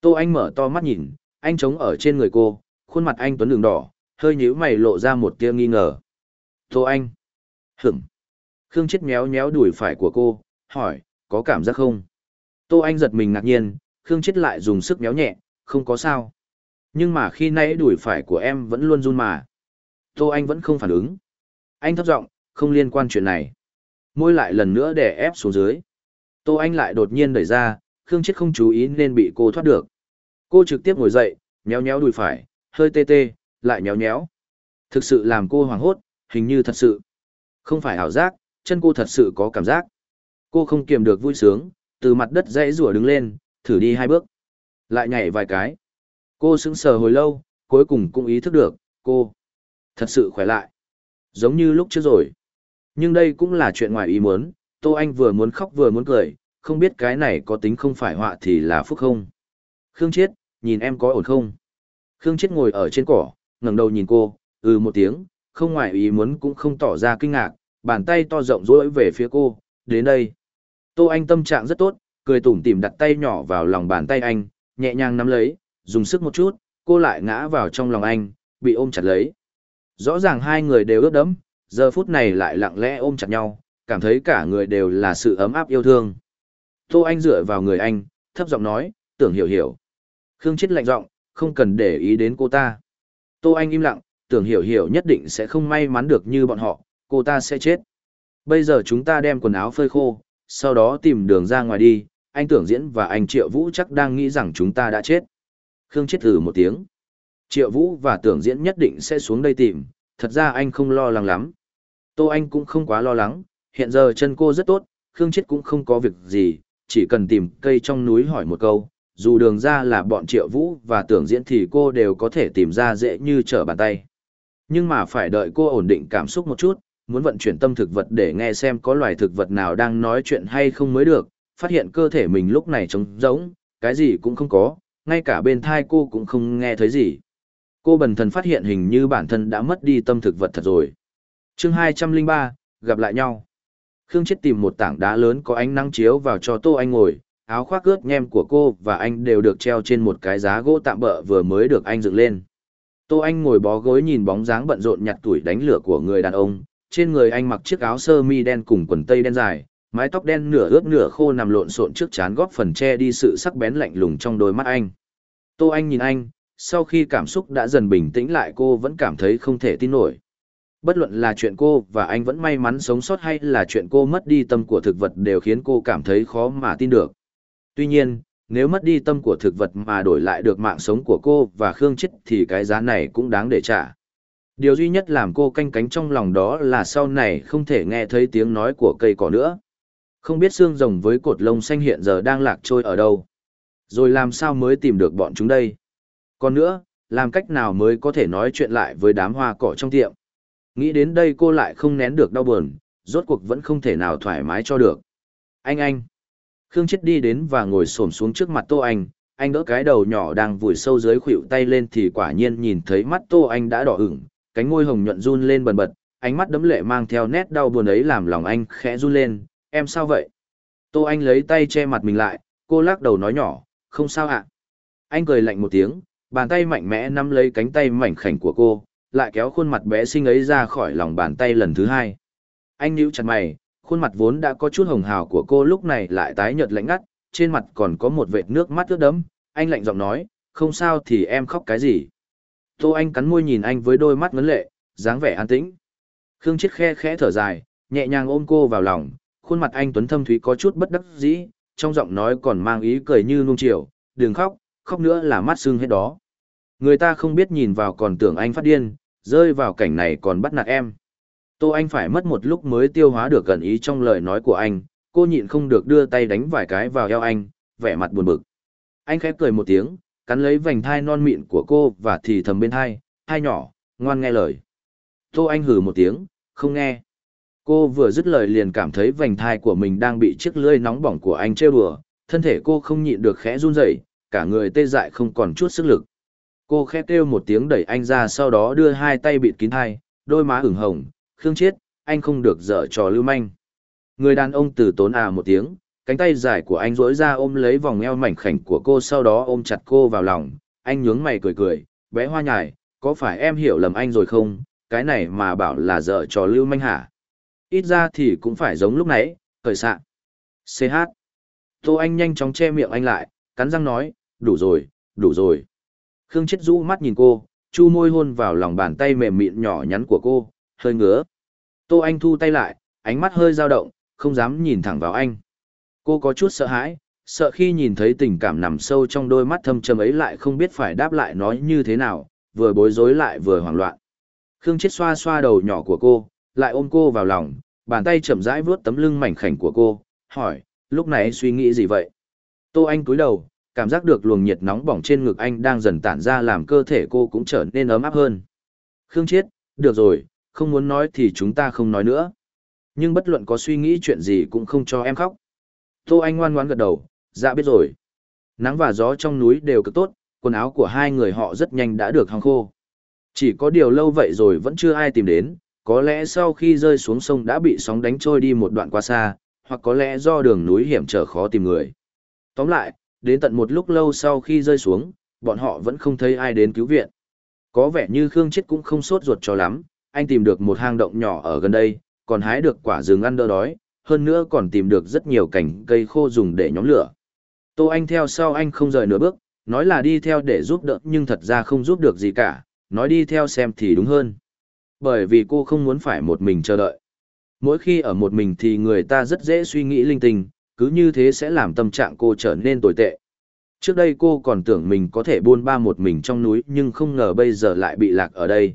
Tô Anh mở to mắt nhìn, anh chống ở trên người cô, khuôn mặt anh tuấn đường đỏ, hơi nhíu mày lộ ra một tia nghi ngờ. Tô Anh. Hửm. Khương chết méo méo đuổi phải của cô, hỏi, có cảm giác không? Tô Anh giật mình ngạc nhiên, Khương chết lại dùng sức méo nhẹ, không có sao. Nhưng mà khi nãy đuổi phải của em vẫn luôn run mà. Tô Anh vẫn không phản ứng. Anh thấp giọng không liên quan chuyện này. Môi lại lần nữa để ép xuống dưới. Tô Anh lại đột nhiên đẩy ra, Khương Chết không chú ý nên bị cô thoát được. Cô trực tiếp ngồi dậy, nhéo nhéo đùi phải, hơi tê tê, lại nhéo nhéo. Thực sự làm cô hoảng hốt, hình như thật sự. Không phải ảo giác, chân cô thật sự có cảm giác. Cô không kiềm được vui sướng, từ mặt đất dãy rủa đứng lên, thử đi hai bước. Lại nhảy vài cái. Cô sững sờ hồi lâu, cuối cùng cũng ý thức được, cô thật sự khỏe lại. Giống như lúc trước rồi. Nhưng đây cũng là chuyện ngoài ý muốn, Tô Anh vừa muốn khóc vừa muốn cười, không biết cái này có tính không phải họa thì là phúc không. Khương Chiết, nhìn em có ổn không? Khương Chiết ngồi ở trên cỏ, ngẩng đầu nhìn cô, ừ một tiếng, không ngoài ý muốn cũng không tỏ ra kinh ngạc, bàn tay to rộng rỗi về phía cô, đến đây. Tô Anh tâm trạng rất tốt, cười tủm tỉm đặt tay nhỏ vào lòng bàn tay anh, nhẹ nhàng nắm lấy, dùng sức một chút, cô lại ngã vào trong lòng anh, bị ôm chặt lấy. Rõ ràng hai người đều ướt đẫm, giờ phút này lại lặng lẽ ôm chặt nhau, cảm thấy cả người đều là sự ấm áp yêu thương. Tô Anh dựa vào người anh, thấp giọng nói, tưởng hiểu hiểu. Khương Chết lạnh giọng, không cần để ý đến cô ta. Tô Anh im lặng, tưởng hiểu hiểu nhất định sẽ không may mắn được như bọn họ, cô ta sẽ chết. Bây giờ chúng ta đem quần áo phơi khô, sau đó tìm đường ra ngoài đi, anh tưởng diễn và anh Triệu Vũ chắc đang nghĩ rằng chúng ta đã chết. Khương Chết thử một tiếng. Triệu Vũ và tưởng diễn nhất định sẽ xuống đây tìm, thật ra anh không lo lắng lắm, Tô Anh cũng không quá lo lắng, hiện giờ chân cô rất tốt, Khương Chết cũng không có việc gì, chỉ cần tìm cây trong núi hỏi một câu, dù đường ra là bọn triệu vũ và tưởng diễn thì cô đều có thể tìm ra dễ như trở bàn tay. Nhưng mà phải đợi cô ổn định cảm xúc một chút, muốn vận chuyển tâm thực vật để nghe xem có loài thực vật nào đang nói chuyện hay không mới được, phát hiện cơ thể mình lúc này trống rỗng, cái gì cũng không có, ngay cả bên thai cô cũng không nghe thấy gì. Cô bần thần phát hiện hình như bản thân đã mất đi tâm thực vật thật rồi chương hai trăm linh ba, gặp lại nhau. Khương chết tìm một tảng đá lớn có ánh nắng chiếu vào cho tô anh ngồi, áo khoác ướt nhem của cô và anh đều được treo trên một cái giá gỗ tạm bỡ vừa mới được anh dựng lên. Tô anh ngồi bó gối nhìn bóng dáng bận rộn nhặt tuổi đánh lửa của người đàn ông. Trên người anh mặc chiếc áo sơ mi đen cùng quần tây đen dài, mái tóc đen nửa ướt nửa khô nằm lộn xộn trước chán góp phần che đi sự sắc bén lạnh lùng trong đôi mắt anh. Tô anh nhìn anh, sau khi cảm xúc đã dần bình tĩnh lại cô vẫn cảm thấy không thể tin nổi. Bất luận là chuyện cô và anh vẫn may mắn sống sót hay là chuyện cô mất đi tâm của thực vật đều khiến cô cảm thấy khó mà tin được. Tuy nhiên, nếu mất đi tâm của thực vật mà đổi lại được mạng sống của cô và Khương chết thì cái giá này cũng đáng để trả. Điều duy nhất làm cô canh cánh trong lòng đó là sau này không thể nghe thấy tiếng nói của cây cỏ nữa. Không biết xương rồng với cột lông xanh hiện giờ đang lạc trôi ở đâu. Rồi làm sao mới tìm được bọn chúng đây? Còn nữa, làm cách nào mới có thể nói chuyện lại với đám hoa cỏ trong tiệm? Nghĩ đến đây cô lại không nén được đau buồn, rốt cuộc vẫn không thể nào thoải mái cho được. Anh anh! Khương Chết đi đến và ngồi xổm xuống trước mặt Tô Anh, anh đỡ cái đầu nhỏ đang vùi sâu dưới khuỷu tay lên thì quả nhiên nhìn thấy mắt Tô Anh đã đỏ ửng, cánh môi hồng nhuận run lên bần bật, ánh mắt đấm lệ mang theo nét đau buồn ấy làm lòng anh khẽ run lên, em sao vậy? Tô Anh lấy tay che mặt mình lại, cô lắc đầu nói nhỏ, không sao ạ. À? Anh cười lạnh một tiếng, bàn tay mạnh mẽ nắm lấy cánh tay mảnh khảnh của cô, lại kéo khuôn mặt bé sinh ấy ra khỏi lòng bàn tay lần thứ hai. Anh níu chặt mày, khuôn mặt vốn đã có chút hồng hào của cô lúc này lại tái nhợt lạnh ngắt, trên mặt còn có một vệt nước mắt ướt đẫm, anh lạnh giọng nói, không sao thì em khóc cái gì. Tô Anh cắn môi nhìn anh với đôi mắt ngấn lệ, dáng vẻ an tĩnh. Khương Chiết khe khẽ thở dài, nhẹ nhàng ôm cô vào lòng, khuôn mặt anh tuấn thâm thúy có chút bất đắc dĩ, trong giọng nói còn mang ý cười như nuông chiều, đừng khóc, khóc nữa là mắt sưng hết đó. Người ta không biết nhìn vào còn tưởng anh phát điên, rơi vào cảnh này còn bắt nạt em. Tô Anh phải mất một lúc mới tiêu hóa được gần ý trong lời nói của anh, cô nhịn không được đưa tay đánh vài cái vào eo anh, vẻ mặt buồn bực. Anh khẽ cười một tiếng, cắn lấy vành thai non mịn của cô và thì thầm bên thai, hai nhỏ, ngoan nghe lời. Tô Anh hử một tiếng, không nghe. Cô vừa dứt lời liền cảm thấy vành thai của mình đang bị chiếc lưỡi nóng bỏng của anh trêu đùa, thân thể cô không nhịn được khẽ run rẩy, cả người tê dại không còn chút sức lực. Cô khẽ kêu một tiếng đẩy anh ra sau đó đưa hai tay bịt kín hai, đôi má ửng hồng, khương chết, anh không được dở trò lưu manh. Người đàn ông từ tốn à một tiếng, cánh tay dài của anh rỗi ra ôm lấy vòng eo mảnh khảnh của cô sau đó ôm chặt cô vào lòng, anh nhướng mày cười cười, bé hoa nhài, có phải em hiểu lầm anh rồi không, cái này mà bảo là dở trò lưu manh hả? Ít ra thì cũng phải giống lúc nãy, khởi sạn. CH. Tô Anh nhanh chóng che miệng anh lại, cắn răng nói, đủ rồi, đủ rồi. Khương Chết rũ mắt nhìn cô, chu môi hôn vào lòng bàn tay mềm mịn nhỏ nhắn của cô, hơi ngứa. Tô Anh thu tay lại, ánh mắt hơi dao động, không dám nhìn thẳng vào anh. Cô có chút sợ hãi, sợ khi nhìn thấy tình cảm nằm sâu trong đôi mắt thâm trầm ấy lại không biết phải đáp lại nói như thế nào, vừa bối rối lại vừa hoảng loạn. Khương Chết xoa xoa đầu nhỏ của cô, lại ôm cô vào lòng, bàn tay chậm rãi vuốt tấm lưng mảnh khảnh của cô, hỏi, lúc này suy nghĩ gì vậy? Tô Anh cúi đầu, cảm giác được luồng nhiệt nóng bỏng trên ngực anh đang dần tản ra làm cơ thể cô cũng trở nên ấm áp hơn. Khương Chiết, được rồi, không muốn nói thì chúng ta không nói nữa. Nhưng bất luận có suy nghĩ chuyện gì cũng không cho em khóc. Tô Anh ngoan ngoãn gật đầu, dạ biết rồi. Nắng và gió trong núi đều cực tốt, quần áo của hai người họ rất nhanh đã được hong khô. Chỉ có điều lâu vậy rồi vẫn chưa ai tìm đến, có lẽ sau khi rơi xuống sông đã bị sóng đánh trôi đi một đoạn qua xa, hoặc có lẽ do đường núi hiểm trở khó tìm người. Tóm lại, đến tận một lúc lâu sau khi rơi xuống, bọn họ vẫn không thấy ai đến cứu viện. Có vẻ như Khương Chết cũng không sốt ruột cho lắm, anh tìm được một hang động nhỏ ở gần đây, còn hái được quả rừng ăn đỡ đói, hơn nữa còn tìm được rất nhiều cảnh cây khô dùng để nhóm lửa. Tô Anh theo sau anh không rời nửa bước, nói là đi theo để giúp đỡ nhưng thật ra không giúp được gì cả, nói đi theo xem thì đúng hơn. Bởi vì cô không muốn phải một mình chờ đợi. Mỗi khi ở một mình thì người ta rất dễ suy nghĩ linh tinh, cứ như thế sẽ làm tâm trạng cô trở nên tồi tệ. Trước đây cô còn tưởng mình có thể buôn ba một mình trong núi nhưng không ngờ bây giờ lại bị lạc ở đây.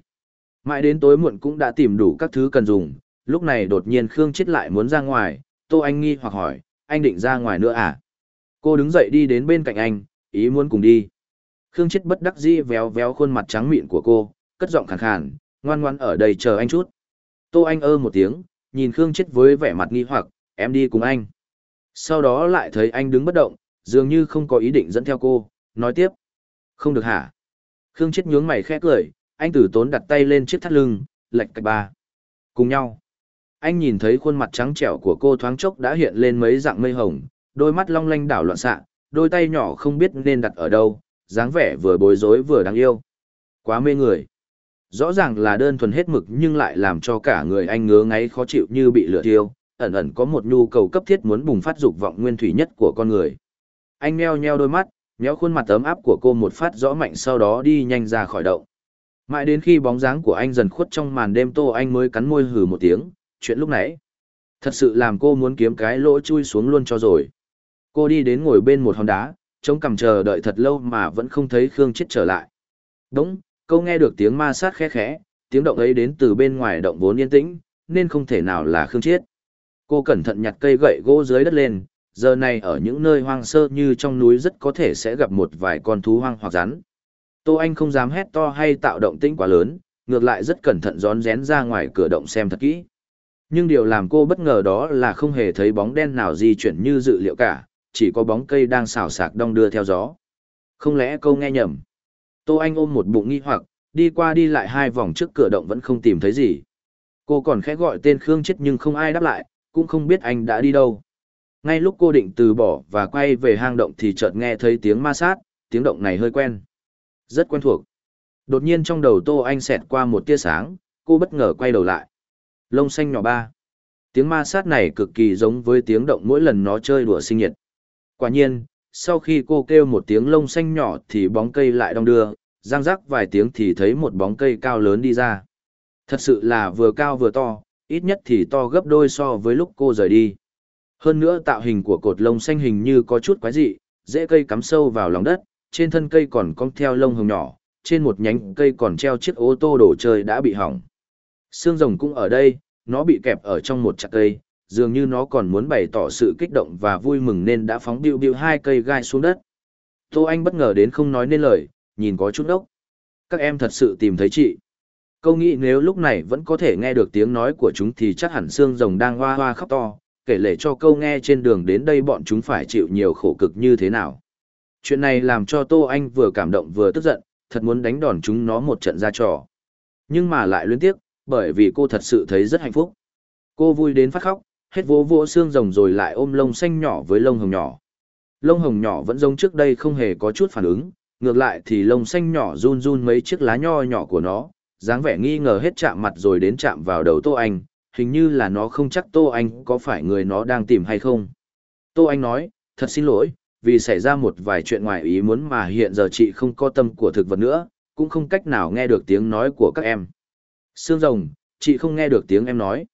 Mãi đến tối muộn cũng đã tìm đủ các thứ cần dùng, lúc này đột nhiên Khương chết lại muốn ra ngoài, Tô Anh nghi hoặc hỏi, anh định ra ngoài nữa à? Cô đứng dậy đi đến bên cạnh anh, ý muốn cùng đi. Khương chết bất đắc dĩ véo véo khuôn mặt trắng mịn của cô, cất giọng khàn khàn, ngoan ngoan ở đây chờ anh chút. Tô Anh ơ một tiếng, nhìn Khương chết với vẻ mặt nghi hoặc, em đi cùng anh. Sau đó lại thấy anh đứng bất động, dường như không có ý định dẫn theo cô, nói tiếp. Không được hả? Khương chết nhướng mày khẽ cười, anh tử tốn đặt tay lên chiếc thắt lưng, lệch cạch ba. Cùng nhau. Anh nhìn thấy khuôn mặt trắng trẻo của cô thoáng chốc đã hiện lên mấy dạng mây hồng, đôi mắt long lanh đảo loạn xạ, đôi tay nhỏ không biết nên đặt ở đâu, dáng vẻ vừa bối rối vừa đáng yêu. Quá mê người. Rõ ràng là đơn thuần hết mực nhưng lại làm cho cả người anh ngứa ngáy khó chịu như bị lửa thiêu, ẩn ẩn có một nhu cầu cấp thiết muốn bùng phát dục vọng nguyên thủy nhất của con người. Anh nheo nheo đôi mắt, nhéo khuôn mặt ấm áp của cô một phát rõ mạnh sau đó đi nhanh ra khỏi động. Mãi đến khi bóng dáng của anh dần khuất trong màn đêm tô anh mới cắn môi hừ một tiếng, chuyện lúc nãy. Thật sự làm cô muốn kiếm cái lỗ chui xuống luôn cho rồi. Cô đi đến ngồi bên một hòn đá, trông cằm chờ đợi thật lâu mà vẫn không thấy Khương chết trở lại. Đúng, cô nghe được tiếng ma sát khẽ khẽ, tiếng động ấy đến từ bên ngoài động vốn yên tĩnh, nên không thể nào là Khương chết. Cô cẩn thận nhặt cây gậy gỗ dưới đất lên, giờ này ở những nơi hoang sơ như trong núi rất có thể sẽ gặp một vài con thú hoang hoặc rắn. Tô Anh không dám hét to hay tạo động tĩnh quá lớn, ngược lại rất cẩn thận rón rén ra ngoài cửa động xem thật kỹ. Nhưng điều làm cô bất ngờ đó là không hề thấy bóng đen nào di chuyển như dự liệu cả, chỉ có bóng cây đang xào sạc đong đưa theo gió. Không lẽ câu nghe nhầm? Tô Anh ôm một bụng nghi hoặc, đi qua đi lại hai vòng trước cửa động vẫn không tìm thấy gì. Cô còn khẽ gọi tên Khương chết nhưng không ai đáp lại, cũng không biết anh đã đi đâu. Ngay lúc cô định từ bỏ và quay về hang động thì chợt nghe thấy tiếng ma sát, tiếng động này hơi quen. Rất quen thuộc. Đột nhiên trong đầu Tô Anh xẹt qua một tia sáng, cô bất ngờ quay đầu lại. Lông xanh nhỏ ba. Tiếng ma sát này cực kỳ giống với tiếng động mỗi lần nó chơi đùa sinh nhiệt. Quả nhiên, sau khi cô kêu một tiếng lông xanh nhỏ thì bóng cây lại đong đưa, răng rắc vài tiếng thì thấy một bóng cây cao lớn đi ra. Thật sự là vừa cao vừa to, ít nhất thì to gấp đôi so với lúc cô rời đi. Hơn nữa tạo hình của cột lông xanh hình như có chút quái dị, dễ cây cắm sâu vào lòng đất, trên thân cây còn cong theo lông hồng nhỏ, trên một nhánh cây còn treo chiếc ô tô đồ chơi đã bị hỏng. Xương rồng cũng ở đây, nó bị kẹp ở trong một chặt cây, dường như nó còn muốn bày tỏ sự kích động và vui mừng nên đã phóng biu biu hai cây gai xuống đất. Tô Anh bất ngờ đến không nói nên lời, nhìn có chút đốc. Các em thật sự tìm thấy chị câu nghĩ nếu lúc này vẫn có thể nghe được tiếng nói của chúng thì chắc hẳn xương rồng đang hoa hoa khóc to, kể lể cho câu nghe trên đường đến đây bọn chúng phải chịu nhiều khổ cực như thế nào. Chuyện này làm cho Tô Anh vừa cảm động vừa tức giận, thật muốn đánh đòn chúng nó một trận ra trò. Nhưng mà lại luyến tiếc, bởi vì cô thật sự thấy rất hạnh phúc. Cô vui đến phát khóc, hết vỗ vỗ xương rồng rồi lại ôm lông xanh nhỏ với lông hồng nhỏ. Lông hồng nhỏ vẫn giống trước đây không hề có chút phản ứng, ngược lại thì lông xanh nhỏ run run mấy chiếc lá nho nhỏ của nó, dáng vẻ nghi ngờ hết chạm mặt rồi đến chạm vào đầu Tô Anh, hình như là nó không chắc Tô Anh có phải người nó đang tìm hay không. Tô Anh nói, thật xin lỗi, vì xảy ra một vài chuyện ngoài ý muốn mà hiện giờ chị không có tâm của thực vật nữa, cũng không cách nào nghe được tiếng nói của các em. Sương rồng, chị không nghe được tiếng em nói.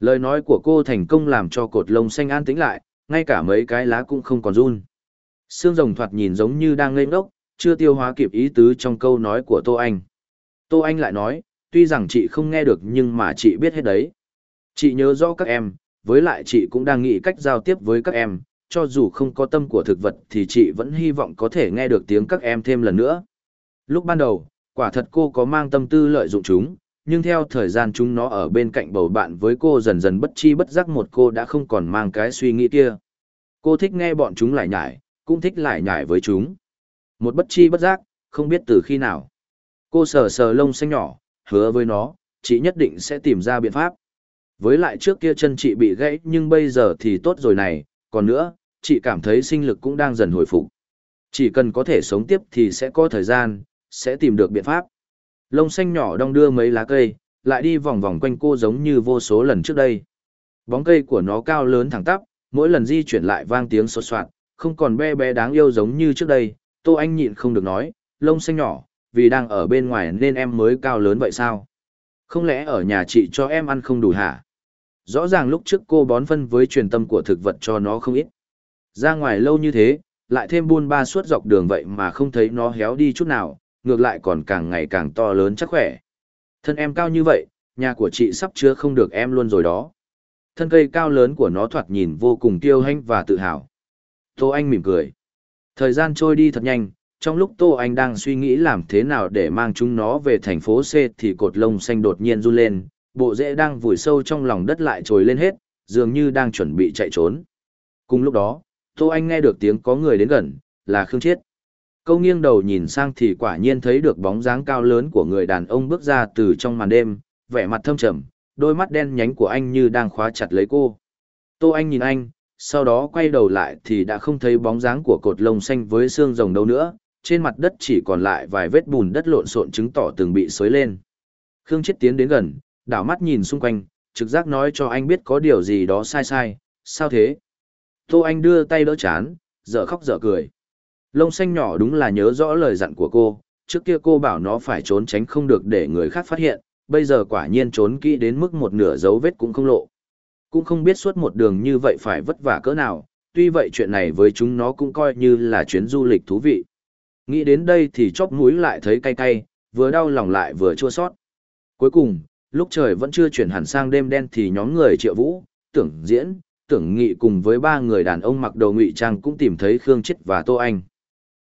Lời nói của cô thành công làm cho cột lông xanh an tĩnh lại, ngay cả mấy cái lá cũng không còn run. Sương rồng thoạt nhìn giống như đang ngây ngốc, chưa tiêu hóa kịp ý tứ trong câu nói của Tô Anh. Tô Anh lại nói, tuy rằng chị không nghe được nhưng mà chị biết hết đấy. Chị nhớ rõ các em, với lại chị cũng đang nghĩ cách giao tiếp với các em, cho dù không có tâm của thực vật thì chị vẫn hy vọng có thể nghe được tiếng các em thêm lần nữa. Lúc ban đầu, quả thật cô có mang tâm tư lợi dụng chúng, nhưng theo thời gian chúng nó ở bên cạnh bầu bạn với cô dần dần bất chi bất giác một cô đã không còn mang cái suy nghĩ kia. Cô thích nghe bọn chúng lại nhải, cũng thích lại nhải với chúng. Một bất chi bất giác, không biết từ khi nào. Cô sờ sờ lông xanh nhỏ, hứa với nó, chị nhất định sẽ tìm ra biện pháp. Với lại trước kia chân chị bị gãy nhưng bây giờ thì tốt rồi này, còn nữa, chị cảm thấy sinh lực cũng đang dần hồi phục. Chỉ cần có thể sống tiếp thì sẽ có thời gian, sẽ tìm được biện pháp. Lông xanh nhỏ đong đưa mấy lá cây, lại đi vòng vòng quanh cô giống như vô số lần trước đây. Bóng cây của nó cao lớn thẳng tắp, mỗi lần di chuyển lại vang tiếng sột soạt, không còn bé bé đáng yêu giống như trước đây. Tô Anh nhịn không được nói, lông xanh nhỏ, vì đang ở bên ngoài nên em mới cao lớn vậy sao? Không lẽ ở nhà chị cho em ăn không đủ hả? Rõ ràng lúc trước cô bón phân với truyền tâm của thực vật cho nó không ít. Ra ngoài lâu như thế, lại thêm buôn ba suốt dọc đường vậy mà không thấy nó héo đi chút nào, ngược lại còn càng ngày càng to lớn chắc khỏe. Thân em cao như vậy, nhà của chị sắp chứa không được em luôn rồi đó. Thân cây cao lớn của nó thoạt nhìn vô cùng kiêu hãnh và tự hào. Tô Anh mỉm cười. Thời gian trôi đi thật nhanh, trong lúc Tô Anh đang suy nghĩ làm thế nào để mang chúng nó về thành phố C thì cột lông xanh đột nhiên run lên, bộ rễ đang vùi sâu trong lòng đất lại trồi lên hết, dường như đang chuẩn bị chạy trốn. Cùng lúc đó, Tô Anh nghe được tiếng có người đến gần, là Khương Chiết. Câu nghiêng đầu nhìn sang thì quả nhiên thấy được bóng dáng cao lớn của người đàn ông bước ra từ trong màn đêm, vẻ mặt thâm trầm, đôi mắt đen nhánh của anh như đang khóa chặt lấy cô. Tô Anh nhìn anh, sau đó quay đầu lại thì đã không thấy bóng dáng của cột lông xanh với xương rồng đâu nữa, trên mặt đất chỉ còn lại vài vết bùn đất lộn xộn chứng tỏ từng bị xới lên. Khương Chết tiến đến gần, đảo mắt nhìn xung quanh, trực giác nói cho anh biết có điều gì đó sai sai, sao thế? Tô Anh đưa tay đỡ chán, dở khóc dở cười. Lông xanh nhỏ đúng là nhớ rõ lời dặn của cô, trước kia cô bảo nó phải trốn tránh không được để người khác phát hiện, bây giờ quả nhiên trốn kỹ đến mức một nửa dấu vết cũng không lộ. Cũng không biết suốt một đường như vậy phải vất vả cỡ nào, tuy vậy chuyện này với chúng nó cũng coi như là chuyến du lịch thú vị. Nghĩ đến đây thì chóp mũi lại thấy cay cay, vừa đau lòng lại vừa chua xót. Cuối cùng, lúc trời vẫn chưa chuyển hẳn sang đêm đen thì nhóm người Triệu Vũ, Tưởng Diễn, Tưởng Nghị cùng với ba người đàn ông mặc đồ ngụy trang cũng tìm thấy Khương Chết và Tô Anh.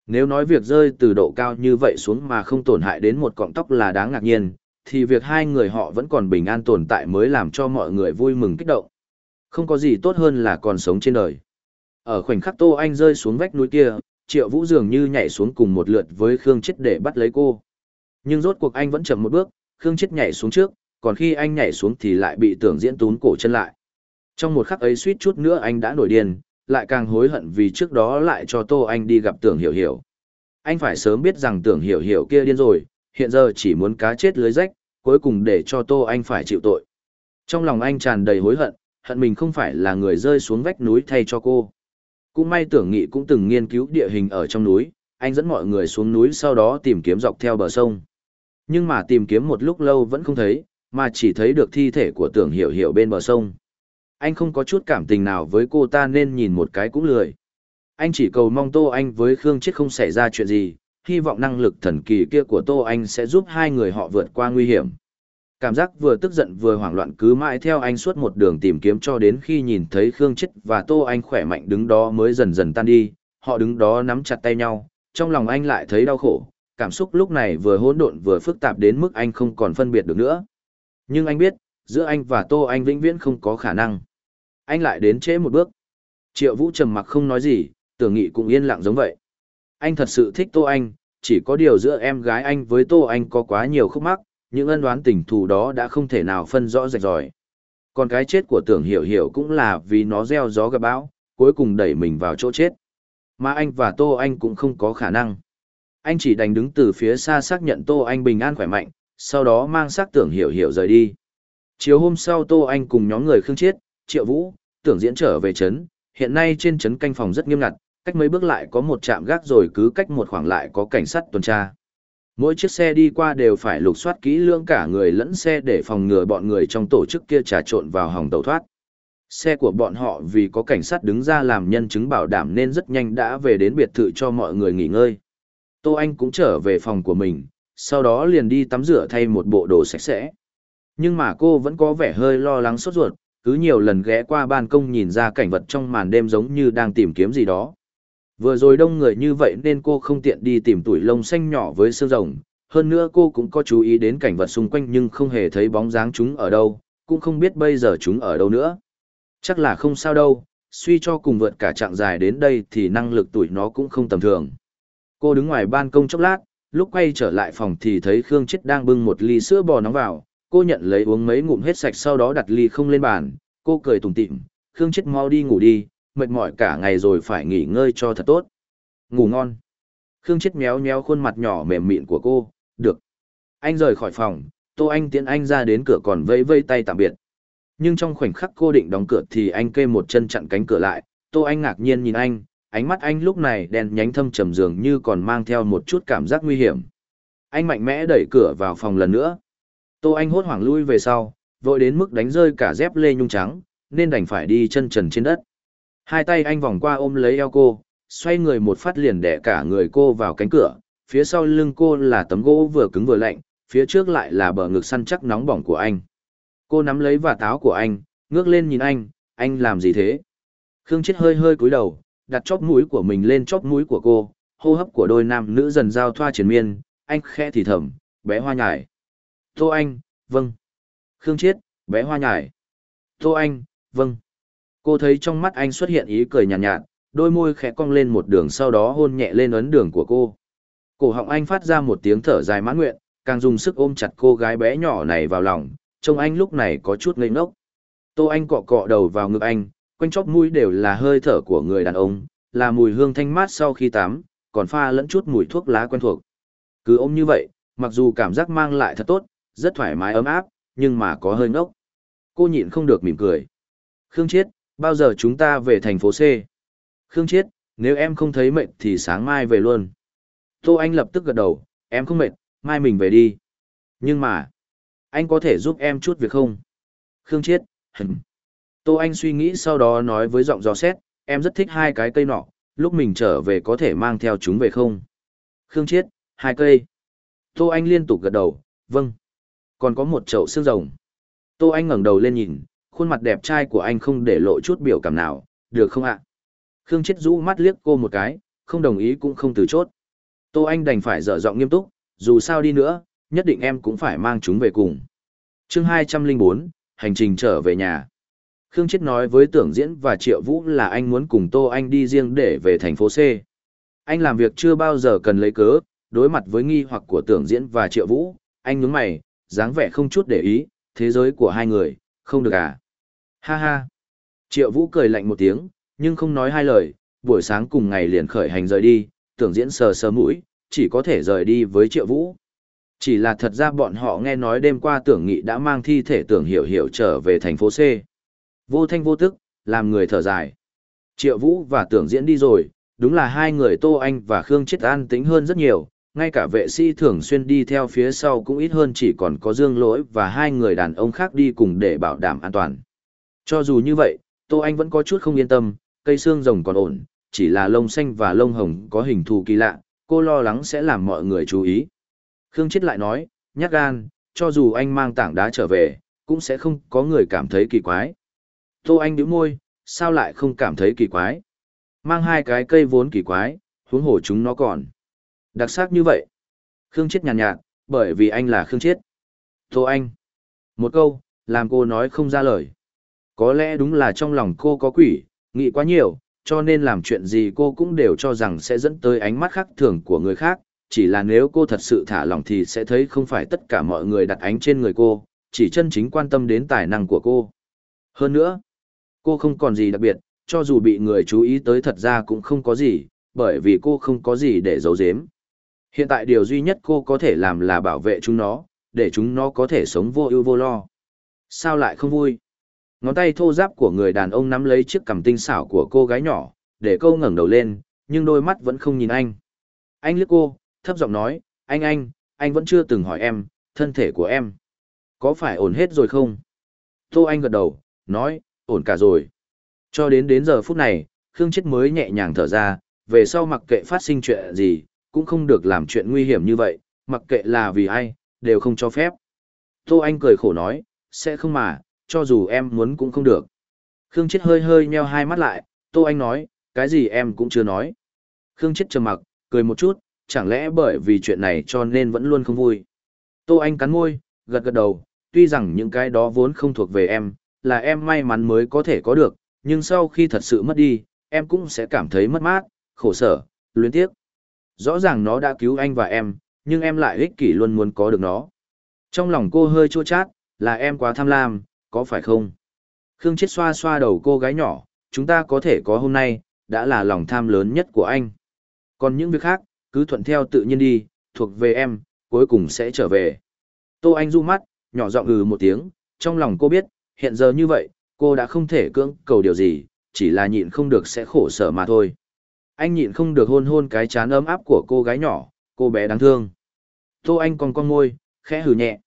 Nếu nói việc rơi từ độ cao như vậy xuống mà không tổn hại đến một cọng tóc là đáng ngạc nhiên, thì việc hai người họ vẫn còn bình an tồn tại mới làm cho mọi người vui mừng kích động. Không có gì tốt hơn là còn sống trên đời. Ở khoảnh khắc Tô Anh rơi xuống vách núi kia, triệu vũ dường như nhảy xuống cùng một lượt với khương chết để bắt lấy cô. Nhưng rốt cuộc anh vẫn chậm một bước, khương chết nhảy xuống trước, còn khi anh nhảy xuống thì lại bị tưởng diễn tún cổ chân lại. Trong một khắc ấy suýt chút nữa anh đã nổi điên, lại càng hối hận vì trước đó lại cho tô anh đi gặp tưởng hiểu hiểu. Anh phải sớm biết rằng tưởng hiểu hiểu kia điên rồi, hiện giờ chỉ muốn cá chết lưới rách, cuối cùng để cho tô anh phải chịu tội. Trong lòng anh tràn đầy hối hận hận mình không phải là người rơi xuống vách núi thay cho cô. Cũng may tưởng nghị cũng từng nghiên cứu địa hình ở trong núi, anh dẫn mọi người xuống núi sau đó tìm kiếm dọc theo bờ sông. Nhưng mà tìm kiếm một lúc lâu vẫn không thấy, mà chỉ thấy được thi thể của tưởng hiểu hiểu bên bờ sông. Anh không có chút cảm tình nào với cô ta nên nhìn một cái cũng lười. Anh chỉ cầu mong Tô Anh với Khương Chết không xảy ra chuyện gì, hy vọng năng lực thần kỳ kia của Tô Anh sẽ giúp hai người họ vượt qua nguy hiểm cảm giác vừa tức giận vừa hoảng loạn cứ mãi theo anh suốt một đường tìm kiếm cho đến khi nhìn thấy Khương Chết và Tô Anh khỏe mạnh đứng đó mới dần dần tan đi, họ đứng đó nắm chặt tay nhau, trong lòng anh lại thấy đau khổ, cảm xúc lúc này vừa hỗn độn vừa phức tạp đến mức anh không còn phân biệt được nữa. Nhưng anh biết, giữa anh và Tô Anh vĩnh viễn không có khả năng. Anh lại đến trễ một bước. Triệu Vũ trầm mặc không nói gì, tưởng nghị cũng yên lặng giống vậy. Anh thật sự thích Tô Anh, chỉ có điều giữa em gái anh với Tô Anh có quá nhiều khúc mắc những ân oán tình thù đó đã không thể nào phân rõ rạch ròi. Còn cái chết của tưởng hiểu hiểu cũng là vì nó gieo gió gặp bão, cuối cùng đẩy mình vào chỗ chết. Mà anh và Tô Anh cũng không có khả năng. Anh chỉ đành đứng từ phía xa xác nhận Tô Anh bình an khỏe mạnh, sau đó mang xác tưởng hiểu hiểu rời đi. Chiều hôm sau Tô Anh cùng nhóm người khương chết, triệu vũ, tưởng diễn trở về trấn, hiện nay trên trấn canh phòng rất nghiêm ngặt, cách mấy bước lại có một trạm gác rồi cứ cách một khoảng lại có cảnh sát tuần tra. Mỗi chiếc xe đi qua đều phải lục soát kỹ lưỡng cả người lẫn xe để phòng ngừa bọn người trong tổ chức kia trà trộn vào hòng tàu thoát. Xe của bọn họ vì có cảnh sát đứng ra làm nhân chứng bảo đảm nên rất nhanh đã về đến biệt thự cho mọi người nghỉ ngơi. Tô Anh cũng trở về phòng của mình, sau đó liền đi tắm rửa thay một bộ đồ sạch sẽ. Nhưng mà cô vẫn có vẻ hơi lo lắng sốt ruột, cứ nhiều lần ghé qua ban công nhìn ra cảnh vật trong màn đêm giống như đang tìm kiếm gì đó. Vừa rồi đông người như vậy nên cô không tiện đi tìm tuổi lông xanh nhỏ với xương rồng, hơn nữa cô cũng có chú ý đến cảnh vật xung quanh nhưng không hề thấy bóng dáng chúng ở đâu, cũng không biết bây giờ chúng ở đâu nữa. Chắc là không sao đâu, suy cho cùng vượt cả trạng dài đến đây thì năng lực tuổi nó cũng không tầm thường. Cô đứng ngoài ban công chốc lát, lúc quay trở lại phòng thì thấy Khương Chết đang bưng một ly sữa bò nóng vào, cô nhận lấy uống mấy ngụm hết sạch sau đó đặt ly không lên bàn, cô cười tủm tỉm, "Khương Chết mau đi ngủ đi, mệt mỏi cả ngày rồi phải nghỉ ngơi cho thật tốt. Ngủ ngon. Khương chết méo méo khuôn mặt nhỏ mềm mịn của cô, được. Anh rời khỏi phòng, Tô Anh tiến anh ra đến cửa còn vây vây tay tạm biệt. Nhưng trong khoảnh khắc cô định đóng cửa thì anh kê một chân chặn cánh cửa lại, Tô Anh ngạc nhiên nhìn anh, ánh mắt anh lúc này đen nhánh thâm trầm dường như còn mang theo một chút cảm giác nguy hiểm. Anh mạnh mẽ đẩy cửa vào phòng lần nữa. Tô Anh hốt hoảng lui về sau, vội đến mức đánh rơi cả dép lê nhung trắng, nên đành phải đi chân trần trên đất. Hai tay anh vòng qua ôm lấy eo cô, xoay người một phát liền đẻ cả người cô vào cánh cửa, phía sau lưng cô là tấm gỗ vừa cứng vừa lạnh, phía trước lại là bờ ngực săn chắc nóng bỏng của anh. Cô nắm lấy và táo của anh, ngước lên nhìn anh, anh làm gì thế? Khương Chết hơi hơi cúi đầu, đặt chóp mũi của mình lên chóp mũi của cô, hô hấp của đôi nam nữ dần giao thoa triền miên, anh khẽ thì thầm, bé hoa nhải. Tô Anh, vâng. Khương Chiết, bé hoa nhải. Tô Anh, vâng. Cô thấy trong mắt anh xuất hiện ý cười nhàn nhạt, nhạt, đôi môi khẽ cong lên một đường sau đó hôn nhẹ lên ấn đường của cô. Cổ họng anh phát ra một tiếng thở dài mãn nguyện, càng dùng sức ôm chặt cô gái bé nhỏ này vào lòng, trông anh lúc này có chút ngây ngốc. Tô Anh cọ cọ đầu vào ngực anh, quanh chóp mũi đều là hơi thở của người đàn ông, là mùi hương thanh mát sau khi tắm, còn pha lẫn chút mùi thuốc lá quen thuộc. Cứ ôm như vậy, mặc dù cảm giác mang lại thật tốt, rất thoải mái ấm áp, nhưng mà có hơi ngốc. Cô nhịn không được mỉm cười. Khương Chiết, Bao giờ chúng ta về thành phố C? Khương Chiết, nếu em không thấy mệt thì sáng mai về luôn. Tô Anh lập tức gật đầu, em không mệt, mai mình về đi. Nhưng mà, anh có thể giúp em chút việc không? Khương Chiết, hừm. Tô Anh suy nghĩ sau đó nói với giọng gió xét, em rất thích hai cái cây nọ, lúc mình trở về có thể mang theo chúng về không? Khương Chiết, hai cây. Tô Anh liên tục gật đầu, vâng. Còn có một chậu xương rồng. Tô Anh ngẩng đầu lên nhìn, khuôn mặt đẹp trai của anh không để lộ chút biểu cảm nào, được không ạ? Khương Chết rũ mắt liếc cô một cái, không đồng ý cũng không từ chốt. Tô Anh đành phải dở giọng nghiêm túc, dù sao đi nữa, nhất định em cũng phải mang chúng về cùng. chương 204, hành trình trở về nhà. Khương Chết nói với Tưởng Diễn và Triệu Vũ là anh muốn cùng Tô Anh đi riêng để về thành phố C. Anh làm việc chưa bao giờ cần lấy cớ, đối mặt với nghi hoặc của Tưởng Diễn và Triệu Vũ, anh nhướng mày, dáng vẻ không chút để ý, thế giới của hai người, không được à. Ha ha. Triệu Vũ cười lạnh một tiếng, nhưng không nói hai lời, buổi sáng cùng ngày liền khởi hành rời đi, tưởng diễn sờ sờ mũi, chỉ có thể rời đi với Triệu Vũ. Chỉ là thật ra bọn họ nghe nói đêm qua tưởng nghị đã mang thi thể tưởng hiểu hiểu trở về thành phố C. Vô thanh vô tức, làm người thở dài. Triệu Vũ và tưởng diễn đi rồi, đúng là hai người Tô Anh và Khương Chiết An tính hơn rất nhiều, ngay cả vệ sĩ thường xuyên đi theo phía sau cũng ít hơn chỉ còn có dương lỗi và hai người đàn ông khác đi cùng để bảo đảm an toàn. Cho dù như vậy, Tô Anh vẫn có chút không yên tâm, cây xương rồng còn ổn, chỉ là lông xanh và lông hồng có hình thù kỳ lạ, cô lo lắng sẽ làm mọi người chú ý. Khương Chết lại nói, nhát gan, cho dù anh mang tảng đá trở về, cũng sẽ không có người cảm thấy kỳ quái. Tô Anh điểm môi, sao lại không cảm thấy kỳ quái? Mang hai cái cây vốn kỳ quái, huống hổ chúng nó còn. Đặc sắc như vậy. Khương Chết nhàn nhạt, nhạt, bởi vì anh là Khương Chết. Tô Anh. Một câu, làm cô nói không ra lời. Có lẽ đúng là trong lòng cô có quỷ, nghĩ quá nhiều, cho nên làm chuyện gì cô cũng đều cho rằng sẽ dẫn tới ánh mắt khác thường của người khác, chỉ là nếu cô thật sự thả lòng thì sẽ thấy không phải tất cả mọi người đặt ánh trên người cô, chỉ chân chính quan tâm đến tài năng của cô. Hơn nữa, cô không còn gì đặc biệt, cho dù bị người chú ý tới thật ra cũng không có gì, bởi vì cô không có gì để giấu giếm. Hiện tại điều duy nhất cô có thể làm là bảo vệ chúng nó, để chúng nó có thể sống vô ưu vô lo. Sao lại không vui? Ngón tay thô giáp của người đàn ông nắm lấy chiếc cằm tinh xảo của cô gái nhỏ, để cô ngẩng đầu lên, nhưng đôi mắt vẫn không nhìn anh. Anh liếc cô, thấp giọng nói, anh anh, anh vẫn chưa từng hỏi em, thân thể của em. Có phải ổn hết rồi không? Tô Anh gật đầu, nói, ổn cả rồi. Cho đến đến giờ phút này, Khương Chết mới nhẹ nhàng thở ra, về sau mặc kệ phát sinh chuyện gì, cũng không được làm chuyện nguy hiểm như vậy, mặc kệ là vì ai, đều không cho phép. Tô Anh cười khổ nói, sẽ không mà, cho dù em muốn cũng không được. Khương Chết hơi hơi nheo hai mắt lại, Tô Anh nói, cái gì em cũng chưa nói. Khương Chết trầm mặc, cười một chút, chẳng lẽ bởi vì chuyện này cho nên vẫn luôn không vui. Tô Anh cắn môi, gật gật đầu, tuy rằng những cái đó vốn không thuộc về em, là em may mắn mới có thể có được, nhưng sau khi thật sự mất đi, em cũng sẽ cảm thấy mất mát, khổ sở, luyến tiếc. Rõ ràng nó đã cứu anh và em, nhưng em lại ích kỷ luôn muốn có được nó. Trong lòng cô hơi chua chát, là em quá tham lam, có phải không? Khương Chết xoa xoa đầu cô gái nhỏ, chúng ta có thể có hôm nay, đã là lòng tham lớn nhất của anh. Còn những việc khác, cứ thuận theo tự nhiên đi, thuộc về em, cuối cùng sẽ trở về. Tô Anh du mắt, nhỏ giọng ừ một tiếng, trong lòng cô biết, hiện giờ như vậy, cô đã không thể cưỡng cầu điều gì, chỉ là nhịn không được sẽ khổ sở mà thôi. Anh nhịn không được hôn hôn cái chán ấm áp của cô gái nhỏ, cô bé đáng thương. Tô Anh còn con môi, khẽ hừ nhẹ.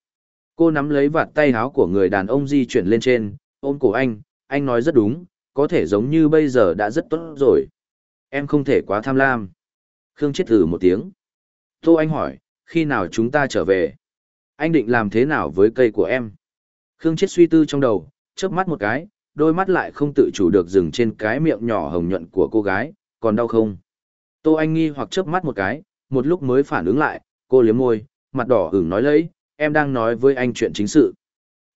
Cô nắm lấy vạt tay áo của người đàn ông di chuyển lên trên, ôm cổ anh, anh nói rất đúng, có thể giống như bây giờ đã rất tốt rồi. Em không thể quá tham lam. Khương chết thử một tiếng. Tô Anh hỏi, khi nào chúng ta trở về? Anh định làm thế nào với cây của em? Khương chết suy tư trong đầu, chớp mắt một cái, đôi mắt lại không tự chủ được dừng trên cái miệng nhỏ hồng nhuận của cô gái, còn đau không? Tô Anh nghi hoặc chớp mắt một cái, một lúc mới phản ứng lại, cô liếm môi, mặt đỏ ửng nói lấy, em đang nói với anh chuyện chính sự.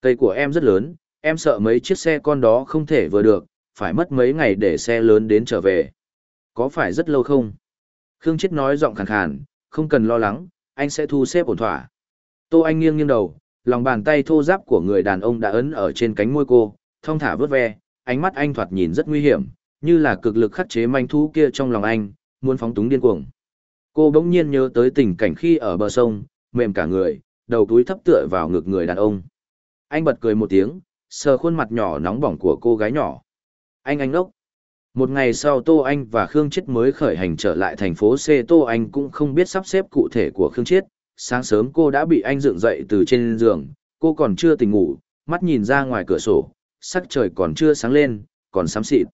Cây của em rất lớn, em sợ mấy chiếc xe con đó không thể vừa được, phải mất mấy ngày để xe lớn đến trở về. Có phải rất lâu không? Khương Chết nói giọng khàn khàn, không cần lo lắng, anh sẽ thu xếp ổn thỏa. Tô Anh nghiêng nghiêng đầu, lòng bàn tay thô giáp của người đàn ông đã ấn ở trên cánh môi cô, thông thả vớt ve, ánh mắt anh thoạt nhìn rất nguy hiểm, như là cực lực khắc chế manh thú kia trong lòng anh, muốn phóng túng điên cuồng. Cô bỗng nhiên nhớ tới tình cảnh khi ở bờ sông, mềm cả người, đầu túi thấp tựa vào ngực người đàn ông. Anh bật cười một tiếng, sờ khuôn mặt nhỏ nóng bỏng của cô gái nhỏ. Anh anh ốc. Một ngày sau Tô Anh và Khương chết mới khởi hành trở lại thành phố C Tô Anh cũng không biết sắp xếp cụ thể của Khương chết. Sáng sớm cô đã bị anh dựng dậy từ trên giường, cô còn chưa tỉnh ngủ, mắt nhìn ra ngoài cửa sổ, sắc trời còn chưa sáng lên, còn xám xịt.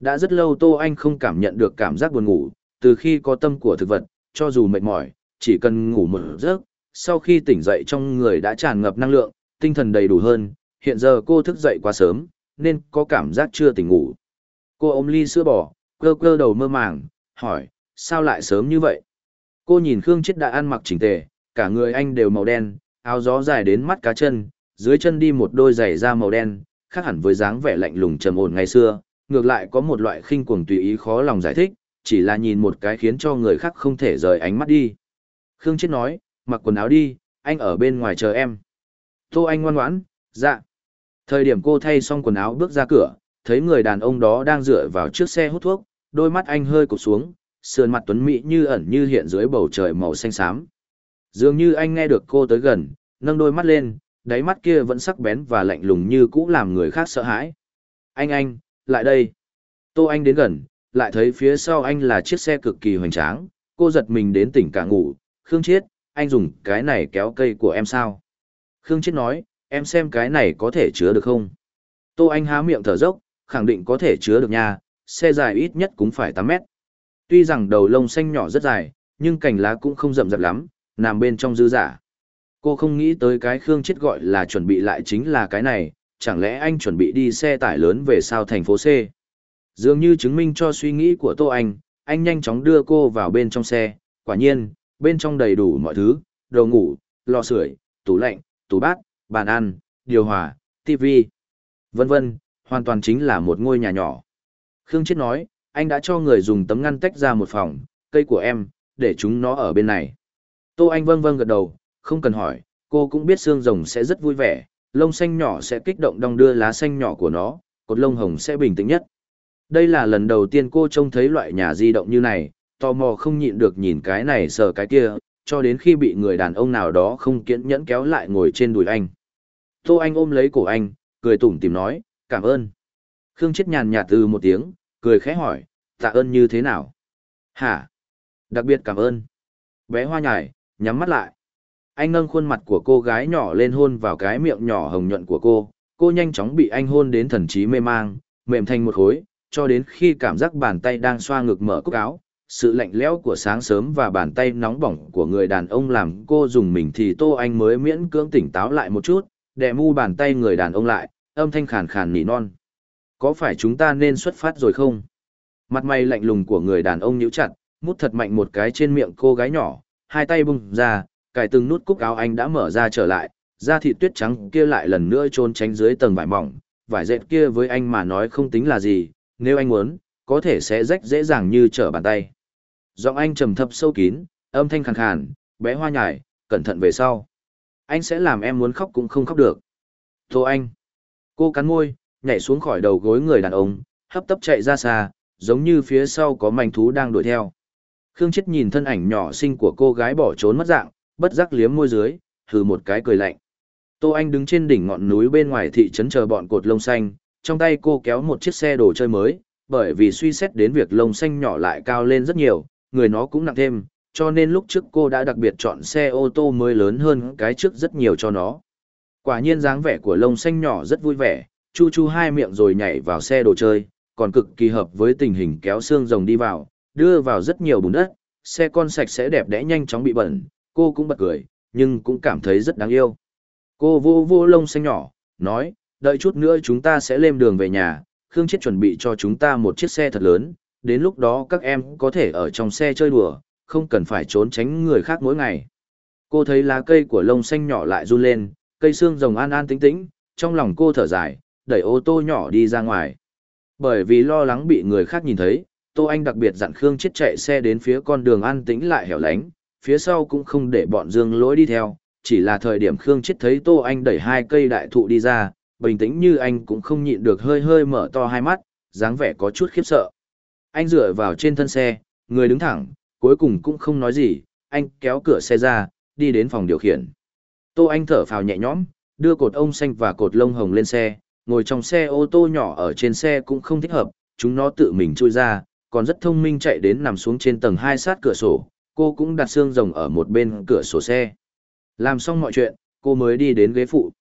Đã rất lâu Tô Anh không cảm nhận được cảm giác buồn ngủ, từ khi có tâm của thực vật, cho dù mệt mỏi, chỉ cần ngủ một giấc, sau khi tỉnh dậy trong người đã tràn ngập năng lượng, tinh thần đầy đủ hơn, hiện giờ cô thức dậy quá sớm, nên có cảm giác chưa tỉnh ngủ. Cô ôm ly sữa bò, cơ cơ đầu mơ màng, hỏi, sao lại sớm như vậy? Cô nhìn Khương Chết đã ăn mặc chỉnh tề, cả người anh đều màu đen, áo gió dài đến mắt cá chân, dưới chân đi một đôi giày da màu đen, khác hẳn với dáng vẻ lạnh lùng trầm ổn ngày xưa, ngược lại có một loại khinh cuồng tùy ý khó lòng giải thích, chỉ là nhìn một cái khiến cho người khác không thể rời ánh mắt đi. Khương Chết nói, mặc quần áo đi, anh ở bên ngoài chờ em. Tô Anh ngoan ngoãn, dạ. Thời điểm cô thay xong quần áo bước ra cửa, thấy người đàn ông đó đang dựa vào chiếc xe hút thuốc, đôi mắt anh hơi cụp xuống, sườn mặt tuấn mỹ như ẩn như hiện dưới bầu trời màu xanh xám. Dường như anh nghe được cô tới gần, nâng đôi mắt lên, đáy mắt kia vẫn sắc bén và lạnh lùng như cũ làm người khác sợ hãi. Anh anh, lại đây. Tô Anh đến gần, lại thấy phía sau anh là chiếc xe cực kỳ hoành tráng, cô giật mình đến tỉnh cả ngủ, Khương chết anh dùng cái này kéo cây của em sao? Khương Chết nói, em xem cái này có thể chứa được không? Tô Anh há miệng thở dốc, khẳng định có thể chứa được nha, xe dài ít nhất cũng phải 8 mét. Tuy rằng đầu lông xanh nhỏ rất dài, nhưng cành lá cũng không rậm rạp lắm, nằm bên trong dư giả. Cô không nghĩ tới cái Khương Chết gọi là chuẩn bị lại chính là cái này, chẳng lẽ anh chuẩn bị đi xe tải lớn về sao thành phố C? Dường như chứng minh cho suy nghĩ của Tô Anh, anh nhanh chóng đưa cô vào bên trong xe, quả nhiên, bên trong đầy đủ mọi thứ, đồ ngủ, lò sưởi, tủ lạnh, tủ bát, bàn ăn, điều hòa, tivi, vân vân, hoàn toàn chính là một ngôi nhà nhỏ. Khương Chết nói, anh đã cho người dùng tấm ngăn tách ra một phòng, cây của em, để chúng nó ở bên này. Tô Anh vâng vâng gật đầu, không cần hỏi, cô cũng biết xương rồng sẽ rất vui vẻ, lông xanh nhỏ sẽ kích động đong đưa lá xanh nhỏ của nó, cột lông hồng sẽ bình tĩnh nhất. Đây là lần đầu tiên cô trông thấy loại nhà di động như này, tò mò không nhịn được nhìn cái này sờ cái kia, cho đến khi bị người đàn ông nào đó không kiên nhẫn kéo lại ngồi trên đùi anh. Tô Anh ôm lấy cổ anh, cười tủm tìm nói, cảm ơn. Khương chết nhàn nhạt từ một tiếng, cười khẽ hỏi, tạ ơn như thế nào? Hả? Đặc biệt cảm ơn. Bé hoa nhải, nhắm mắt lại. Anh nâng khuôn mặt của cô gái nhỏ lên hôn vào cái miệng nhỏ hồng nhuận của cô, cô nhanh chóng bị anh hôn đến thần trí mê mang, mềm thành một khối, cho đến khi cảm giác bàn tay đang xoa ngực mở cúc áo, sự lạnh lẽo của sáng sớm và bàn tay nóng bỏng của người đàn ông làm cô dùng mình thì Tô Anh mới miễn cưỡng tỉnh táo lại một chút, đè mu bàn tay người đàn ông lại, âm thanh khàn khàn nỉ non. Có phải chúng ta nên xuất phát rồi không? Mặt mày lạnh lùng của người đàn ông nhíu chặt, mút thật mạnh một cái trên miệng cô gái nhỏ, hai tay bung ra, cài từng nút cúc áo anh đã mở ra trở lại, da thịt tuyết trắng kia lại lần nữa trôn tránh dưới tầng vải mỏng, vải dệt kia với anh mà nói không tính là gì, nếu anh muốn, có thể sẽ rách dễ dàng như trở bàn tay. Giọng anh trầm thấp sâu kín, âm thanh khàn khàn, bé hoa nhải, cẩn thận về sau. Anh sẽ làm em muốn khóc cũng không khóc được. Tô anh. Cô cắn môi, nhảy xuống khỏi đầu gối người đàn ông, hấp tấp chạy ra xa, giống như phía sau có manh thú đang đuổi theo. Khương Chết nhìn thân ảnh nhỏ xinh của cô gái bỏ trốn mất dạng, bất giác liếm môi dưới, thử một cái cười lạnh. Tô Anh đứng trên đỉnh ngọn núi bên ngoài thị trấn chờ bọn cột lông xanh, trong tay cô kéo một chiếc xe đồ chơi mới, bởi vì suy xét đến việc lông xanh nhỏ lại cao lên rất nhiều, người nó cũng nặng thêm, cho nên lúc trước cô đã đặc biệt chọn xe ô tô mới lớn hơn cái trước rất nhiều cho nó. Quả nhiên dáng vẻ của lông xanh nhỏ rất vui vẻ, chu chu hai miệng rồi nhảy vào xe đồ chơi, còn cực kỳ hợp với tình hình kéo xương rồng đi vào, đưa vào rất nhiều bùn đất, xe con sạch sẽ đẹp đẽ nhanh chóng bị bẩn, cô cũng bật cười, nhưng cũng cảm thấy rất đáng yêu. Cô vô vô lông xanh nhỏ, nói, đợi chút nữa chúng ta sẽ lên đường về nhà, Khương Chết chuẩn bị cho chúng ta một chiếc xe thật lớn, đến lúc đó các em có thể ở trong xe chơi đùa, không cần phải trốn tránh người khác mỗi ngày. Cô thấy lá cây của lông xanh nhỏ lại run lên, cây xương rồng an an tĩnh tĩnh, trong lòng cô thở dài, đẩy ô tô nhỏ đi ra ngoài. Bởi vì lo lắng bị người khác nhìn thấy, Tô Anh đặc biệt dặn Khương chết chạy xe đến phía con đường an tĩnh lại hẻo lánh, phía sau cũng không để bọn Dương lối đi theo, chỉ là thời điểm Khương chết thấy Tô Anh đẩy hai cây đại thụ đi ra, bình tĩnh như anh cũng không nhịn được hơi hơi mở to hai mắt, dáng vẻ có chút khiếp sợ anh dựa vào trên thân xe, người đứng thẳng, cuối cùng cũng không nói gì, anh kéo cửa xe ra, đi đến phòng điều khiển. Tô Anh thở phào nhẹ nhõm, đưa cột ông xanh và cột lông hồng lên xe, ngồi trong xe ô tô nhỏ ở trên xe cũng không thích hợp, chúng nó tự mình chui ra, còn rất thông minh chạy đến nằm xuống trên tầng hai sát cửa sổ, cô cũng đặt xương rồng ở một bên cửa sổ xe. Làm xong mọi chuyện, cô mới đi đến ghế phụ.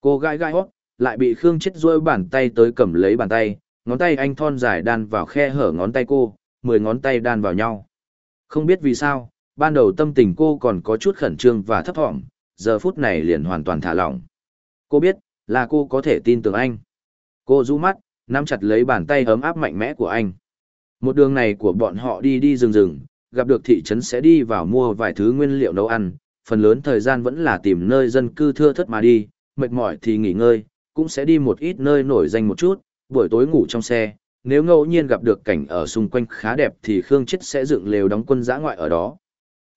Cô gãi gãi, hót, lại bị Khương chết rôi bàn tay tới cầm lấy bàn tay, ngón tay anh thon dài đan vào khe hở ngón tay cô, mười ngón tay đan vào nhau. Không biết vì sao, ban đầu tâm tình cô còn có chút khẩn trương và thấp thỏm, giờ phút này liền hoàn toàn thả lỏng. Cô biết, là cô có thể tin tưởng anh. Cô rũ mắt, nắm chặt lấy bàn tay ấm áp mạnh mẽ của anh. Một đường này của bọn họ đi đi rừng rừng, gặp được thị trấn sẽ đi vào mua vài thứ nguyên liệu nấu ăn, phần lớn thời gian vẫn là tìm nơi dân cư thưa thất mà đi, mệt mỏi thì nghỉ ngơi, cũng sẽ đi một ít nơi nổi danh một chút, buổi tối ngủ trong xe, nếu ngẫu nhiên gặp được cảnh ở xung quanh khá đẹp thì Khương Chết sẽ dựng lều đóng quân dã ngoại ở đó.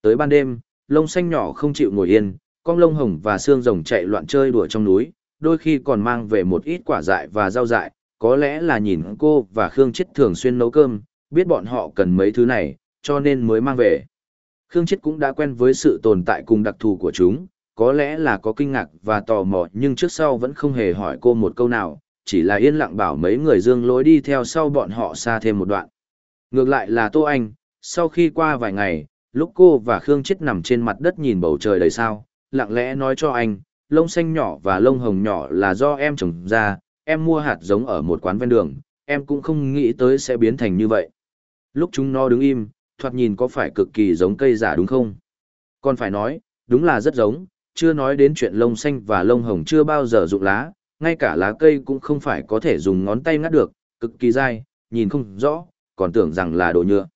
Tới ban đêm, lông xanh nhỏ không chịu ngồi yên, con lông hồng và xương rồng chạy loạn chơi đùa trong núi, đôi khi còn mang về một ít quả dại và rau dại, có lẽ là nhìn cô và Khương Chết thường xuyên nấu cơm, biết bọn họ cần mấy thứ này, cho nên mới mang về. Khương Chết cũng đã quen với sự tồn tại cùng đặc thù của chúng, có lẽ là có kinh ngạc và tò mò nhưng trước sau vẫn không hề hỏi cô một câu nào, chỉ là yên lặng bảo mấy người dương lối đi theo sau bọn họ xa thêm một đoạn. Ngược lại là Tô Anh, sau khi qua vài ngày, lúc cô và Khương Chết nằm trên mặt đất nhìn bầu trời đầy sao, lặng lẽ nói cho anh, lông xanh nhỏ và lông hồng nhỏ là do em trồng ra, em mua hạt giống ở một quán ven đường, em cũng không nghĩ tới sẽ biến thành như vậy. Lúc chúng nó đứng im, thoạt nhìn có phải cực kỳ giống cây giả đúng không? Còn phải nói, đúng là rất giống, chưa nói đến chuyện lông xanh và lông hồng chưa bao giờ rụng lá, ngay cả lá cây cũng không phải có thể dùng ngón tay ngắt được, cực kỳ dai, nhìn không rõ, còn tưởng rằng là đồ nhựa.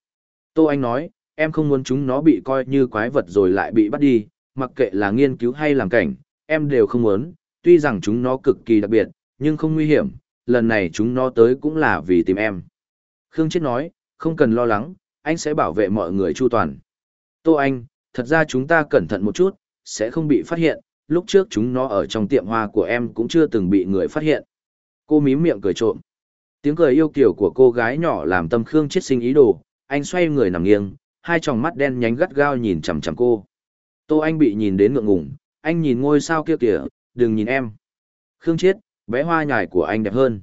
Tô Anh nói, em không muốn chúng nó bị coi như quái vật rồi lại bị bắt đi, mặc kệ là nghiên cứu hay làm cảnh, em đều không muốn, tuy rằng chúng nó cực kỳ đặc biệt, nhưng không nguy hiểm, lần này chúng nó tới cũng là vì tìm em. Khương Chết nói, không cần lo lắng, anh sẽ bảo vệ mọi người chu toàn. Tô Anh, thật ra chúng ta cẩn thận một chút, sẽ không bị phát hiện, lúc trước chúng nó ở trong tiệm hoa của em cũng chưa từng bị người phát hiện. Cô mím miệng cười trộm. Tiếng cười yêu kiểu của cô gái nhỏ làm tâm Khương chết sinh ý đồ, anh xoay người nằm nghiêng, hai tròng mắt đen nhánh gắt gao nhìn chằm chằm cô. Tô Anh bị nhìn đến ngượng ngùng, anh nhìn ngôi sao kia kìa, đừng nhìn em. Khương chết, bé hoa nhài của anh đẹp hơn.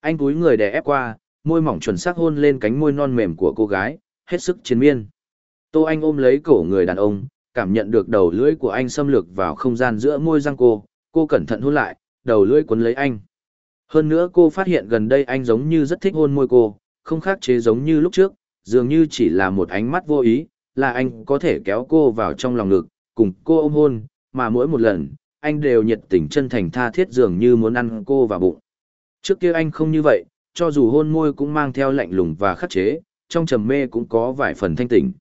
Anh cúi người đè ép qua, môi mỏng chuẩn xác hôn lên cánh môi non mềm của cô gái, hết sức chiến miên. Tô Anh ôm lấy cổ người đàn ông, cảm nhận được đầu lưỡi của anh xâm lược vào không gian giữa môi răng cô, cô cẩn thận hôn lại, đầu lưỡi cuốn lấy anh. Hơn nữa cô phát hiện gần đây anh giống như rất thích hôn môi cô, không khác chế giống như lúc trước, dường như chỉ là một ánh mắt vô ý, là anh có thể kéo cô vào trong lòng ngực, cùng cô ôm hôn, mà mỗi một lần, anh đều nhiệt tình chân thành tha thiết dường như muốn ăn cô vào bụng. Trước kia anh không như vậy, cho dù hôn môi cũng mang theo lạnh lùng và khắc chế, trong trầm mê cũng có vài phần thanh tỉnh.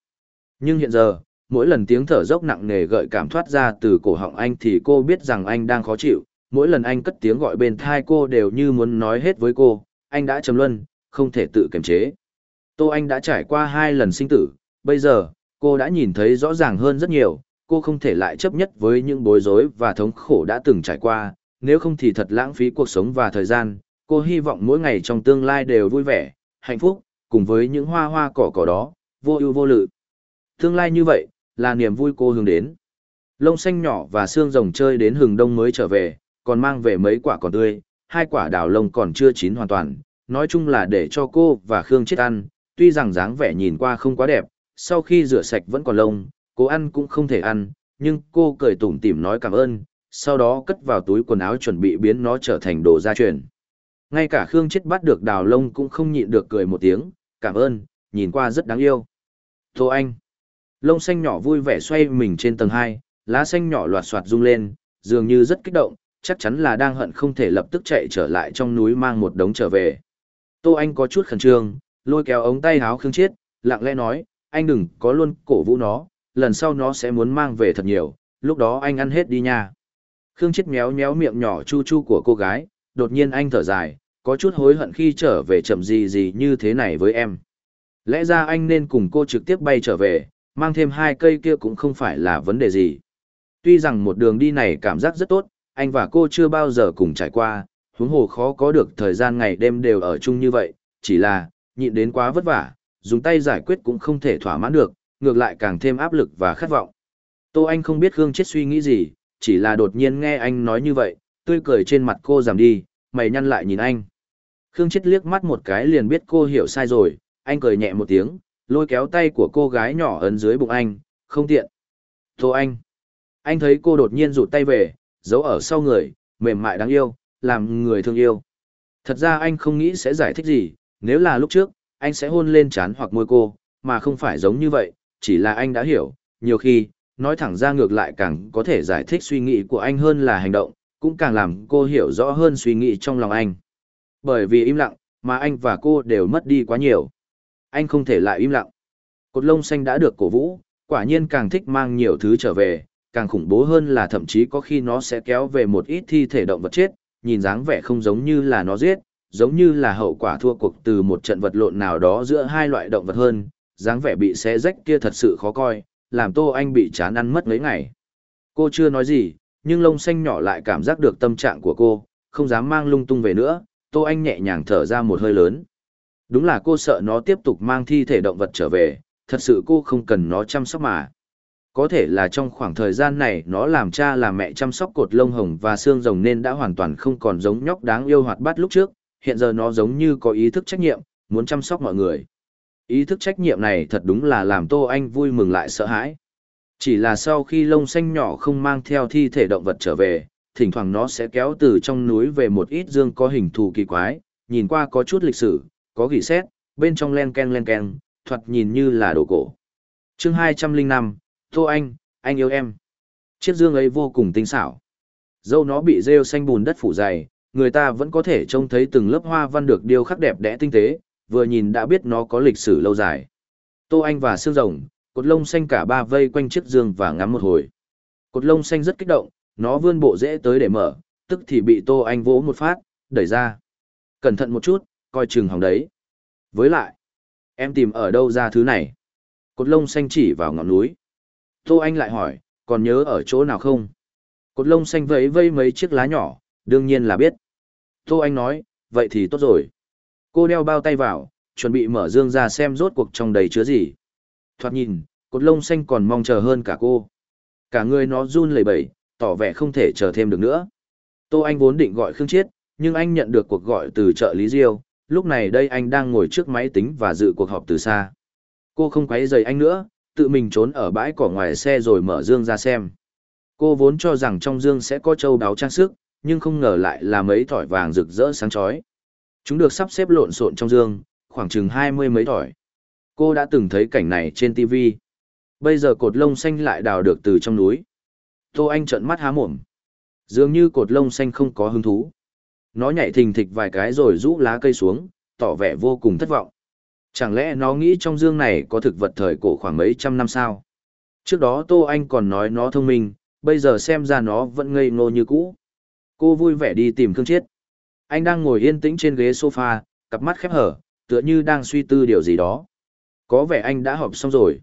Nhưng hiện giờ, mỗi lần tiếng thở dốc nặng nề gợi cảm thoát ra từ cổ họng anh thì cô biết rằng anh đang khó chịu, mỗi lần anh cất tiếng gọi bên thai cô đều như muốn nói hết với cô, anh đã chấm luân, không thể tự kiềm chế. Tô Anh đã trải qua hai lần sinh tử, bây giờ, cô đã nhìn thấy rõ ràng hơn rất nhiều, cô không thể lại chấp nhất với những bối rối và thống khổ đã từng trải qua, nếu không thì thật lãng phí cuộc sống và thời gian, cô hy vọng mỗi ngày trong tương lai đều vui vẻ, hạnh phúc, cùng với những hoa hoa cỏ cỏ đó, vô ưu vô lự. Tương lai như vậy, là niềm vui cô hướng đến. Lông xanh nhỏ và xương rồng chơi đến hừng đông mới trở về, còn mang về mấy quả còn tươi, hai quả đào lông còn chưa chín hoàn toàn, nói chung là để cho cô và Khương chết ăn, tuy rằng dáng vẻ nhìn qua không quá đẹp, sau khi rửa sạch vẫn còn lông, cô ăn cũng không thể ăn, nhưng cô cười tủm tỉm nói cảm ơn, sau đó cất vào túi quần áo chuẩn bị biến nó trở thành đồ gia truyền. Ngay cả Khương chết bắt được đào lông cũng không nhịn được cười một tiếng, cảm ơn, nhìn qua rất đáng yêu. Tô Anh lông xanh nhỏ vui vẻ xoay mình trên tầng hai, lá xanh nhỏ loạt soạt rung lên, dường như rất kích động, chắc chắn là đang hận không thể lập tức chạy trở lại trong núi mang một đống trở về. Tô anh có chút khẩn trương, lôi kéo ống tay háo khương chiết, lặng lẽ nói, anh đừng có luôn cổ vũ nó, lần sau nó sẽ muốn mang về thật nhiều, lúc đó anh ăn hết đi nha. Khương chiết méo méo miệng nhỏ chu chu của cô gái, đột nhiên anh thở dài, có chút hối hận khi trở về chậm gì gì như thế này với em. Lẽ ra anh nên cùng cô trực tiếp bay trở về mang thêm hai cây kia cũng không phải là vấn đề gì. Tuy rằng một đường đi này cảm giác rất tốt, anh và cô chưa bao giờ cùng trải qua, huống hồ khó có được thời gian ngày đêm đều ở chung như vậy, chỉ là, nhịn đến quá vất vả, dùng tay giải quyết cũng không thể thỏa mãn được, ngược lại càng thêm áp lực và khát vọng. Tô Anh không biết Khương Chết suy nghĩ gì, chỉ là đột nhiên nghe anh nói như vậy, tươi cười trên mặt cô giảm đi, mày nhăn lại nhìn anh. Khương Chết liếc mắt một cái liền biết cô hiểu sai rồi, anh cười nhẹ một tiếng, lôi kéo tay của cô gái nhỏ ấn dưới bụng anh, không tiện. Tô anh. Anh thấy cô đột nhiên rụt tay về, giấu ở sau người, mềm mại đáng yêu, làm người thương yêu. Thật ra anh không nghĩ sẽ giải thích gì, nếu là lúc trước, anh sẽ hôn lên trán hoặc môi cô, mà không phải giống như vậy, chỉ là anh đã hiểu, nhiều khi, nói thẳng ra ngược lại càng có thể giải thích suy nghĩ của anh hơn là hành động, cũng càng làm cô hiểu rõ hơn suy nghĩ trong lòng anh. Bởi vì im lặng, mà anh và cô đều mất đi quá nhiều anh không thể lại im lặng. Cột lông xanh đã được cổ vũ, quả nhiên càng thích mang nhiều thứ trở về, càng khủng bố hơn là thậm chí có khi nó sẽ kéo về một ít thi thể động vật chết, nhìn dáng vẻ không giống như là nó giết, giống như là hậu quả thua cuộc từ một trận vật lộn nào đó giữa hai loại động vật hơn, dáng vẻ bị xé rách kia thật sự khó coi, làm Tô Anh bị chán ăn mất mấy ngày. Cô chưa nói gì, nhưng lông xanh nhỏ lại cảm giác được tâm trạng của cô, không dám mang lung tung về nữa, Tô Anh nhẹ nhàng thở ra một hơi lớn. Đúng là cô sợ nó tiếp tục mang thi thể động vật trở về, thật sự cô không cần nó chăm sóc mà. Có thể là trong khoảng thời gian này nó làm cha làm mẹ chăm sóc cột lông hồng và xương rồng nên đã hoàn toàn không còn giống nhóc đáng yêu hoạt bát lúc trước, hiện giờ nó giống như có ý thức trách nhiệm, muốn chăm sóc mọi người. Ý thức trách nhiệm này thật đúng là làm Tô Anh vui mừng lại sợ hãi. Chỉ là sau khi lông xanh nhỏ không mang theo thi thể động vật trở về, thỉnh thoảng nó sẽ kéo từ trong núi về một ít dương có hình thù kỳ quái, nhìn qua có chút lịch sử, có gỉ xét, bên trong len ken len ken, thoạt nhìn như là đồ cổ. chương 205, Tô Anh, anh yêu em. Chiếc dương ấy vô cùng tinh xảo. Dâu nó bị rêu xanh bùn đất phủ dày, người ta vẫn có thể trông thấy từng lớp hoa văn được điều khắc đẹp đẽ tinh tế, vừa nhìn đã biết nó có lịch sử lâu dài. Tô Anh và Sương Rồng, cột lông xanh cả ba vây quanh chiếc dương và ngắm một hồi. Cột lông xanh rất kích động, nó vươn bộ rễ tới để mở, tức thì bị Tô Anh vỗ một phát, đẩy ra. Cẩn thận một chút, coi chừng hỏng đấy. Với lại, em tìm ở đâu ra thứ này? Cột lông xanh chỉ vào ngọn núi. Tô Anh lại hỏi, còn nhớ ở chỗ nào không? Cột lông xanh vẫy vây mấy chiếc lá nhỏ, đương nhiên là biết. Tô Anh nói, vậy thì tốt rồi. Cô đeo bao tay vào, chuẩn bị mở dương ra xem rốt cuộc trong đầy chứa gì. Thoạt nhìn, cột lông xanh còn mong chờ hơn cả cô. Cả người nó run lẩy bẩy, tỏ vẻ không thể chờ thêm được nữa. Tô Anh vốn định gọi Khương Chiết, nhưng anh nhận được cuộc gọi từ trợ lý Diêu, lúc này đây anh đang ngồi trước máy tính và dự cuộc họp từ xa. Cô không quấy rầy anh nữa, tự mình trốn ở bãi cỏ ngoài xe rồi mở dương ra xem. Cô vốn cho rằng trong dương sẽ có châu đáo trang sức, nhưng không ngờ lại là mấy thỏi vàng rực rỡ sáng chói. Chúng được sắp xếp lộn xộn trong dương, khoảng chừng hai mươi mấy thỏi. Cô đã từng thấy cảnh này trên TV. Bây giờ cột lông xanh lại đào được từ trong núi. Tô Anh trợn mắt há mồm. Dường như cột lông xanh không có hứng thú. Nó nhảy thình thịch vài cái rồi rũ lá cây xuống, tỏ vẻ vô cùng thất vọng. Chẳng lẽ nó nghĩ trong dương này có thực vật thời cổ khoảng mấy trăm năm sao? Trước đó Tô Anh còn nói nó thông minh, bây giờ xem ra nó vẫn ngây ngô như cũ. Cô vui vẻ đi tìm Khương Chiết. Anh đang ngồi yên tĩnh trên ghế sofa, cặp mắt khép hở, tựa như đang suy tư điều gì đó. Có vẻ anh đã họp xong rồi.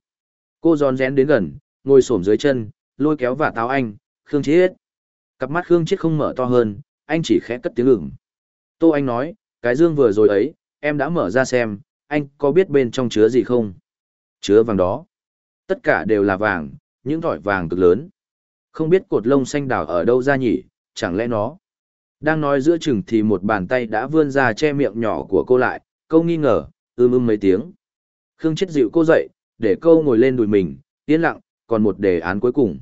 Cô giòn rén đến gần, ngồi xổm dưới chân, lôi kéo và táo anh, Khương Chiết. Cặp mắt Khương Chiết không mở to hơn, anh chỉ khẽ cất tiếng ửng. Tô Anh nói, cái dương vừa rồi ấy, em đã mở ra xem, anh có biết bên trong chứa gì không? Chứa vàng đó. Tất cả đều là vàng, những thỏi vàng cực lớn. Không biết cột lông xanh đào ở đâu ra nhỉ, chẳng lẽ nó... Đang nói giữa chừng thì một bàn tay đã vươn ra che miệng nhỏ của cô lại, câu nghi ngờ, ưm ưm mấy tiếng. Khương chết dịu cô dậy, để câu ngồi lên đùi mình, yên lặng, còn một đề án cuối cùng.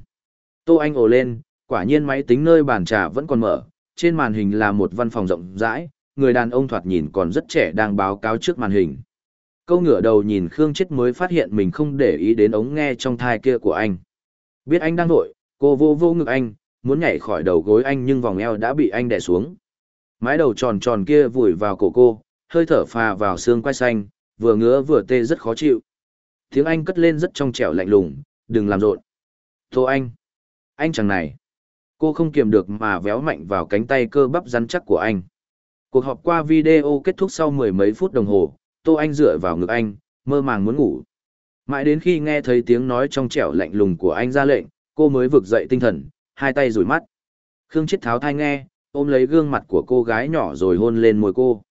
Tô Anh ồ lên, quả nhiên máy tính nơi bàn trà vẫn còn mở, trên màn hình là một văn phòng rộng rãi, người đàn ông thoạt nhìn còn rất trẻ đang báo cáo trước màn hình. Câu ngửa đầu nhìn Khương Chết mới phát hiện mình không để ý đến ống nghe trong thai kia của anh. Biết anh đang vội, cô vô vô ngực anh, muốn nhảy khỏi đầu gối anh nhưng vòng eo đã bị anh đè xuống. Mái đầu tròn tròn kia vùi vào cổ cô, hơi thở phà vào xương quai xanh, vừa ngứa vừa tê rất khó chịu. Tiếng Anh cất lên rất trong trẻo lạnh lùng, đừng làm rộn. Tô Anh! Anh chàng này! Cô không kiềm được mà véo mạnh vào cánh tay cơ bắp rắn chắc của anh. Cuộc họp qua video kết thúc sau mười mấy phút đồng hồ, Tô Anh dựa vào ngực anh, mơ màng muốn ngủ. Mãi đến khi nghe thấy tiếng nói trong trẻo lạnh lùng của anh ra lệnh, cô mới vực dậy tinh thần, hai tay rủi mắt. Khương Chiết Tháo thai nghe, ôm lấy gương mặt của cô gái nhỏ rồi hôn lên môi cô.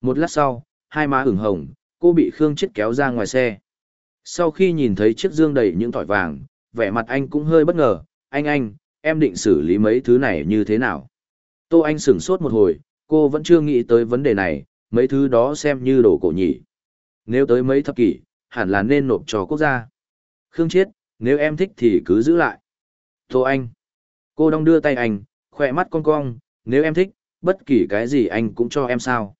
Một lát sau, hai má ửng hồng, cô bị Khương Chiết kéo ra ngoài xe. Sau khi nhìn thấy chiếc dương đầy những tỏi vàng, vẻ mặt anh cũng hơi bất ngờ, anh anh, em định xử lý mấy thứ này như thế nào? Tô Anh sửng sốt một hồi, cô vẫn chưa nghĩ tới vấn đề này, mấy thứ đó xem như đồ cổ nhỉ. Nếu tới mấy thập kỷ, hẳn là nên nộp cho quốc gia. Khương Chiết, nếu em thích thì cứ giữ lại. Tô Anh. Cô đong đưa tay anh, khỏe mắt cong cong, nếu em thích, bất kỳ cái gì anh cũng cho em sao.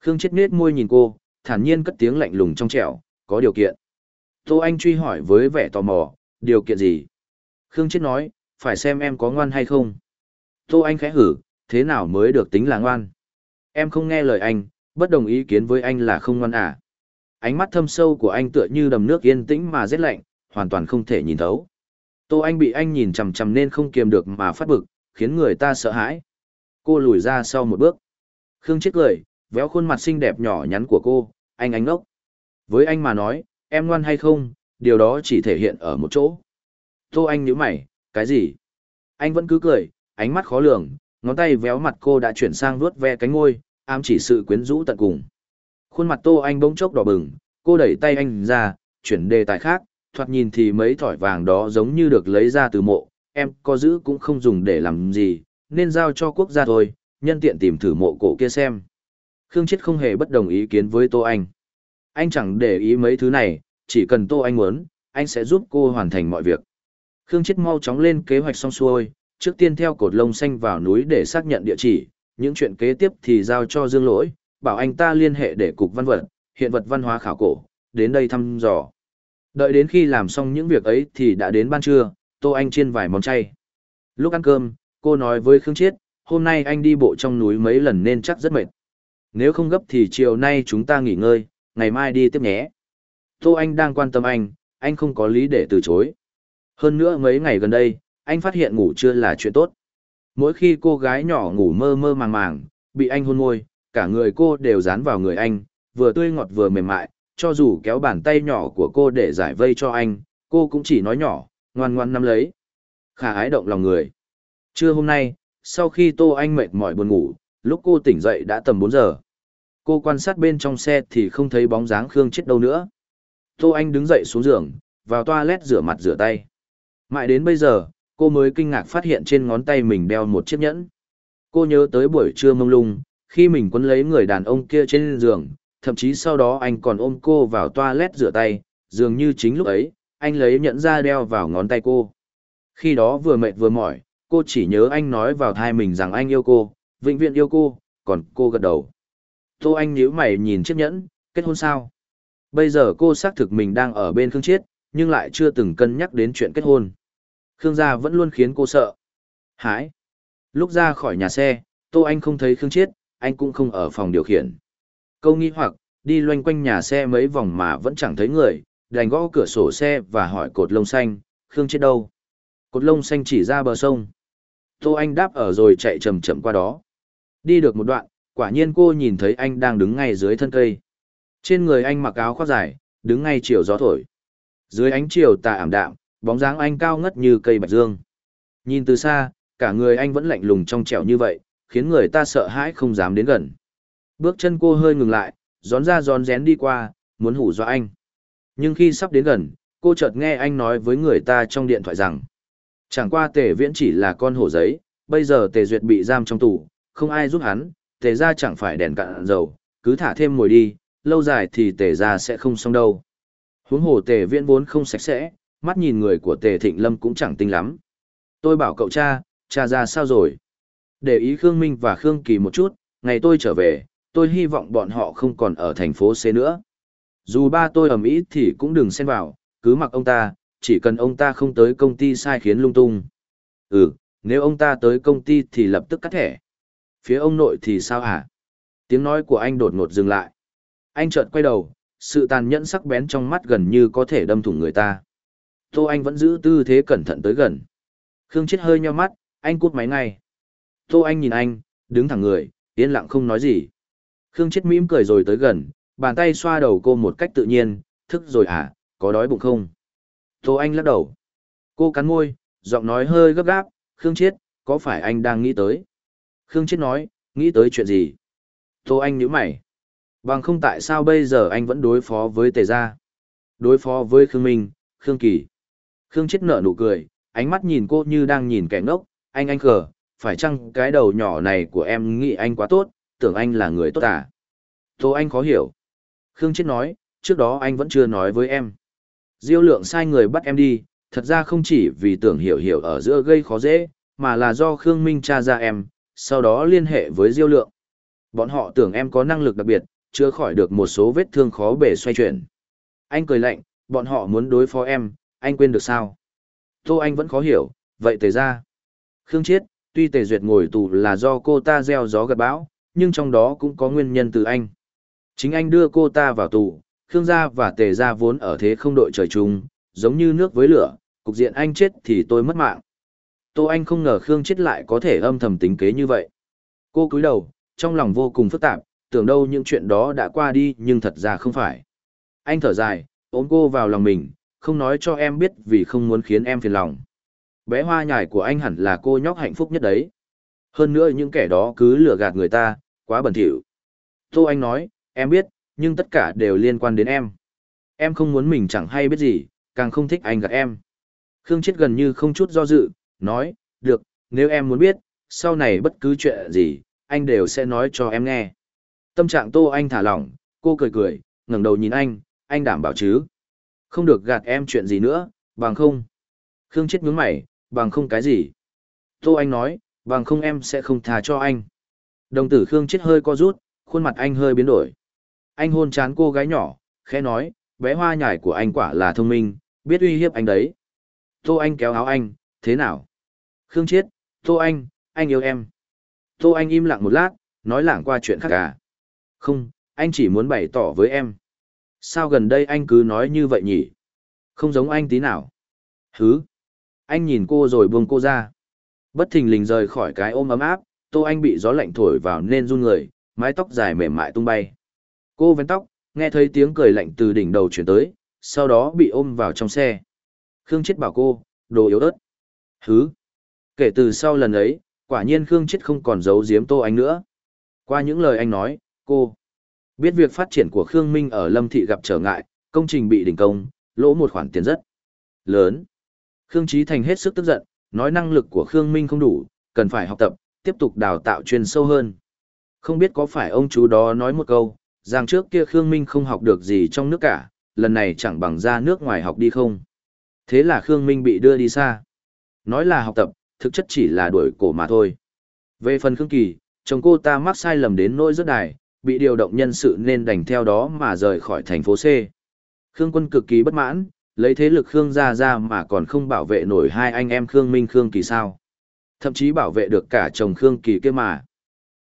Khương Chiết nết môi nhìn cô, thản nhiên cất tiếng lạnh lùng trong trẻo, có điều kiện. Tô Anh truy hỏi với vẻ tò mò, điều kiện gì? Khương Chiết nói, phải xem em có ngoan hay không. Tô Anh khẽ hử, thế nào mới được tính là ngoan? Em không nghe lời anh, bất đồng ý kiến với anh là không ngoan à. Ánh mắt thâm sâu của anh tựa như đầm nước yên tĩnh mà rét lạnh, hoàn toàn không thể nhìn thấu. Tô Anh bị anh nhìn chằm chằm nên không kiềm được mà phát bực, khiến người ta sợ hãi. Cô lùi ra sau một bước. Khương chết cười, véo khuôn mặt xinh đẹp nhỏ nhắn của cô, anh ánh ốc. Với anh mà nói, em ngoan hay không, điều đó chỉ thể hiện ở một chỗ. Tô Anh nhíu mày, cái gì? Anh vẫn cứ cười, ánh mắt khó lường, ngón tay véo mặt cô đã chuyển sang vuốt ve cánh ngôi, ám chỉ sự quyến rũ tận cùng. Khuôn mặt Tô Anh bỗng chốc đỏ bừng, cô đẩy tay anh ra, chuyển đề tài khác, thoạt nhìn thì mấy thỏi vàng đó giống như được lấy ra từ mộ, em có giữ cũng không dùng để làm gì, nên giao cho quốc gia thôi, nhân tiện tìm thử mộ cổ kia xem. Khương Chết không hề bất đồng ý kiến với Tô Anh. Anh chẳng để ý mấy thứ này, chỉ cần Tô Anh muốn, anh sẽ giúp cô hoàn thành mọi việc. Khương Chết mau chóng lên kế hoạch xong xuôi, trước tiên theo cột lông xanh vào núi để xác nhận địa chỉ, những chuyện kế tiếp thì giao cho Dương Lỗi, bảo anh ta liên hệ để cục văn vật, hiện vật văn hóa khảo cổ, đến đây thăm dò. Đợi đến khi làm xong những việc ấy thì đã đến ban trưa, Tô Anh chiên vài món chay. Lúc ăn cơm, cô nói với Khương Chiết, hôm nay anh đi bộ trong núi mấy lần nên chắc rất mệt. Nếu không gấp thì chiều nay chúng ta nghỉ ngơi, ngày mai đi tiếp nhé. Tô Anh đang quan tâm anh, anh không có lý để từ chối. Hơn nữa mấy ngày gần đây, anh phát hiện ngủ chưa là chuyện tốt. Mỗi khi cô gái nhỏ ngủ mơ mơ màng màng, bị anh hôn môi, cả người cô đều dán vào người anh, vừa tươi ngọt vừa mềm mại, cho dù kéo bàn tay nhỏ của cô để giải vây cho anh, cô cũng chỉ nói nhỏ, ngoan ngoan nắm lấy. Khả ái động lòng người. Trưa hôm nay, sau khi Tô Anh mệt mỏi buồn ngủ, lúc cô tỉnh dậy đã tầm 4 giờ. Cô quan sát bên trong xe thì không thấy bóng dáng Khương chết đâu nữa. Tô Anh đứng dậy xuống giường, vào toilet rửa mặt rửa tay. Mãi đến bây giờ, cô mới kinh ngạc phát hiện trên ngón tay mình đeo một chiếc nhẫn. Cô nhớ tới buổi trưa mông lung, khi mình quấn lấy người đàn ông kia trên giường, thậm chí sau đó anh còn ôm cô vào toilet rửa tay, dường như chính lúc ấy, anh lấy nhẫn ra đeo vào ngón tay cô. Khi đó vừa mệt vừa mỏi, cô chỉ nhớ anh nói vào thai mình rằng anh yêu cô, vĩnh viễn yêu cô, còn cô gật đầu. Tô Anh nhíu mày nhìn chiếc nhẫn, kết hôn sao? Bây giờ cô xác thực mình đang ở bên Khương Chiết, nhưng lại chưa từng cân nhắc đến chuyện kết hôn. Khương gia vẫn luôn khiến cô sợ. Hãi. Lúc ra khỏi nhà xe, Tô Anh không thấy Khương chết, anh cũng không ở phòng điều khiển. Câu nghi hoặc, đi loanh quanh nhà xe mấy vòng mà vẫn chẳng thấy người, đành gõ cửa sổ xe và hỏi cột lông xanh, Khương chết đâu? Cột lông xanh chỉ ra bờ sông. Tô Anh đáp ở rồi chạy chậm chậm qua đó. Đi được một đoạn, quả nhiên cô nhìn thấy anh đang đứng ngay dưới thân cây. Trên người anh mặc áo khoác dài, đứng ngay chiều gió thổi. Dưới ánh chiều tà ảm đạm, bóng dáng anh cao ngất như cây bạch dương. Nhìn từ xa, cả người anh vẫn lạnh lùng trong trẻo như vậy, khiến người ta sợ hãi không dám đến gần. Bước chân cô hơi ngừng lại, gión ra gión rén đi qua, muốn hủ dọa anh. Nhưng khi sắp đến gần, cô chợt nghe anh nói với người ta trong điện thoại rằng Chẳng qua tề viễn chỉ là con hổ giấy, bây giờ tề duyệt bị giam trong tù, không ai giúp hắn, tề ra chẳng phải đèn cạn dầu, cứ thả thêm mùi đi, lâu dài thì tề ra sẽ không xong đâu. Huống hồ tề viễn vốn không sạch sẽ, mắt nhìn người của Tề Thịnh Lâm cũng chẳng tinh lắm. Tôi bảo cậu cha, cha ra sao rồi? Để ý Khương Minh và Khương Kỳ một chút, ngày tôi trở về, tôi hy vọng bọn họ không còn ở thành phố C nữa. Dù ba tôi ở Mỹ thì cũng đừng xen vào, cứ mặc ông ta, chỉ cần ông ta không tới công ty sai khiến lung tung. Ừ, nếu ông ta tới công ty thì lập tức cắt thẻ. Phía ông nội thì sao hả? Tiếng nói của anh đột ngột dừng lại. Anh chợt quay đầu, sự tàn nhẫn sắc bén trong mắt gần như có thể đâm thủng người ta. Tô Anh vẫn giữ tư thế cẩn thận tới gần. Khương Chết hơi nheo mắt, anh cút máy ngay. Tô Anh nhìn anh, đứng thẳng người, yên lặng không nói gì. Khương Chết mỉm cười rồi tới gần, bàn tay xoa đầu cô một cách tự nhiên, thức rồi à, có đói bụng không? Tô Anh lắc đầu. Cô cắn môi, giọng nói hơi gấp gáp, Khương Chết, có phải anh đang nghĩ tới? Khương Chết nói, nghĩ tới chuyện gì? Tô Anh nhíu mày. Bằng không tại sao bây giờ anh vẫn đối phó với Tề Gia? Đối phó với Khương Minh, Khương Kỳ. Khương Chết nở nụ cười, ánh mắt nhìn cô như đang nhìn kẻ ngốc, anh anh khờ, phải chăng cái đầu nhỏ này của em nghĩ anh quá tốt, tưởng anh là người tốt à? Tô anh khó hiểu. Khương Chết nói, trước đó anh vẫn chưa nói với em. Diêu lượng sai người bắt em đi, thật ra không chỉ vì tưởng hiểu hiểu ở giữa gây khó dễ, mà là do Khương Minh tra ra em, sau đó liên hệ với Diêu lượng. Bọn họ tưởng em có năng lực đặc biệt, chưa khỏi được một số vết thương khó bể xoay chuyển. Anh cười lạnh, bọn họ muốn đối phó em, anh quên được sao? Tô Anh vẫn khó hiểu, vậy tề ra. Khương Chiết, tuy tề duyệt ngồi tù là do cô ta gieo gió gặt bão, nhưng trong đó cũng có nguyên nhân từ anh. Chính anh đưa cô ta vào tù, Khương gia và tề gia vốn ở thế không đội trời chung, giống như nước với lửa, cục diện anh chết thì tôi mất mạng. Tô Anh không ngờ Khương Chiết lại có thể âm thầm tính kế như vậy. Cô cúi đầu, trong lòng vô cùng phức tạp, tưởng đâu những chuyện đó đã qua đi nhưng thật ra không phải. Anh thở dài, ôm cô vào lòng mình, không nói cho em biết vì không muốn khiến em phiền lòng. Bé hoa nhài của anh hẳn là cô nhóc hạnh phúc nhất đấy. Hơn nữa những kẻ đó cứ lừa gạt người ta, quá bẩn thỉu. Tô Anh nói, em biết, nhưng tất cả đều liên quan đến em. Em không muốn mình chẳng hay biết gì, càng không thích anh gạt em. Khương Chết gần như không chút do dự, nói, được, nếu em muốn biết, sau này bất cứ chuyện gì, anh đều sẽ nói cho em nghe. Tâm trạng Tô Anh thả lỏng, cô cười cười, ngẩng đầu nhìn anh, anh đảm bảo chứ. Không được gạt em chuyện gì nữa, bằng không. Khương chết nhướng mày, bằng không cái gì. Tô Anh nói, bằng không em sẽ không tha cho anh. Đồng tử Khương chết hơi co rút, khuôn mặt anh hơi biến đổi. Anh hôn chán cô gái nhỏ, khẽ nói, bé hoa nhải của anh quả là thông minh, biết uy hiếp anh đấy. Tô Anh kéo áo anh, thế nào? Khương chết, Tô Anh, anh yêu em. Tô Anh im lặng một lát, nói lảng qua chuyện khác cả. Không, anh chỉ muốn bày tỏ với em. Sao gần đây anh cứ nói như vậy nhỉ? Không giống anh tí nào. Hứ. Anh nhìn cô rồi buông cô ra. Bất thình lình rời khỏi cái ôm ấm áp, Tô Anh bị gió lạnh thổi vào nên run người, mái tóc dài mềm mại tung bay. Cô vén tóc, nghe thấy tiếng cười lạnh từ đỉnh đầu chuyển tới, sau đó bị ôm vào trong xe. Khương Chết bảo cô, đồ yếu ớt. Hứ. Kể từ sau lần ấy, quả nhiên Khương Chết không còn giấu giếm Tô Anh nữa. Qua những lời anh nói, cô Biết việc phát triển của Khương Minh ở Lâm Thị gặp trở ngại, công trình bị đình công, lỗ một khoản tiền rất lớn. Khương Chí Thành hết sức tức giận, nói năng lực của Khương Minh không đủ, cần phải học tập, tiếp tục đào tạo chuyên sâu hơn. Không biết có phải ông chú đó nói một câu, rằng trước kia Khương Minh không học được gì trong nước cả, lần này chẳng bằng ra nước ngoài học đi không. Thế là Khương Minh bị đưa đi xa. Nói là học tập, thực chất chỉ là đuổi cổ mà thôi. Về phần Khương Kỳ, chồng cô ta mắc sai lầm đến nỗi rất đài, bị điều động nhân sự nên đành theo đó mà rời khỏi thành phố C. Khương quân cực kỳ bất mãn, lấy thế lực Khương gia ra mà còn không bảo vệ nổi hai anh em Khương Minh Khương Kỳ sao. Thậm chí bảo vệ được cả chồng Khương Kỳ kia mà.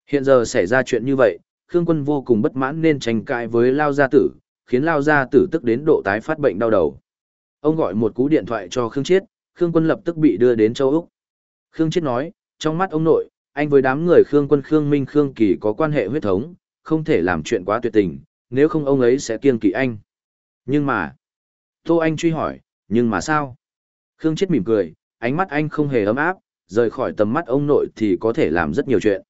Hiện giờ xảy ra chuyện như vậy, Khương quân vô cùng bất mãn nên tranh cãi với Lao Gia Tử, khiến Lao Gia Tử tức đến độ tái phát bệnh đau đầu. Ông gọi một cú điện thoại cho Khương Chiết, Khương quân lập tức bị đưa đến châu Úc. Khương Chiết nói, trong mắt ông nội, anh với đám người Khương quân Khương Minh Khương Kỳ có quan hệ huyết thống, không thể làm chuyện quá tuyệt tình, nếu không ông ấy sẽ kiêng kỵ anh. Nhưng mà... Tô Anh truy hỏi, nhưng mà sao? Khương Chết mỉm cười, ánh mắt anh không hề ấm áp, rời khỏi tầm mắt ông nội thì có thể làm rất nhiều chuyện.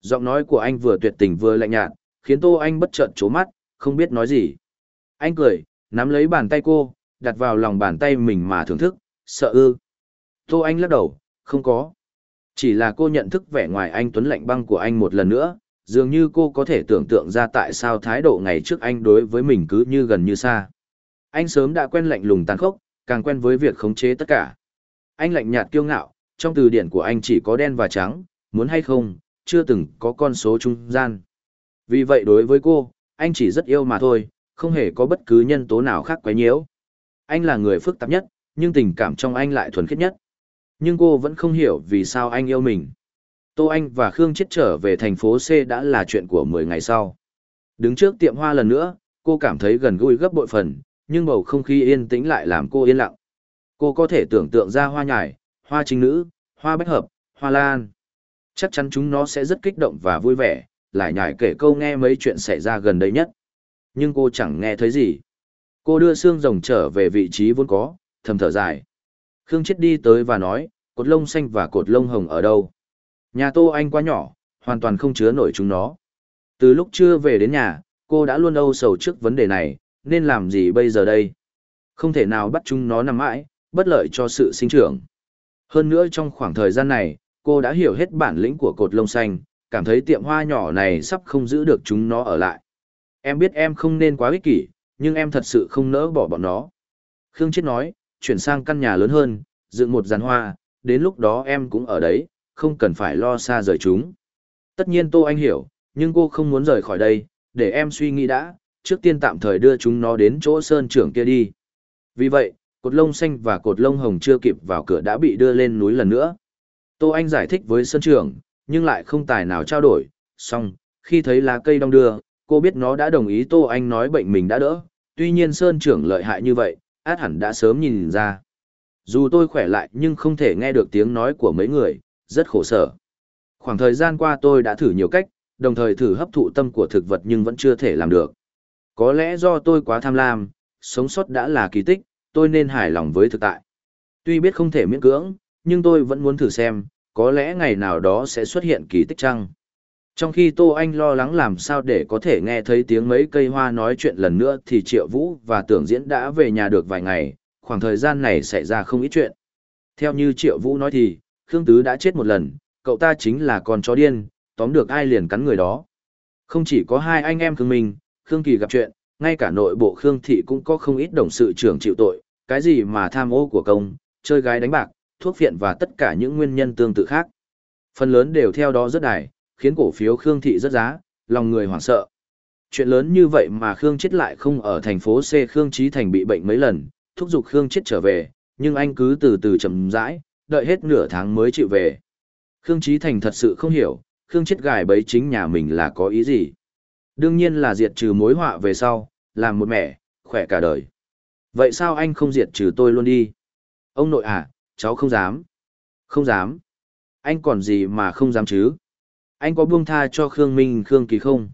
Giọng nói của anh vừa tuyệt tình vừa lạnh nhạt, khiến Tô Anh bất chợt chố mắt, không biết nói gì. Anh cười, nắm lấy bàn tay cô, đặt vào lòng bàn tay mình mà thưởng thức, sợ ư. Tô Anh lắc đầu, không có. Chỉ là cô nhận thức vẻ ngoài anh Tuấn lạnh băng của anh một lần nữa, dường như cô có thể tưởng tượng ra tại sao thái độ ngày trước anh đối với mình cứ như gần như xa. Anh sớm đã quen lạnh lùng tàn khốc, càng quen với việc khống chế tất cả. Anh lạnh nhạt kiêu ngạo, trong từ điển của anh chỉ có đen và trắng, muốn hay không, chưa từng có con số trung gian. Vì vậy đối với cô, anh chỉ rất yêu mà thôi, không hề có bất cứ nhân tố nào khác quấy nhiễu. Anh là người phức tạp nhất, nhưng tình cảm trong anh lại thuần khiết nhất. Nhưng cô vẫn không hiểu vì sao anh yêu mình. Tô Anh và Khương Chết trở về thành phố C đã là chuyện của 10 ngày sau. Đứng trước tiệm hoa lần nữa, cô cảm thấy gần gũi gấp bội phần, nhưng bầu không khí yên tĩnh lại làm cô yên lặng. Cô có thể tưởng tượng ra hoa nhài, hoa chính nữ, hoa bách hợp, hoa lan. Chắc chắn chúng nó sẽ rất kích động và vui vẻ, lại nhải kể câu nghe mấy chuyện xảy ra gần đây nhất. Nhưng cô chẳng nghe thấy gì. Cô đưa xương rồng trở về vị trí vốn có, thầm thở dài. Khương Chết đi tới và nói, cột lông xanh và cột lông hồng ở đâu? Nhà Tô Anh quá nhỏ, hoàn toàn không chứa nổi chúng nó. Từ lúc chưa về đến nhà, cô đã luôn âu sầu trước vấn đề này, nên làm gì bây giờ đây? Không thể nào bắt chúng nó nằm mãi, bất lợi cho sự sinh trưởng. Hơn nữa trong khoảng thời gian này, cô đã hiểu hết bản lĩnh của cột lông xanh, cảm thấy tiệm hoa nhỏ này sắp không giữ được chúng nó ở lại. Em biết em không nên quá ích kỷ, nhưng em thật sự không nỡ bỏ bọn nó. Khương Chết nói, chuyển sang căn nhà lớn hơn, dựng một giàn hoa, đến lúc đó em cũng ở đấy, không cần phải lo xa rời chúng. Tất nhiên Tô Anh hiểu, nhưng cô không muốn rời khỏi đây, để em suy nghĩ đã, trước tiên tạm thời đưa chúng nó đến chỗ sơn trưởng kia đi. Vì vậy, cột lông xanh và cột lông hồng chưa kịp vào cửa đã bị đưa lên núi lần nữa. Tô Anh giải thích với sơn trưởng, nhưng lại không tài nào trao đổi, xong, khi thấy lá cây đong đưa, cô biết nó đã đồng ý Tô Anh nói bệnh mình đã đỡ, tuy nhiên sơn trưởng lợi hại như vậy, át hẳn đã sớm nhìn ra. Dù tôi khỏe lại nhưng không thể nghe được tiếng nói của mấy người, rất khổ sở. Khoảng thời gian qua tôi đã thử nhiều cách, đồng thời thử hấp thụ tâm của thực vật nhưng vẫn chưa thể làm được. Có lẽ do tôi quá tham lam, sống sót đã là kỳ tích, tôi nên hài lòng với thực tại. Tuy biết không thể miễn cưỡng, nhưng tôi vẫn muốn thử xem, có lẽ ngày nào đó sẽ xuất hiện kỳ tích chăng. Trong khi Tô Anh lo lắng làm sao để có thể nghe thấy tiếng mấy cây hoa nói chuyện lần nữa thì Triệu Vũ và Tưởng Diễn đã về nhà được vài ngày, khoảng thời gian này xảy ra không ít chuyện. Theo như Triệu Vũ nói thì, Khương Tứ đã chết một lần, cậu ta chính là con chó điên, tóm được ai liền cắn người đó. Không chỉ có hai anh em Khương Minh, Khương Kỳ gặp chuyện, ngay cả nội bộ Khương Thị cũng có không ít đồng sự trưởng chịu tội, cái gì mà tham ô của công, chơi gái đánh bạc, thuốc phiện và tất cả những nguyên nhân tương tự khác. Phần lớn đều theo đó rất đài, khiến cổ phiếu Khương Thị rất giá, lòng người hoảng sợ. Chuyện lớn như vậy mà Khương chết lại không ở thành phố C Khương Trí Thành bị bệnh mấy lần, thúc giục Khương chết trở về, nhưng anh cứ từ từ chậm rãi, đợi hết nửa tháng mới chịu về. Khương Chí Thành thật sự không hiểu, Khương chết gài bấy chính nhà mình là có ý gì. Đương nhiên là diệt trừ mối họa về sau, làm một mẹ, khỏe cả đời. Vậy sao anh không diệt trừ tôi luôn đi? Ông nội à, cháu không dám. Không dám. Anh còn gì mà không dám chứ? Anh có buông tha cho Khương Minh Khương Kỳ không?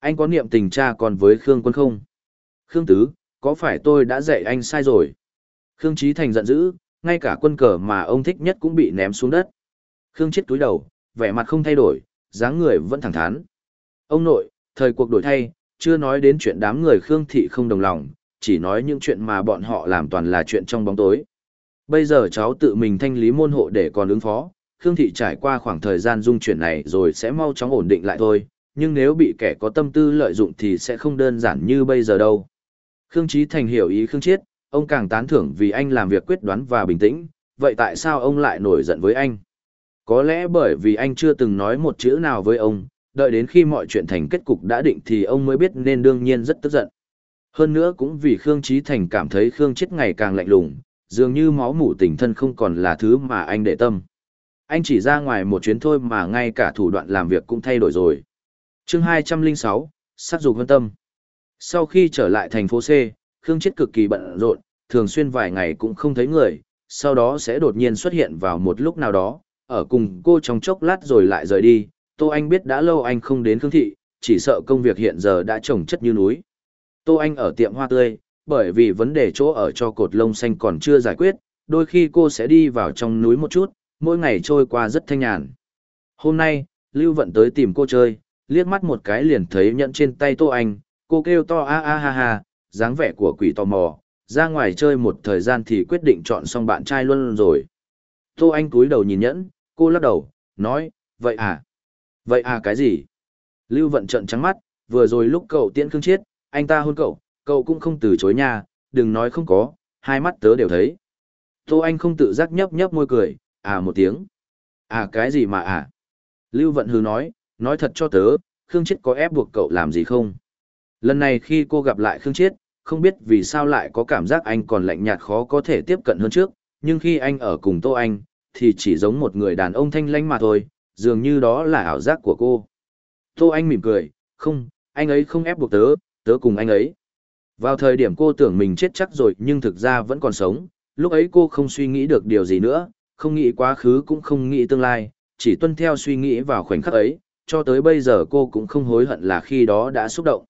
Anh có niệm tình cha còn với Khương Quân không? Khương Tứ, có phải tôi đã dạy anh sai rồi? Khương Chí Thành giận dữ, ngay cả quân cờ mà ông thích nhất cũng bị ném xuống đất. Khương chết túi đầu, vẻ mặt không thay đổi, dáng người vẫn thẳng thắn. Ông nội, thời cuộc đổi thay, chưa nói đến chuyện đám người Khương thị không đồng lòng, chỉ nói những chuyện mà bọn họ làm toàn là chuyện trong bóng tối. Bây giờ cháu tự mình thanh lý môn hộ để còn ứng phó, Khương thị trải qua khoảng thời gian dung chuyển này rồi sẽ mau chóng ổn định lại thôi, nhưng nếu bị kẻ có tâm tư lợi dụng thì sẽ không đơn giản như bây giờ đâu. Khương Chí Thành hiểu ý Khương Chiết, ông càng tán thưởng vì anh làm việc quyết đoán và bình tĩnh, vậy tại sao ông lại nổi giận với anh? Có lẽ bởi vì anh chưa từng nói một chữ nào với ông, đợi đến khi mọi chuyện thành kết cục đã định thì ông mới biết nên đương nhiên rất tức giận. Hơn nữa cũng vì Khương Chí Thành cảm thấy Khương chết ngày càng lạnh lùng, dường như máu mủ tình thân không còn là thứ mà anh để tâm. Anh chỉ ra ngoài một chuyến thôi mà ngay cả thủ đoạn làm việc cũng thay đổi rồi. chương 206, sát dục hân tâm. Sau khi trở lại thành phố C, Khương Chết cực kỳ bận rộn, thường xuyên vài ngày cũng không thấy người, sau đó sẽ đột nhiên xuất hiện vào một lúc nào đó, ở cùng cô trong chốc lát rồi lại rời đi. Tô Anh biết đã lâu anh không đến Khương Thị, chỉ sợ công việc hiện giờ đã chồng chất như núi. Tô Anh ở tiệm hoa tươi, bởi vì vấn đề chỗ ở cho cột lông xanh còn chưa giải quyết, đôi khi cô sẽ đi vào trong núi một chút, mỗi ngày trôi qua rất thanh nhàn. Hôm nay, Lưu Vận tới tìm cô chơi, liếc mắt một cái liền thấy nhận trên tay Tô Anh, cô kêu to a a ha ha, dáng vẻ của quỷ tò mò, ra ngoài chơi một thời gian thì quyết định chọn xong bạn trai luôn rồi. Tô Anh cúi đầu nhìn nhẫn, cô lắc đầu, nói, vậy à? Vậy à cái gì? Lưu Vận trận trắng mắt, vừa rồi lúc cậu tiễn Khương Chiết, anh ta hôn cậu, cậu cũng không từ chối nha, đừng nói không có, hai mắt tớ đều thấy. Tô Anh không tự giác nhấp nhấp môi cười, à một tiếng. À cái gì mà à? Lưu Vận hừ nói, nói thật cho tớ, Khương Chiết có ép buộc cậu làm gì không? Lần này khi cô gặp lại Khương Chiết, không biết vì sao lại có cảm giác anh còn lạnh nhạt khó có thể tiếp cận hơn trước, nhưng khi anh ở cùng Tô Anh, thì chỉ giống một người đàn ông thanh lãnh mà thôi, dường như đó là ảo giác của cô. Tô Anh mỉm cười, không, anh ấy không ép buộc tớ, tớ cùng anh ấy. Vào thời điểm cô tưởng mình chết chắc rồi nhưng thực ra vẫn còn sống, lúc ấy cô không suy nghĩ được điều gì nữa, không nghĩ quá khứ cũng không nghĩ tương lai, chỉ tuân theo suy nghĩ vào khoảnh khắc ấy, cho tới bây giờ cô cũng không hối hận là khi đó đã xúc động.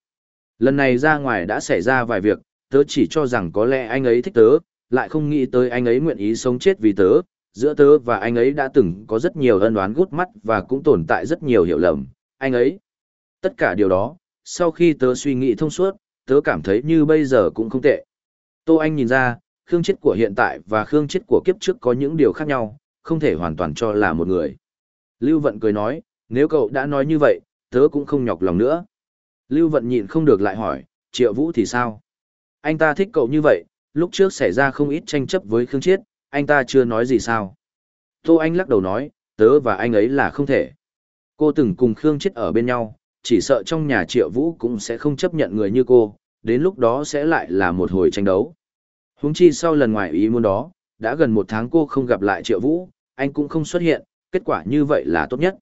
Lần này ra ngoài đã xảy ra vài việc, tớ chỉ cho rằng có lẽ anh ấy thích tớ, lại không nghĩ tới anh ấy nguyện ý sống chết vì tớ. Giữa tớ và anh ấy đã từng có rất nhiều ân đoán gút mắt và cũng tồn tại rất nhiều hiểu lầm, anh ấy. Tất cả điều đó, sau khi tớ suy nghĩ thông suốt, tớ cảm thấy như bây giờ cũng không tệ. Tô Anh nhìn ra, Khương chết của hiện tại và Khương chết của kiếp trước có những điều khác nhau, không thể hoàn toàn cho là một người. Lưu Vận cười nói, nếu cậu đã nói như vậy, tớ cũng không nhọc lòng nữa. Lưu Vận nhịn không được lại hỏi, Triệu Vũ thì sao? Anh ta thích cậu như vậy, lúc trước xảy ra không ít tranh chấp với Khương Chiết, anh ta chưa nói gì sao? Tô Anh lắc đầu nói, tớ và anh ấy là không thể. Cô từng cùng Khương Chiết ở bên nhau, chỉ sợ trong nhà Triệu Vũ cũng sẽ không chấp nhận người như cô, đến lúc đó sẽ lại là một hồi tranh đấu. Huống chi sau lần ngoài ý muốn đó, đã gần một tháng cô không gặp lại Triệu Vũ, anh cũng không xuất hiện, kết quả như vậy là tốt nhất.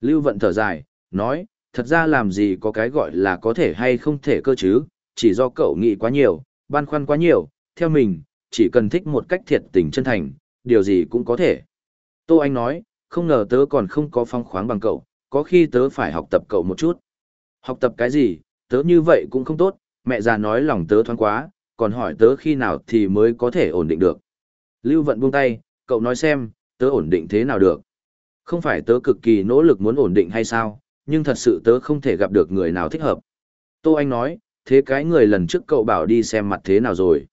Lưu Vận thở dài, nói, thật ra làm gì có cái gọi là có thể hay không thể cơ chứ, chỉ do cậu nghĩ quá nhiều, băn khoăn quá nhiều, theo mình, chỉ cần thích một cách thiệt tình chân thành, điều gì cũng có thể. Tô Anh nói, không ngờ tớ còn không có phong khoáng bằng cậu, có khi tớ phải học tập cậu một chút. Học tập cái gì, tớ như vậy cũng không tốt, mẹ già nói lòng tớ thoáng quá, còn hỏi tớ khi nào thì mới có thể ổn định được. Lưu Vận buông tay, cậu nói xem, tớ ổn định thế nào được. Không phải tớ cực kỳ nỗ lực muốn ổn định hay sao, nhưng thật sự tớ không thể gặp được người nào thích hợp. Tô Anh nói, thế cái người lần trước cậu bảo đi xem mặt thế nào rồi.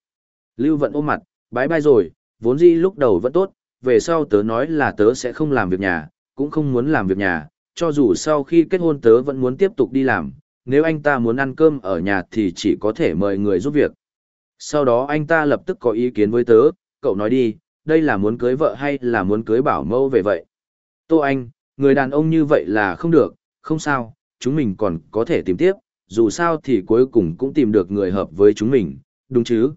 Lưu Vận ôm mặt, bái bai rồi, vốn dĩ lúc đầu vẫn tốt, về sau tớ nói là tớ sẽ không làm việc nhà, cũng không muốn làm việc nhà, cho dù sau khi kết hôn tớ vẫn muốn tiếp tục đi làm, nếu anh ta muốn ăn cơm ở nhà thì chỉ có thể mời người giúp việc. Sau đó anh ta lập tức có ý kiến với tớ, cậu nói đi, đây là muốn cưới vợ hay là muốn cưới bảo mẫu về vậy? Tô Anh, người đàn ông như vậy là không được, không sao, chúng mình còn có thể tìm tiếp, dù sao thì cuối cùng cũng tìm được người hợp với chúng mình, đúng chứ?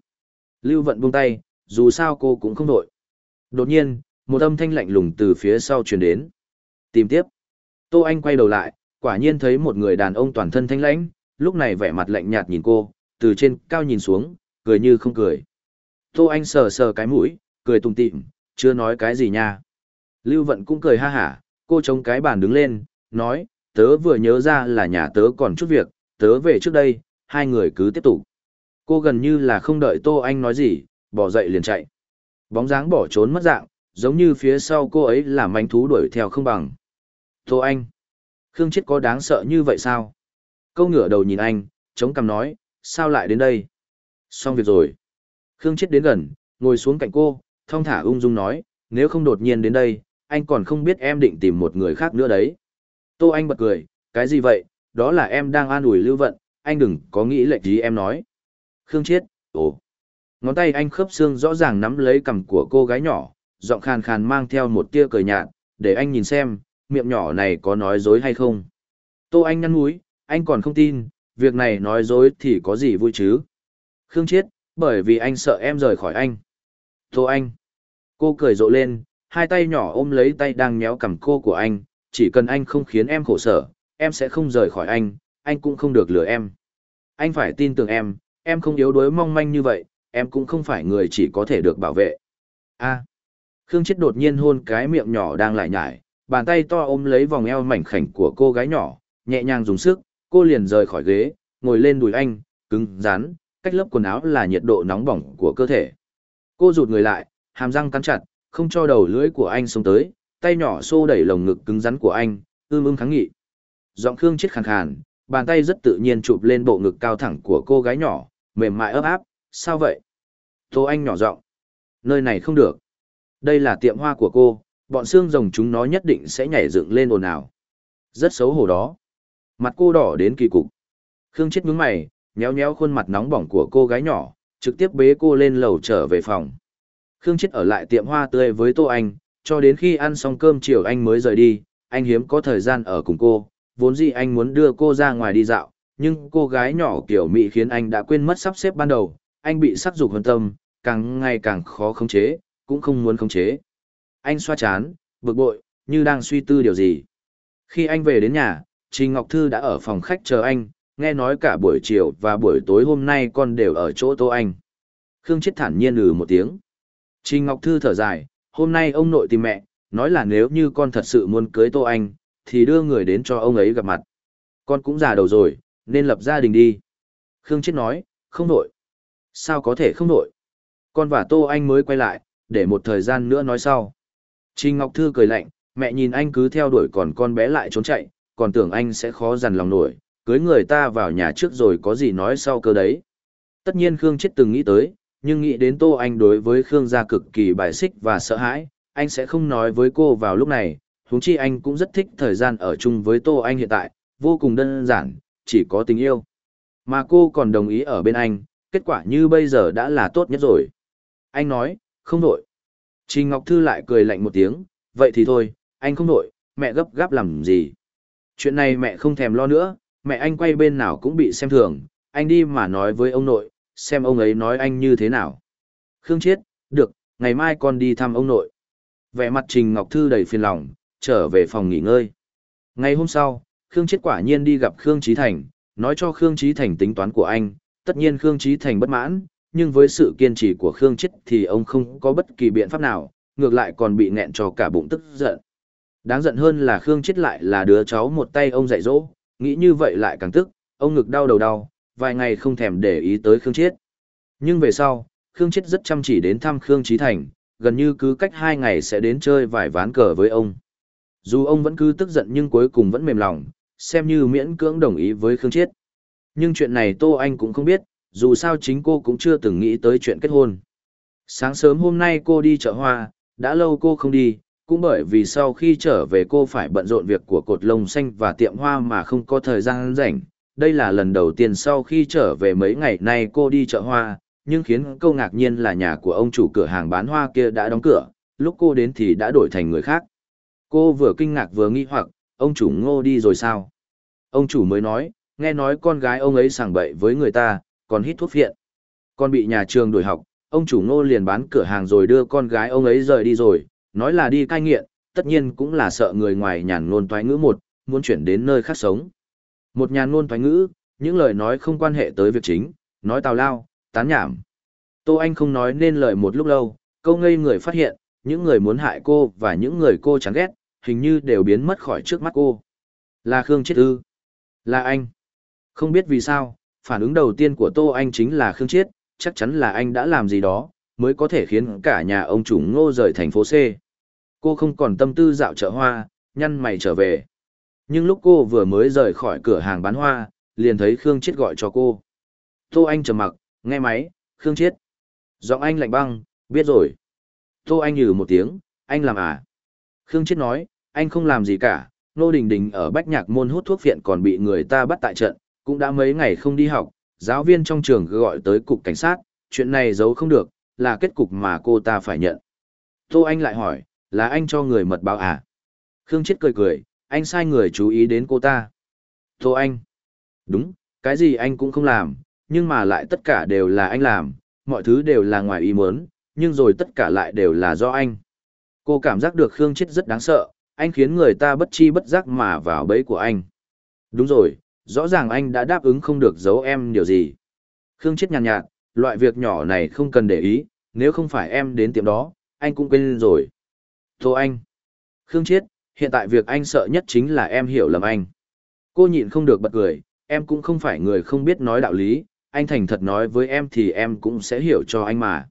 Lưu Vận buông tay, dù sao cô cũng không đổi. Đột nhiên, một âm thanh lạnh lùng từ phía sau truyền đến. Tìm tiếp. Tô Anh quay đầu lại, quả nhiên thấy một người đàn ông toàn thân thanh lãnh, lúc này vẻ mặt lạnh nhạt nhìn cô, từ trên cao nhìn xuống, cười như không cười. Tô Anh sờ sờ cái mũi, cười tùng tịm, chưa nói cái gì nha. Lưu Vận cũng cười ha hả, cô chống cái bàn đứng lên, nói, tớ vừa nhớ ra là nhà tớ còn chút việc, tớ về trước đây, hai người cứ tiếp tục. Cô gần như là không đợi Tô Anh nói gì, bỏ dậy liền chạy. Bóng dáng bỏ trốn mất dạng, giống như phía sau cô ấy là manh thú đuổi theo không bằng. Tô Anh, Khương Chết có đáng sợ như vậy sao? Câu ngửa đầu nhìn anh, chống cằm nói, sao lại đến đây? Xong việc rồi. Khương Chết đến gần, ngồi xuống cạnh cô, thong thả ung dung nói, nếu không đột nhiên đến đây, anh còn không biết em định tìm một người khác nữa đấy. Tô Anh bật cười, cái gì vậy, đó là em đang an ủi lưu vận, anh đừng có nghĩ lệch gì em nói. Khương Chiết, ồ. Ngón tay anh khớp xương rõ ràng nắm lấy cằm của cô gái nhỏ, giọng khàn khàn mang theo một tia cười nhạt, để anh nhìn xem, miệng nhỏ này có nói dối hay không. Tô Anh nhăn mũi, anh còn không tin, việc này nói dối thì có gì vui chứ. Khương Chiết, bởi vì anh sợ em rời khỏi anh. Tô Anh. Cô cười rộ lên, hai tay nhỏ ôm lấy tay đang nhéo cằm cô của anh, chỉ cần anh không khiến em khổ sở, em sẽ không rời khỏi anh, anh cũng không được lừa em. Anh phải tin tưởng em, em không yếu đuối mong manh như vậy, em cũng không phải người chỉ có thể được bảo vệ. a. Khương Chết đột nhiên hôn cái miệng nhỏ đang lại nhải, bàn tay to ôm lấy vòng eo mảnh khảnh của cô gái nhỏ, nhẹ nhàng dùng sức, cô liền rời khỏi ghế, ngồi lên đùi anh, cứng, rắn, cách lớp quần áo là nhiệt độ nóng bỏng của cơ thể. Cô rụt người lại, hàm răng cắn chặt, không cho đầu lưỡi của anh xuống tới, tay nhỏ xô đẩy lồng ngực cứng rắn của anh, ưm ưm kháng nghị. Giọng Khương chết khàn khàn, bàn tay rất tự nhiên chụp lên bộ ngực cao thẳng của cô gái nhỏ, mềm mại ấp áp, sao vậy? Tô Anh nhỏ giọng nơi này không được. Đây là tiệm hoa của cô, bọn xương rồng chúng nó nhất định sẽ nhảy dựng lên ồn ào. Rất xấu hổ đó. Mặt cô đỏ đến kỳ cục. Khương chết nhướng mày, nhéo nhéo khuôn mặt nóng bỏng của cô gái nhỏ, trực tiếp bế cô lên lầu trở về phòng. Khương chết ở lại tiệm hoa tươi với Tô Anh, cho đến khi ăn xong cơm chiều anh mới rời đi, anh hiếm có thời gian ở cùng cô, vốn dĩ anh muốn đưa cô ra ngoài đi dạo, nhưng cô gái nhỏ kiểu mị khiến anh đã quên mất sắp xếp ban đầu, anh bị sắc dục hơn tâm, càng ngày càng khó khống chế, cũng không muốn khống chế. Anh xoa chán, bực bội, như đang suy tư điều gì. Khi anh về đến nhà, Trình Ngọc Thư đã ở phòng khách chờ anh, nghe nói cả buổi chiều và buổi tối hôm nay con đều ở chỗ tô anh. Khương Chết thản nhiên ừ một tiếng. Trình Ngọc Thư thở dài, hôm nay ông nội tìm mẹ, nói là nếu như con thật sự muốn cưới Tô Anh, thì đưa người đến cho ông ấy gặp mặt. Con cũng già đầu rồi, nên lập gia đình đi. Khương Chết nói, không nội. Sao có thể không nội? Con và Tô Anh mới quay lại, để một thời gian nữa nói sau. Trình Ngọc Thư cười lạnh, mẹ nhìn anh cứ theo đuổi còn con bé lại trốn chạy, còn tưởng anh sẽ khó dằn lòng nổi, cưới người ta vào nhà trước rồi có gì nói sau cơ đấy. Tất nhiên Khương Chết từng nghĩ tới, nhưng nghĩ đến Tô Anh đối với Khương gia cực kỳ bài xích và sợ hãi, anh sẽ không nói với cô vào lúc này, huống chi anh cũng rất thích thời gian ở chung với Tô Anh hiện tại, vô cùng đơn giản, chỉ có tình yêu. Mà cô còn đồng ý ở bên anh, kết quả như bây giờ đã là tốt nhất rồi. Anh nói, không đổi. Trình Ngọc Thư lại cười lạnh một tiếng, vậy thì thôi, anh không đổi, mẹ gấp gáp làm gì. Chuyện này mẹ không thèm lo nữa, mẹ anh quay bên nào cũng bị xem thường, anh đi mà nói với ông nội, xem ông ấy nói anh như thế nào. Khương Chiết, được, ngày mai con đi thăm ông nội. Vẻ mặt Trình Ngọc Thư đầy phiền lòng, trở về phòng nghỉ ngơi. Ngày hôm sau, Khương Chiết quả nhiên đi gặp Khương Trí Thành, nói cho Khương Trí Thành tính toán của anh. Tất nhiên Khương Trí Thành bất mãn, nhưng với sự kiên trì của Khương Chiết thì ông không có bất kỳ biện pháp nào, ngược lại còn bị nghẹn cho cả bụng tức giận. Đáng giận hơn là Khương Chiết lại là đứa cháu một tay ông dạy dỗ, nghĩ như vậy lại càng tức, ông ngực đau đầu đau, vài ngày không thèm để ý tới Khương Chiết. Nhưng về sau, Khương Chiết rất chăm chỉ đến thăm Khương Trí Thành, gần như cứ cách hai ngày sẽ đến chơi vài ván cờ với ông. Dù ông vẫn cứ tức giận nhưng cuối cùng vẫn mềm lòng, xem như miễn cưỡng đồng ý với Khương Chiết. Nhưng chuyện này Tô Anh cũng không biết, dù sao chính cô cũng chưa từng nghĩ tới chuyện kết hôn. Sáng sớm hôm nay cô đi chợ hoa, đã lâu cô không đi, cũng bởi vì sau khi trở về cô phải bận rộn việc của cột lông xanh và tiệm hoa mà không có thời gian rảnh, đây là lần đầu tiên sau khi trở về mấy ngày nay cô đi chợ hoa, nhưng khiến cô ngạc nhiên là nhà của ông chủ cửa hàng bán hoa kia đã đóng cửa, lúc cô đến thì đã đổi thành người khác. Cô vừa kinh ngạc vừa nghi hoặc, ông chủ ngô đi rồi sao? Ông chủ mới nói, nghe nói con gái ông ấy sảng bậy với người ta, còn hít thuốc phiện. Con bị nhà trường đuổi học, ông chủ ngô liền bán cửa hàng rồi đưa con gái ông ấy rời đi rồi, nói là đi cai nghiện, tất nhiên cũng là sợ người ngoài nhàn ngôn toái ngữ một, muốn chuyển đến nơi khác sống. Một nhàn ngôn thoái ngữ, những lời nói không quan hệ tới việc chính, nói tào lao, tán nhảm. Tô Anh không nói nên lời một lúc lâu, câu ngây người phát hiện, những người muốn hại cô và những người cô chán ghét, hình như đều biến mất khỏi trước mắt cô. Là Khương chết Ư. Là anh. Không biết vì sao, phản ứng đầu tiên của Tô Anh chính là Khương chết chắc chắn là anh đã làm gì đó, mới có thể khiến cả nhà ông chủ ngô rời thành phố C. Cô không còn tâm tư dạo chợ hoa, nhăn mày trở về. Nhưng lúc cô vừa mới rời khỏi cửa hàng bán hoa, liền thấy Khương Chiết gọi cho cô. Tô Anh trầm mặc, nghe máy, Khương Chiết. Giọng anh lạnh băng, biết rồi. Tô Anh nhừ một tiếng, anh làm à? Khương Chiết nói, anh không làm gì cả, Nô Đình Đình ở Bách Nhạc môn hút thuốc phiện còn bị người ta bắt tại trận, cũng đã mấy ngày không đi học, giáo viên trong trường gọi tới cục cảnh sát, chuyện này giấu không được, là kết cục mà cô ta phải nhận. Tô Anh lại hỏi, là anh cho người mật báo à? Khương Chiết cười cười, anh sai người chú ý đến cô ta. Tô anh. Đúng, cái gì anh cũng không làm, nhưng mà lại tất cả đều là anh làm, mọi thứ đều là ngoài ý muốn, nhưng rồi tất cả lại đều là do anh. Cô cảm giác được Khương Chết rất đáng sợ, anh khiến người ta bất chi bất giác mà vào bẫy của anh. Đúng rồi, rõ ràng anh đã đáp ứng không được giấu em điều gì. Khương Chết nhàn nhạt, nhạt, loại việc nhỏ này không cần để ý, nếu không phải em đến tiệm đó, anh cũng quên rồi. Tô anh. Khương Chết, hiện tại việc anh sợ nhất chính là em hiểu lầm anh. Cô nhịn không được bật cười, em cũng không phải người không biết nói đạo lý, anh thành thật nói với em thì em cũng sẽ hiểu cho anh mà.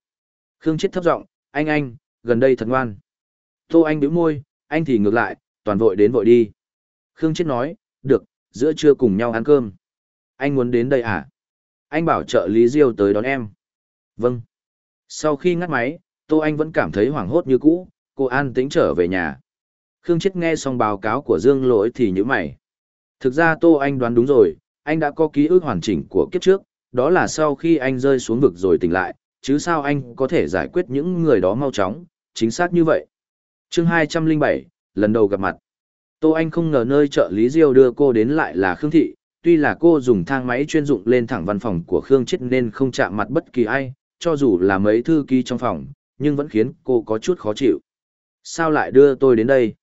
Khương Chết thấp giọng, anh anh, gần đây thật ngoan. Tô anh bĩu môi, anh thì ngược lại, toàn vội đến vội đi. Khương Chết nói, được, giữa trưa cùng nhau ăn cơm. Anh muốn đến đây à? Anh bảo trợ lý Diêu tới đón em. Vâng. Sau khi ngắt máy, Tô Anh vẫn cảm thấy hoảng hốt như cũ, cô an tính trở về nhà. Khương Chết nghe xong báo cáo của Dương Lỗi thì như mày. Thực ra Tô Anh đoán đúng rồi, anh đã có ký ức hoàn chỉnh của kiếp trước, đó là sau khi anh rơi xuống vực rồi tỉnh lại, chứ sao anh có thể giải quyết những người đó mau chóng, chính xác như vậy. chương 207, lần đầu gặp mặt. Tô Anh không ngờ nơi trợ lý Diêu đưa cô đến lại là Khương Thị, tuy là cô dùng thang máy chuyên dụng lên thẳng văn phòng của Khương Chết nên không chạm mặt bất kỳ ai, cho dù là mấy thư ký trong phòng, nhưng vẫn khiến cô có chút khó chịu. Sao lại đưa tôi đến đây?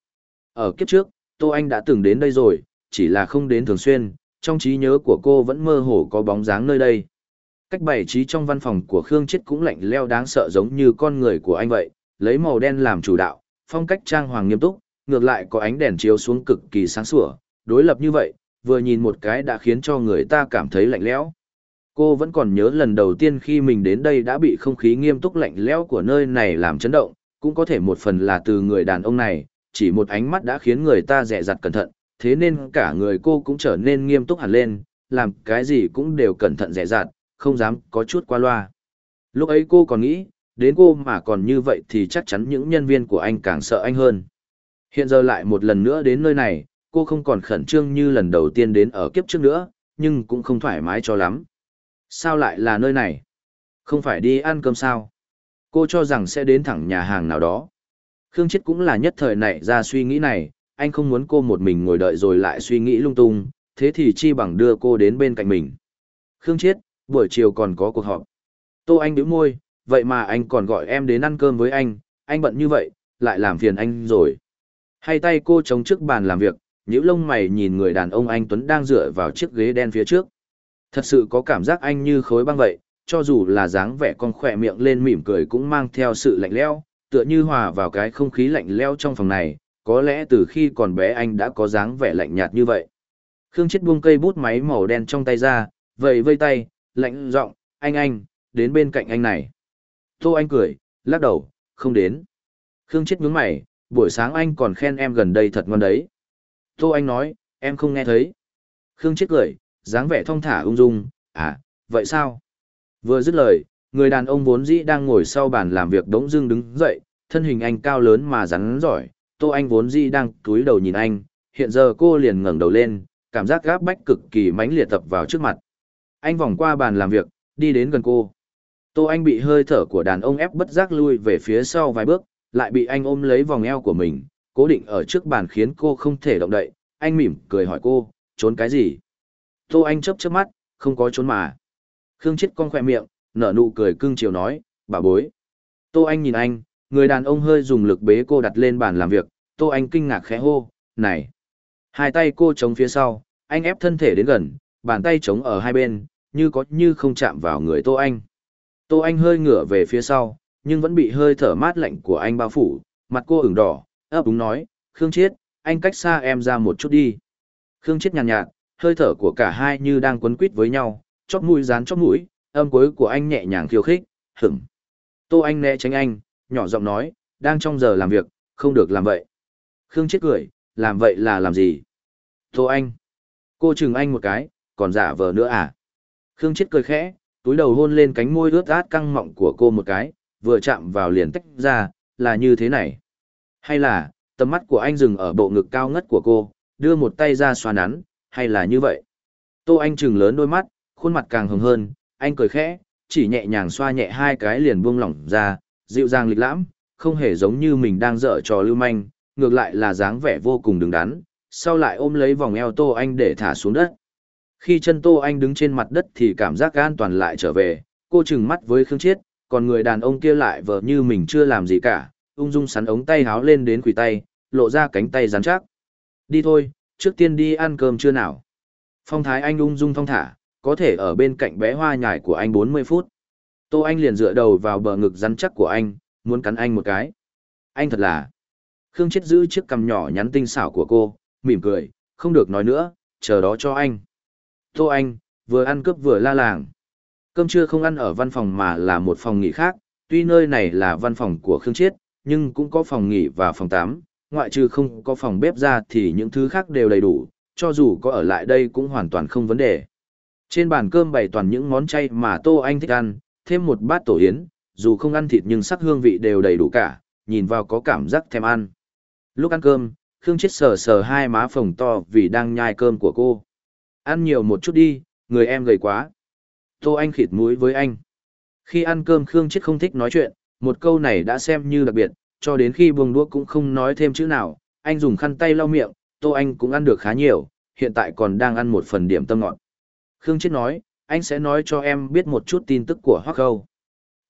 Ở kiếp trước, Tô Anh đã từng đến đây rồi, chỉ là không đến thường xuyên, trong trí nhớ của cô vẫn mơ hồ có bóng dáng nơi đây. Cách bày trí trong văn phòng của Khương Chết cũng lạnh leo đáng sợ giống như con người của anh vậy, lấy màu đen làm chủ đạo, phong cách trang hoàng nghiêm túc, ngược lại có ánh đèn chiếu xuống cực kỳ sáng sủa, đối lập như vậy, vừa nhìn một cái đã khiến cho người ta cảm thấy lạnh lẽo. Cô vẫn còn nhớ lần đầu tiên khi mình đến đây đã bị không khí nghiêm túc lạnh lẽo của nơi này làm chấn động, cũng có thể một phần là từ người đàn ông này, chỉ một ánh mắt đã khiến người ta dè dặt cẩn thận, thế nên cả người cô cũng trở nên nghiêm túc hẳn lên, làm cái gì cũng đều cẩn thận dè dặt, không dám có chút qua loa. Lúc ấy cô còn nghĩ, đến cô mà còn như vậy thì chắc chắn những nhân viên của anh càng sợ anh hơn. Hiện giờ lại một lần nữa đến nơi này, cô không còn khẩn trương như lần đầu tiên đến ở kiếp trước nữa, nhưng cũng không thoải mái cho lắm. Sao lại là nơi này? Không phải đi ăn cơm sao? Cô cho rằng sẽ đến thẳng nhà hàng nào đó. Khương Chết cũng là nhất thời này ra suy nghĩ này, anh không muốn cô một mình ngồi đợi rồi lại suy nghĩ lung tung, thế thì chi bằng đưa cô đến bên cạnh mình. Khương Chết, buổi chiều còn có cuộc họp. Tô Anh biểu môi, vậy mà anh còn gọi em đến ăn cơm với anh, anh bận như vậy, lại làm phiền anh rồi. Hai tay cô chống trước bàn làm việc, nhíu lông mày nhìn người đàn ông anh Tuấn đang dựa vào chiếc ghế đen phía trước. Thật sự có cảm giác anh như khối băng vậy, cho dù là dáng vẻ con khỏe miệng lên mỉm cười cũng mang theo sự lạnh lẽo, tựa như hòa vào cái không khí lạnh leo trong phòng này, có lẽ từ khi còn bé anh đã có dáng vẻ lạnh nhạt như vậy. Khương Chết buông cây bút máy màu đen trong tay ra, vậy vây tay, lạnh giọng, anh anh, đến bên cạnh anh này. Tô Anh cười, lắc đầu, không đến. Khương Chết nhướng mày, buổi sáng anh còn khen em gần đây thật ngon đấy. Tô Anh nói, em không nghe thấy. Khương Chết cười, dáng vẻ thong thả ung dung, à, vậy sao? Vừa dứt lời, người đàn ông vốn dĩ đang ngồi sau bàn làm việc đống dưng đứng dậy, thân hình anh cao lớn mà rắn giỏi, Tô Anh vốn dĩ đang cúi đầu nhìn anh, hiện giờ cô liền ngẩng đầu lên, cảm giác gáp bách cực kỳ mãnh liệt tập vào trước mặt. Anh vòng qua bàn làm việc, đi đến gần cô. Tô Anh bị hơi thở của đàn ông ép bất giác lui về phía sau vài bước, lại bị anh ôm lấy vòng eo của mình, cố định ở trước bàn khiến cô không thể động đậy, anh mỉm cười hỏi cô, trốn cái gì? Tô Anh chớp chớp mắt, không có trốn mà. Khương Chết con khỏe miệng, nở nụ cười cưng chiều nói, bà bối. Tô Anh nhìn anh, người đàn ông hơi dùng lực bế cô đặt lên bàn làm việc, Tô Anh kinh ngạc khẽ hô, này. Hai tay cô chống phía sau, anh ép thân thể đến gần, bàn tay chống ở hai bên, như có như không chạm vào người Tô Anh. Tô Anh hơi ngửa về phía sau, nhưng vẫn bị hơi thở mát lạnh của anh bao phủ, mặt cô ửng đỏ, ấp đúng nói, Khương Chiết, anh cách xa em ra một chút đi. Khương Chiết nhàn nhạt, nhạt, hơi thở của cả hai như đang quấn quýt với nhau, chót mũi dán chót mũi, âm cuối của anh nhẹ nhàng khiêu khích, hửng. Tô Anh né tránh anh, nhỏ giọng nói, đang trong giờ làm việc, không được làm vậy. Khương chết cười, làm vậy là làm gì? Tô Anh. Cô chừng anh một cái, còn giả vờ nữa à? Khương chết cười khẽ, túi đầu hôn lên cánh môi ướt át căng mọng của cô một cái, vừa chạm vào liền tách ra, là như thế này. Hay là, tầm mắt của anh dừng ở bộ ngực cao ngất của cô, đưa một tay ra xoa nắn, hay là như vậy? Tô Anh chừng lớn đôi mắt, khuôn mặt càng hồng hơn, anh cười khẽ, chỉ nhẹ nhàng xoa nhẹ hai cái liền buông lỏng ra, dịu dàng lịch lãm, không hề giống như mình đang dở trò lưu manh, ngược lại là dáng vẻ vô cùng đứng đắn, sau lại ôm lấy vòng eo Tô Anh để thả xuống đất. Khi chân Tô Anh đứng trên mặt đất thì cảm giác an toàn lại trở về, cô chừng mắt với Khương Chiết, còn người đàn ông kia lại vờ như mình chưa làm gì cả, ung dung sắn ống tay háo lên đến quỳ tay, lộ ra cánh tay rắn chắc. Đi thôi, trước tiên đi ăn cơm chưa nào. Phong thái anh ung dung thong thả, có thể ở bên cạnh bé hoa nhải của anh 40 phút. Tô Anh liền dựa đầu vào bờ ngực rắn chắc của anh, muốn cắn anh một cái. Anh thật là... Khương Chết giữ chiếc cằm nhỏ nhắn tinh xảo của cô, mỉm cười, không được nói nữa, chờ đó cho anh. Tô Anh, vừa ăn cướp vừa la làng. Cơm trưa không ăn ở văn phòng mà là một phòng nghỉ khác, tuy nơi này là văn phòng của Khương Chiết, nhưng cũng có phòng nghỉ và phòng tắm, ngoại trừ không có phòng bếp ra thì những thứ khác đều đầy đủ, cho dù có ở lại đây cũng hoàn toàn không vấn đề. Trên bàn cơm bày toàn những món chay mà Tô Anh thích ăn, thêm một bát tổ yến, dù không ăn thịt nhưng sắc hương vị đều đầy đủ cả, nhìn vào có cảm giác thèm ăn. Lúc ăn cơm, Khương Chết sờ sờ hai má phồng to vì đang nhai cơm của cô. Ăn nhiều một chút đi, người em gầy quá. Tô Anh khịt mũi với anh. Khi ăn cơm Khương Chết không thích nói chuyện, một câu này đã xem như đặc biệt, cho đến khi buông đũa cũng không nói thêm chữ nào, anh dùng khăn tay lau miệng, Tô Anh cũng ăn được khá nhiều, hiện tại còn đang ăn một phần điểm tâm ngọt. Khương Chết nói, anh sẽ nói cho em biết một chút tin tức của Hoắc Khâu.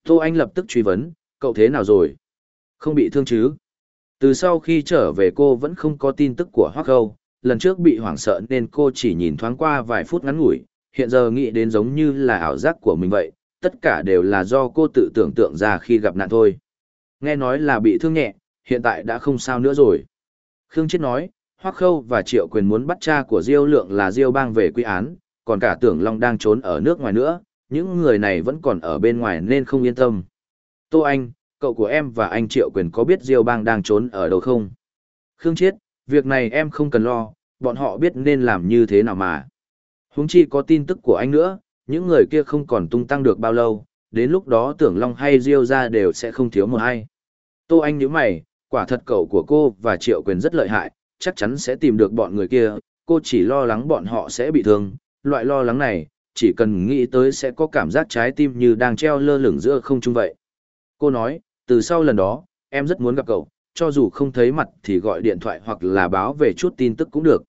Tô Anh lập tức truy vấn, cậu thế nào rồi? Không bị thương chứ? Từ sau khi trở về cô vẫn không có tin tức của Hoắc Khâu, lần trước bị hoảng sợ nên cô chỉ nhìn thoáng qua vài phút ngắn ngủi, hiện giờ nghĩ đến giống như là ảo giác của mình vậy, tất cả đều là do cô tự tưởng tượng ra khi gặp nạn thôi. Nghe nói là bị thương nhẹ, hiện tại đã không sao nữa rồi. Khương Chết nói, Hoắc Khâu và Triệu Quyền muốn bắt cha của Diêu Lượng là Diêu Bang về quy án, còn cả tưởng long đang trốn ở nước ngoài nữa, những người này vẫn còn ở bên ngoài nên không yên tâm. Tô Anh, cậu của em và anh Triệu Quyền có biết Diêu Bang đang trốn ở đâu không? Khương Chiết, việc này em không cần lo, bọn họ biết nên làm như thế nào mà. Huống chi có tin tức của anh nữa, những người kia không còn tung tăng được bao lâu, đến lúc đó tưởng Long hay Diêu ra đều sẽ không thiếu một ai. Tô Anh nhíu mày, quả thật cậu của cô và Triệu Quyền rất lợi hại, chắc chắn sẽ tìm được bọn người kia, cô chỉ lo lắng bọn họ sẽ bị thương, loại lo lắng này, chỉ cần nghĩ tới sẽ có cảm giác trái tim như đang treo lơ lửng giữa không trung vậy. Cô nói, từ sau lần đó, em rất muốn gặp cậu, cho dù không thấy mặt thì gọi điện thoại hoặc là báo về chút tin tức cũng được.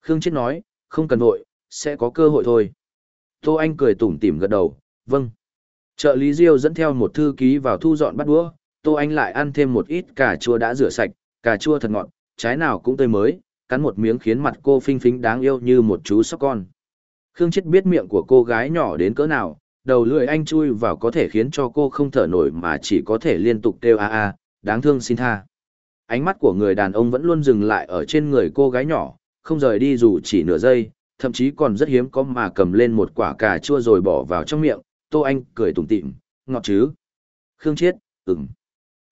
Khương Chết nói, không cần vội, sẽ có cơ hội thôi. Tô Anh cười tủm tỉm gật đầu, vâng. Trợ lý Diêu dẫn theo một thư ký vào thu dọn bắt đũa, Tô Anh lại ăn thêm một ít cà chua đã rửa sạch, cà chua thật ngọt, trái nào cũng tươi mới, cắn một miếng khiến mặt cô phinh phính đáng yêu như một chú sóc con. Khương Chết biết miệng của cô gái nhỏ đến cỡ nào, đầu lưỡi anh chui vào có thể khiến cho cô không thở nổi mà chỉ có thể liên tục kêu a a, đáng thương xin tha. Ánh mắt của người đàn ông vẫn luôn dừng lại ở trên người cô gái nhỏ, không rời đi dù chỉ nửa giây, thậm chí còn rất hiếm có mà cầm lên một quả cà chua rồi bỏ vào trong miệng, Tô Anh cười tủm tỉm, ngọt chứ. Khương Chiết, ừm.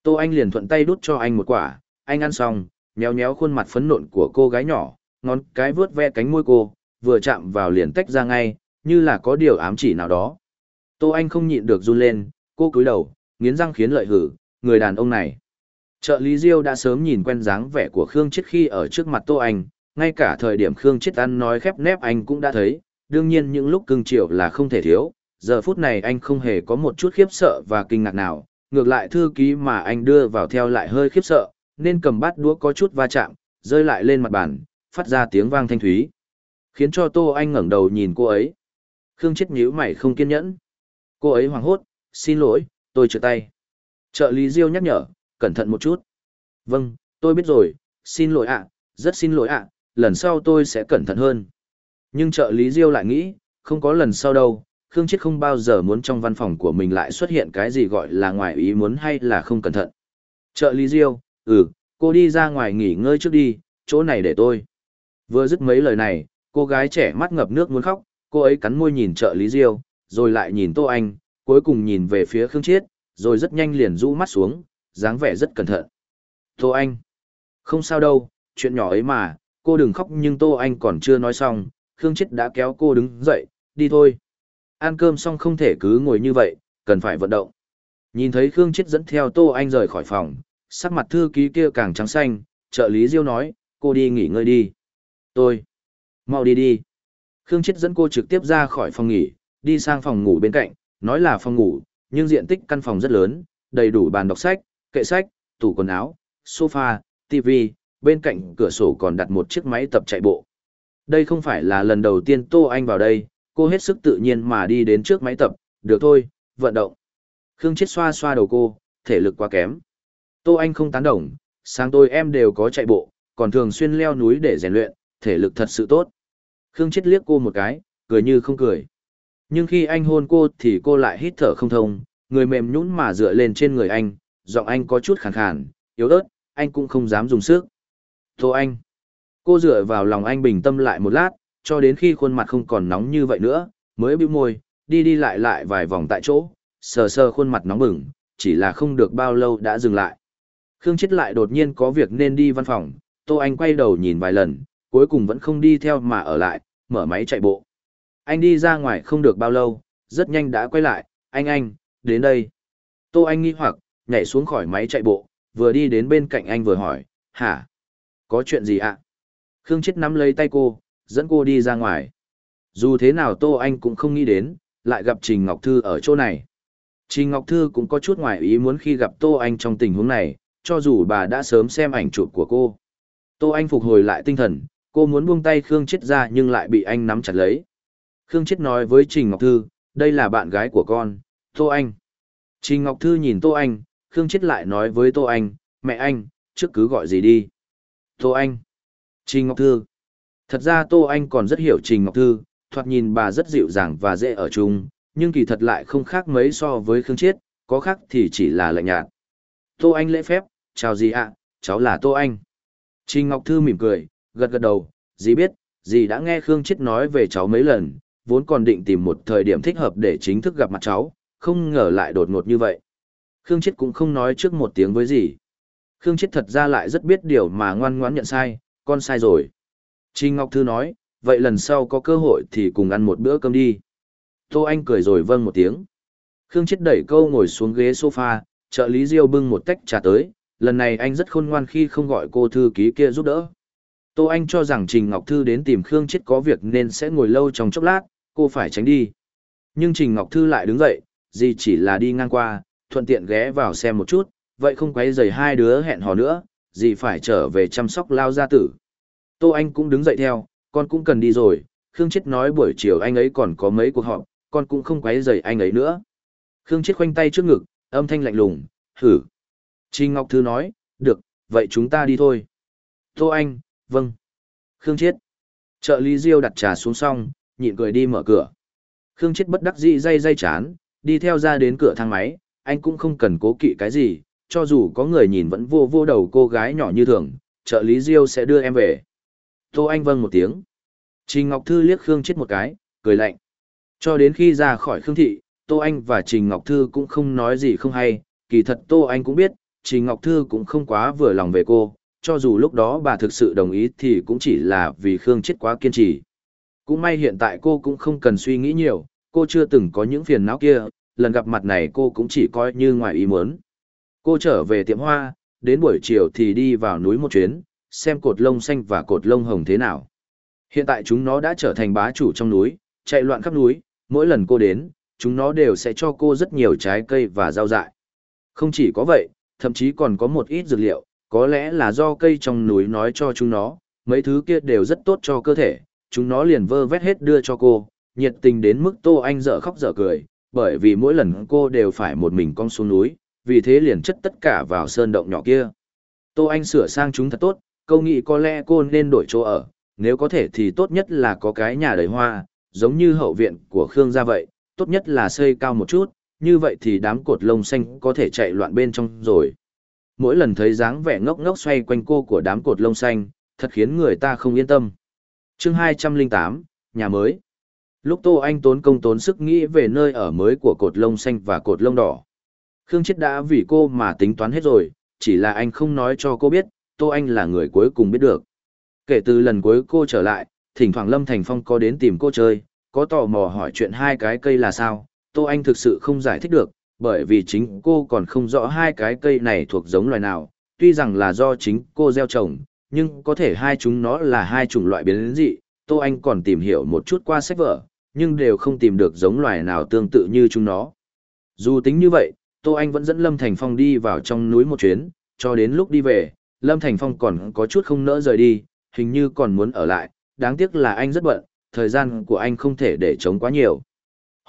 Tô Anh liền thuận tay đút cho anh một quả, anh ăn xong, nhéo nhéo khuôn mặt phấn nộn của cô gái nhỏ, ngón cái vướt ve cánh môi cô, vừa chạm vào liền tách ra ngay, như là có điều ám chỉ nào đó. Tô Anh không nhịn được run lên, cô cúi đầu, nghiến răng khiến lợi hử, người đàn ông này. Trợ lý Diêu đã sớm nhìn quen dáng vẻ của Khương Chiết khi ở trước mặt Tô Anh, ngay cả thời điểm Khương Chiết ăn nói khép nép anh cũng đã thấy, đương nhiên những lúc cưng chiều là không thể thiếu, giờ phút này anh không hề có một chút khiếp sợ và kinh ngạc nào, ngược lại thư ký mà anh đưa vào theo lại hơi khiếp sợ, nên cầm bát đũa có chút va chạm, rơi lại lên mặt bàn, phát ra tiếng vang thanh thúy khiến cho Tô Anh ngẩng đầu nhìn cô ấy. Khương chết nhíu mày không kiên nhẫn. Cô ấy hoảng hốt, xin lỗi, tôi trượt tay. Trợ lý Diêu nhắc nhở, cẩn thận một chút. Vâng, tôi biết rồi, xin lỗi ạ, rất xin lỗi ạ, lần sau tôi sẽ cẩn thận hơn. Nhưng trợ lý Diêu lại nghĩ, không có lần sau đâu, Khương chết không bao giờ muốn trong văn phòng của mình lại xuất hiện cái gì gọi là ngoài ý muốn hay là không cẩn thận. Trợ lý Diêu, ừ, cô đi ra ngoài nghỉ ngơi trước đi, chỗ này để tôi. Vừa dứt mấy lời này, cô gái trẻ mắt ngập nước muốn khóc, cô ấy cắn môi nhìn trợ lý Diêu, rồi lại nhìn Tô Anh, cuối cùng nhìn về phía Khương Chiết, rồi rất nhanh liền rũ mắt xuống, dáng vẻ rất cẩn thận. Tô Anh, không sao đâu, chuyện nhỏ ấy mà, cô đừng khóc nhưng Tô Anh còn chưa nói xong, Khương Chiết đã kéo cô đứng dậy, đi thôi. Ăn cơm xong không thể cứ ngồi như vậy, cần phải vận động. Nhìn thấy Khương Chiết dẫn theo Tô Anh rời khỏi phòng, sắc mặt thư ký kia càng trắng xanh, trợ lý Diêu nói, cô đi nghỉ ngơi đi. Tôi, mau đi đi. Khương chết dẫn cô trực tiếp ra khỏi phòng nghỉ, đi sang phòng ngủ bên cạnh, nói là phòng ngủ, nhưng diện tích căn phòng rất lớn, đầy đủ bàn đọc sách, kệ sách, tủ quần áo, sofa tv bên cạnh cửa sổ còn đặt một chiếc máy tập chạy bộ. Đây không phải là lần đầu tiên tô anh vào đây, cô hết sức tự nhiên mà đi đến trước máy tập, được thôi, vận động. Khương chết xoa xoa đầu cô, thể lực quá kém. Tô anh không tán đồng, sáng tôi em đều có chạy bộ, còn thường xuyên leo núi để rèn luyện, thể lực thật sự tốt. Khương Chết liếc cô một cái, cười như không cười. Nhưng khi anh hôn cô thì cô lại hít thở không thông, người mềm nhũn mà dựa lên trên người anh, giọng anh có chút khàn khàn, yếu ớt, anh cũng không dám dùng sức. Tô anh. Cô dựa vào lòng anh bình tâm lại một lát, cho đến khi khuôn mặt không còn nóng như vậy nữa, mới bĩu môi, đi đi lại lại vài vòng tại chỗ, sờ sờ khuôn mặt nóng bừng, chỉ là không được bao lâu đã dừng lại. Khương Chết lại đột nhiên có việc nên đi văn phòng, Tô Anh quay đầu nhìn vài lần, cuối cùng vẫn không đi theo mà ở lại, mở máy chạy bộ. Anh đi ra ngoài không được bao lâu, rất nhanh đã quay lại, anh anh, đến đây. Tô Anh nghi hoặc, nhảy xuống khỏi máy chạy bộ, vừa đi đến bên cạnh anh vừa hỏi, hả? Có chuyện gì ạ? À? Khương Chết nắm lấy tay cô, dẫn cô đi ra ngoài. Dù thế nào Tô Anh cũng không nghĩ đến, lại gặp Trình Ngọc Thư ở chỗ này. Trình Ngọc Thư cũng có chút ngoài ý muốn khi gặp Tô Anh trong tình huống này, cho dù bà đã sớm xem ảnh chụp của cô. Tô Anh phục hồi lại tinh thần, Cô muốn buông tay Khương Chết ra nhưng lại bị anh nắm chặt lấy. Khương Chết nói với Trình Ngọc Thư, đây là bạn gái của con, Tô Anh. Trình Ngọc Thư nhìn Tô Anh, Khương Chết lại nói với Tô Anh, mẹ anh, trước cứ gọi gì đi. Tô Anh. Trình Ngọc Thư. Thật ra Tô Anh còn rất hiểu Trình Ngọc Thư, thoạt nhìn bà rất dịu dàng và dễ ở chung, nhưng kỳ thật lại không khác mấy so với Khương Chiết, có khác thì chỉ là lạnh nhạt. Tô Anh lễ phép, chào gì ạ, cháu là Tô Anh. Trình Ngọc Thư mỉm cười, gật gật đầu, dì biết, dì đã nghe Khương Chết nói về cháu mấy lần, vốn còn định tìm một thời điểm thích hợp để chính thức gặp mặt cháu, không ngờ lại đột ngột như vậy. Khương Chết cũng không nói trước một tiếng với dì. Khương Chết thật ra lại rất biết điều mà ngoan ngoãn nhận sai, con sai rồi. Trình Ngọc Thư nói, vậy lần sau có cơ hội thì cùng ăn một bữa cơm đi. Tô Anh cười rồi vâng một tiếng. Khương Chết đẩy câu ngồi xuống ghế sofa, trợ lý Diêu bưng một tách trà tới, lần này anh rất khôn ngoan khi không gọi cô thư ký kia giúp đỡ. Tô Anh cho rằng Trình Ngọc Thư đến tìm Khương Chết có việc nên sẽ ngồi lâu trong chốc lát, cô phải tránh đi. Nhưng Trình Ngọc Thư lại đứng dậy, gì chỉ là đi ngang qua, thuận tiện ghé vào xem một chút, vậy không quấy rầy hai đứa hẹn hò nữa, gì phải trở về chăm sóc lao gia tử. Tô Anh cũng đứng dậy theo, con cũng cần đi rồi, Khương Chết nói buổi chiều anh ấy còn có mấy cuộc họp, con cũng không quấy rầy anh ấy nữa. Khương Chết khoanh tay trước ngực, âm thanh lạnh lùng, thử. Trình Ngọc Thư nói, được, vậy chúng ta đi thôi. Tô Anh, vâng. Khương Chiết. Trợ lý Diêu đặt trà xuống xong, nhịn cười đi mở cửa. Khương Chiết bất đắc dĩ dây dây chán, đi theo ra đến cửa thang máy, anh cũng không cần cố kỵ cái gì, cho dù có người nhìn vẫn vô vô đầu cô gái nhỏ như thường, trợ lý Diêu sẽ đưa em về. Tô Anh vâng một tiếng. Trình Ngọc Thư liếc Khương Chiết một cái, cười lạnh. Cho đến khi ra khỏi Khương Thị, Tô Anh và Trình Ngọc Thư cũng không nói gì không hay, kỳ thật Tô Anh cũng biết, Trình Ngọc Thư cũng không quá vừa lòng về cô, cho dù lúc đó bà thực sự đồng ý thì cũng chỉ là vì Khương chết quá kiên trì. Cũng may hiện tại cô cũng không cần suy nghĩ nhiều, cô chưa từng có những phiền não kia, lần gặp mặt này cô cũng chỉ coi như ngoài ý muốn. Cô trở về tiệm hoa, đến buổi chiều thì đi vào núi một chuyến, xem cột lông xanh và cột lông hồng thế nào. Hiện tại chúng nó đã trở thành bá chủ trong núi, chạy loạn khắp núi, mỗi lần cô đến, chúng nó đều sẽ cho cô rất nhiều trái cây và rau dại. Không chỉ có vậy, thậm chí còn có một ít dược liệu, có lẽ là do cây trong núi nói cho chúng nó, mấy thứ kia đều rất tốt cho cơ thể, chúng nó liền vơ vét hết đưa cho cô, nhiệt tình đến mức Tô Anh dở khóc dở cười, bởi vì mỗi lần cô đều phải một mình con xuống núi, vì thế liền chất tất cả vào sơn động nhỏ kia. Tô Anh sửa sang chúng thật tốt, câu nghĩ có lẽ cô nên đổi chỗ ở, nếu có thể thì tốt nhất là có cái nhà đầy hoa, giống như hậu viện của Khương gia vậy, tốt nhất là xây cao một chút, như vậy thì đám cột lông xanh có thể chạy loạn bên trong rồi mỗi lần thấy dáng vẻ ngốc ngốc xoay quanh cô của đám cột lông xanh, thật khiến người ta không yên tâm. chương 208, nhà mới. Lúc Tô Anh tốn công tốn sức nghĩ về nơi ở mới của cột lông xanh và cột lông đỏ. Khương Chết đã vì cô mà tính toán hết rồi, chỉ là anh không nói cho cô biết, Tô Anh là người cuối cùng biết được. Kể từ lần cuối cô trở lại, thỉnh thoảng Lâm Thành Phong có đến tìm cô chơi, có tò mò hỏi chuyện hai cái cây là sao, Tô Anh thực sự không giải thích được, bởi vì chính cô còn không rõ hai cái cây này thuộc giống loài nào, tuy rằng là do chính cô gieo trồng, nhưng có thể hai chúng nó là hai chủng loại biến dị, Tô Anh còn tìm hiểu một chút qua sách vở, nhưng đều không tìm được giống loài nào tương tự như chúng nó. Dù tính như vậy, Tô Anh vẫn dẫn Lâm Thành Phong đi vào trong núi một chuyến, cho đến lúc đi về, Lâm Thành Phong còn có chút không nỡ rời đi, hình như còn muốn ở lại, đáng tiếc là anh rất bận, thời gian của anh không thể để chống quá nhiều.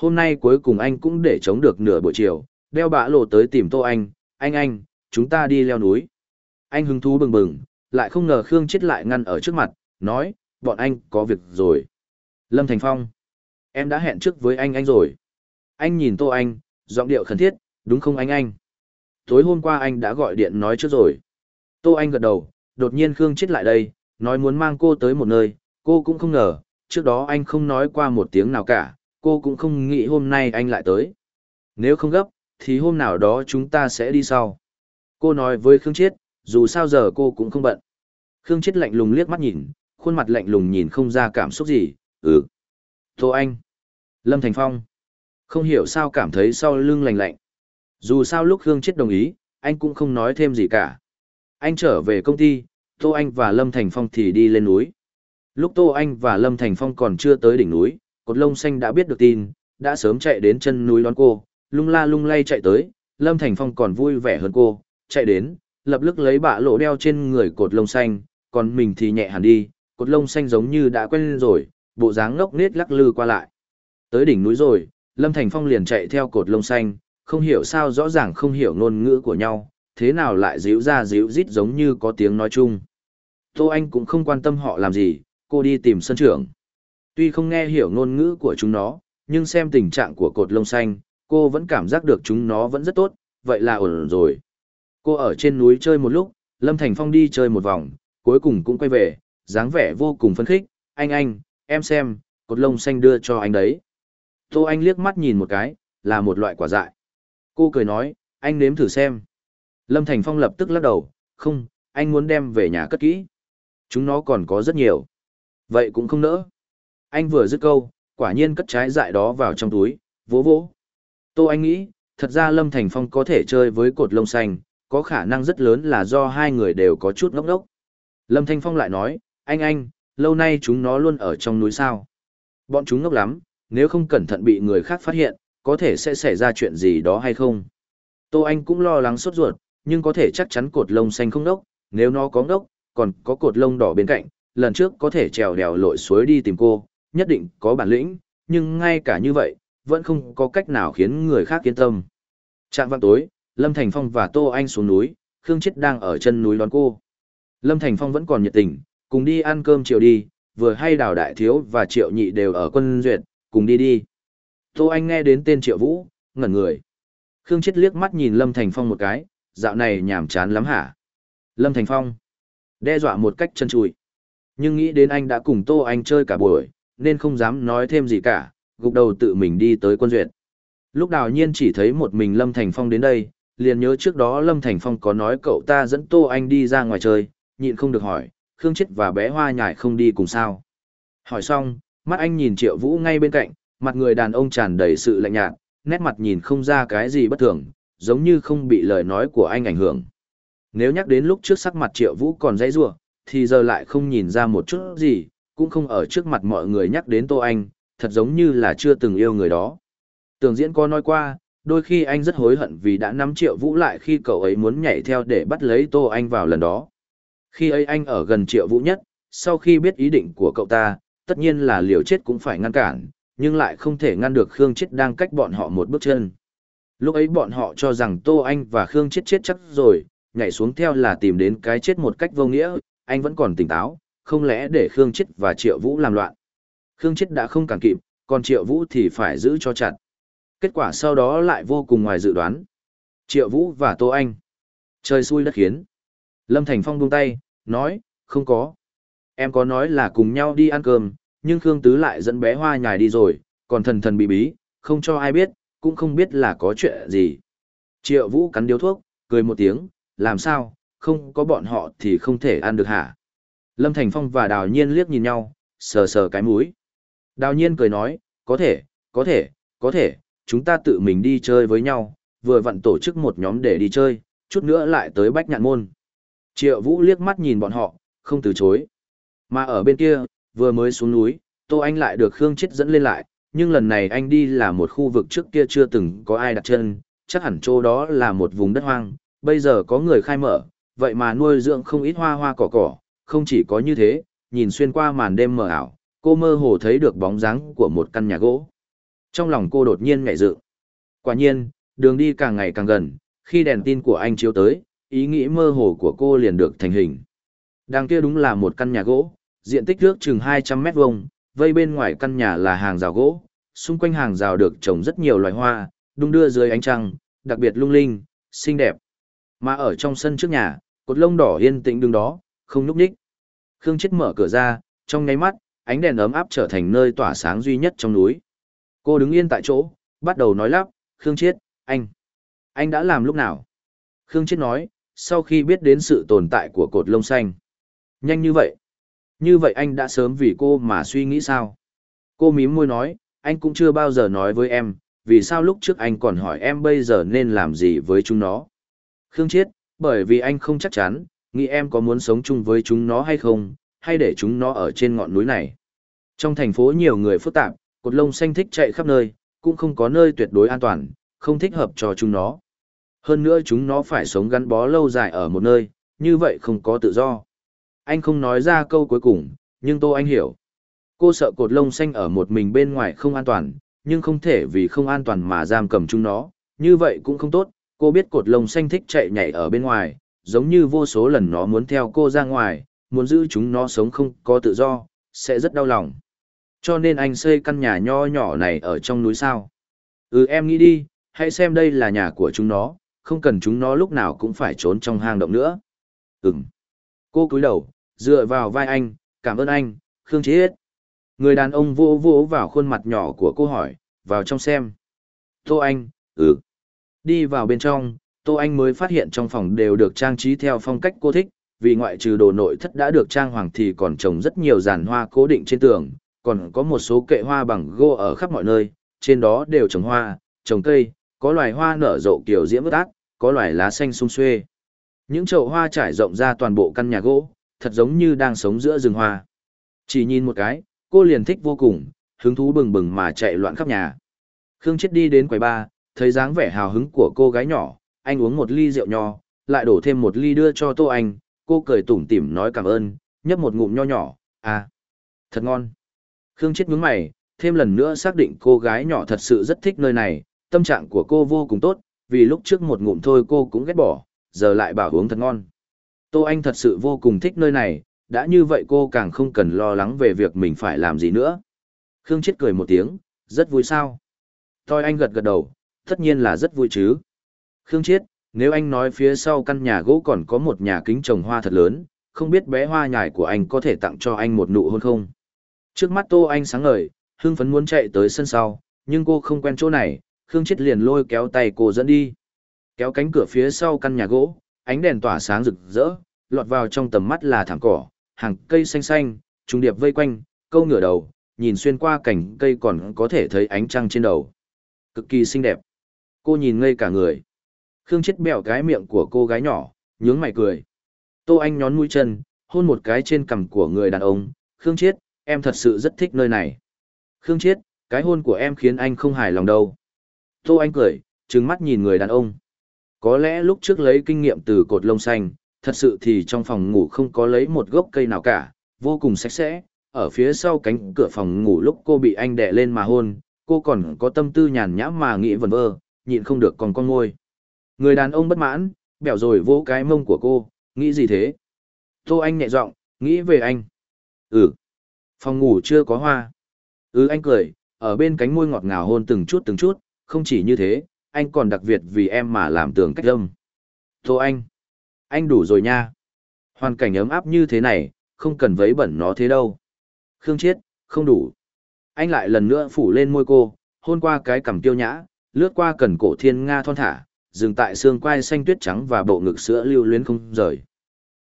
Hôm nay cuối cùng anh cũng để chống được nửa buổi chiều, đeo bạ lộ tới tìm Tô Anh, anh anh, chúng ta đi leo núi. Anh hứng thú bừng bừng, lại không ngờ Khương chết lại ngăn ở trước mặt, nói, bọn anh có việc rồi. Lâm Thành Phong, em đã hẹn trước với anh anh rồi. Anh nhìn Tô Anh, giọng điệu khẩn thiết, đúng không anh anh? Tối hôm qua anh đã gọi điện nói trước rồi. Tô Anh gật đầu, đột nhiên Khương chết lại đây, nói muốn mang cô tới một nơi, cô cũng không ngờ, trước đó anh không nói qua một tiếng nào cả, cô cũng không nghĩ hôm nay anh lại tới. Nếu không gấp, thì hôm nào đó chúng ta sẽ đi sau. Cô nói với Khương Chiết, dù sao giờ cô cũng không bận. Khương Chiết lạnh lùng liếc mắt nhìn, khuôn mặt lạnh lùng nhìn không ra cảm xúc gì, ừ. Tô Anh. Lâm Thành Phong. Không hiểu sao cảm thấy sau lưng lạnh lạnh. Dù sao lúc Khương Chiết đồng ý, anh cũng không nói thêm gì cả. Anh trở về công ty, Tô Anh và Lâm Thành Phong thì đi lên núi. Lúc Tô Anh và Lâm Thành Phong còn chưa tới đỉnh núi, cột lông xanh đã biết được tin, đã sớm chạy đến chân núi đón cô, lung la lung lay chạy tới, Lâm Thành Phong còn vui vẻ hơn cô, chạy đến, lập tức lấy bạ lộ đeo trên người cột lông xanh, còn mình thì nhẹ hẳn đi, cột lông xanh giống như đã quen rồi, bộ dáng ngốc nết lắc lư qua lại. Tới đỉnh núi rồi, Lâm Thành Phong liền chạy theo cột lông xanh, không hiểu sao rõ ràng không hiểu ngôn ngữ của nhau, thế nào lại díu ra díu dít giống như có tiếng nói chung. Tô Anh cũng không quan tâm họ làm gì, cô đi tìm sân trưởng. Tuy không nghe hiểu ngôn ngữ của chúng nó, nhưng xem tình trạng của cột lông xanh, cô vẫn cảm giác được chúng nó vẫn rất tốt, vậy là ổn rồi. Cô ở trên núi chơi một lúc, Lâm Thành Phong đi chơi một vòng, cuối cùng cũng quay về, dáng vẻ vô cùng phấn khích, anh anh, em xem, cột lông xanh đưa cho anh đấy. Tô Anh liếc mắt nhìn một cái, là một loại quả dại. Cô cười nói, anh nếm thử xem. Lâm Thành Phong lập tức lắc đầu, không, anh muốn đem về nhà cất kỹ. Chúng nó còn có rất nhiều. Vậy cũng không nỡ. Anh vừa dứt câu, quả nhiên cất trái dại đó vào trong túi, vỗ vỗ. Tô Anh nghĩ, thật ra Lâm Thành Phong có thể chơi với cột lông xanh, có khả năng rất lớn là do hai người đều có chút ngốc ngốc. Lâm Thanh Phong lại nói, anh anh, lâu nay chúng nó luôn ở trong núi sao. Bọn chúng ngốc lắm, nếu không cẩn thận bị người khác phát hiện, có thể sẽ xảy ra chuyện gì đó hay không. Tô Anh cũng lo lắng sốt ruột, nhưng có thể chắc chắn cột lông xanh không ngốc, nếu nó có ngốc, còn có cột lông đỏ bên cạnh, lần trước có thể trèo đèo lội suối đi tìm cô, nhất định có bản lĩnh, nhưng ngay cả như vậy, vẫn không có cách nào khiến người khác yên tâm. Trạng văn tối, Lâm Thành Phong và Tô Anh xuống núi, Khương Chết đang ở chân núi đón cô. Lâm Thành Phong vẫn còn nhiệt tình, cùng đi ăn cơm chiều đi, vừa hay Đào Đại Thiếu và Triệu Nhị đều ở quân duyệt, cùng đi đi. Tô Anh nghe đến tên Triệu Vũ, ngẩn người. Khương Chết liếc mắt nhìn Lâm Thành Phong một cái, dạo này nhảm chán lắm hả? Lâm Thành Phong đe dọa một cách chân trùi. Nhưng nghĩ đến anh đã cùng Tô Anh chơi cả buổi, nên không dám nói thêm gì cả, gục đầu tự mình đi tới quân duyệt. Lúc đào nhiên chỉ thấy một mình Lâm Thành Phong đến đây, liền nhớ trước đó Lâm Thành Phong có nói cậu ta dẫn Tô Anh đi ra ngoài chơi, nhịn không được hỏi, Khương Chết và bé Hoa Nhải không đi cùng sao. Hỏi xong, mắt anh nhìn Triệu Vũ ngay bên cạnh, mặt người đàn ông tràn đầy sự lạnh nhạt, nét mặt nhìn không ra cái gì bất thường, giống như không bị lời nói của anh ảnh hưởng. Nếu nhắc đến lúc trước sắc mặt Triệu Vũ còn dãy rủa, thì giờ lại không nhìn ra một chút gì, cũng không ở trước mặt mọi người nhắc đến Tô Anh, thật giống như là chưa từng yêu người đó. Tường diễn có nói qua, đôi khi anh rất hối hận vì đã nắm triệu vũ lại khi cậu ấy muốn nhảy theo để bắt lấy Tô Anh vào lần đó. Khi ấy anh ở gần triệu vũ nhất, sau khi biết ý định của cậu ta, tất nhiên là liều chết cũng phải ngăn cản, nhưng lại không thể ngăn được Khương Chết đang cách bọn họ một bước chân. Lúc ấy bọn họ cho rằng Tô Anh và Khương Chết chết chắc rồi, nhảy xuống theo là tìm đến cái chết một cách vô nghĩa, anh vẫn còn tỉnh táo, không lẽ để Khương Chết và Triệu Vũ làm loạn. Khương Chết đã không cản kịp, còn Triệu Vũ thì phải giữ cho chặt. Kết quả sau đó lại vô cùng ngoài dự đoán. Triệu Vũ và Tô Anh. Trời xui đất khiến. Lâm Thành Phong buông tay, nói, không có. Em có nói là cùng nhau đi ăn cơm, nhưng Khương Tứ lại dẫn bé hoa nhài đi rồi, còn thần thần bị bí, không cho ai biết, cũng không biết là có chuyện gì. Triệu Vũ cắn điếu thuốc, cười một tiếng, làm sao, không có bọn họ thì không thể ăn được hả? Lâm Thành Phong và Đào Nhiên liếc nhìn nhau, sờ sờ cái mũi. Đào Nhiên cười nói, có thể, có thể, có thể, chúng ta tự mình đi chơi với nhau, vừa vặn tổ chức một nhóm để đi chơi, chút nữa lại tới Bách Nhạn Môn. Triệu Vũ liếc mắt nhìn bọn họ, không từ chối. Mà ở bên kia, vừa mới xuống núi, Tô Anh lại được Khương Chết dẫn lên lại, nhưng lần này anh đi là một khu vực trước kia chưa từng có ai đặt chân, chắc hẳn chỗ đó là một vùng đất hoang, bây giờ có người khai mở, vậy mà nuôi dưỡng không ít hoa hoa cỏ cỏ, không chỉ có như thế, nhìn xuyên qua màn đêm mờ ảo, cô mơ hồ thấy được bóng dáng của một căn nhà gỗ. Trong lòng cô đột nhiên ngại dự. Quả nhiên, đường đi càng ngày càng gần, khi đèn tin của anh chiếu tới, ý nghĩ mơ hồ của cô liền được thành hình. Đằng kia đúng là một căn nhà gỗ, diện tích ước chừng 200 mét vuông, vây bên ngoài căn nhà là hàng rào gỗ, xung quanh hàng rào được trồng rất nhiều loài hoa, đung đưa dưới ánh trăng, đặc biệt lung linh, xinh đẹp. Mà ở trong sân trước nhà, cột lông đỏ yên tĩnh đứng đó, không núp ních. Khương Chết mở cửa ra, trong nháy mắt, ánh đèn ấm áp trở thành nơi tỏa sáng duy nhất trong núi. Cô đứng yên tại chỗ, bắt đầu nói lắp, Khương Chết, anh. Anh đã làm lúc nào? Khương Chết nói, sau khi biết đến sự tồn tại của cột lông xanh. Nhanh như vậy. Như vậy anh đã sớm vì cô mà suy nghĩ sao? Cô mím môi nói, anh cũng chưa bao giờ nói với em, vì sao lúc trước anh còn hỏi em bây giờ nên làm gì với chúng nó? Khương Chiết, bởi vì anh không chắc chắn, nghĩ em có muốn sống chung với chúng nó hay không, hay để chúng nó ở trên ngọn núi này. Trong thành phố nhiều người phức tạp, cột lông xanh thích chạy khắp nơi, cũng không có nơi tuyệt đối an toàn, không thích hợp cho chúng nó. Hơn nữa chúng nó phải sống gắn bó lâu dài ở một nơi, như vậy không có tự do. Anh không nói ra câu cuối cùng, nhưng tôi anh hiểu. Cô sợ cột lông xanh ở một mình bên ngoài không an toàn, nhưng không thể vì không an toàn mà giam cầm chúng nó, như vậy cũng không tốt. Cô biết cột lông xanh thích chạy nhảy ở bên ngoài, giống như vô số lần nó muốn theo cô ra ngoài, muốn giữ chúng nó sống không có tự do, sẽ rất đau lòng. Cho nên anh xây căn nhà nho nhỏ này ở trong núi sao. Ừ em nghĩ đi, hãy xem đây là nhà của chúng nó, không cần chúng nó lúc nào cũng phải trốn trong hang động nữa. Ừm. Cô cúi đầu, dựa vào vai anh, cảm ơn anh, Khương Chí Hết. Người đàn ông vô vô vào khuôn mặt nhỏ của cô hỏi, vào trong xem. Tô Anh, ừ. Đi vào bên trong, Tô Anh mới phát hiện trong phòng đều được trang trí theo phong cách cô thích, vì ngoại trừ đồ nội thất đã được trang hoàng thì còn trồng rất nhiều giàn hoa cố định trên tường, còn có một số kệ hoa bằng gỗ ở khắp mọi nơi, trên đó đều trồng hoa, trồng cây, có loài hoa nở rộ kiểu diễm bất ác, có loài lá xanh sum xuê. Những chậu hoa trải rộng ra toàn bộ căn nhà gỗ, thật giống như đang sống giữa rừng hoa. Chỉ nhìn một cái, cô liền thích vô cùng, hứng thú bừng bừng mà chạy loạn khắp nhà. Khương chết đi đến quầy ba, thấy dáng vẻ hào hứng của cô gái nhỏ, anh uống một ly rượu nho, lại đổ thêm một ly đưa cho Tô Anh, cô cười tủm tỉm nói cảm ơn, nhấp một ngụm nho nhỏ, à, thật ngon. Khương chết nhướng mày, thêm lần nữa xác định cô gái nhỏ thật sự rất thích nơi này, tâm trạng của cô vô cùng tốt, vì lúc trước một ngụm thôi cô cũng ghét bỏ, giờ lại bảo uống thật ngon. Tô Anh thật sự vô cùng thích nơi này, đã như vậy cô càng không cần lo lắng về việc mình phải làm gì nữa. Khương chết cười một tiếng, rất vui sao. Thôi anh gật gật đầu, tất nhiên là rất vui chứ. Khương Chiết, nếu anh nói phía sau căn nhà gỗ còn có một nhà kính trồng hoa thật lớn, không biết bé hoa nhài của anh có thể tặng cho anh một nụ hôn không? Trước mắt Tô Anh sáng ngời, Hương phấn muốn chạy tới sân sau, nhưng cô không quen chỗ này, Khương Chiết liền lôi kéo tay cô dẫn đi. Kéo cánh cửa phía sau căn nhà gỗ, ánh đèn tỏa sáng rực rỡ, lọt vào trong tầm mắt là thảm cỏ, hàng cây xanh xanh, trùng điệp vây quanh, câu ngửa đầu, nhìn xuyên qua cảnh cây còn có thể thấy ánh trăng trên đầu. Cực kỳ xinh đẹp. Cô nhìn ngây cả người. Khương chết bẹo cái miệng của cô gái nhỏ, nhướng mày cười. Tô Anh nhón mũi chân, hôn một cái trên cằm của người đàn ông. Khương chết, em thật sự rất thích nơi này. Khương chết, cái hôn của em khiến anh không hài lòng đâu. Tô Anh cười, trừng mắt nhìn người đàn ông. Có lẽ lúc trước lấy kinh nghiệm từ cột lông xanh, thật sự thì trong phòng ngủ không có lấy một gốc cây nào cả, vô cùng sạch sẽ. Ở phía sau cánh cửa phòng ngủ lúc cô bị anh đè lên mà hôn, cô còn có tâm tư nhàn nhã mà nghĩ vẩn vơ, nhịn không được còn con ngôi. Người đàn ông bất mãn, bẻo rồi vỗ cái mông của cô, nghĩ gì thế? Tô Anh nhẹ giọng, nghĩ về anh. Ừ. Phòng ngủ chưa có hoa. Ừ anh cười, ở bên cánh môi ngọt ngào hôn từng chút từng chút, không chỉ như thế, anh còn đặc biệt vì em mà làm tường cách âm. Tô Anh. Anh đủ rồi nha. Hoàn cảnh ấm áp như thế này, không cần vấy bẩn nó thế đâu. Khương Chiết, không đủ. Anh lại lần nữa phủ lên môi cô, hôn qua cái cằm tiêu nhã, lướt qua cần cổ thiên Nga thon thả, dừng tại xương quai xanh tuyết trắng và bộ ngực sữa lưu luyến không rời.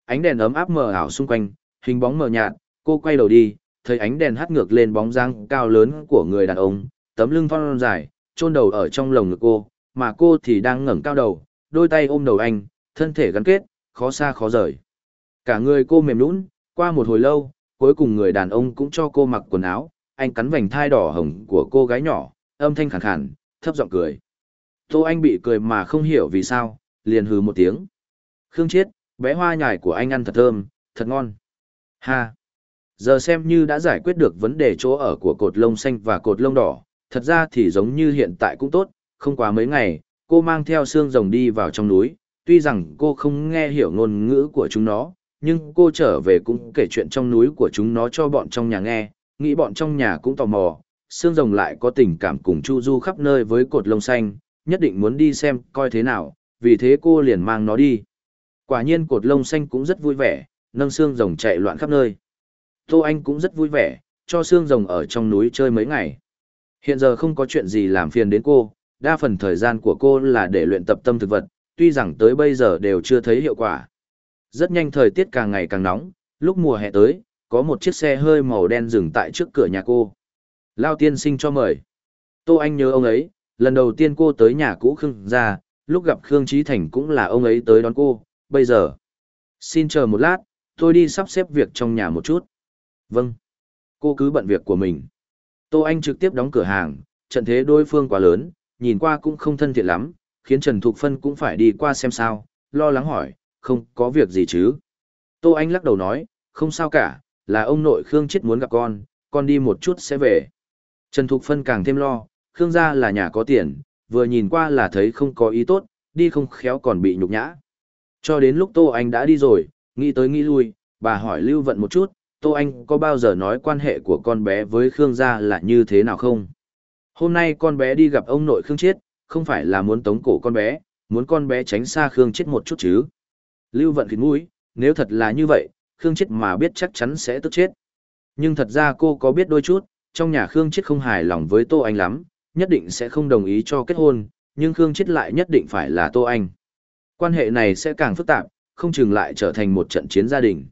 Ánh đèn ấm áp mờ ảo xung quanh, hình bóng mờ nhạt, cô quay đầu đi, thấy ánh đèn hắt ngược lên bóng dáng cao lớn của người đàn ông, tấm lưng thon dài, chôn đầu ở trong lồng ngực cô, mà cô thì đang ngẩng cao đầu, đôi tay ôm đầu anh, thân thể gắn kết, khó xa khó rời. Cả người cô mềm nhũn, qua một hồi lâu, cuối cùng người đàn ông cũng cho cô mặc quần áo, anh cắn vành thai đỏ hồng của cô gái nhỏ, âm thanh khàn khàn, thấp giọng cười. Tô Anh bị cười mà không hiểu vì sao, liền hừ một tiếng. Khương Chiết, bé hoa nhài của anh ăn thật thơm, thật ngon. Ha! Giờ xem như đã giải quyết được vấn đề chỗ ở của cột lông xanh và cột lông đỏ, thật ra thì giống như hiện tại cũng tốt, không quá mấy ngày, cô mang theo xương rồng đi vào trong núi, tuy rằng cô không nghe hiểu ngôn ngữ của chúng nó, nhưng cô trở về cũng kể chuyện trong núi của chúng nó cho bọn trong nhà nghe, nghĩ bọn trong nhà cũng tò mò, xương rồng lại có tình cảm cùng chu du khắp nơi với cột lông xanh, nhất định muốn đi xem coi thế nào, vì thế cô liền mang nó đi. Quả nhiên cột lông xanh cũng rất vui vẻ, nâng xương rồng chạy loạn khắp nơi. Tô Anh cũng rất vui vẻ, cho xương rồng ở trong núi chơi mấy ngày. Hiện giờ không có chuyện gì làm phiền đến cô, đa phần thời gian của cô là để luyện tập tâm thực vật, tuy rằng tới bây giờ đều chưa thấy hiệu quả. Rất nhanh thời tiết càng ngày càng nóng, lúc mùa hè tới, có một chiếc xe hơi màu đen dừng tại trước cửa nhà cô. Lao tiên sinh cho mời. Tô Anh nhớ ông ấy, lần đầu tiên cô tới nhà cũ Khương gia, lúc gặp Khương Chí Thành cũng là ông ấy tới đón cô, bây giờ. Xin chờ một lát, tôi đi sắp xếp việc trong nhà một chút. Vâng. Cô cứ bận việc của mình. Tô Anh trực tiếp đóng cửa hàng, trận thế đối phương quá lớn, nhìn qua cũng không thân thiện lắm, khiến Trần Thục Phân cũng phải đi qua xem sao, lo lắng hỏi, không có việc gì chứ. Tô Anh lắc đầu nói, không sao cả, là ông nội Khương chết muốn gặp con, con đi một chút sẽ về. Trần Thục Phân càng thêm lo, Khương gia là nhà có tiền, vừa nhìn qua là thấy không có ý tốt, đi không khéo còn bị nhục nhã. Cho đến lúc Tô Anh đã đi rồi, nghĩ tới nghĩ lui, bà hỏi Lưu Vận một chút, Tô Anh có bao giờ nói quan hệ của con bé với Khương gia là như thế nào không? Hôm nay con bé đi gặp ông nội Khương Chiết, không phải là muốn tống cổ con bé, muốn con bé tránh xa Khương Chiết một chút chứ. Lưu Vận khịt mũi, nếu thật là như vậy, Khương Chiết mà biết chắc chắn sẽ tức chết. Nhưng thật ra cô có biết đôi chút, trong nhà Khương Chiết không hài lòng với Tô Anh lắm, nhất định sẽ không đồng ý cho kết hôn, nhưng Khương Chết lại nhất định phải là Tô Anh. Quan hệ này sẽ càng phức tạp, không chừng lại trở thành một trận chiến gia đình.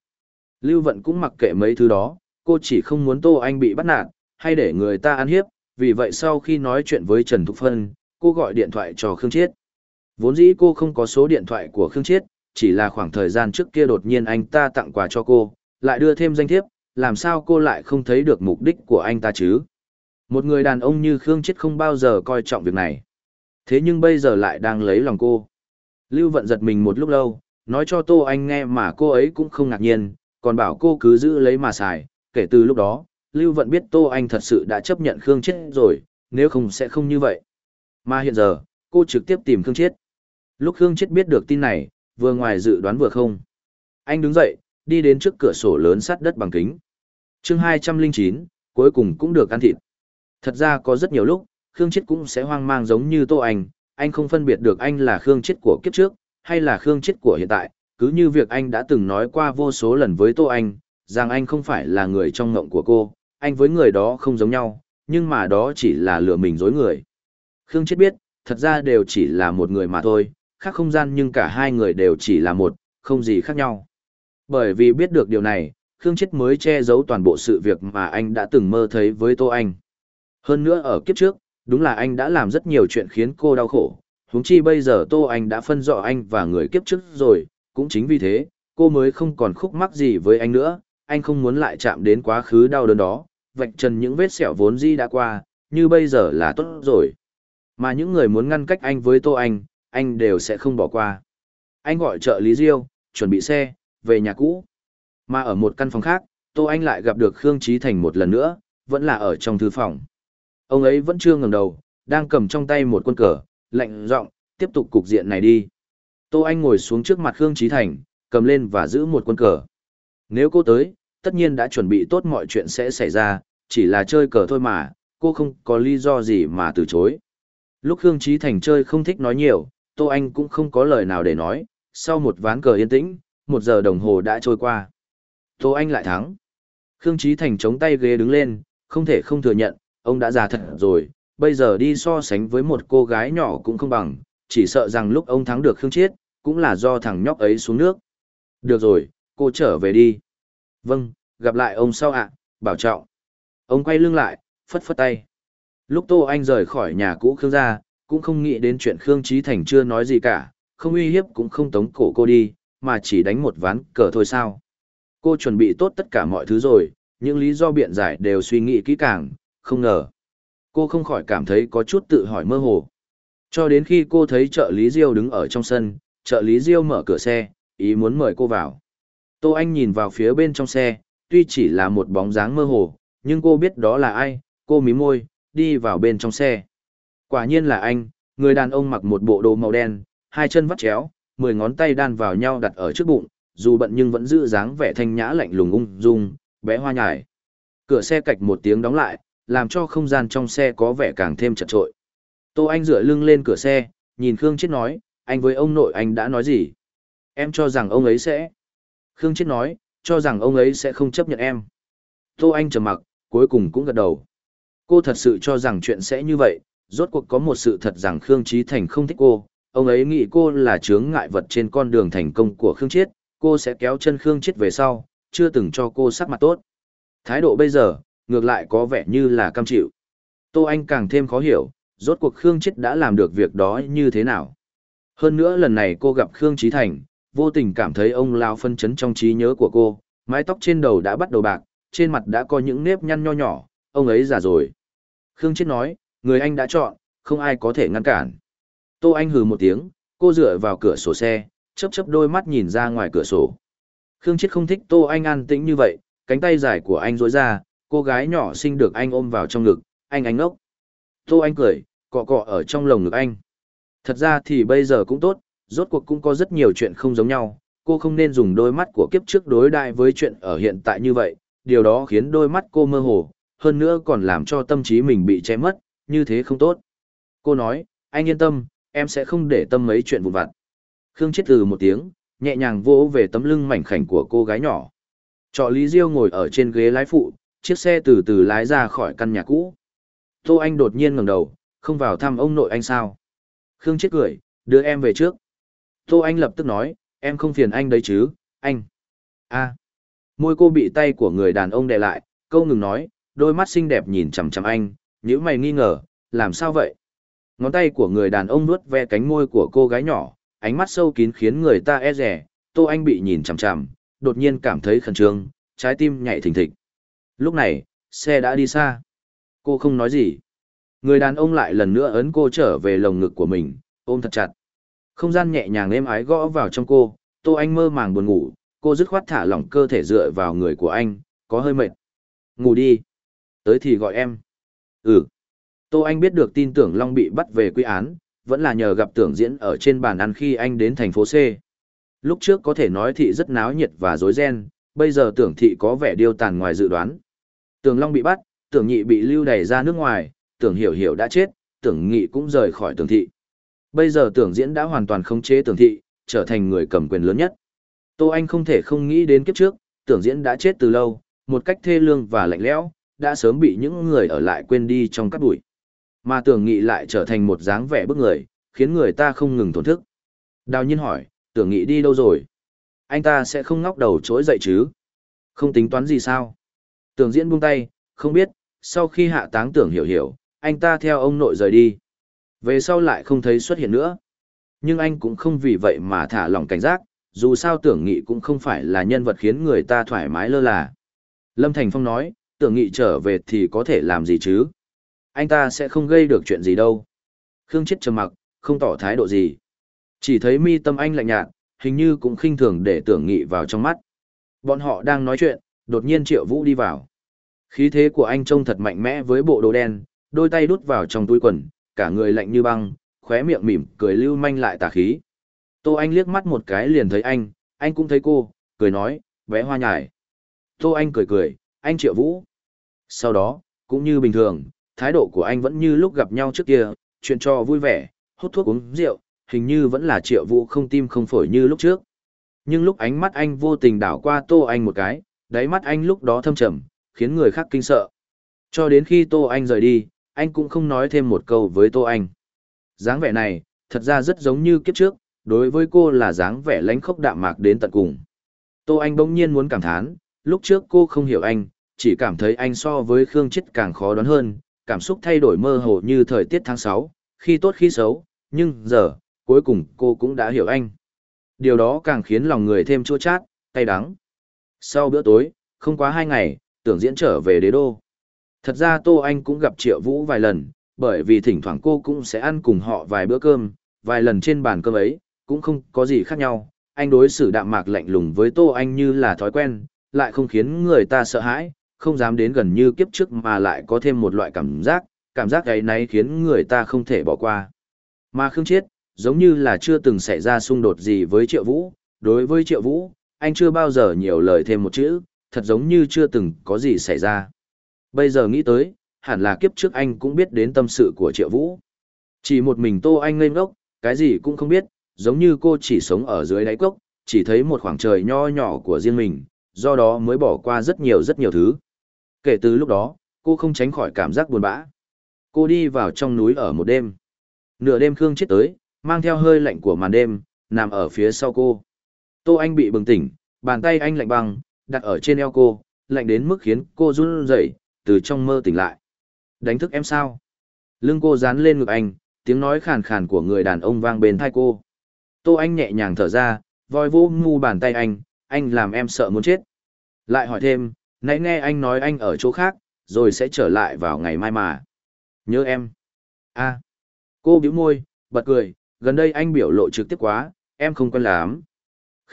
Lưu Vận cũng mặc kệ mấy thứ đó, cô chỉ không muốn Tô Anh bị bắt nạt, hay để người ta ăn hiếp, vì vậy sau khi nói chuyện với Trần Thục Phân, cô gọi điện thoại cho Khương Chiết. Vốn dĩ cô không có số điện thoại của Khương Chiết, chỉ là khoảng thời gian trước kia đột nhiên anh ta tặng quà cho cô, lại đưa thêm danh thiếp, làm sao cô lại không thấy được mục đích của anh ta chứ? Một người đàn ông như Khương Chết không bao giờ coi trọng việc này. Thế nhưng bây giờ lại đang lấy lòng cô. Lưu Vận giật mình một lúc lâu, nói cho Tô Anh nghe mà cô ấy cũng không ngạc nhiên, còn bảo cô cứ giữ lấy mà xài. Kể từ lúc đó, Lưu Vận biết Tô Anh thật sự đã chấp nhận Khương Chết rồi, nếu không sẽ không như vậy. Mà hiện giờ, cô trực tiếp tìm Khương Chết. Lúc Khương Chết biết được tin này, vừa ngoài dự đoán vừa không. Anh đứng dậy, đi đến trước cửa sổ lớn sắt đất bằng kính. chương 209, cuối cùng cũng được ăn thịt. Thật ra có rất nhiều lúc, Khương Chết cũng sẽ hoang mang giống như Tô Anh, anh không phân biệt được anh là Khương Chết của kiếp trước, hay là Khương Chết của hiện tại, cứ như việc anh đã từng nói qua vô số lần với Tô Anh, rằng anh không phải là người trong ngộng của cô, anh với người đó không giống nhau, nhưng mà đó chỉ là lừa mình dối người. Khương Chết biết, thật ra đều chỉ là một người mà thôi, khác không gian nhưng cả hai người đều chỉ là một, không gì khác nhau. Bởi vì biết được điều này, Khương Chết mới che giấu toàn bộ sự việc mà anh đã từng mơ thấy với Tô Anh. Hơn nữa ở kiếp trước, đúng là anh đã làm rất nhiều chuyện khiến cô đau khổ, huống chi bây giờ Tô Anh đã phân rõ anh và người kiếp trước rồi, cũng chính vì thế, cô mới không còn khúc mắc gì với anh nữa, anh không muốn lại chạm đến quá khứ đau đớn đó, vạch trần những vết sẹo vốn di đã qua, như bây giờ là tốt rồi. Mà những người muốn ngăn cách anh với Tô Anh, anh đều sẽ không bỏ qua. Anh gọi trợ lý Diêu, chuẩn bị xe, về nhà cũ. Mà ở một căn phòng khác, Tô Anh lại gặp được Khương Trí Thành một lần nữa, vẫn là ở trong thư phòng. Ông ấy vẫn chưa ngẩng đầu, đang cầm trong tay một quân cờ, lạnh giọng, tiếp tục cục diện này đi. Tô Anh ngồi xuống trước mặt Khương Trí Thành, cầm lên và giữ một quân cờ. Nếu cô tới, tất nhiên đã chuẩn bị tốt mọi chuyện sẽ xảy ra, chỉ là chơi cờ thôi mà, cô không có lý do gì mà từ chối. Lúc Khương Trí Thành chơi không thích nói nhiều, Tô Anh cũng không có lời nào để nói, sau một ván cờ yên tĩnh, một giờ đồng hồ đã trôi qua. Tô Anh lại thắng. Khương Trí Thành chống tay ghế đứng lên, không thể không thừa nhận, ông đã già thật rồi, bây giờ đi so sánh với một cô gái nhỏ cũng không bằng, chỉ sợ rằng lúc ông thắng được Khương Chiết, cũng là do thằng nhóc ấy xuống nước. Được rồi, cô trở về đi. Vâng, gặp lại ông sau ạ, bảo trọng. Ông quay lưng lại, phất phất tay. Lúc Tô Anh rời khỏi nhà cũ Khương gia, cũng không nghĩ đến chuyện Khương Trí Thành chưa nói gì cả, không uy hiếp cũng không tống cổ cô đi, mà chỉ đánh một ván cờ thôi sao. Cô chuẩn bị tốt tất cả mọi thứ rồi, những lý do biện giải đều suy nghĩ kỹ càng, không ngờ. Cô không khỏi cảm thấy có chút tự hỏi mơ hồ. Cho đến khi cô thấy trợ lý Diêu đứng ở trong sân, trợ lý Diêu mở cửa xe, ý muốn mời cô vào. Tô Anh nhìn vào phía bên trong xe, tuy chỉ là một bóng dáng mơ hồ, nhưng cô biết đó là ai, cô mím môi, đi vào bên trong xe. Quả nhiên là anh, người đàn ông mặc một bộ đồ màu đen, hai chân vắt chéo, mười ngón tay đan vào nhau đặt ở trước bụng, dù bận nhưng vẫn giữ dáng vẻ thanh nhã lạnh lùng ung dung, bé hoa nhải. Cửa xe cạch một tiếng đóng lại, làm cho không gian trong xe có vẻ càng thêm chật trội. Tô Anh dựa lưng lên cửa xe, nhìn Khương Chết nói, anh với ông nội anh đã nói gì? Em cho rằng ông ấy sẽ... Khương Chết nói, cho rằng ông ấy sẽ không chấp nhận em. Tô Anh trầm mặc, cuối cùng cũng gật đầu. Cô thật sự cho rằng chuyện sẽ như vậy, rốt cuộc có một sự thật rằng Khương Trí Thành không thích cô. Ông ấy nghĩ cô là chướng ngại vật trên con đường thành công của Khương chết, cô sẽ kéo chân Khương chết về sau, chưa từng cho cô sắc mặt tốt. Thái độ bây giờ, ngược lại có vẻ như là cam chịu. Tô Anh càng thêm khó hiểu, rốt cuộc Khương Chết đã làm được việc đó như thế nào. Hơn nữa lần này cô gặp Khương Chí Thành, vô tình cảm thấy ông lao phân chấn trong trí nhớ của cô, mái tóc trên đầu đã bắt đầu bạc, trên mặt đã có những nếp nhăn nho nhỏ, ông ấy già rồi. Khương Chết nói, người anh đã chọn, không ai có thể ngăn cản. Tô Anh hừ một tiếng, cô dựa vào cửa sổ xe, chớp chớp đôi mắt nhìn ra ngoài cửa sổ. Khương Chết không thích Tô Anh an tĩnh như vậy, cánh tay dài của anh rối ra, cô gái nhỏ sinh được anh ôm vào trong ngực, anh ánh ngốc. Tô Anh cười, cọ cọ ở trong lồng ngực anh. Thật ra thì bây giờ cũng tốt, rốt cuộc cũng có rất nhiều chuyện không giống nhau, cô không nên dùng đôi mắt của kiếp trước đối đại với chuyện ở hiện tại như vậy, điều đó khiến đôi mắt cô mơ hồ, hơn nữa còn làm cho tâm trí mình bị che mất, như thế không tốt. Cô nói, anh yên tâm, em sẽ không để tâm mấy chuyện vụn vặt. Khương chết từ một tiếng, nhẹ nhàng vỗ về tấm lưng mảnh khảnh của cô gái nhỏ. Trọ Lý Diêu ngồi ở trên ghế lái phụ, chiếc xe từ từ lái ra khỏi căn nhà cũ. Tô Anh đột nhiên ngẩng đầu, không vào thăm ông nội anh sao. Khương chết cười, đưa em về trước. Tô Anh lập tức nói, em không phiền anh đấy chứ, anh. a môi cô bị tay của người đàn ông đè lại, câu ngừng nói, đôi mắt xinh đẹp nhìn chằm chằm anh, nếu mày nghi ngờ, làm sao vậy? Ngón tay của người đàn ông nuốt ve cánh môi của cô gái nhỏ, ánh mắt sâu kín khiến người ta e rẻ, Tô Anh bị nhìn chằm chằm, đột nhiên cảm thấy khẩn trương, trái tim nhảy thình thịch. Lúc này, xe đã đi xa. Cô không nói gì. Người đàn ông lại lần nữa ấn cô trở về lồng ngực của mình, ôm thật chặt. Không gian nhẹ nhàng êm ái gõ vào trong cô, Tô Anh mơ màng buồn ngủ, cô dứt khoát thả lỏng cơ thể dựa vào người của anh, có hơi mệt. Ngủ đi. Tới thì gọi em. Ừ. Tô Anh biết được tin tưởng Long bị bắt về quy án, vẫn là nhờ gặp tưởng diễn ở trên bàn ăn khi anh đến thành phố C. Lúc trước có thể nói thị rất náo nhiệt và rối ren, bây giờ tưởng thị có vẻ điêu tàn ngoài dự đoán. Tưởng Long bị bắt, Tưởng Nhị bị lưu đày ra nước ngoài, Tưởng Hiểu Hiểu đã chết, Tưởng Nghị cũng rời khỏi Tưởng Thị. Bây giờ Tưởng Diễn đã hoàn toàn khống chế Tưởng Thị, trở thành người cầm quyền lớn nhất. Tô Anh không thể không nghĩ đến kiếp trước, Tưởng Diễn đã chết từ lâu, một cách thê lương và lạnh lẽo, đã sớm bị những người ở lại quên đi trong các bụi. Mà Tưởng Nghị lại trở thành một dáng vẻ bức người, khiến người ta không ngừng thổn thức. Đào nhiên hỏi, Tưởng Nghị đi đâu rồi? Anh ta sẽ không ngóc đầu trỗi dậy chứ? Không tính toán gì sao? Tưởng diễn buông tay, không biết, sau khi hạ táng tưởng hiểu hiểu, anh ta theo ông nội rời đi. Về sau lại không thấy xuất hiện nữa. Nhưng anh cũng không vì vậy mà thả lỏng cảnh giác, dù sao tưởng nghị cũng không phải là nhân vật khiến người ta thoải mái lơ là. Lâm Thành Phong nói, tưởng nghị trở về thì có thể làm gì chứ? Anh ta sẽ không gây được chuyện gì đâu. Khương Chết trầm mặc, không tỏ thái độ gì. Chỉ thấy mi tâm anh lạnh nhạt, hình như cũng khinh thường để tưởng nghị vào trong mắt. Bọn họ đang nói chuyện, đột nhiên Triệu Vũ đi vào. Khí thế của anh trông thật mạnh mẽ với bộ đồ đen, đôi tay đút vào trong túi quần, cả người lạnh như băng, khóe miệng mỉm cười lưu manh lại tà khí. Tô Anh liếc mắt một cái liền thấy anh, anh cũng thấy cô, cười nói, vẽ hoa nhải. Tô Anh cười cười, anh Triệu Vũ. Sau đó, cũng như bình thường, thái độ của anh vẫn như lúc gặp nhau trước kia, chuyện cho vui vẻ, hút thuốc uống rượu, hình như vẫn là Triệu Vũ không tim không phổi như lúc trước. Nhưng lúc ánh mắt anh vô tình đảo qua Tô Anh một cái, đáy mắt anh lúc đó thâm trầm, khiến người khác kinh sợ. Cho đến khi Tô Anh rời đi, anh cũng không nói thêm một câu với Tô Anh. dáng vẻ này, thật ra rất giống như kiếp trước, đối với cô là dáng vẻ lánh khốc đạm mạc đến tận cùng. Tô Anh bỗng nhiên muốn cảm thán, lúc trước cô không hiểu anh, chỉ cảm thấy anh so với Khương Chết càng khó đoán hơn, cảm xúc thay đổi mơ hồ như thời tiết tháng 6, khi tốt khi xấu, nhưng giờ, cuối cùng cô cũng đã hiểu anh. Điều đó càng khiến lòng người thêm chua chát, cay đắng. Sau bữa tối, không quá hai ngày, tưởng diễn trở về đế đô. Thật ra Tô Anh cũng gặp Triệu Vũ vài lần, bởi vì thỉnh thoảng cô cũng sẽ ăn cùng họ vài bữa cơm, vài lần trên bàn cơm ấy, cũng không có gì khác nhau. Anh đối xử đạm mạc lạnh lùng với Tô Anh như là thói quen, lại không khiến người ta sợ hãi, không dám đến gần như kiếp trước mà lại có thêm một loại cảm giác, cảm giác ấy náy khiến người ta không thể bỏ qua. Mà Khương Chiết, giống như là chưa từng xảy ra xung đột gì với Triệu Vũ, đối với Triệu Vũ, anh chưa bao giờ nhiều lời thêm một chữ, thật giống như chưa từng có gì xảy ra. Bây giờ nghĩ tới, hẳn là kiếp trước anh cũng biết đến tâm sự của Triệu Vũ. Chỉ một mình Tô Anh ngây ngốc, cái gì cũng không biết, giống như cô chỉ sống ở dưới đáy cốc, chỉ thấy một khoảng trời nho nhỏ của riêng mình, do đó mới bỏ qua rất nhiều rất nhiều thứ. Kể từ lúc đó, cô không tránh khỏi cảm giác buồn bã. Cô đi vào trong núi ở một đêm. Nửa đêm Khương chết tới, mang theo hơi lạnh của màn đêm, nằm ở phía sau cô. Tô Anh bị bừng tỉnh, bàn tay anh lạnh băng, đặt ở trên eo cô, lạnh đến mức khiến cô run rẩy, từ trong mơ tỉnh lại. Đánh thức em sao? Lưng cô dán lên ngực anh, tiếng nói khàn khàn của người đàn ông vang bên tai cô. Tô Anh nhẹ nhàng thở ra, voi vô ngu bàn tay anh, anh làm em sợ muốn chết. Lại hỏi thêm, nãy nghe anh nói anh ở chỗ khác, rồi sẽ trở lại vào ngày mai mà. Nhớ em. a à. Cô bĩu môi, bật cười, gần đây anh biểu lộ trực tiếp quá, em không quen lắm,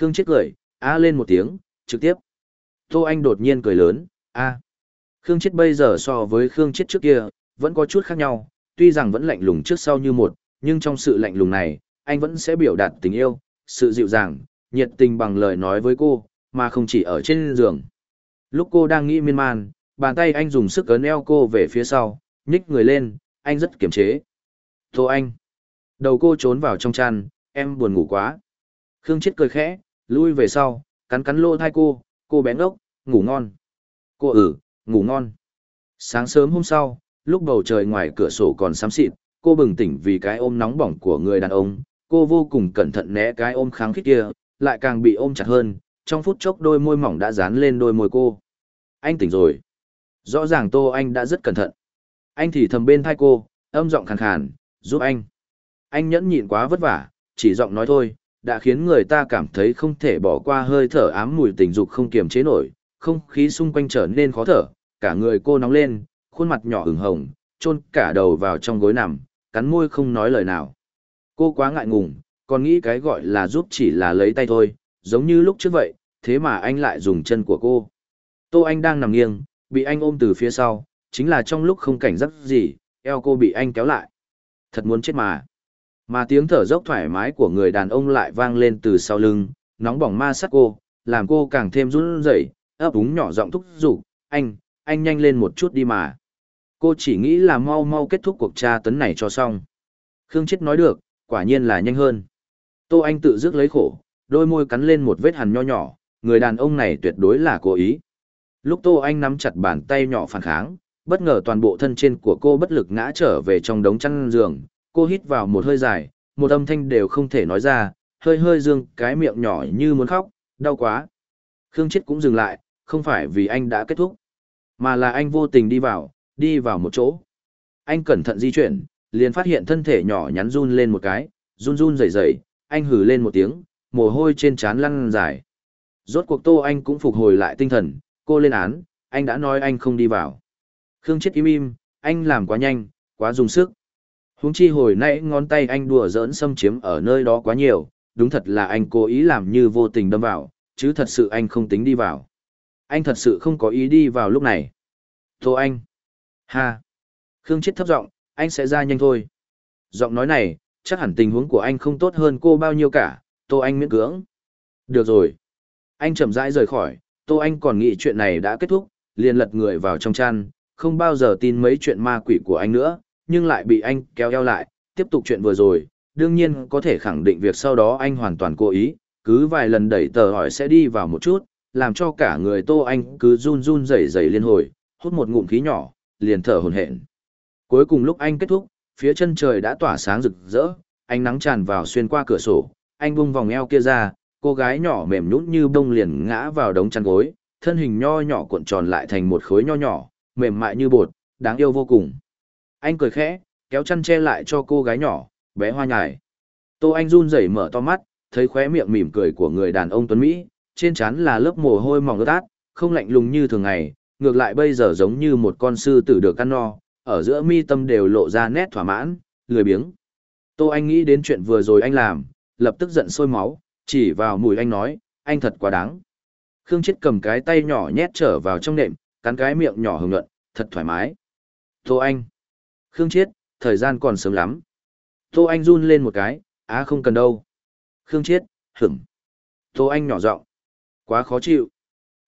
Khương chết cười, a lên một tiếng, trực tiếp. Tô Anh đột nhiên cười lớn, a. Khương chết bây giờ so với Khương chết trước kia, vẫn có chút khác nhau, tuy rằng vẫn lạnh lùng trước sau như một, nhưng trong sự lạnh lùng này, anh vẫn sẽ biểu đạt tình yêu, sự dịu dàng, nhiệt tình bằng lời nói với cô, mà không chỉ ở trên giường. Lúc cô đang nghĩ miên man, bàn tay anh dùng sức ấn eo cô về phía sau, nhích người lên, anh rất kiềm chế. Tô anh. Đầu cô trốn vào trong chăn, em buồn ngủ quá. Khương chết cười khẽ, lui về sau, cắn cắn lỗ thai cô cô bé ngốc, ngủ ngon. Cô ử ngủ ngon. Sáng sớm hôm sau, lúc bầu trời ngoài cửa sổ còn xám xịt, cô bừng tỉnh vì cái ôm nóng bỏng của người đàn ông. Cô vô cùng cẩn thận né cái ôm kháng khít kia, lại càng bị ôm chặt hơn. Trong phút chốc đôi môi mỏng đã dán lên đôi môi cô. Anh tỉnh rồi. Rõ ràng tô anh đã rất cẩn thận. Anh thì thầm bên thai cô, âm giọng khàn khàn, giúp anh. Anh nhẫn nhịn quá vất vả, chỉ giọng nói thôi đã khiến người ta cảm thấy không thể bỏ qua hơi thở ám mùi tình dục không kiềm chế nổi, không khí xung quanh trở nên khó thở, cả người cô nóng lên, khuôn mặt nhỏ ửng hồng, chôn cả đầu vào trong gối nằm, cắn môi không nói lời nào. Cô quá ngại ngùng, còn nghĩ cái gọi là giúp chỉ là lấy tay thôi, giống như lúc trước vậy, thế mà anh lại dùng chân của cô. Tô Anh đang nằm nghiêng, bị anh ôm từ phía sau, chính là trong lúc không cảnh giác gì, eo cô bị anh kéo lại. Thật muốn chết mà. Mà tiếng thở dốc thoải mái của người đàn ông lại vang lên từ sau lưng, nóng bỏng ma sát cô, làm cô càng thêm run rẩy, ấp úng nhỏ giọng thúc giục, anh, anh nhanh lên một chút đi mà. Cô chỉ nghĩ là mau mau kết thúc cuộc tra tấn này cho xong. Khương Chết nói được, quả nhiên là nhanh hơn. Tô Anh tự dứt lấy khổ, đôi môi cắn lên một vết hằn nho nhỏ, người đàn ông này tuyệt đối là cố ý. Lúc Tô Anh nắm chặt bàn tay nhỏ phản kháng, bất ngờ toàn bộ thân trên của cô bất lực ngã trở về trong đống chăn giường, cô hít vào một hơi dài, một âm thanh đều không thể nói ra, hơi hơi dương cái miệng nhỏ như muốn khóc, đau quá. Khương Chết cũng dừng lại, không phải vì anh đã kết thúc, mà là anh vô tình đi vào, đi vào một chỗ. Anh cẩn thận di chuyển, liền phát hiện thân thể nhỏ nhắn run lên một cái, run run rẩy rẩy, anh hử lên một tiếng, mồ hôi trên trán lăn dài. Rốt cuộc Tô Anh cũng phục hồi lại tinh thần, cô lên án, anh đã nói anh không đi vào. Khương Chết im im, anh làm quá nhanh, quá dùng sức, Huống chi hồi nãy ngón tay anh đùa giỡn xâm chiếm ở nơi đó quá nhiều, đúng thật là anh cố ý làm như vô tình đâm vào, chứ thật sự anh không tính đi vào. Anh thật sự không có ý đi vào lúc này. Tô anh. Ha. Khương chết thấp giọng, anh sẽ ra nhanh thôi. Giọng nói này, chắc hẳn tình huống của anh không tốt hơn cô bao nhiêu cả, Tô anh miễn cưỡng. Được rồi. Anh chậm rãi rời khỏi, Tô anh còn nghĩ chuyện này đã kết thúc, liền lật người vào trong chăn, không bao giờ tin mấy chuyện ma quỷ của anh nữa, nhưng lại bị anh kéo eo lại, tiếp tục chuyện vừa rồi, đương nhiên có thể khẳng định việc sau đó anh hoàn toàn cố ý, cứ vài lần đẩy tờ hỏi sẽ đi vào một chút, làm cho cả người Tô Anh cứ run run rẩy rẩy liên hồi, hút một ngụm khí nhỏ, liền thở hổn hển. Cuối cùng lúc anh kết thúc, phía chân trời đã tỏa sáng rực rỡ, ánh nắng tràn vào xuyên qua cửa sổ, anh bung vòng eo kia ra, cô gái nhỏ mềm nhũn như bông liền ngã vào đống chăn gối, thân hình nho nhỏ cuộn tròn lại thành một khối nho nhỏ, mềm mại như bột, đáng yêu vô cùng anh cười khẽ, kéo chăn che lại cho cô gái nhỏ, bé hoa nhài. Tô Anh run rẩy mở to mắt, thấy khóe miệng mỉm cười của người đàn ông Tuấn Mỹ, trên trán là lớp mồ hôi mỏng ướt át, không lạnh lùng như thường ngày, ngược lại bây giờ giống như một con sư tử được ăn no, ở giữa mi tâm đều lộ ra nét thỏa mãn, lười biếng. Tô Anh nghĩ đến chuyện vừa rồi anh làm, lập tức giận sôi máu, chỉ vào mùi anh nói, anh thật quá đáng. Khương Chết cầm cái tay nhỏ nhét trở vào trong nệm, cắn cái miệng nhỏ hưởng luận, thật thoải mái. Tô Anh, Khương Chiết, thời gian còn sớm lắm. Tô Anh run lên một cái, á không cần đâu. Khương Chiết, hửng. Tô Anh nhỏ giọng Quá khó chịu.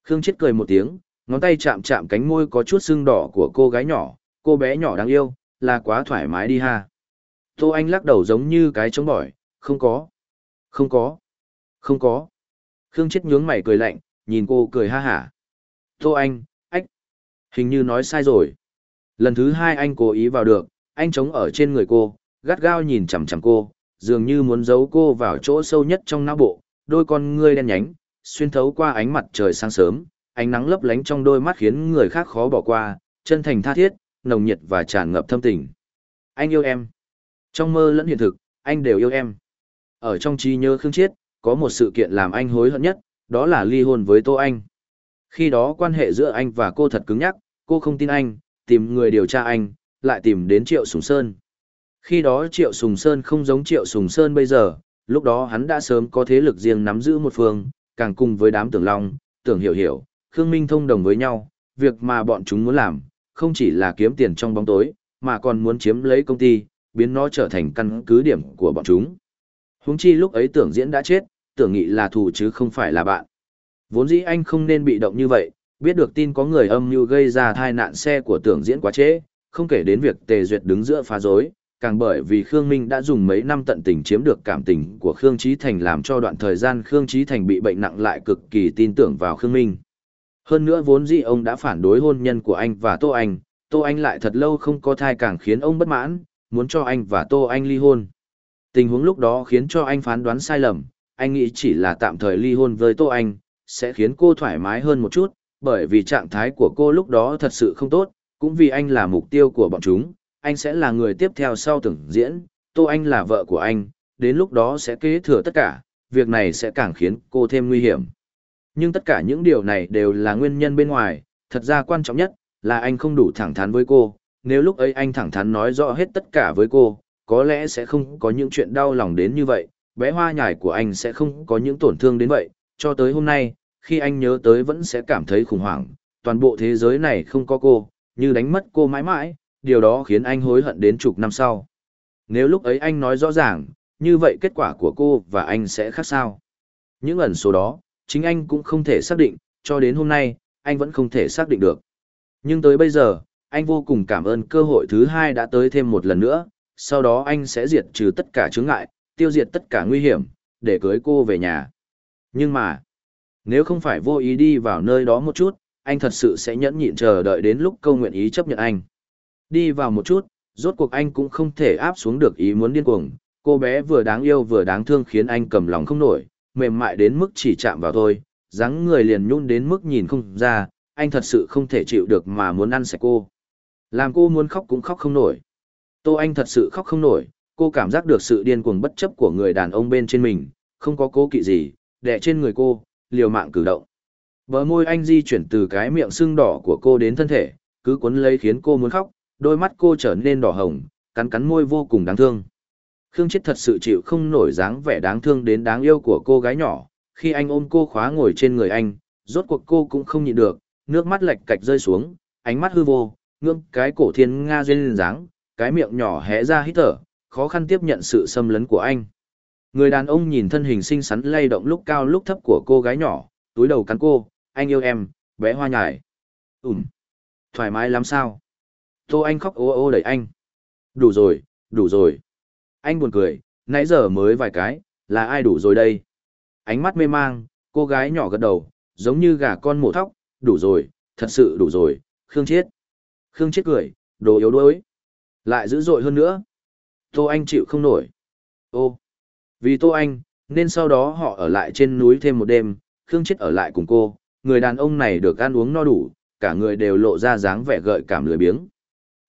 Khương Chiết cười một tiếng, ngón tay chạm chạm cánh môi có chút sưng đỏ của cô gái nhỏ, cô bé nhỏ đáng yêu, là quá thoải mái đi ha. Tô Anh lắc đầu giống như cái trống bỏi, không có. Không có. Không có. Khương Chiết nhướng mày cười lạnh, nhìn cô cười ha hả. Tô Anh, ách. Hình như nói sai rồi. Lần thứ hai anh cố ý vào được, anh chống ở trên người cô, gắt gao nhìn chằm chằm cô, dường như muốn giấu cô vào chỗ sâu nhất trong não bộ, đôi con ngươi đen nhánh, xuyên thấu qua ánh mặt trời sáng sớm, ánh nắng lấp lánh trong đôi mắt khiến người khác khó bỏ qua, chân thành tha thiết, nồng nhiệt và tràn ngập thâm tình. Anh yêu em. Trong mơ lẫn hiện thực, anh đều yêu em. Ở trong trí nhớ Khương Chiết, có một sự kiện làm anh hối hận nhất, đó là ly hôn với Tô Anh. Khi đó quan hệ giữa anh và cô thật cứng nhắc, cô không tin anh, tìm người điều tra anh, lại tìm đến Triệu Sùng Sơn. Khi đó Triệu Sùng Sơn không giống Triệu Sùng Sơn bây giờ, lúc đó hắn đã sớm có thế lực riêng nắm giữ một phương, càng cùng với đám tưởng long, tưởng hiểu hiểu, Khương Minh thông đồng với nhau, việc mà bọn chúng muốn làm, không chỉ là kiếm tiền trong bóng tối, mà còn muốn chiếm lấy công ty, biến nó trở thành căn cứ điểm của bọn chúng. Huống chi lúc ấy tưởng diễn đã chết, tưởng nghĩ là thù chứ không phải là bạn. Vốn dĩ anh không nên bị động như vậy, biết được tin có người âm mưu gây ra tai nạn xe của tưởng diễn quá trễ, không kể đến việc Tề Duyệt đứng giữa phá rối, càng bởi vì Khương Minh đã dùng mấy năm tận tình chiếm được cảm tình của Khương Chí Thành làm cho đoạn thời gian Khương Chí Thành bị bệnh nặng lại cực kỳ tin tưởng vào Khương Minh. Hơn nữa vốn dĩ ông đã phản đối hôn nhân của anh và Tô Anh, Tô Anh lại thật lâu không có thai càng khiến ông bất mãn, muốn cho anh và Tô Anh ly hôn. Tình huống lúc đó khiến cho anh phán đoán sai lầm, anh nghĩ chỉ là tạm thời ly hôn với Tô Anh, sẽ khiến cô thoải mái hơn một chút, bởi vì trạng thái của cô lúc đó thật sự không tốt, cũng vì anh là mục tiêu của bọn chúng, anh sẽ là người tiếp theo sau từng diễn, Tô Anh là vợ của anh, đến lúc đó sẽ kế thừa tất cả, việc này sẽ càng khiến cô thêm nguy hiểm. Nhưng tất cả những điều này đều là nguyên nhân bên ngoài, thật ra quan trọng nhất là anh không đủ thẳng thắn với cô, nếu lúc ấy anh thẳng thắn nói rõ hết tất cả với cô, có lẽ sẽ không có những chuyện đau lòng đến như vậy, bé hoa nhải của anh sẽ không có những tổn thương đến vậy, cho tới hôm nay, khi anh nhớ tới vẫn sẽ cảm thấy khủng hoảng, toàn bộ thế giới này không có cô, như đánh mất cô mãi mãi, điều đó khiến anh hối hận đến chục năm sau. Nếu lúc ấy anh nói rõ ràng, như vậy kết quả của cô và anh sẽ khác sao? Những ẩn số đó, chính anh cũng không thể xác định, cho đến hôm nay, anh vẫn không thể xác định được. Nhưng tới bây giờ, anh vô cùng cảm ơn cơ hội thứ hai đã tới thêm một lần nữa, sau đó anh sẽ diệt trừ tất cả chướng ngại, tiêu diệt tất cả nguy hiểm, để cưới cô về nhà. Nhưng mà, nếu không phải vô ý đi vào nơi đó một chút, anh thật sự sẽ nhẫn nhịn chờ đợi đến lúc câu nguyện ý chấp nhận anh. Đi vào một chút, rốt cuộc anh cũng không thể áp xuống được ý muốn điên cuồng, cô bé vừa đáng yêu vừa đáng thương khiến anh cầm lòng không nổi, mềm mại đến mức chỉ chạm vào thôi, dáng người liền nhún đến mức nhìn không ra, anh thật sự không thể chịu được mà muốn ăn sạch cô. Làm cô muốn khóc cũng khóc không nổi. Tô Anh thật sự khóc không nổi, cô cảm giác được sự điên cuồng bất chấp của người đàn ông bên trên mình, không có cố kỵ gì, đè trên người cô, liều mạng cử động. Bờ môi anh di chuyển từ cái miệng sưng đỏ của cô đến thân thể, cứ cuốn lấy khiến cô muốn khóc, đôi mắt cô trở nên đỏ hồng, cắn cắn môi vô cùng đáng thương. Khương Chết thật sự chịu không nổi dáng vẻ đáng thương đến đáng yêu của cô gái nhỏ, khi anh ôm cô khóa ngồi trên người anh, rốt cuộc cô cũng không nhịn được, nước mắt lệch cạch rơi xuống, ánh mắt hư vô, ngưỡng cái cổ thiên nga duyên dáng, cái miệng nhỏ hé ra hít thở, khó khăn tiếp nhận sự xâm lấn của anh. Người đàn ông nhìn thân hình xinh xắn lay động lúc cao lúc thấp của cô gái nhỏ, túi đầu cắn cô, anh yêu em, bé hoa nhải. Ừm, thoải mái lắm sao? Tô Anh khóc ô ô đẩy anh. Đủ rồi, đủ rồi. Anh buồn cười, nãy giờ mới vài cái, là ai đủ rồi đây? Ánh mắt mê mang, cô gái nhỏ gật đầu, giống như gà con mổ thóc, đủ rồi, thật sự đủ rồi, Khương Chiết. Khương Chiết cười, đồ yếu đuối. Lại dữ dội hơn nữa. Tô Anh chịu không nổi. Ô, vì Tô Anh, nên sau đó họ ở lại trên núi thêm một đêm, Khương Chết ở lại cùng cô, người đàn ông này được ăn uống no đủ, cả người đều lộ ra dáng vẻ gợi cảm lười biếng.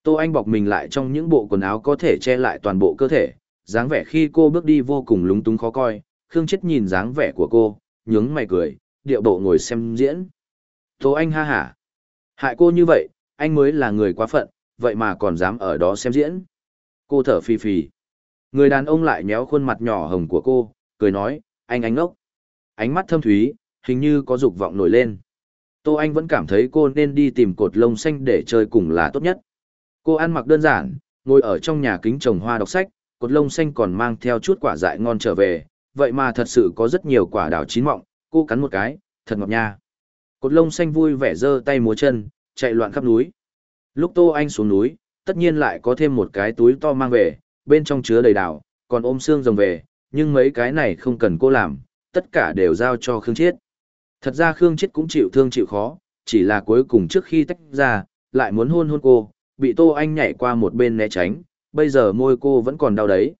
Tô Anh bọc mình lại trong những bộ quần áo có thể che lại toàn bộ cơ thể, dáng vẻ khi cô bước đi vô cùng lúng túng khó coi, Khương Chết nhìn dáng vẻ của cô, nhướng mày cười, điệu bộ ngồi xem diễn. Tô Anh ha hả. Hại cô như vậy, anh mới là người quá phận, vậy mà còn dám ở đó xem diễn. Cô thở phì phì. Người đàn ông lại nhéo khuôn mặt nhỏ hồng của cô, cười nói, anh ánh ốc. Ánh mắt thâm thúy, hình như có dục vọng nổi lên. Tô Anh vẫn cảm thấy cô nên đi tìm cột lông xanh để chơi cùng là tốt nhất. Cô ăn mặc đơn giản, ngồi ở trong nhà kính trồng hoa đọc sách, cột lông xanh còn mang theo chút quả dại ngon trở về, vậy mà thật sự có rất nhiều quả đào chín mọng, cô cắn một cái, thật ngọt nha. Cột lông xanh vui vẻ giơ tay múa chân, chạy loạn khắp núi. Lúc Tô Anh xuống núi, tất nhiên lại có thêm một cái túi to mang về, bên trong chứa đầy đảo, còn ôm xương rồng về, nhưng mấy cái này không cần cô làm, tất cả đều giao cho Khương Chiết. Thật ra Khương Chiết cũng chịu thương chịu khó, chỉ là cuối cùng trước khi tách ra, lại muốn hôn hôn cô, bị Tô Anh nhảy qua một bên né tránh, bây giờ môi cô vẫn còn đau đấy.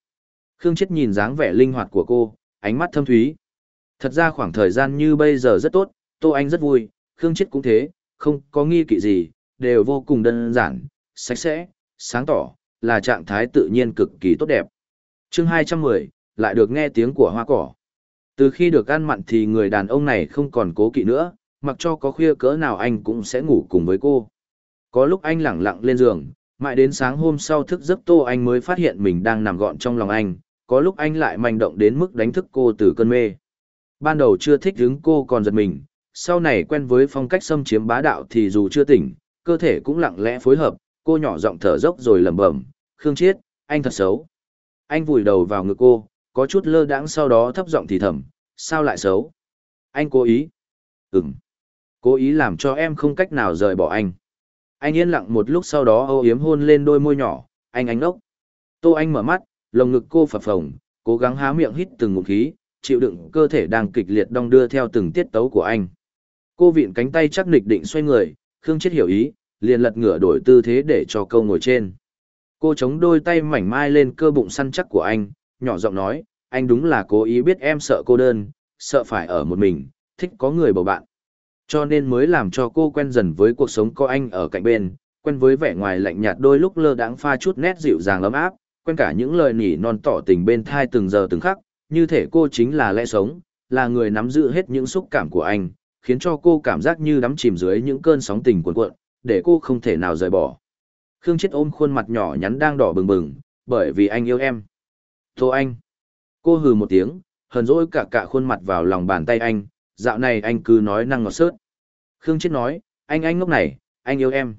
Khương Chiết nhìn dáng vẻ linh hoạt của cô, ánh mắt thâm thúy. Thật ra khoảng thời gian như bây giờ rất tốt, Tô Anh rất vui, Khương Chiết cũng thế, không có nghi kỵ gì, đều vô cùng đơn giản, sạch sẽ, sáng tỏ, là trạng thái tự nhiên cực kỳ tốt đẹp. chương 210, lại được nghe tiếng của hoa cỏ. Từ khi được ăn mặn thì người đàn ông này không còn cố kỵ nữa, mặc cho có khuya cỡ nào anh cũng sẽ ngủ cùng với cô. Có lúc anh lẳng lặng lên giường, mãi đến sáng hôm sau thức giấc tô anh mới phát hiện mình đang nằm gọn trong lòng anh, có lúc anh lại manh động đến mức đánh thức cô từ cơn mê. Ban đầu chưa thích hứng cô còn giật mình, sau này quen với phong cách xâm chiếm bá đạo thì dù chưa tỉnh, cơ thể cũng lặng lẽ phối hợp, cô nhỏ giọng thở dốc rồi lẩm bẩm, "Khương Chiết, anh thật xấu." Anh vùi đầu vào ngực cô, có chút lơ đãng sau đó thấp giọng thì thầm, "Sao lại xấu?" "Anh cố ý." "Ừm." "Cố ý làm cho em không cách nào rời bỏ anh." Anh yên lặng một lúc sau đó âu yếm hôn lên đôi môi nhỏ, "Anh anh đốc." Tô Anh mở mắt, lồng ngực cô phập phồng, cố gắng há miệng hít từng ngụm khí, chịu đựng cơ thể đang kịch liệt đong đưa theo từng tiết tấu của anh. Cô vịn cánh tay chắc nịch định xoay người, Khương Chết hiểu ý, liền lật ngửa đổi tư thế để cho câu ngồi trên. Cô chống đôi tay mảnh mai lên cơ bụng săn chắc của anh, nhỏ giọng nói, anh đúng là cố ý biết em sợ cô đơn, sợ phải ở một mình, thích có người bầu bạn. Cho nên mới làm cho cô quen dần với cuộc sống có anh ở cạnh bên, quen với vẻ ngoài lạnh nhạt đôi lúc lơ đãng pha chút nét dịu dàng ấm áp, quen cả những lời nỉ non tỏ tình bên thai từng giờ từng khắc, như thể cô chính là lẽ sống, là người nắm giữ hết những xúc cảm của anh, khiến cho cô cảm giác như đắm chìm dưới những cơn sóng tình cuộn cuộn, để cô không thể nào rời bỏ. Khương Chết ôm khuôn mặt nhỏ nhắn đang đỏ bừng bừng, bởi vì anh yêu em. Tô anh. Cô hừ một tiếng, hờn dỗi cả cả khuôn mặt vào lòng bàn tay anh, dạo này anh cứ nói năng ngọt sớt. Khương Chết nói, anh anh ngốc này, anh yêu em.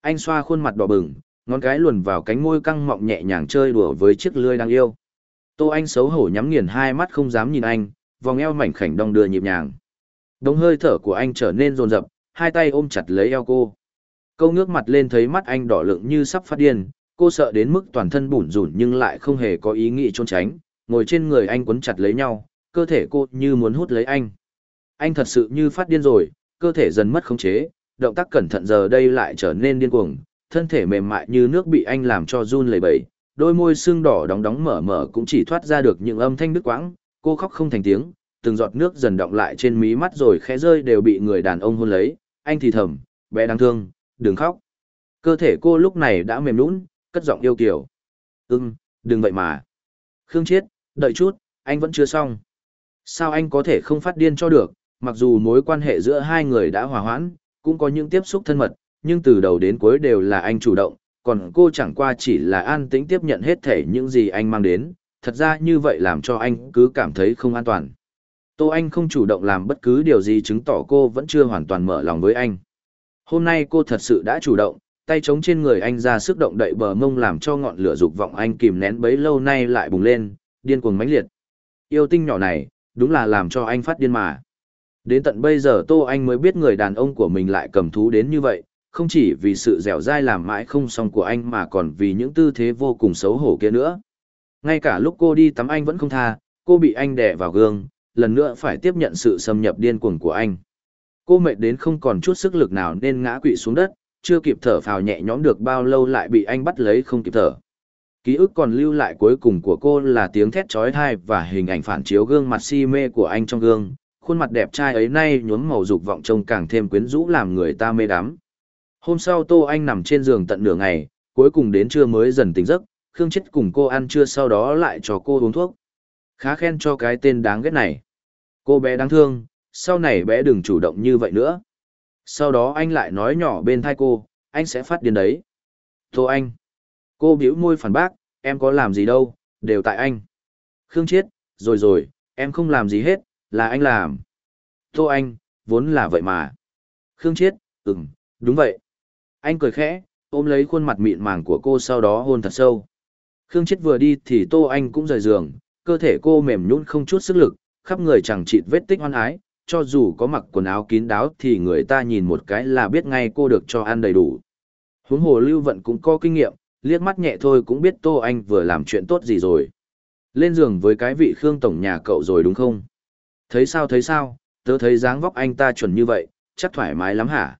Anh xoa khuôn mặt đỏ bừng, ngón cái luồn vào cánh môi căng mọng nhẹ nhàng chơi đùa với chiếc lưỡi đang yêu. Tô Anh xấu hổ nhắm nghiền hai mắt không dám nhìn anh, vòng eo mảnh khảnh đong đưa nhịp nhàng. Đống hơi thở của anh trở nên rồn rập, hai tay ôm chặt lấy eo cô. Câu ngước mặt lên thấy mắt anh đỏ lượng như sắp phát điên, cô sợ đến mức toàn thân bủn rủn nhưng lại không hề có ý nghĩ trốn tránh, ngồi trên người anh quấn chặt lấy nhau, cơ thể cô như muốn hút lấy anh. Anh thật sự như phát điên rồi, cơ thể dần mất khống chế, động tác cẩn thận giờ đây lại trở nên điên cuồng, thân thể mềm mại như nước bị anh làm cho run lẩy bẩy, đôi môi xương đỏ đóng đóng mở mở cũng chỉ thoát ra được những âm thanh đứt quãng, cô khóc không thành tiếng, từng giọt nước dần đọng lại trên mí mắt rồi khẽ rơi đều bị người đàn ông hôn lấy, anh thì thầm, bé đáng thương, đừng khóc. Cơ thể cô lúc này đã mềm nũng, cất giọng yêu kiểu. Ừm, đừng vậy mà. Khương chết, đợi chút, anh vẫn chưa xong. Sao anh có thể không phát điên cho được, mặc dù mối quan hệ giữa hai người đã hòa hoãn, cũng có những tiếp xúc thân mật, nhưng từ đầu đến cuối đều là anh chủ động, còn cô chẳng qua chỉ là an tĩnh tiếp nhận hết thể những gì anh mang đến, thật ra như vậy làm cho anh cứ cảm thấy không an toàn. Tô Anh không chủ động làm bất cứ điều gì chứng tỏ cô vẫn chưa hoàn toàn mở lòng với anh. Hôm nay cô thật sự đã chủ động, tay chống trên người anh ra sức động đậy bờ mông làm cho ngọn lửa dục vọng anh kìm nén bấy lâu nay lại bùng lên, điên cuồng mãnh liệt. Yêu tinh nhỏ này, đúng là làm cho anh phát điên mà. Đến tận bây giờ Tô Anh mới biết người đàn ông của mình lại cầm thú đến như vậy, không chỉ vì sự dẻo dai làm mãi không xong của anh mà còn vì những tư thế vô cùng xấu hổ kia nữa. Ngay cả lúc cô đi tắm anh vẫn không tha, cô bị anh đè vào gương, lần nữa phải tiếp nhận sự xâm nhập điên cuồng của anh. Cô mệt đến không còn chút sức lực nào nên ngã quỵ xuống đất, chưa kịp thở phào nhẹ nhõm được bao lâu lại bị anh bắt lấy không kịp thở. Ký ức còn lưu lại cuối cùng của cô là tiếng thét chói tai và hình ảnh phản chiếu gương mặt si mê của anh trong gương, khuôn mặt đẹp trai ấy nay nhuốm màu dục vọng trông càng thêm quyến rũ làm người ta mê đắm. Hôm sau Tô Anh nằm trên giường tận nửa ngày, cuối cùng đến trưa mới dần tỉnh giấc, Khương Chết cùng cô ăn trưa sau đó lại cho cô uống thuốc. Khá khen cho cái tên đáng ghét này. Cô bé đáng thương, sau này bé đừng chủ động như vậy nữa. Sau đó anh lại nói nhỏ bên thai cô, anh sẽ phát điên đấy. Tô anh. Cô biểu môi phản bác, em có làm gì đâu, đều tại anh. Khương chết, rồi rồi, em không làm gì hết, là anh làm. Tô anh, vốn là vậy mà. Khương chết, ừm, đúng vậy. Anh cười khẽ, ôm lấy khuôn mặt mịn màng của cô sau đó hôn thật sâu. Khương chết vừa đi thì Tô Anh cũng rời giường, cơ thể cô mềm nhũn không chút sức lực, khắp người chẳng chịt vết tích hoan ái, cho dù có mặc quần áo kín đáo thì người ta nhìn một cái là biết ngay cô được cho ăn đầy đủ. Huống hồ Lưu Vận cũng có kinh nghiệm, liếc mắt nhẹ thôi cũng biết Tô Anh vừa làm chuyện tốt gì rồi. Lên giường với cái vị Khương Tổng nhà cậu rồi đúng không? Thấy sao thấy sao, tớ thấy dáng vóc anh ta chuẩn như vậy, chắc thoải mái lắm hả?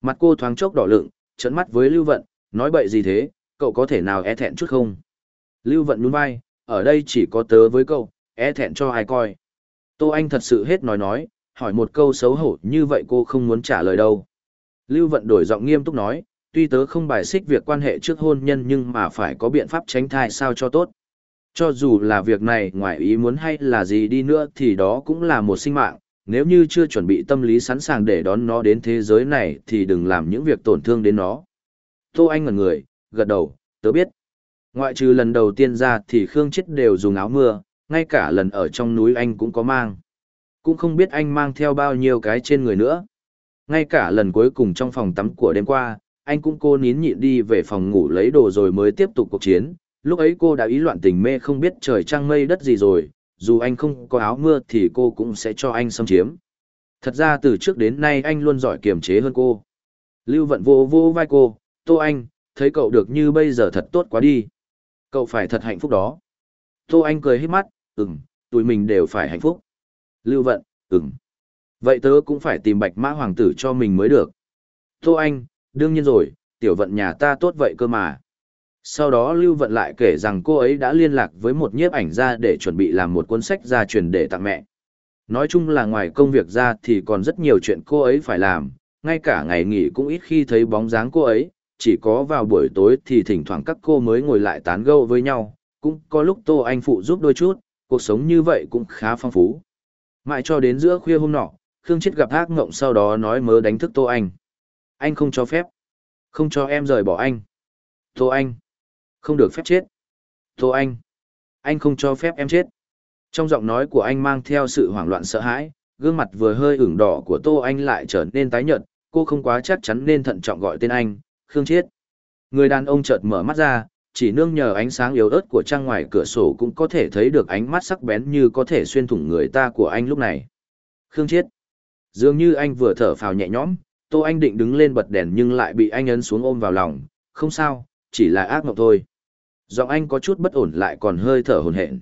Mặt cô thoáng chốc đỏ lựng, trận mắt với Lưu Vận, nói bậy gì thế, cậu có thể nào e thẹn chút không? Lưu Vận nhún vai, ở đây chỉ có tớ với cậu, e thẹn cho ai coi. Tô Anh thật sự hết nói nói, hỏi một câu xấu hổ như vậy cô không muốn trả lời đâu. Lưu Vận đổi giọng nghiêm túc nói, tuy tớ không bài xích việc quan hệ trước hôn nhân nhưng mà phải có biện pháp tránh thai sao cho tốt. Cho dù là việc này ngoài ý muốn hay là gì đi nữa thì đó cũng là một sinh mạng, nếu như chưa chuẩn bị tâm lý sẵn sàng để đón nó đến thế giới này thì đừng làm những việc tổn thương đến nó. Tô Anh ngẩn người, gật đầu, tớ biết. Ngoại trừ lần đầu tiên ra thì Khương Chết đều dùng áo mưa, ngay cả lần ở trong núi anh cũng có mang cũng không biết anh mang theo bao nhiêu cái trên người nữa. Ngay cả lần cuối cùng trong phòng tắm của đêm qua, anh cũng cô nín nhịn đi về phòng ngủ lấy đồ rồi mới tiếp tục cuộc chiến. Lúc ấy cô đã ý loạn tình mê không biết trời trăng mây đất gì rồi, dù anh không có áo mưa thì cô cũng sẽ cho anh xâm chiếm. Thật ra từ trước đến nay anh luôn giỏi kiềm chế hơn cô. Lưu vận vô vô vai cô, Tô Anh, thấy cậu được như bây giờ thật tốt quá đi. Cậu phải thật hạnh phúc đó. Tô Anh cười hết mắt, ừm, tụi mình đều phải hạnh phúc. Lưu Vận, ừm. Vậy tớ cũng phải tìm bạch mã hoàng tử cho mình mới được. Tô Anh, đương nhiên rồi, tiểu vận nhà ta tốt vậy cơ mà. Sau đó Lưu Vận lại kể rằng cô ấy đã liên lạc với một nhiếp ảnh gia để chuẩn bị làm một cuốn sách gia truyền để tặng mẹ. Nói chung là ngoài công việc ra thì còn rất nhiều chuyện cô ấy phải làm, ngay cả ngày nghỉ cũng ít khi thấy bóng dáng cô ấy, chỉ có vào buổi tối thì thỉnh thoảng các cô mới ngồi lại tán gẫu với nhau, cũng có lúc Tô Anh phụ giúp đôi chút, cuộc sống như vậy cũng khá phong phú. Mãi cho đến giữa khuya hôm nọ, Khương Chết gặp ác ngộng sau đó nói mớ đánh thức Tô Anh. Anh không cho phép. Không cho em rời bỏ anh. Tô Anh. Không được phép chết. Tô Anh. Anh không cho phép em chết. Trong giọng nói của anh mang theo sự hoảng loạn sợ hãi, gương mặt vừa hơi ửng đỏ của Tô Anh lại trở nên tái nhợt, cô không quá chắc chắn nên thận trọng gọi tên anh, Khương Chiết. Người đàn ông chợt mở mắt ra, chỉ nương nhờ ánh sáng yếu ớt của trang ngoài cửa sổ cũng có thể thấy được ánh mắt sắc bén như có thể xuyên thủng người ta của anh lúc này. Khương Chiết. Dường như anh vừa thở phào nhẹ nhõm, Tô Anh định đứng lên bật đèn nhưng lại bị anh ấn xuống ôm vào lòng, không sao, chỉ là ác mộng thôi. Giọng anh có chút bất ổn lại còn hơi thở hồn hển.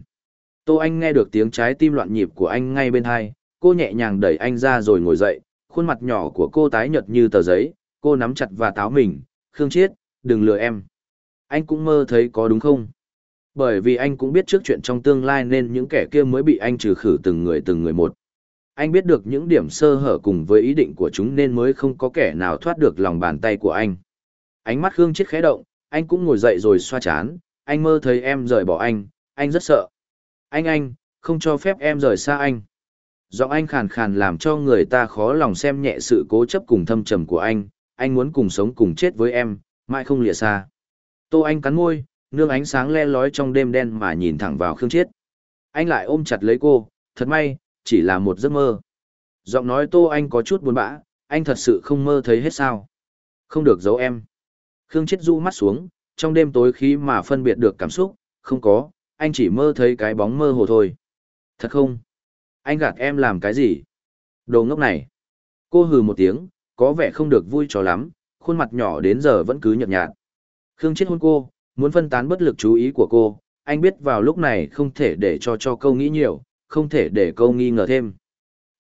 Tô Anh nghe được tiếng trái tim loạn nhịp của anh ngay bên hai, cô nhẹ nhàng đẩy anh ra rồi ngồi dậy, khuôn mặt nhỏ của cô tái nhợt như tờ giấy, cô nắm chặt và táo mình, Khương Chiết, đừng lừa em anh cũng mơ thấy có đúng không? Bởi vì anh cũng biết trước chuyện trong tương lai nên những kẻ kia mới bị anh trừ khử từng người từng người một. Anh biết được những điểm sơ hở cùng với ý định của chúng nên mới không có kẻ nào thoát được lòng bàn tay của anh. Ánh mắt Khương Chiết khẽ động, anh cũng ngồi dậy rồi xoa chán, anh mơ thấy em rời bỏ anh, anh rất sợ. Anh anh, không cho phép em rời xa anh. Giọng anh khàn khàn làm cho người ta khó lòng xem nhẹ sự cố chấp cùng thâm trầm của anh, anh muốn cùng sống cùng chết với em, mãi không lìa xa. Tô Anh cắn môi, nương ánh sáng le lói trong đêm đen mà nhìn thẳng vào Khương Chiết. Anh lại ôm chặt lấy cô, thật may, chỉ là một giấc mơ. Giọng nói Tô Anh có chút buồn bã, anh thật sự không mơ thấy hết sao. Không được giấu em. Khương Chiết du mắt xuống, trong đêm tối khí mà phân biệt được cảm xúc, không có, anh chỉ mơ thấy cái bóng mơ hồ thôi. Thật không? Anh gạt em làm cái gì? Đồ ngốc này. Cô hừ một tiếng, có vẻ không được vui cho lắm, khuôn mặt nhỏ đến giờ vẫn cứ nhợt nhạt. Khương chết hôn cô, muốn phân tán bất lực chú ý của cô, anh biết vào lúc này không thể để cho cho câu nghĩ nhiều, không thể để câu nghi ngờ thêm.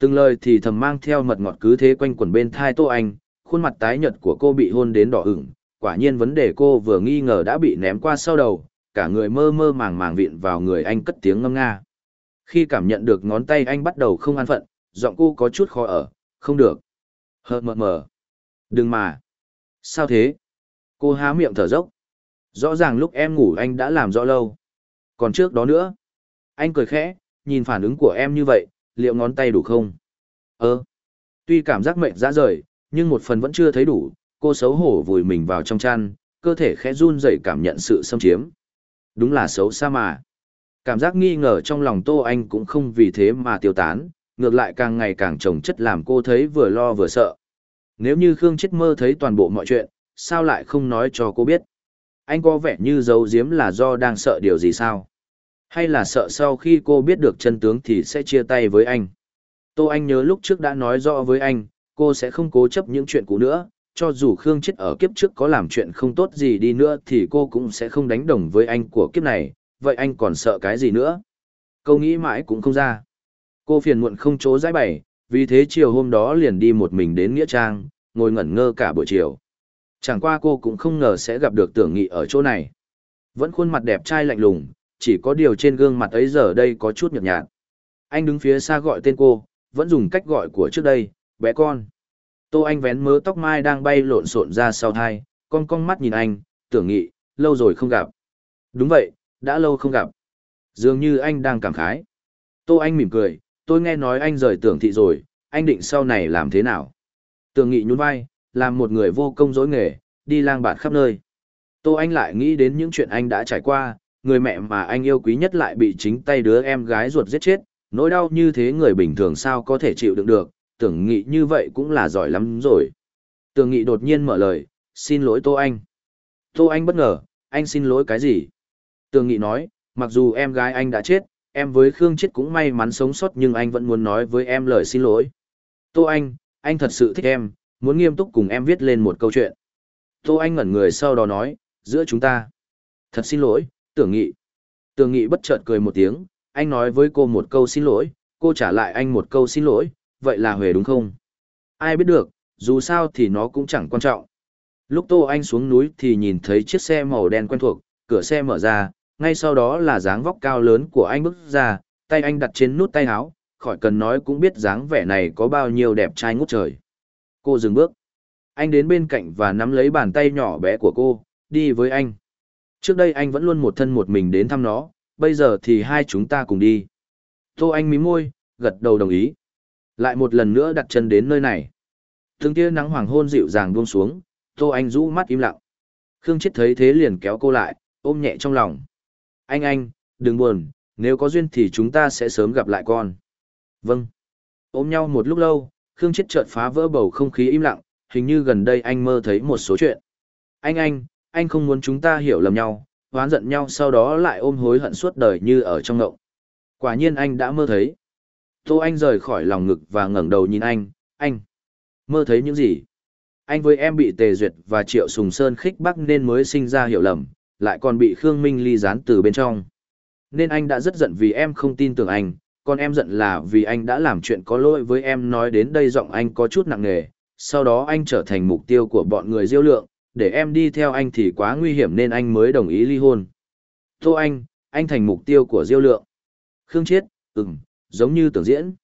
Từng lời thì thầm mang theo mật ngọt cứ thế quanh quẩn bên thai Tô Anh, khuôn mặt tái nhợt của cô bị hôn đến đỏ ửng, quả nhiên vấn đề cô vừa nghi ngờ đã bị ném qua sau đầu, cả người mơ mơ màng màng viện vào người anh cất tiếng ngâm nga. Khi cảm nhận được ngón tay anh bắt đầu không an phận, giọng cô có chút khó ở, không được. Hờ mờ mờ. Đừng mà. Sao thế? Cô há miệng thở dốc. Rõ ràng lúc em ngủ anh đã làm rõ lâu. Còn trước đó nữa. Anh cười khẽ, nhìn phản ứng của em như vậy, liệu ngón tay đủ không? Ơ. Tuy cảm giác mệt ra rời, nhưng một phần vẫn chưa thấy đủ, cô xấu hổ vùi mình vào trong chăn, cơ thể khẽ run rẩy cảm nhận sự xâm chiếm. Đúng là xấu xa mà. Cảm giác nghi ngờ trong lòng Tô Anh cũng không vì thế mà tiêu tán, ngược lại càng ngày càng trồng chất làm cô thấy vừa lo vừa sợ. Nếu như Khương Chết mơ thấy toàn bộ mọi chuyện, sao lại không nói cho cô biết? Anh có vẻ như giấu giếm là do đang sợ điều gì sao? Hay là sợ sau khi cô biết được chân tướng thì sẽ chia tay với anh? Tô Anh nhớ lúc trước đã nói rõ với anh, cô sẽ không cố chấp những chuyện cũ nữa, cho dù Khương Chết ở kiếp trước có làm chuyện không tốt gì đi nữa thì cô cũng sẽ không đánh đồng với anh của kiếp này, vậy anh còn sợ cái gì nữa? Câu nghĩ mãi cũng không ra. Cô phiền muộn không chỗ giải bày, vì thế chiều hôm đó liền đi một mình đến Nghĩa Trang, ngồi ngẩn ngơ cả buổi chiều chẳng qua cô cũng không ngờ sẽ gặp được tưởng nghị ở chỗ này. Vẫn khuôn mặt đẹp trai lạnh lùng, chỉ có điều trên gương mặt ấy giờ đây có chút nhợt nhạt. Anh đứng phía xa gọi tên cô, vẫn dùng cách gọi của trước đây, bé con. Tô Anh vén mớ tóc mai đang bay lộn xộn ra sau thai, con cong mắt nhìn anh, tưởng nghị, lâu rồi không gặp. Đúng vậy, đã lâu không gặp. Dường như anh đang cảm khái. Tô Anh mỉm cười, tôi nghe nói anh rời tưởng thị rồi, anh định sau này làm thế nào? Tưởng nghị nhún vai, làm một người vô công dối nghề, đi lang bạt khắp nơi. Tô Anh lại nghĩ đến những chuyện anh đã trải qua, người mẹ mà anh yêu quý nhất lại bị chính tay đứa em gái ruột giết chết, nỗi đau như thế người bình thường sao có thể chịu đựng được, tưởng Nghĩ như vậy cũng là giỏi lắm rồi. Tưởng Nghĩ đột nhiên mở lời, xin lỗi Tô Anh. Tô Anh bất ngờ, anh xin lỗi cái gì? Tưởng Nghĩ nói, mặc dù em gái anh đã chết, em với Khương chết cũng may mắn sống sót nhưng anh vẫn muốn nói với em lời xin lỗi. Tô Anh, anh thật sự thích em, muốn nghiêm túc cùng em viết lên một câu chuyện. Tô Anh ngẩn người sau đó nói, giữa chúng ta. Thật xin lỗi, tưởng nghị. Tưởng nghị bất chợt cười một tiếng, anh nói với cô một câu xin lỗi, cô trả lại anh một câu xin lỗi, vậy là Huệ đúng không? Ai biết được, dù sao thì nó cũng chẳng quan trọng. Lúc Tô Anh xuống núi thì nhìn thấy chiếc xe màu đen quen thuộc, cửa xe mở ra, ngay sau đó là dáng vóc cao lớn của anh bước ra, tay anh đặt trên nút tay áo, khỏi cần nói cũng biết dáng vẻ này có bao nhiêu đẹp trai ngút trời. Cô dừng bước. Anh đến bên cạnh và nắm lấy bàn tay nhỏ bé của cô, đi với anh. Trước đây anh vẫn luôn một thân một mình đến thăm nó, bây giờ thì hai chúng ta cùng đi. Tô Anh mí môi, gật đầu đồng ý. Lại một lần nữa đặt chân đến nơi này. Từng tia nắng hoàng hôn dịu dàng buông xuống, Tô Anh rũ mắt im lặng. Khương Chết thấy thế liền kéo cô lại, ôm nhẹ trong lòng. Anh anh, đừng buồn, nếu có duyên thì chúng ta sẽ sớm gặp lại con. Vâng. Ôm nhau một lúc lâu, Khương Chết chợt phá vỡ bầu không khí im lặng, hình như gần đây anh mơ thấy một số chuyện. Anh anh, anh không muốn chúng ta hiểu lầm nhau, oán giận nhau sau đó lại ôm hối hận suốt đời như ở trong ngộng. Quả nhiên anh đã mơ thấy. Tô Anh rời khỏi lòng ngực và ngẩng đầu nhìn anh, anh. Mơ thấy những gì? Anh với em bị Tề Duyệt và Triệu Sùng Sơn khích bắc nên mới sinh ra hiểu lầm, lại còn bị Khương Minh Ly dán từ bên trong. Nên anh đã rất giận vì em không tin tưởng anh, con em giận là vì anh đã làm chuyện có lỗi với em nói đến đây giọng anh có chút nặng nề, sau đó anh trở thành mục tiêu của bọn người diêu lượng, để em đi theo anh thì quá nguy hiểm nên anh mới đồng ý ly hôn. Tô Anh, anh thành mục tiêu của diêu lượng. Khương Chiết, ừm, giống như tưởng diễn.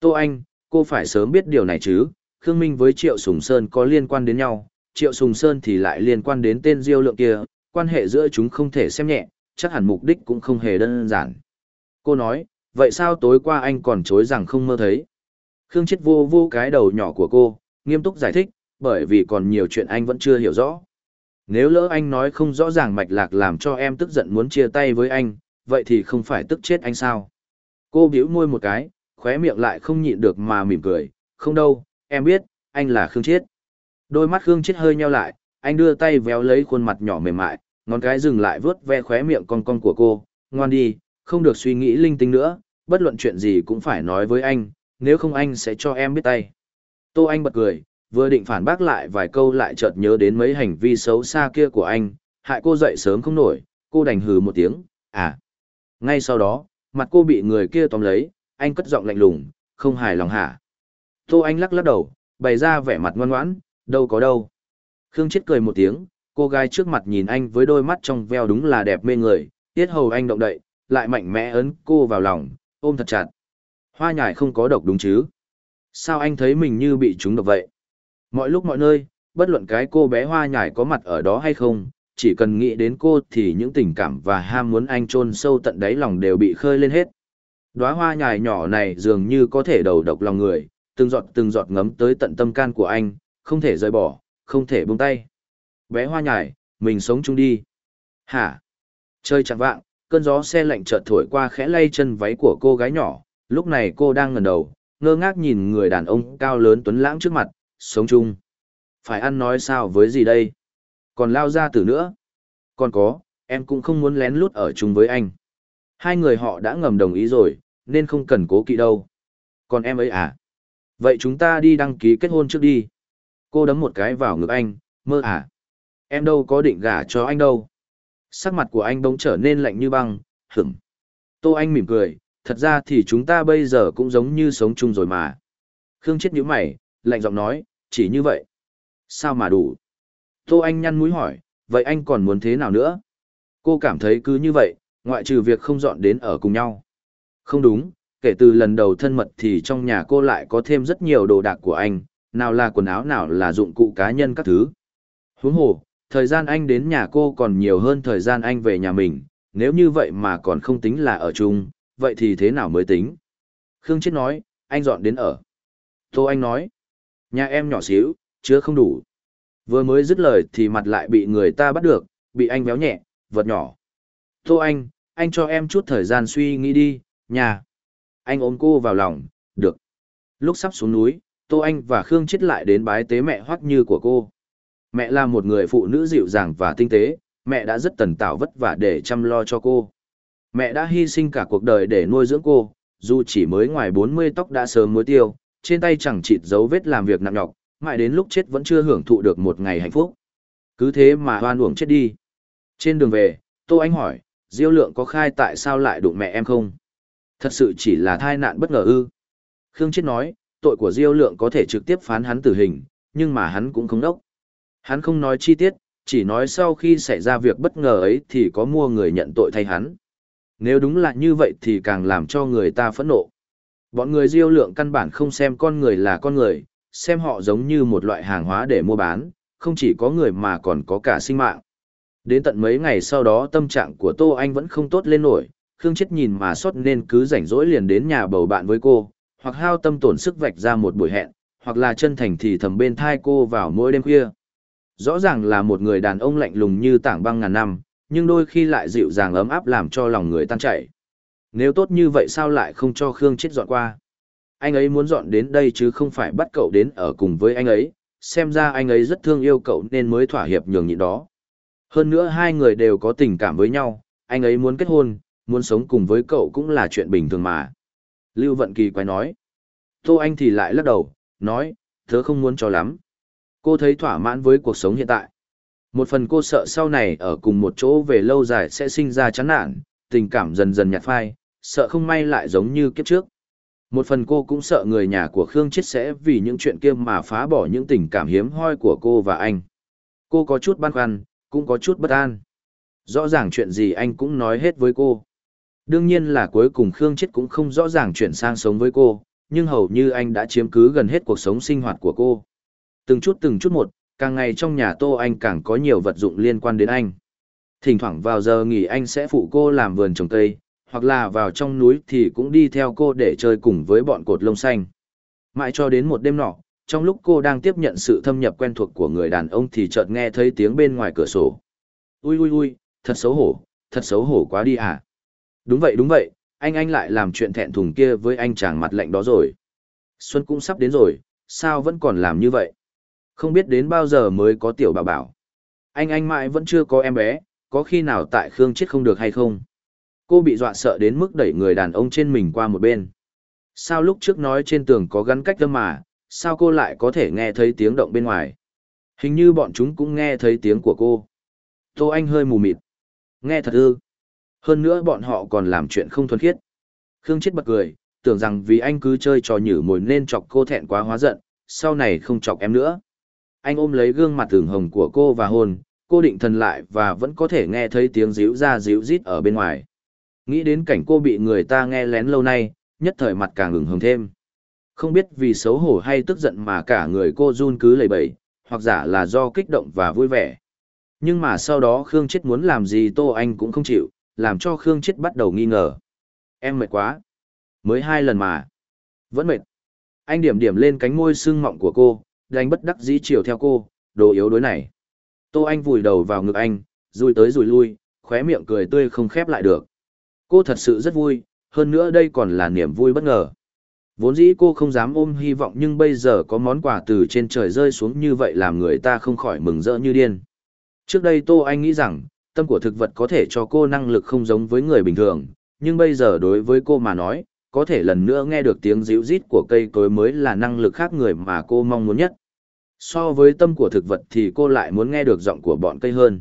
Tô Anh, cô phải sớm biết điều này chứ, Khương Minh với Triệu Sùng Sơn có liên quan đến nhau, Triệu Sùng Sơn thì lại liên quan đến tên diêu lượng kia, quan hệ giữa chúng không thể xem nhẹ, chắc hẳn mục đích cũng không hề đơn giản. Cô nói, vậy sao tối qua anh còn chối rằng không mơ thấy? Khương Chết vô vô cái đầu nhỏ của cô, nghiêm túc giải thích, bởi vì còn nhiều chuyện anh vẫn chưa hiểu rõ. Nếu lỡ anh nói không rõ ràng mạch lạc làm cho em tức giận muốn chia tay với anh, vậy thì không phải tức chết anh sao? Cô biểu môi một cái, khóe miệng lại không nhịn được mà mỉm cười, không đâu, em biết, anh là Khương Chết. Đôi mắt Khương Chết hơi nheo lại, anh đưa tay véo lấy khuôn mặt nhỏ mềm mại, ngón cái dừng lại vướt ve khóe miệng con con của cô, ngoan đi, không được suy nghĩ linh tinh nữa, bất luận chuyện gì cũng phải nói với anh, nếu không anh sẽ cho em biết tay. Tô Anh bật cười, vừa định phản bác lại vài câu lại chợt nhớ đến mấy hành vi xấu xa kia của anh, hại cô dậy sớm không nổi, cô đành hừ một tiếng, à. Ngay sau đó, mặt cô bị người kia tóm lấy, anh cất giọng lạnh lùng, không hài lòng hả. Tô Anh lắc lắc đầu, bày ra vẻ mặt ngoan ngoãn, đâu có đâu. Khương Chết cười một tiếng, cô gái trước mặt nhìn anh với đôi mắt trong veo đúng là đẹp mê người, tiết hầu anh động đậy, lại mạnh mẽ ấn cô vào lòng, ôm thật chặt. Hoa nhài không có độc đúng chứ? Sao anh thấy mình như bị trúng độc vậy? Mọi lúc mọi nơi, bất luận cái cô bé hoa nhài có mặt ở đó hay không, chỉ cần nghĩ đến cô thì những tình cảm và ham muốn anh chôn sâu tận đáy lòng đều bị khơi lên hết. Đóa hoa nhài nhỏ này dường như có thể đầu độc lòng người, từng giọt từng giọt ngấm tới tận tâm can của anh, không thể rời bỏ, không thể buông tay. Bé hoa nhài, mình sống chung đi. Hả? Chơi chẳng vạng, cơn gió xe lạnh chợt thổi qua khẽ lay chân váy của cô gái nhỏ, lúc này cô đang ngẩng đầu, ngơ ngác nhìn người đàn ông cao lớn tuấn lãng trước mặt, sống chung. Phải ăn nói sao với gì đây? Còn lao ra từ nữa. Còn có, em cũng không muốn lén lút ở chung với anh. Hai người họ đã ngầm đồng ý rồi, nên không cần cố kỵ đâu. Còn em ấy à? Vậy chúng ta đi đăng ký kết hôn trước đi. Cô đấm một cái vào ngực anh, mơ à? Em đâu có định gả cho anh đâu. Sắc mặt của anh bỗng trở nên lạnh như băng, Hửm, Tô Anh mỉm cười, thật ra thì chúng ta bây giờ cũng giống như sống chung rồi mà. Khương chết nhíu mày, lạnh giọng nói, chỉ như vậy. Sao mà đủ? Tô Anh nhăn mũi hỏi, vậy anh còn muốn thế nào nữa? Cô cảm thấy cứ như vậy, ngoại trừ việc không dọn đến ở cùng nhau. Không đúng, kể từ lần đầu thân mật thì trong nhà cô lại có thêm rất nhiều đồ đạc của anh, nào là quần áo nào là dụng cụ cá nhân các thứ. Huống hồ, thời gian anh đến nhà cô còn nhiều hơn thời gian anh về nhà mình, nếu như vậy mà còn không tính là ở chung, vậy thì thế nào mới tính? Khương Chết nói, anh dọn đến ở. Tô Anh nói, nhà em nhỏ xíu, chứa không đủ. Vừa mới dứt lời thì mặt lại bị người ta bắt được, bị anh béo nhẹ, vật nhỏ. Tô Anh, anh cho em chút thời gian suy nghĩ đi, nhà. Anh ôm cô vào lòng, được. Lúc sắp xuống núi, Tô Anh và Khương Chết lại đến bái tế mẹ hoắc như của cô. Mẹ là một người phụ nữ dịu dàng và tinh tế, mẹ đã rất tần tảo vất vả để chăm lo cho cô. Mẹ đã hy sinh cả cuộc đời để nuôi dưỡng cô, dù chỉ mới ngoài 40 tóc đã sớm muối tiêu, trên tay chẳng chịt dấu vết làm việc nặng nhọc, mãi đến lúc chết vẫn chưa hưởng thụ được một ngày hạnh phúc. Cứ thế mà hoan uổng chết đi. Trên đường về, Tô Anh hỏi, Diêu Lượng có khai tại sao lại đụng mẹ em không? Thật sự chỉ là thai nạn bất ngờ ư. Khương Chết nói, tội của Diêu Lượng có thể trực tiếp phán hắn tử hình, nhưng mà hắn cũng không đốc. Hắn không nói chi tiết, chỉ nói sau khi xảy ra việc bất ngờ ấy thì có mua người nhận tội thay hắn. Nếu đúng là như vậy thì càng làm cho người ta phẫn nộ. Bọn người diêu lượng căn bản không xem con người là con người, xem họ giống như một loại hàng hóa để mua bán, không chỉ có người mà còn có cả sinh mạng. Đến tận mấy ngày sau đó tâm trạng của Tô Anh vẫn không tốt lên nổi, Khương Chết nhìn mà sót nên cứ rảnh rỗi liền đến nhà bầu bạn với cô, hoặc hao tâm tổn sức vạch ra một buổi hẹn, hoặc là chân thành thì thầm bên thai cô vào mỗi đêm khuya rõ ràng là một người đàn ông lạnh lùng như tảng băng ngàn năm, nhưng đôi khi lại dịu dàng ấm áp làm cho lòng người tan chảy. Nếu tốt như vậy sao lại không cho Khương chết dọn qua? Anh ấy muốn dọn đến đây chứ không phải bắt cậu đến ở cùng với anh ấy, xem ra anh ấy rất thương yêu cậu nên mới thỏa hiệp nhường nhịn đó. Hơn nữa hai người đều có tình cảm với nhau, anh ấy muốn kết hôn, muốn sống cùng với cậu cũng là chuyện bình thường mà. Lưu Vận Kỳ quay nói. Tô Anh thì lại lắc đầu, nói, tớ không muốn cho lắm. Cô thấy thỏa mãn với cuộc sống hiện tại. Một phần cô sợ sau này ở cùng một chỗ về lâu dài sẽ sinh ra chán nản, tình cảm dần dần nhạt phai, sợ không may lại giống như kiếp trước. Một phần cô cũng sợ người nhà của Khương Chết sẽ vì những chuyện kia mà phá bỏ những tình cảm hiếm hoi của cô và anh. Cô có chút băn khoăn, cũng có chút bất an. Rõ ràng chuyện gì anh cũng nói hết với cô. Đương nhiên là cuối cùng Khương Chết cũng không rõ ràng chuyển sang sống với cô, nhưng hầu như anh đã chiếm cứ gần hết cuộc sống sinh hoạt của cô. Từng chút từng chút một, càng ngày trong nhà Tô Anh càng có nhiều vật dụng liên quan đến anh. Thỉnh thoảng vào giờ nghỉ anh sẽ phụ cô làm vườn trồng cây, hoặc là vào trong núi thì cũng đi theo cô để chơi cùng với bọn cột lông xanh. Mãi cho đến một đêm nọ, trong lúc cô đang tiếp nhận sự thâm nhập quen thuộc của người đàn ông thì chợt nghe thấy tiếng bên ngoài cửa sổ. Ui ui ui, thật xấu hổ, thật xấu hổ quá đi à. Đúng vậy đúng vậy, anh anh lại làm chuyện thẹn thùng kia với anh chàng mặt lạnh đó rồi. Xuân cũng sắp đến rồi, sao vẫn còn làm như vậy? Không biết đến bao giờ mới có tiểu bảo bảo. Anh anh mãi vẫn chưa có em bé, có khi nào tại Khương chết không được hay không? Cô bị dọa sợ đến mức đẩy người đàn ông trên mình qua một bên. Sao lúc trước nói trên tường có gắn cách âm mà, sao cô lại có thể nghe thấy tiếng động bên ngoài? Hình như bọn chúng cũng nghe thấy tiếng của cô. Tô Anh hơi mù mịt. Nghe thật ư. Hơn nữa bọn họ còn làm chuyện không thuần khiết. Khương chết bật cười, tưởng rằng vì anh cứ chơi trò nhử mồi nên chọc cô thẹn quá hóa giận, sau này không chọc em nữa anh ôm lấy gương mặt thường hồng của cô và hôn, cô định thần lại và vẫn có thể nghe thấy tiếng ríu ra ríu rít ở bên ngoài. Nghĩ đến cảnh cô bị người ta nghe lén lâu nay, nhất thời mặt càng ngừng hồng thêm. Không biết vì xấu hổ hay tức giận mà cả người cô run cứ lầy bẩy, hoặc giả là do kích động và vui vẻ. Nhưng mà sau đó Khương Chết muốn làm gì Tô Anh cũng không chịu, làm cho Khương Chết bắt đầu nghi ngờ. Em mệt quá. Mới hai lần mà. Vẫn mệt. Anh điểm điểm lên cánh môi sưng mọng của cô, đánh bất đắc dĩ chiều theo cô, đồ yếu đối này. Tô Anh vùi đầu vào ngực anh, rùi tới rùi lui, khóe miệng cười tươi không khép lại được. Cô thật sự rất vui, hơn nữa đây còn là niềm vui bất ngờ. Vốn dĩ cô không dám ôm hy vọng nhưng bây giờ có món quà từ trên trời rơi xuống như vậy làm người ta không khỏi mừng rỡ như điên. Trước đây Tô Anh nghĩ rằng, tâm của thực vật có thể cho cô năng lực không giống với người bình thường, nhưng bây giờ đối với cô mà nói, có thể lần nữa nghe được tiếng ríu rít của cây cối mới là năng lực khác người mà cô mong muốn nhất. So với tâm của thực vật thì cô lại muốn nghe được giọng của bọn cây hơn.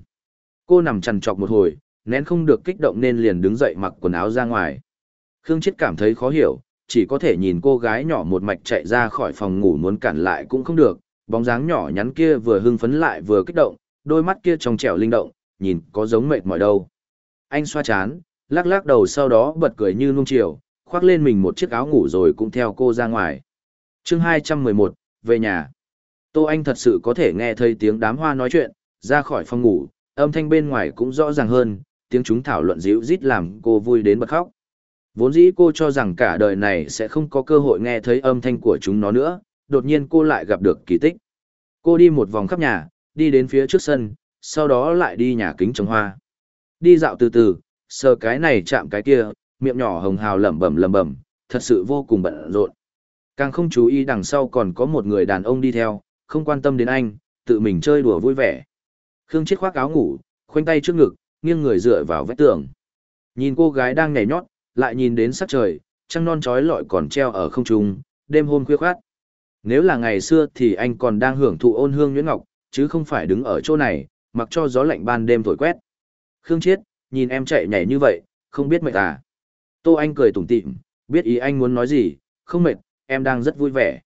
Cô nằm chằn trọc một hồi, nén không được kích động nên liền đứng dậy mặc quần áo ra ngoài. Khương Chết cảm thấy khó hiểu, chỉ có thể nhìn cô gái nhỏ một mạch chạy ra khỏi phòng ngủ muốn cản lại cũng không được, bóng dáng nhỏ nhắn kia vừa hưng phấn lại vừa kích động, đôi mắt kia trong trẻo linh động, nhìn có giống mệt mỏi đâu. Anh xoa chán, lắc lắc đầu sau đó bật cười như nung chiều, khoác lên mình một chiếc áo ngủ rồi cũng theo cô ra ngoài. chương 211, về nhà. Tô Anh thật sự có thể nghe thấy tiếng đám hoa nói chuyện, ra khỏi phòng ngủ, âm thanh bên ngoài cũng rõ ràng hơn, tiếng chúng thảo luận dịu rít làm cô vui đến bật khóc. Vốn dĩ cô cho rằng cả đời này sẽ không có cơ hội nghe thấy âm thanh của chúng nó nữa, đột nhiên cô lại gặp được kỳ tích. Cô đi một vòng khắp nhà, đi đến phía trước sân, sau đó lại đi nhà kính trồng hoa. Đi dạo từ từ, sờ cái này chạm cái kia, miệng nhỏ hồng hào lẩm bẩm lẩm bẩm, thật sự vô cùng bận rộn. Càng không chú ý đằng sau còn có một người đàn ông đi theo, không quan tâm đến anh, tự mình chơi đùa vui vẻ. Khương Chiết khoác áo ngủ, khoanh tay trước ngực, nghiêng người dựa vào vách tường. Nhìn cô gái đang nhảy nhót, lại nhìn đến sắc trời, trăng non trói lọi còn treo ở không trung, đêm hôm khuya khoát. Nếu là ngày xưa thì anh còn đang hưởng thụ ôn hương nhuyễn ngọc, chứ không phải đứng ở chỗ này, mặc cho gió lạnh ban đêm thổi quét. Khương Chiết, nhìn em chạy nhảy như vậy, không biết mệt à. Tô Anh cười tủm tỉm, biết ý anh muốn nói gì, không mệt, em đang rất vui vẻ.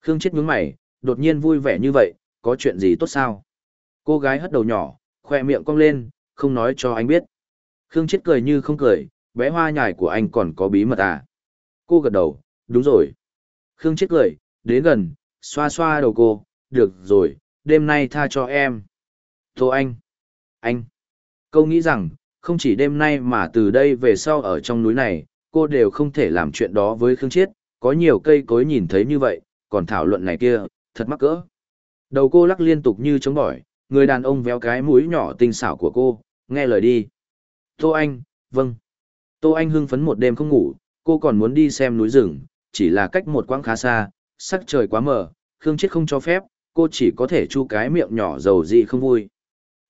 Khương Chết nhướng mày, đột nhiên vui vẻ như vậy, có chuyện gì tốt sao? Cô gái hất đầu nhỏ, khoe miệng cong lên, không nói cho anh biết. Khương Chết cười như không cười, bé hoa nhài của anh còn có bí mật à? Cô gật đầu, đúng rồi. Khương Chết cười, đến gần, xoa xoa đầu cô, được rồi, đêm nay tha cho em. Tô Anh. Anh. Câu nghĩ rằng, không chỉ đêm nay mà từ đây về sau ở trong núi này, cô đều không thể làm chuyện đó với Khương Chiết, có nhiều cây cối nhìn thấy như vậy, còn thảo luận này kia, thật mắc cỡ. Đầu cô lắc liên tục như chống bỏi, người đàn ông véo cái mũi nhỏ tinh xảo của cô, nghe lời đi. Tô Anh, vâng. Tô Anh hưng phấn một đêm không ngủ, cô còn muốn đi xem núi rừng, chỉ là cách một quãng khá xa, sắc trời quá mờ, Khương Chiết không cho phép, cô chỉ có thể chu cái miệng nhỏ dầu dị không vui.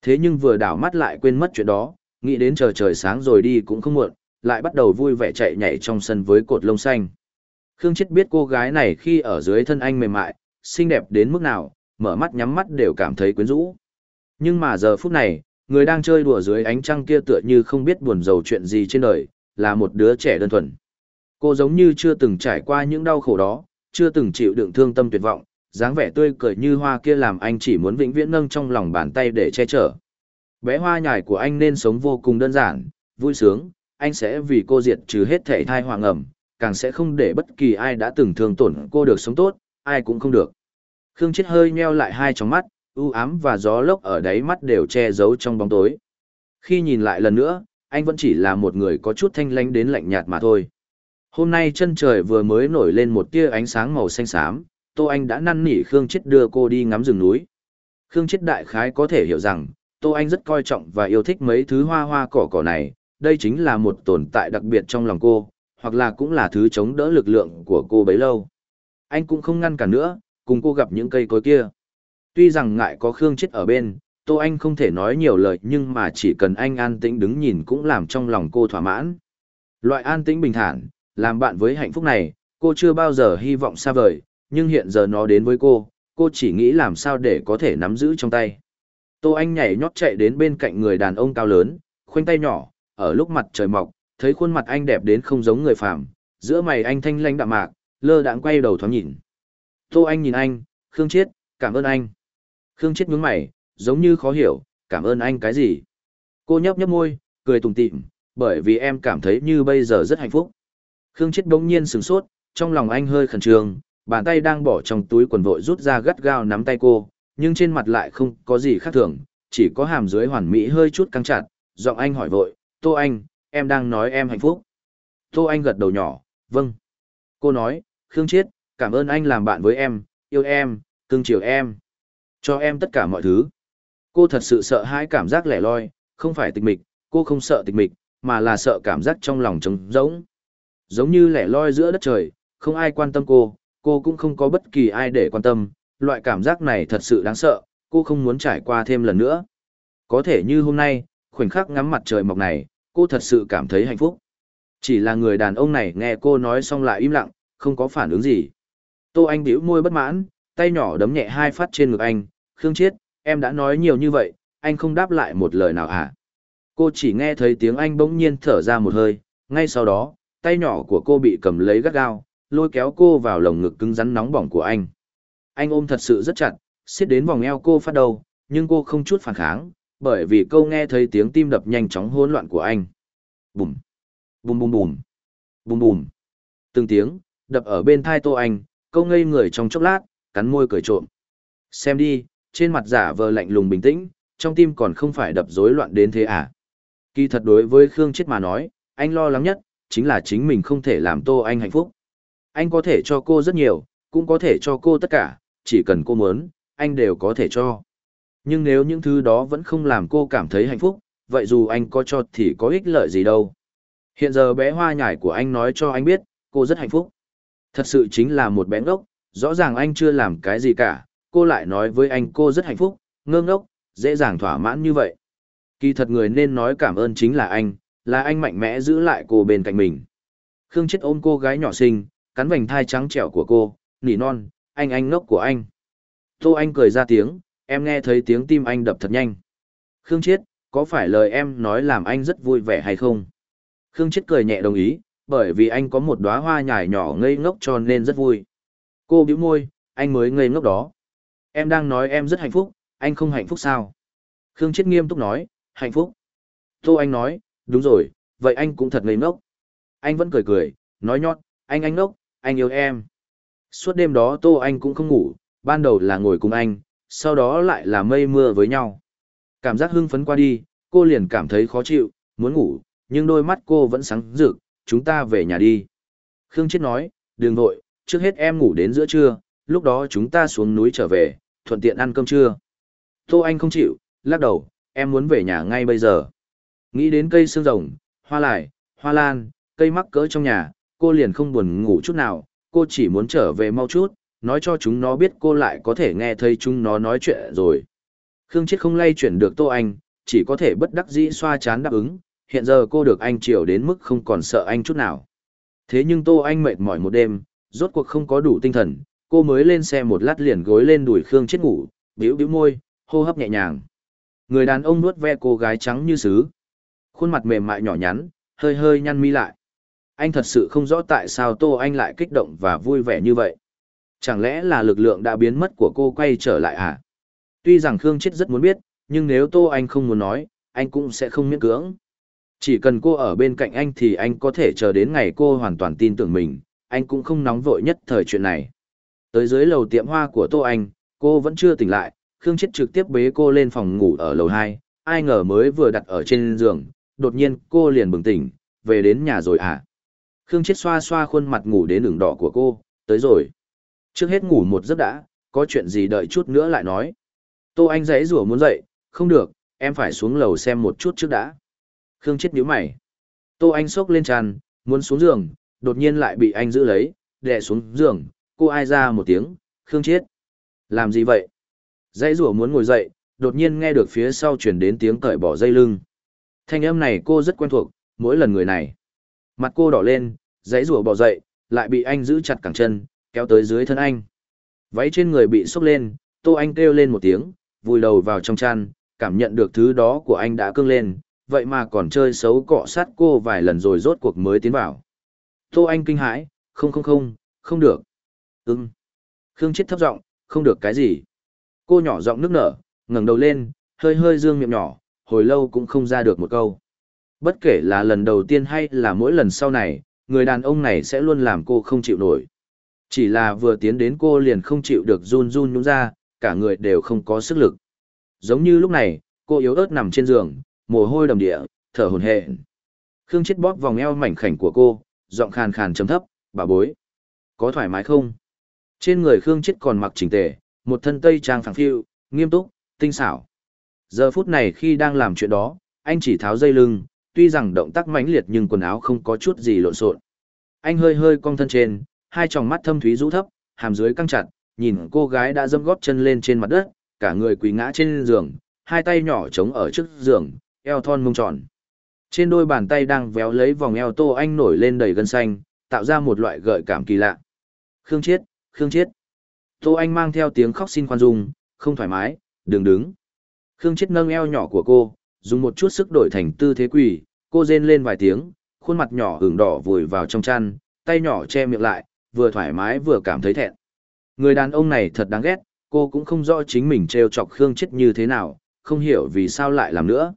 Thế nhưng vừa đảo mắt lại quên mất chuyện đó, nghĩ đến chờ trời sáng rồi đi cũng không muộn, lại bắt đầu vui vẻ chạy nhảy trong sân với cột lông xanh. Khương Chết biết cô gái này khi ở dưới thân anh mềm mại, xinh đẹp đến mức nào, mở mắt nhắm mắt đều cảm thấy quyến rũ. Nhưng mà giờ phút này, người đang chơi đùa dưới ánh trăng kia tựa như không biết buồn giàu chuyện gì trên đời, là một đứa trẻ đơn thuần. Cô giống như chưa từng trải qua những đau khổ đó, chưa từng chịu đựng thương tâm tuyệt vọng, dáng vẻ tươi cười như hoa kia làm anh chỉ muốn vĩnh viễn nâng trong lòng bàn tay để che chở. Bé hoa nhài của anh nên sống vô cùng đơn giản, vui sướng, anh sẽ vì cô diệt trừ hết thể thai hoàng ẩm, càng sẽ không để bất kỳ ai đã từng thường tổn cô được sống tốt, ai cũng không được. Khương Chết hơi nheo lại hai tròng mắt, u ám và gió lốc ở đáy mắt đều che giấu trong bóng tối. Khi nhìn lại lần nữa, anh vẫn chỉ là một người có chút thanh lánh đến lạnh nhạt mà thôi. Hôm nay chân trời vừa mới nổi lên một tia ánh sáng màu xanh xám, Tô Anh đã năn nỉ Khương Chết đưa cô đi ngắm rừng núi. Khương Chết đại khái có thể hiểu rằng, Tô Anh rất coi trọng và yêu thích mấy thứ hoa hoa cỏ cỏ này, đây chính là một tồn tại đặc biệt trong lòng cô, hoặc là cũng là thứ chống đỡ lực lượng của cô bấy lâu. Anh cũng không ngăn cản nữa, cùng cô gặp những cây cối kia. Tuy rằng ngại có Khương chết ở bên, Tô Anh không thể nói nhiều lời nhưng mà chỉ cần anh an tĩnh đứng nhìn cũng làm trong lòng cô thỏa mãn. Loại an tĩnh bình thản, làm bạn với hạnh phúc này, cô chưa bao giờ hy vọng xa vời, nhưng hiện giờ nó đến với cô, cô chỉ nghĩ làm sao để có thể nắm giữ trong tay. Tô Anh nhảy nhót chạy đến bên cạnh người đàn ông cao lớn, khoanh tay nhỏ, ở lúc mặt trời mọc, thấy khuôn mặt anh đẹp đến không giống người phàm, giữa mày anh thanh lãnh đạm mạc, lơ đãng quay đầu thoáng nhìn. Tô Anh nhìn anh, Khương Chiết, cảm ơn anh. Khương Chiết nhướng mày, giống như khó hiểu, cảm ơn anh cái gì? Cô nhấp nhấp môi, cười tủm tỉm, bởi vì em cảm thấy như bây giờ rất hạnh phúc. Khương Chiết bỗng nhiên sửng sốt, trong lòng anh hơi khẩn trương, bàn tay đang bỏ trong túi quần vội rút ra gắt gao nắm tay cô, nhưng trên mặt lại không có gì khác thường, chỉ có hàm dưới hoàn mỹ hơi chút căng chặt, giọng anh hỏi vội, Tô Anh, em đang nói em hạnh phúc. Tô Anh gật đầu nhỏ, vâng. Cô nói, Khương Chiết, cảm ơn anh làm bạn với em, yêu em, cưng chiều em, cho em tất cả mọi thứ. Cô thật sự sợ hãi cảm giác lẻ loi, không phải tịch mịch, cô không sợ tịch mịch, mà là sợ cảm giác trong lòng trống rỗng. Giống như lẻ loi giữa đất trời, không ai quan tâm cô, cô cũng không có bất kỳ ai để quan tâm, loại cảm giác này thật sự đáng sợ, cô không muốn trải qua thêm lần nữa. Có thể như hôm nay, khoảnh khắc ngắm mặt trời mọc này, cô thật sự cảm thấy hạnh phúc. Chỉ là người đàn ông này nghe cô nói xong lại im lặng, không có phản ứng gì. Tô Anh bĩu môi bất mãn, tay nhỏ đấm nhẹ hai phát trên ngực anh, Khương Chiết, em đã nói nhiều như vậy, anh không đáp lại một lời nào hả? À? Cô chỉ nghe thấy tiếng anh bỗng nhiên thở ra một hơi, ngay sau đó, tay nhỏ của cô bị cầm lấy gắt gao, lôi kéo cô vào lồng ngực cứng rắn nóng bỏng của anh anh ôm thật sự rất chặt, xiết đến vòng eo cô phát đầu, nhưng cô không chút phản kháng, bởi vì cô nghe thấy tiếng tim đập nhanh chóng hỗn loạn của anh. Bùm, bùm bùm bùm, bùm bùm. Từng tiếng, đập ở bên thai tô anh, cô ngây người trong chốc lát, cắn môi cười trộm. Xem đi, trên mặt giả vờ lạnh lùng bình tĩnh, trong tim còn không phải đập rối loạn đến thế à. Kỳ thật đối với Khương Chết mà nói, anh lo lắng nhất, chính là chính mình không thể làm tô anh hạnh phúc. Anh có thể cho cô rất nhiều, cũng có thể cho cô tất cả, chỉ cần cô muốn, anh đều có thể cho. Nhưng nếu những thứ đó vẫn không làm cô cảm thấy hạnh phúc, vậy dù anh có cho thì có ích lợi gì đâu. Hiện giờ bé hoa nhải của anh nói cho anh biết, cô rất hạnh phúc. Thật sự chính là một bé ngốc, rõ ràng anh chưa làm cái gì cả, cô lại nói với anh cô rất hạnh phúc, ngơ ngốc, dễ dàng thỏa mãn như vậy. Kỳ thật người nên nói cảm ơn chính là anh, là anh mạnh mẽ giữ lại cô bên cạnh mình. Khương chết ôm cô gái nhỏ xinh, cắn vành thai trắng trẻo của cô, nỉ non, anh anh nốc của anh. Tô Anh cười ra tiếng, em nghe thấy tiếng tim anh đập thật nhanh. Khương Chiết, có phải lời em nói làm anh rất vui vẻ hay không? Khương Chiết cười nhẹ đồng ý, bởi vì anh có một đóa hoa nhài nhỏ ngây ngốc cho nên rất vui. Cô bĩu môi, anh mới ngây ngốc đó. Em đang nói em rất hạnh phúc, anh không hạnh phúc sao? Khương Chiết nghiêm túc nói, hạnh phúc. Tô Anh nói, đúng rồi, vậy anh cũng thật ngây ngốc. Anh vẫn cười cười, nói nhót, anh anh ngốc, anh yêu em. Suốt đêm đó Tô Anh cũng không ngủ, ban đầu là ngồi cùng anh, sau đó lại là mây mưa với nhau. Cảm giác hưng phấn qua đi, cô liền cảm thấy khó chịu, muốn ngủ, nhưng đôi mắt cô vẫn sáng rực, chúng ta về nhà đi. Khương Chết nói, đừng vội, trước hết em ngủ đến giữa trưa, lúc đó chúng ta xuống núi trở về, thuận tiện ăn cơm trưa. Tô Anh không chịu, lắc đầu, em muốn về nhà ngay bây giờ. Nghĩ đến cây xương rồng, hoa lại, hoa lan, cây mắc cỡ trong nhà, cô liền không buồn ngủ chút nào, cô chỉ muốn trở về mau chút, nói cho chúng nó biết cô lại có thể nghe thấy chúng nó nói chuyện rồi. Khương Chiết không lay chuyển được Tô Anh, chỉ có thể bất đắc dĩ xoa chán đáp ứng, hiện giờ cô được anh chiều đến mức không còn sợ anh chút nào. Thế nhưng Tô Anh mệt mỏi một đêm, rốt cuộc không có đủ tinh thần, cô mới lên xe một lát liền gối lên đùi Khương Chiết ngủ, bĩu bĩu môi, hô hấp nhẹ nhàng. Người đàn ông nuốt ve cô gái trắng như sứ. Khuôn mặt mềm mại nhỏ nhắn, hơi hơi nhăn mi lại anh thật sự không rõ tại sao Tô Anh lại kích động và vui vẻ như vậy. Chẳng lẽ là lực lượng đã biến mất của cô quay trở lại à? Tuy rằng Khương Chết rất muốn biết, nhưng nếu Tô Anh không muốn nói, anh cũng sẽ không miễn cưỡng. Chỉ cần cô ở bên cạnh anh thì anh có thể chờ đến ngày cô hoàn toàn tin tưởng mình, anh cũng không nóng vội nhất thời chuyện này. Tới dưới lầu tiệm hoa của Tô Anh, cô vẫn chưa tỉnh lại, Khương Chết trực tiếp bế cô lên phòng ngủ ở lầu hai. ai ngờ mới vừa đặt ở trên giường, đột nhiên cô liền bừng tỉnh, về đến nhà rồi à. Khương Chết xoa xoa khuôn mặt ngủ đến đường đỏ của cô, tới rồi. Trước hết ngủ một giấc đã, có chuyện gì đợi chút nữa lại nói. Tô Anh giấy rủa muốn dậy, không được, em phải xuống lầu xem một chút trước đã. Khương Chết nhíu mày. Tô Anh sốc lên tràn, muốn xuống giường, đột nhiên lại bị anh giữ lấy, đè xuống giường, cô ai ra một tiếng, Khương Chết. Làm gì vậy? Dãy rủa muốn ngồi dậy, đột nhiên nghe được phía sau chuyển đến tiếng cởi bỏ dây lưng. Thanh âm này cô rất quen thuộc, mỗi lần người này. Mặt cô đỏ lên, giấy rùa bỏ dậy, lại bị anh giữ chặt cẳng chân, kéo tới dưới thân anh. Váy trên người bị xốc lên, Tô Anh kêu lên một tiếng, vùi đầu vào trong chăn, cảm nhận được thứ đó của anh đã cương lên, vậy mà còn chơi xấu cọ sát cô vài lần rồi rốt cuộc mới tiến vào. Tô Anh kinh hãi, không không không, không được. ưng, Khương Chết thấp giọng, không được cái gì. Cô nhỏ giọng nước nở, ngẩng đầu lên, hơi hơi dương miệng nhỏ, hồi lâu cũng không ra được một câu bất kể là lần đầu tiên hay là mỗi lần sau này, người đàn ông này sẽ luôn làm cô không chịu nổi. Chỉ là vừa tiến đến cô liền không chịu được run run nhúng ra, cả người đều không có sức lực. Giống như lúc này, cô yếu ớt nằm trên giường, mồ hôi đầm địa, thở hổn hển. Khương Chết bóp vòng eo mảnh khảnh của cô, giọng khàn khàn trầm thấp, "Bà bối, có thoải mái không?" Trên người Khương Chết còn mặc chỉnh tề, một thân tây trang phẳng phiu, nghiêm túc, tinh xảo. Giờ phút này khi đang làm chuyện đó, anh chỉ tháo dây lưng, tuy rằng động tác mãnh liệt nhưng quần áo không có chút gì lộn xộn. Anh hơi hơi cong thân trên, hai tròng mắt thâm thúy rũ thấp, hàm dưới căng chặt, nhìn cô gái đã dâm gót chân lên trên mặt đất, cả người quỳ ngã trên giường, hai tay nhỏ chống ở trước giường, eo thon mông tròn. Trên đôi bàn tay đang véo lấy vòng eo Tô Anh nổi lên đầy gân xanh, tạo ra một loại gợi cảm kỳ lạ. Khương Chiết, Khương Chiết. Tô Anh mang theo tiếng khóc xin khoan dung, không thoải mái, đừng đứng. Khương Chiết nâng eo nhỏ của cô, dùng một chút sức đổi thành tư thế quỳ, cô rên lên vài tiếng, khuôn mặt nhỏ hưởng đỏ vùi vào trong chăn, tay nhỏ che miệng lại, vừa thoải mái vừa cảm thấy thẹn. Người đàn ông này thật đáng ghét, cô cũng không rõ chính mình trêu chọc Khương chết như thế nào, không hiểu vì sao lại làm nữa.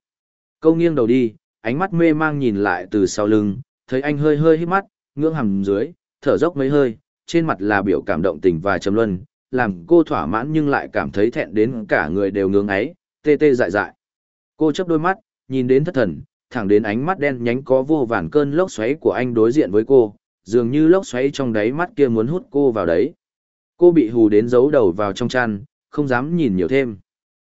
Câu nghiêng đầu đi, ánh mắt mê mang nhìn lại từ sau lưng, thấy anh hơi hơi hít mắt, ngưỡng hầm dưới, thở dốc mấy hơi, trên mặt là biểu cảm động tình và trầm luân, làm cô thỏa mãn nhưng lại cảm thấy thẹn đến cả người đều ngưỡng ấy, tê tê dại dại. Cô chấp đôi mắt, nhìn đến thất thần, thẳng đến ánh mắt đen nhánh có vô vàn cơn lốc xoáy của anh đối diện với cô, dường như lốc xoáy trong đáy mắt kia muốn hút cô vào đấy. Cô bị hù đến giấu đầu vào trong chăn, không dám nhìn nhiều thêm.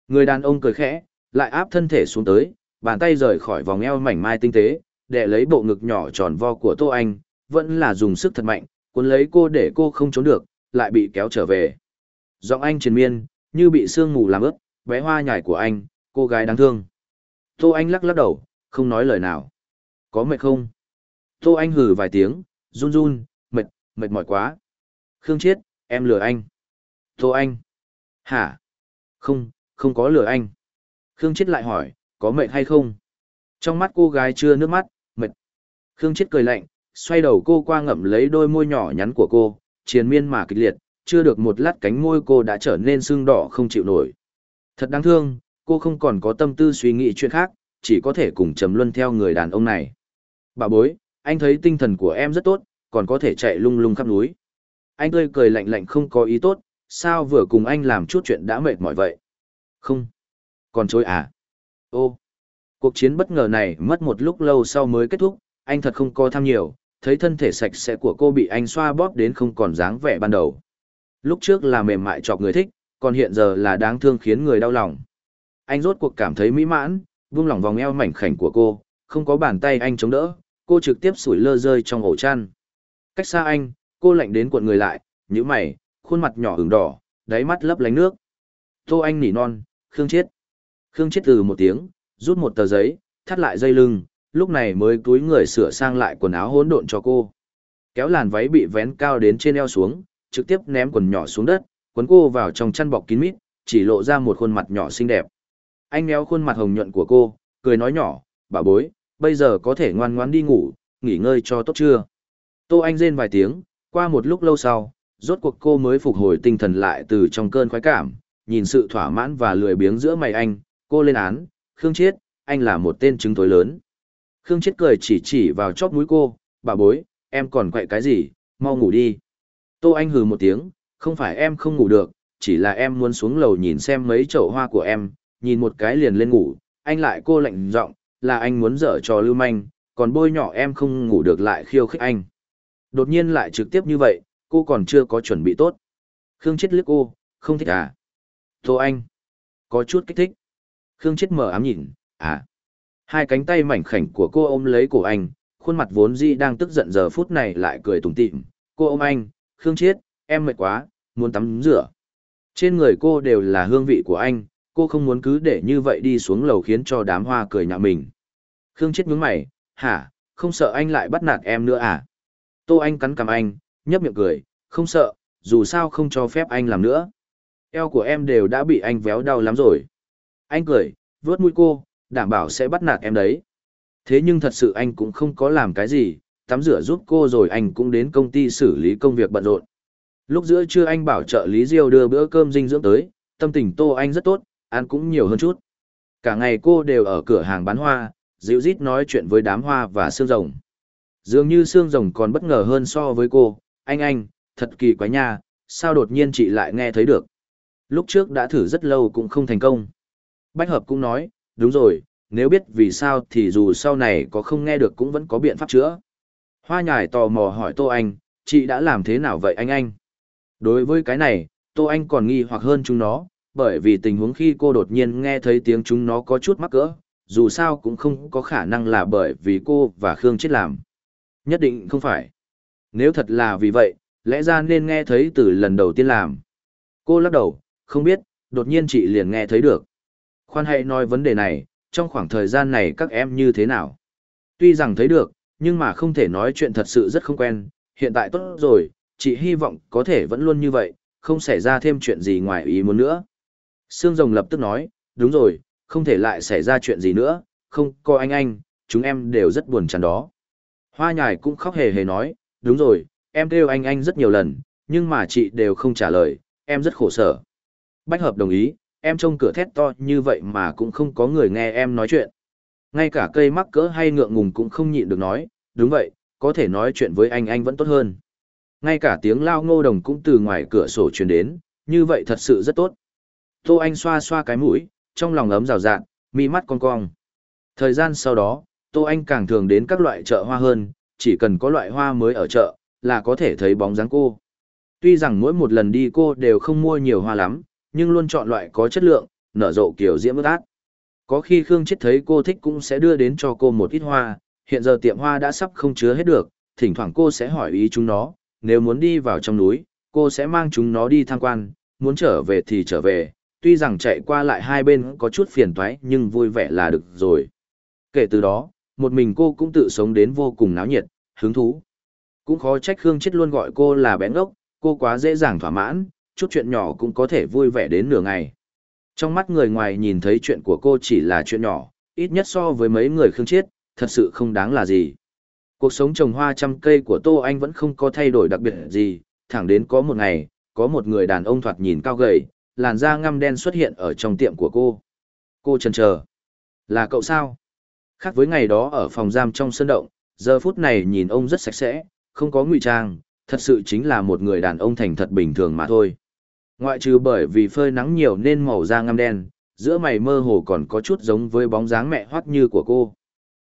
Người đàn ông cười khẽ, lại áp thân thể xuống tới, bàn tay rời khỏi vòng eo mảnh mai tinh tế, để lấy bộ ngực nhỏ tròn vo của Tô Anh, vẫn là dùng sức thật mạnh, cuốn lấy cô để cô không trốn được, lại bị kéo trở về. Giọng anh triền miên, như bị sương mù làm ướt, bé hoa nhải của anh, cô gái đáng thương. Tô Anh lắc lắc đầu, không nói lời nào. Có mệt không? Tô Anh hừ vài tiếng, run run, mệt, mệt mỏi quá. Khương Chiết, em lừa anh. Tô Anh. Hả? Không, không có lừa anh. Khương Chiết lại hỏi, có mệt hay không? Trong mắt cô gái chưa nước mắt, mệt. Khương Chiết cười lạnh, xoay đầu cô qua ngậm lấy đôi môi nhỏ nhắn của cô, triền miên mà kịch liệt, chưa được một lát cánh môi cô đã trở nên sưng đỏ không chịu nổi. Thật đáng thương, cô không còn có tâm tư suy nghĩ chuyện khác, chỉ có thể cùng Trầm Luân theo người đàn ông này. Bà bối, anh thấy tinh thần của em rất tốt, còn có thể chạy lung lung khắp núi. Anh tươi cười lạnh lạnh không có ý tốt, sao vừa cùng anh làm chút chuyện đã mệt mỏi vậy? Không. Còn chối à? Ô. Cuộc chiến bất ngờ này mất một lúc lâu sau mới kết thúc, anh thật không có tham nhiều, thấy thân thể sạch sẽ của cô bị anh xoa bóp đến không còn dáng vẻ ban đầu. Lúc trước là mềm mại chọc người thích, còn hiện giờ là đáng thương khiến người đau lòng anh rốt cuộc cảm thấy mỹ mãn, vung lỏng vòng eo mảnh khảnh của cô, không có bàn tay anh chống đỡ, cô trực tiếp sủi lơ rơi trong ổ chăn. Cách xa anh, cô lạnh đến cuộn người lại, nhíu mày, khuôn mặt nhỏ ửng đỏ, đáy mắt lấp lánh nước. Tô Anh nỉ non, Khương Chiết. Khương Chiết từ một tiếng, rút một tờ giấy, thắt lại dây lưng, lúc này mới túi người sửa sang lại quần áo hỗn độn cho cô. Kéo làn váy bị vén cao đến trên eo xuống, trực tiếp ném quần nhỏ xuống đất, quấn cô vào trong chăn bọc kín mít, chỉ lộ ra một khuôn mặt nhỏ xinh đẹp anh méo khuôn mặt hồng nhuận của cô, cười nói nhỏ, bà bối, bây giờ có thể ngoan ngoãn đi ngủ, nghỉ ngơi cho tốt chưa? Tô Anh rên vài tiếng, qua một lúc lâu sau, rốt cuộc cô mới phục hồi tinh thần lại từ trong cơn khoái cảm, nhìn sự thỏa mãn và lười biếng giữa mày anh, cô lên án, Khương Chiết, anh là một tên chứng tối lớn. Khương Chiết cười chỉ chỉ vào chóp mũi cô, bà bối, em còn quậy cái gì, mau ngủ đi. Tô Anh hừ một tiếng, không phải em không ngủ được, chỉ là em muốn xuống lầu nhìn xem mấy chậu hoa của em, nhìn một cái liền lên ngủ, anh lại cô lạnh giọng, là anh muốn dở trò lưu manh, còn bôi nhỏ em không ngủ được lại khiêu khích anh. Đột nhiên lại trực tiếp như vậy, cô còn chưa có chuẩn bị tốt. Khương chết liếc cô, không thích à. Tô anh, có chút kích thích. Khương chết mở ám nhìn, à. Hai cánh tay mảnh khảnh của cô ôm lấy cổ anh, khuôn mặt vốn dĩ đang tức giận giờ phút này lại cười tủm tỉm. Cô ôm anh, Khương chết, em mệt quá, muốn tắm rửa. Trên người cô đều là hương vị của anh, cô không muốn cứ để như vậy đi xuống lầu khiến cho đám hoa cười nhạo mình. Khương chết nhướng mày, hả, không sợ anh lại bắt nạt em nữa à? Tô Anh cắn cằm anh, nhấp miệng cười, không sợ, dù sao không cho phép anh làm nữa. Eo của em đều đã bị anh véo đau lắm rồi. Anh cười, vớt mũi cô, đảm bảo sẽ bắt nạt em đấy. Thế nhưng thật sự anh cũng không có làm cái gì, tắm rửa giúp cô rồi anh cũng đến công ty xử lý công việc bận rộn. Lúc giữa trưa anh bảo trợ lý Diêu đưa bữa cơm dinh dưỡng tới, tâm tình Tô Anh rất tốt, ăn cũng nhiều hơn chút. Cả ngày cô đều ở cửa hàng bán hoa, dịu dít nói chuyện với đám hoa và xương rồng. Dường như xương rồng còn bất ngờ hơn so với cô, anh anh, thật kỳ quái nha, sao đột nhiên chị lại nghe thấy được. Lúc trước đã thử rất lâu cũng không thành công. Bách hợp cũng nói, đúng rồi, nếu biết vì sao thì dù sau này có không nghe được cũng vẫn có biện pháp chữa. Hoa nhải tò mò hỏi Tô Anh, chị đã làm thế nào vậy anh anh? Đối với cái này, Tô Anh còn nghi hoặc hơn chúng nó, bởi vì tình huống khi cô đột nhiên nghe thấy tiếng chúng nó có chút mắc cỡ, dù sao cũng không có khả năng là bởi vì cô và Khương chết làm. Nhất định không phải. Nếu thật là vì vậy, lẽ ra nên nghe thấy từ lần đầu tiên làm. Cô lắc đầu, không biết, đột nhiên chị liền nghe thấy được. Khoan hãy nói vấn đề này, trong khoảng thời gian này các em như thế nào? Tuy rằng thấy được, nhưng mà không thể nói chuyện thật sự rất không quen, hiện tại tốt rồi, chị hy vọng có thể vẫn luôn như vậy, không xảy ra thêm chuyện gì ngoài ý muốn nữa. Sương Rồng lập tức nói, đúng rồi, không thể lại xảy ra chuyện gì nữa, không có anh anh, chúng em đều rất buồn chán đó. Hoa nhài cũng khóc hề hề nói, đúng rồi, em kêu anh anh rất nhiều lần, nhưng mà chị đều không trả lời, em rất khổ sở. Bách hợp đồng ý, em trông cửa thét to như vậy mà cũng không có người nghe em nói chuyện. Ngay cả cây mắc cỡ hay ngượng ngùng cũng không nhịn được nói, đúng vậy, có thể nói chuyện với anh anh vẫn tốt hơn. Ngay cả tiếng lao ngô đồng cũng từ ngoài cửa sổ truyền đến, như vậy thật sự rất tốt. Tô Anh xoa xoa cái mũi, trong lòng ấm rào rạn, mi mắt cong cong. Thời gian sau đó, Tô Anh càng thường đến các loại chợ hoa hơn, chỉ cần có loại hoa mới ở chợ, là có thể thấy bóng dáng cô. Tuy rằng mỗi một lần đi cô đều không mua nhiều hoa lắm, nhưng luôn chọn loại có chất lượng, nở rộ kiểu diễm ước át. Có khi Khương Chết thấy cô thích cũng sẽ đưa đến cho cô một ít hoa, hiện giờ tiệm hoa đã sắp không chứa hết được, thỉnh thoảng cô sẽ hỏi ý chúng nó, nếu muốn đi vào trong núi, cô sẽ mang chúng nó đi tham quan, muốn trở về thì trở về, tuy rằng chạy qua lại hai bên có chút phiền toái nhưng vui vẻ là được rồi. Kể từ đó, một mình cô cũng tự sống đến vô cùng náo nhiệt, hứng thú. Cũng khó trách Khương Chết luôn gọi cô là bé ngốc, cô quá dễ dàng thỏa mãn, chút chuyện nhỏ cũng có thể vui vẻ đến nửa ngày. Trong mắt người ngoài nhìn thấy chuyện của cô chỉ là chuyện nhỏ, ít nhất so với mấy người Khương Chết, thật sự không đáng là gì. Cuộc sống trồng hoa trăm cây của Tô Anh vẫn không có thay đổi đặc biệt gì, thẳng đến có một ngày, có một người đàn ông thoạt nhìn cao gầy, làn da ngăm đen xuất hiện ở trong tiệm của cô. Cô chần chờ. Là cậu sao? Khác với ngày đó ở phòng giam trong sân động, giờ phút này nhìn ông rất sạch sẽ, không có ngụy trang, thật sự chính là một người đàn ông thành thật bình thường mà thôi. Ngoại trừ bởi vì phơi nắng nhiều nên màu da ngăm đen, giữa mày mơ hồ còn có chút giống với bóng dáng mẹ hoắt như của cô.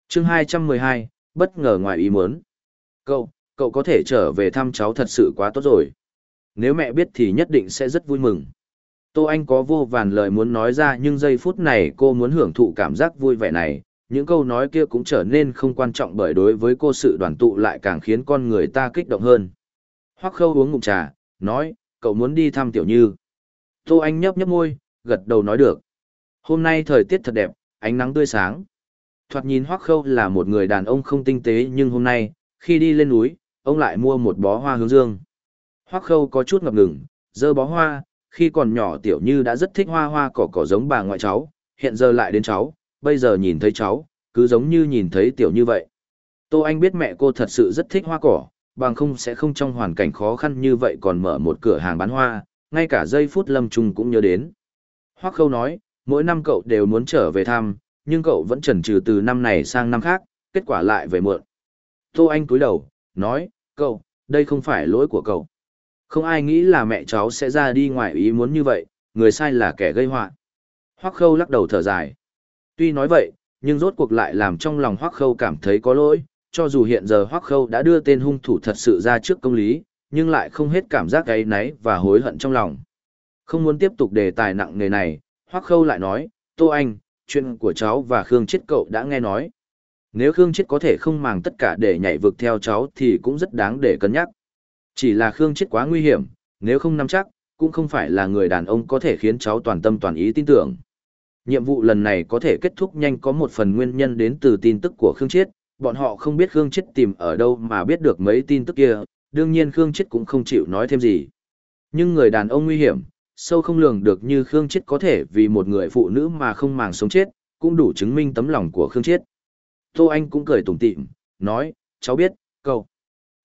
chương 212, bất ngờ ngoài ý muốn. Cậu, cậu có thể trở về thăm cháu thật sự quá tốt rồi. Nếu mẹ biết thì nhất định sẽ rất vui mừng. Tô Anh có vô vàn lời muốn nói ra nhưng giây phút này cô muốn hưởng thụ cảm giác vui vẻ này, những câu nói kia cũng trở nên không quan trọng bởi đối với cô sự đoàn tụ lại càng khiến con người ta kích động hơn. Hoắc khâu uống ngụm trà, nói, cậu muốn đi thăm Tiểu Như. Tô Anh nhấp nhấp môi, gật đầu nói được. Hôm nay thời tiết thật đẹp, ánh nắng tươi sáng. Thoạt nhìn Hoắc khâu là một người đàn ông không tinh tế nhưng hôm nay, khi đi lên núi, ông lại mua một bó hoa hướng dương. Hoắc khâu có chút ngập ngừng, dơ bó hoa, khi còn nhỏ tiểu như đã rất thích hoa hoa cỏ cỏ giống bà ngoại cháu, hiện giờ lại đến cháu, bây giờ nhìn thấy cháu, cứ giống như nhìn thấy tiểu như vậy. Tô Anh biết mẹ cô thật sự rất thích hoa cỏ, bằng không sẽ không trong hoàn cảnh khó khăn như vậy còn mở một cửa hàng bán hoa, ngay cả giây phút lâm trung cũng nhớ đến. Hoắc khâu nói, mỗi năm cậu đều muốn trở về thăm, nhưng cậu vẫn chần chừ từ năm này sang năm khác, kết quả lại về muộn. Tô Anh cúi đầu, nói, cậu, đây không phải lỗi của cậu. Không ai nghĩ là mẹ cháu sẽ ra đi ngoài ý muốn như vậy, người sai là kẻ gây họa. Hoắc Khâu lắc đầu thở dài. Tuy nói vậy, nhưng rốt cuộc lại làm trong lòng Hoắc Khâu cảm thấy có lỗi, cho dù hiện giờ Hoắc Khâu đã đưa tên hung thủ thật sự ra trước công lý, nhưng lại không hết cảm giác gáy náy và hối hận trong lòng. Không muốn tiếp tục đề tài nặng nề này, Hoắc Khâu lại nói, Tô Anh, chuyện của cháu và Khương Chết cậu đã nghe nói. Nếu Khương Chết có thể không màng tất cả để nhảy vực theo cháu thì cũng rất đáng để cân nhắc. Chỉ là Khương chết quá nguy hiểm, nếu không nắm chắc, cũng không phải là người đàn ông có thể khiến cháu toàn tâm toàn ý tin tưởng. Nhiệm vụ lần này có thể kết thúc nhanh có một phần nguyên nhân đến từ tin tức của Khương chết bọn họ không biết Khương chết tìm ở đâu mà biết được mấy tin tức kia, đương nhiên Khương chết cũng không chịu nói thêm gì. Nhưng người đàn ông nguy hiểm, sâu không lường được như Khương chết có thể vì một người phụ nữ mà không màng sống chết, cũng đủ chứng minh tấm lòng của Khương chết Tô Anh cũng cười tủm tỉm, nói, cháu biết, cậu.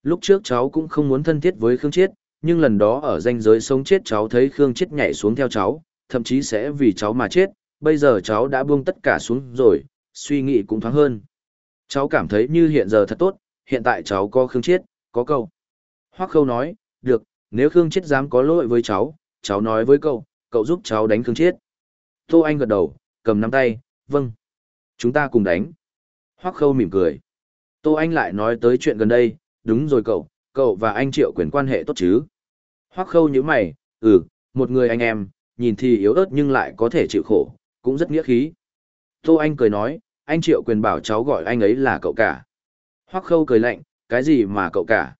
Lúc trước cháu cũng không muốn thân thiết với Khương Chiết, nhưng lần đó ở ranh giới sống chết cháu thấy Khương Chiết nhảy xuống theo cháu, thậm chí sẽ vì cháu mà chết, bây giờ cháu đã buông tất cả xuống rồi, suy nghĩ cũng thoáng hơn. Cháu cảm thấy như hiện giờ thật tốt, hiện tại cháu có Khương Chiết, có cậu. Hoắc Khâu nói, được, nếu Khương Chiết dám có lỗi với cháu, cháu nói với cậu, cậu giúp cháu đánh Khương Chiết. Tô Anh gật đầu, cầm nắm tay, vâng. Chúng ta cùng đánh. Hoắc Khâu mỉm cười. Tô Anh lại nói tới chuyện gần đây, đúng rồi cậu, cậu và anh Triệu quyền quan hệ tốt chứ? Hoắc khâu như mày, ừ, một người anh em, nhìn thì yếu ớt nhưng lại có thể chịu khổ, cũng rất nghĩa khí. Tô Anh cười nói, anh Triệu quyền bảo cháu gọi anh ấy là cậu cả. Hoắc khâu cười lạnh, cái gì mà cậu cả?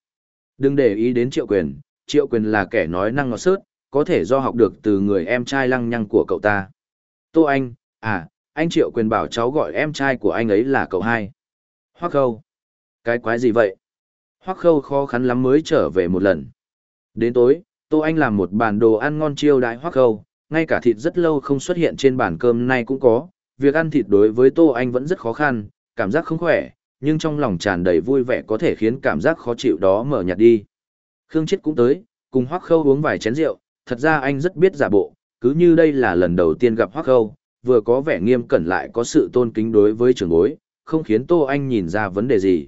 Đừng để ý đến Triệu quyền, Triệu quyền là kẻ nói năng ngọt sớt, có thể do học được từ người em trai lăng nhăng của cậu ta. Tô Anh, à, anh Triệu quyền bảo cháu gọi em trai của anh ấy là cậu hai. Hoắc khâu. Cái quái gì vậy? Hoắc khâu khó khăn lắm mới trở về một lần. Đến tối, Tô Anh làm một bàn đồ ăn ngon chiêu đãi Hoắc khâu, ngay cả thịt rất lâu không xuất hiện trên bàn cơm nay cũng có. Việc ăn thịt đối với Tô Anh vẫn rất khó khăn, cảm giác không khỏe, nhưng trong lòng tràn đầy vui vẻ có thể khiến cảm giác khó chịu đó mở nhạt đi. Khương Chết cũng tới, cùng Hoắc khâu uống vài chén rượu, thật ra anh rất biết giả bộ, cứ như đây là lần đầu tiên gặp Hoắc khâu, vừa có vẻ nghiêm cẩn lại có sự tôn kính đối với trưởng bối, không khiến Tô Anh nhìn ra vấn đề gì.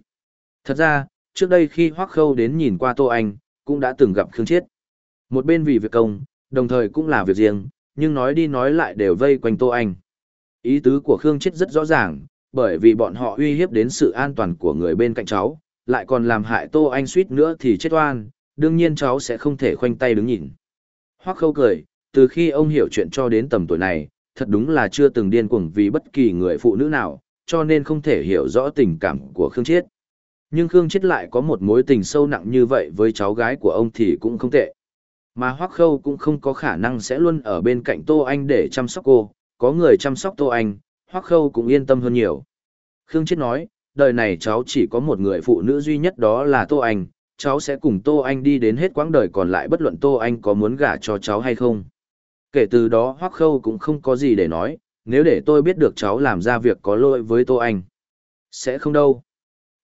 Thật ra, trước đây khi Hoắc Khâu đến nhìn qua Tô Anh, cũng đã từng gặp Khương Chiết. Một bên vì việc công, đồng thời cũng là việc riêng, nhưng nói đi nói lại đều vây quanh Tô Anh. Ý tứ của Khương Chiết rất rõ ràng, bởi vì bọn họ uy hiếp đến sự an toàn của người bên cạnh cháu, lại còn làm hại Tô Anh suýt nữa thì chết oan, đương nhiên cháu sẽ không thể khoanh tay đứng nhìn. Hoắc Khâu cười, từ khi ông hiểu chuyện cho đến tầm tuổi này, thật đúng là chưa từng điên cuồng vì bất kỳ người phụ nữ nào, cho nên không thể hiểu rõ tình cảm của Khương Chiết. Nhưng Khương Chết lại có một mối tình sâu nặng như vậy với cháu gái của ông thì cũng không tệ. Mà Hoắc Khâu cũng không có khả năng sẽ luôn ở bên cạnh Tô Anh để chăm sóc cô, có người chăm sóc Tô Anh, Hoắc Khâu cũng yên tâm hơn nhiều. Khương Chết nói, đời này cháu chỉ có một người phụ nữ duy nhất đó là Tô Anh, cháu sẽ cùng Tô Anh đi đến hết quãng đời còn lại bất luận Tô Anh có muốn gả cho cháu hay không. Kể từ đó Hoắc Khâu cũng không có gì để nói, nếu để tôi biết được cháu làm ra việc có lỗi với Tô Anh. Sẽ không đâu.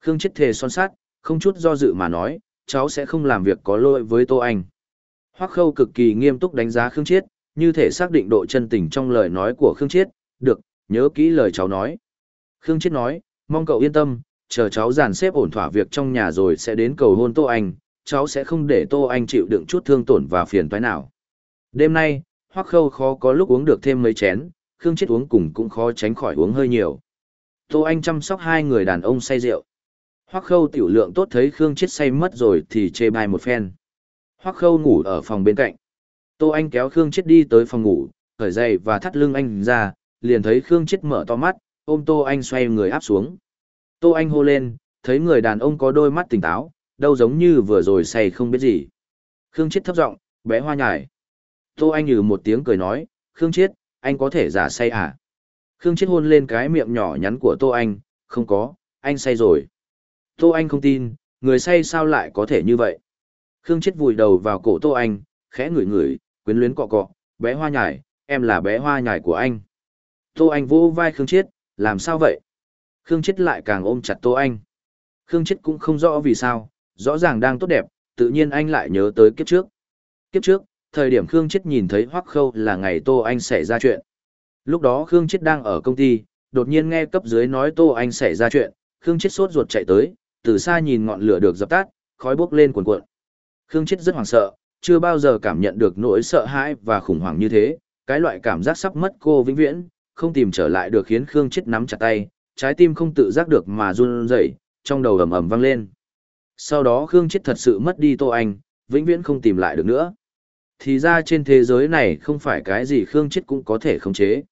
Khương Chết thề son sát, không chút do dự mà nói, cháu sẽ không làm việc có lỗi với Tô Anh. Hoắc Khâu cực kỳ nghiêm túc đánh giá Khương Chiết, như thể xác định độ chân tình trong lời nói của Khương Chiết, được, nhớ kỹ lời cháu nói. Khương Chiết nói, mong cậu yên tâm, chờ cháu dàn xếp ổn thỏa việc trong nhà rồi sẽ đến cầu hôn Tô Anh, cháu sẽ không để Tô Anh chịu đựng chút thương tổn và phiền toái nào. Đêm nay, Hoắc Khâu khó có lúc uống được thêm mấy chén, Khương Chiết uống cùng cũng khó tránh khỏi uống hơi nhiều. Tô Anh chăm sóc hai người đàn ông say rượu. Hoắc khâu tiểu lượng tốt thấy Khương chết say mất rồi thì chê bai một phen. Hoắc khâu ngủ ở phòng bên cạnh. Tô Anh kéo Khương chết đi tới phòng ngủ, khởi dậy và thắt lưng anh ra, liền thấy Khương chết mở to mắt, ôm Tô Anh xoay người áp xuống. Tô Anh hô lên, thấy người đàn ông có đôi mắt tỉnh táo, đâu giống như vừa rồi say không biết gì. Khương chết thấp giọng bé hoa nhải. Tô Anh nhừ một tiếng cười nói, Khương chết, anh có thể giả say à? Khương chết hôn lên cái miệng nhỏ nhắn của Tô Anh, không có, anh say rồi. Tô Anh không tin, người say sao lại có thể như vậy. Khương chết vùi đầu vào cổ Tô Anh, khẽ ngửi ngửi, quyến luyến cọ cọ, bé hoa nhải, em là bé hoa nhải của anh. Tô Anh vỗ vai Khương chết, làm sao vậy? Khương chết lại càng ôm chặt Tô Anh. Khương chết cũng không rõ vì sao, rõ ràng đang tốt đẹp, tự nhiên anh lại nhớ tới kiếp trước. Kiếp trước, thời điểm Khương chết nhìn thấy Hoắc Khâu là ngày Tô Anh xảy ra chuyện. Lúc đó Khương chết đang ở công ty, đột nhiên nghe cấp dưới nói Tô Anh xảy ra chuyện, Khương chết sốt ruột chạy tới, từ xa nhìn ngọn lửa được dập tắt, khói bốc lên cuồn cuộn. Khương Chết rất hoảng sợ, chưa bao giờ cảm nhận được nỗi sợ hãi và khủng hoảng như thế, cái loại cảm giác sắp mất cô vĩnh viễn, không tìm trở lại được khiến Khương Chết nắm chặt tay, trái tim không tự giác được mà run rẩy, trong đầu ầm ầm vang lên. Sau đó Khương Chết thật sự mất đi Tô Anh, vĩnh viễn không tìm lại được nữa. Thì ra trên thế giới này không phải cái gì Khương Chết cũng có thể khống chế.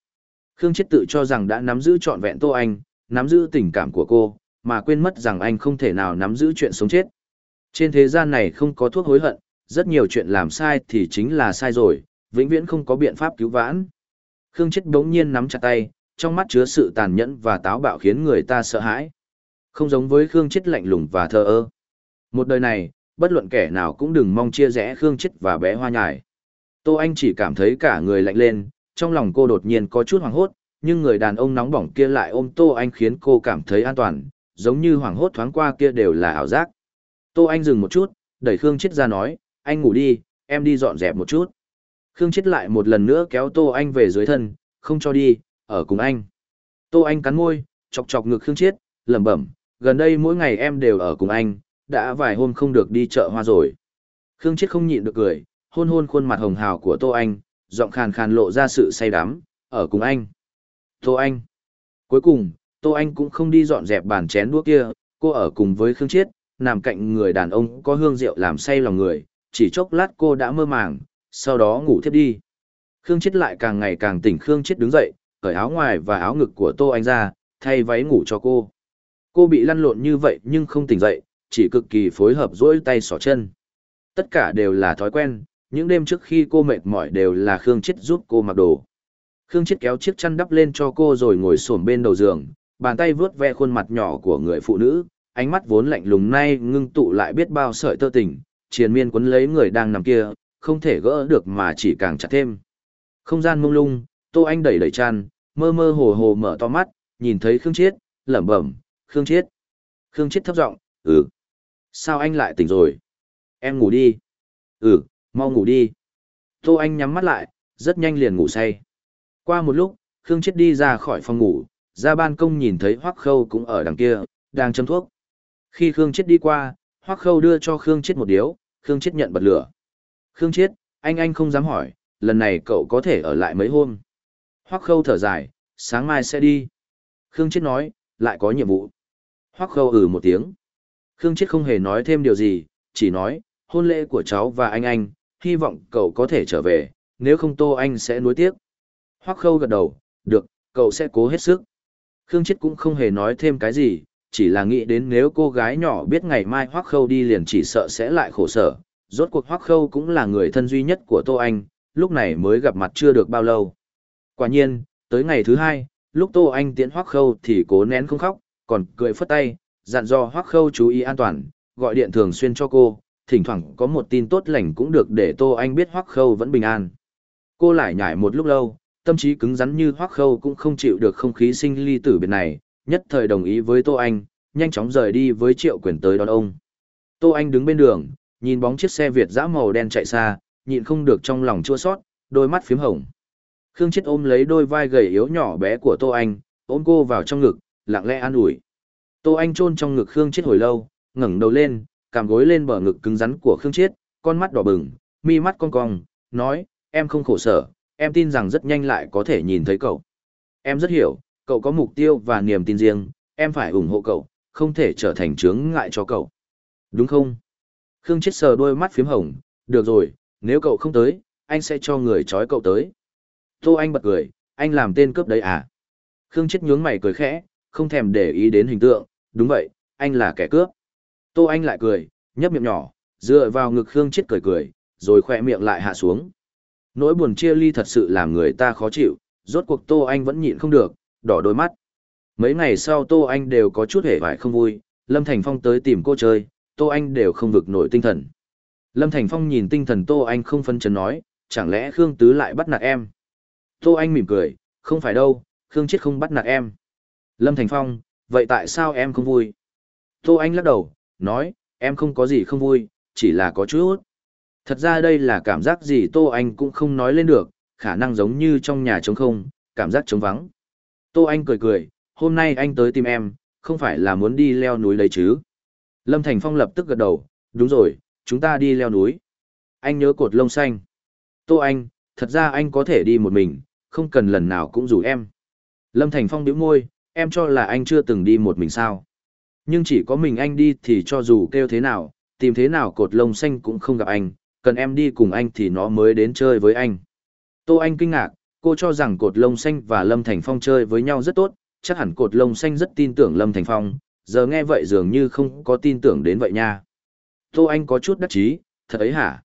Khương Chết tự cho rằng đã nắm giữ trọn vẹn Tô Anh, nắm giữ tình cảm của cô, mà quên mất rằng anh không thể nào nắm giữ chuyện sống chết. Trên thế gian này không có thuốc hối hận, rất nhiều chuyện làm sai thì chính là sai rồi, vĩnh viễn không có biện pháp cứu vãn. Khương Chết đống nhiên nắm chặt tay, trong mắt chứa sự tàn nhẫn và táo bạo khiến người ta sợ hãi. Không giống với Khương Chết lạnh lùng và thờ ơ. Một đời này, bất luận kẻ nào cũng đừng mong chia rẽ Khương Chết và bé hoa nhải. Tô Anh chỉ cảm thấy cả người lạnh lên, trong lòng cô đột nhiên có chút hoảng hốt, nhưng người đàn ông nóng bỏng kia lại ôm Tô Anh khiến cô cảm thấy an toàn, giống như hoảng hốt thoáng qua kia đều là ảo giác. Tô Anh dừng một chút, đẩy Khương Chết ra nói, anh ngủ đi, em đi dọn dẹp một chút. Khương Chết lại một lần nữa kéo Tô Anh về dưới thân, không cho đi, ở cùng anh. Tô Anh cắn môi, chọc chọc ngực Khương Chết, lẩm bẩm, gần đây mỗi ngày em đều ở cùng anh, đã vài hôm không được đi chợ hoa rồi. Khương Chết không nhịn được cười, hôn hôn khuôn mặt hồng hào của Tô Anh, giọng khàn khàn lộ ra sự say đắm, ở cùng anh. Tô Anh. Cuối cùng, Tô Anh cũng không đi dọn dẹp bàn chén đũa kia, cô ở cùng với Khương Chiết, nằm cạnh người đàn ông có hương rượu làm say lòng người, chỉ chốc lát cô đã mơ màng, sau đó ngủ thiếp đi. Khương Chiết lại càng ngày càng tỉnh Khương Chiết đứng dậy, cởi áo ngoài và áo ngực của Tô Anh ra, thay váy ngủ cho cô. Cô bị lăn lộn như vậy nhưng không tỉnh dậy, chỉ cực kỳ phối hợp duỗi tay xỏ chân. Tất cả đều là thói quen, những đêm trước khi cô mệt mỏi đều là Khương Chiết giúp cô mặc đồ. Khương Chiết kéo chiếc chăn đắp lên cho cô rồi ngồi xổm bên đầu giường, bàn tay vướt ve khuôn mặt nhỏ của người phụ nữ, ánh mắt vốn lạnh lùng nay ngưng tụ lại biết bao sợi tơ tình, triền miên quấn lấy người đang nằm kia, không thể gỡ được mà chỉ càng chặt thêm. Không gian mông lung, Tô Anh đẩy đẩy chăn, mơ mơ hồ hồ mở to mắt, nhìn thấy Khương Chiết, lẩm bẩm, "Khương Chiết." Khương Chiết thấp giọng, "Ừ. Sao anh lại tỉnh rồi? Em ngủ đi." "Ừ, mau ngủ đi." Tô Anh nhắm mắt lại, rất nhanh liền ngủ say. Qua một lúc, Khương Chiết đi ra khỏi phòng ngủ, ra ban công nhìn thấy Hoắc Khâu cũng ở đằng kia, đang châm thuốc. Khi Khương Chết đi qua, Hoắc Khâu đưa cho Khương Chết một điếu, Khương Chết nhận bật lửa. Khương Chết, anh anh không dám hỏi, lần này cậu có thể ở lại mấy hôm. Hoắc Khâu thở dài, sáng mai sẽ đi. Khương Chết nói, lại có nhiệm vụ. Hoắc Khâu ừ một tiếng. Khương Chết không hề nói thêm điều gì, chỉ nói, hôn lễ của cháu và anh anh, hy vọng cậu có thể trở về, nếu không Tô Anh sẽ nuối tiếc. Hoắc Khâu gật đầu, được, cậu sẽ cố hết sức. Khương Chết cũng không hề nói thêm cái gì, chỉ là nghĩ đến nếu cô gái nhỏ biết ngày mai Hoắc Khâu đi liền chỉ sợ sẽ lại khổ sở. Rốt cuộc Hoắc Khâu cũng là người thân duy nhất của Tô Anh, lúc này mới gặp mặt chưa được bao lâu. Quả nhiên, tới ngày thứ hai, lúc Tô Anh tiễn Hoắc Khâu thì cố nén không khóc, còn cười phất tay, dặn dò Hoắc Khâu chú ý an toàn, gọi điện thường xuyên cho cô, thỉnh thoảng có một tin tốt lành cũng được để Tô Anh biết Hoắc Khâu vẫn bình an. Cô lại nhảy một lúc lâu, tâm trí cứng rắn như hoắc khâu cũng không chịu được không khí sinh ly tử biệt này, nhất thời đồng ý với Tô Anh, nhanh chóng rời đi với triệu quyền tới đón ông. Tô Anh đứng bên đường, nhìn bóng chiếc xe Việt dã màu đen chạy xa, nhịn không được trong lòng chua sót, đôi mắt phím hồng. Khương Chết ôm lấy đôi vai gầy yếu nhỏ bé của Tô Anh, ôm cô vào trong ngực, lặng lẽ an ủi. Tô Anh chôn trong ngực Khương Chết hồi lâu, ngẩng đầu lên, cảm gối lên bờ ngực cứng rắn của Khương Chết, con mắt đỏ bừng, mi mắt cong cong, nói, em không khổ sở, em tin rằng rất nhanh lại có thể nhìn thấy cậu. Em rất hiểu, cậu có mục tiêu và niềm tin riêng, em phải ủng hộ cậu, không thể trở thành chướng ngại cho cậu. Đúng không? Khương chết sờ đôi mắt phím hồng, được rồi, nếu cậu không tới, anh sẽ cho người trói cậu tới. Tô Anh bật cười, anh làm tên cướp đấy à? Khương chết nhướng mày cười khẽ, không thèm để ý đến hình tượng, đúng vậy, anh là kẻ cướp. Tô Anh lại cười, nhấp miệng nhỏ, dựa vào ngực Khương chết cười cười, rồi khỏe miệng lại hạ xuống nỗi buồn chia ly thật sự làm người ta khó chịu, rốt cuộc Tô Anh vẫn nhịn không được, đỏ đôi mắt. Mấy ngày sau Tô Anh đều có chút hề vải không vui, Lâm Thành Phong tới tìm cô chơi, Tô Anh đều không vực nổi tinh thần. Lâm Thành Phong nhìn tinh thần Tô Anh không phân chấn nói, chẳng lẽ Khương Tứ lại bắt nạt em? Tô Anh mỉm cười, không phải đâu, Khương Chết không bắt nạt em. Lâm Thành Phong, vậy tại sao em không vui? Tô Anh lắc đầu, nói, em không có gì không vui, chỉ là có chút. Thật ra đây là cảm giác gì Tô Anh cũng không nói lên được, khả năng giống như trong nhà trống không, cảm giác trống vắng. Tô Anh cười cười, hôm nay anh tới tìm em, không phải là muốn đi leo núi đấy chứ. Lâm Thành Phong lập tức gật đầu, đúng rồi, chúng ta đi leo núi. Anh nhớ cột lông xanh. Tô Anh, thật ra anh có thể đi một mình, không cần lần nào cũng rủ em. Lâm Thành Phong bĩu môi, em cho là anh chưa từng đi một mình sao. Nhưng chỉ có mình anh đi thì cho dù kêu thế nào, tìm thế nào cột lông xanh cũng không gặp anh, cần em đi cùng anh thì nó mới đến chơi với anh. Tô Anh kinh ngạc, cô cho rằng cột lông xanh và Lâm Thành Phong chơi với nhau rất tốt, chắc hẳn cột lông xanh rất tin tưởng Lâm Thành Phong, giờ nghe vậy dường như không có tin tưởng đến vậy nha. Tô Anh có chút đắc chí, thật ấy hả?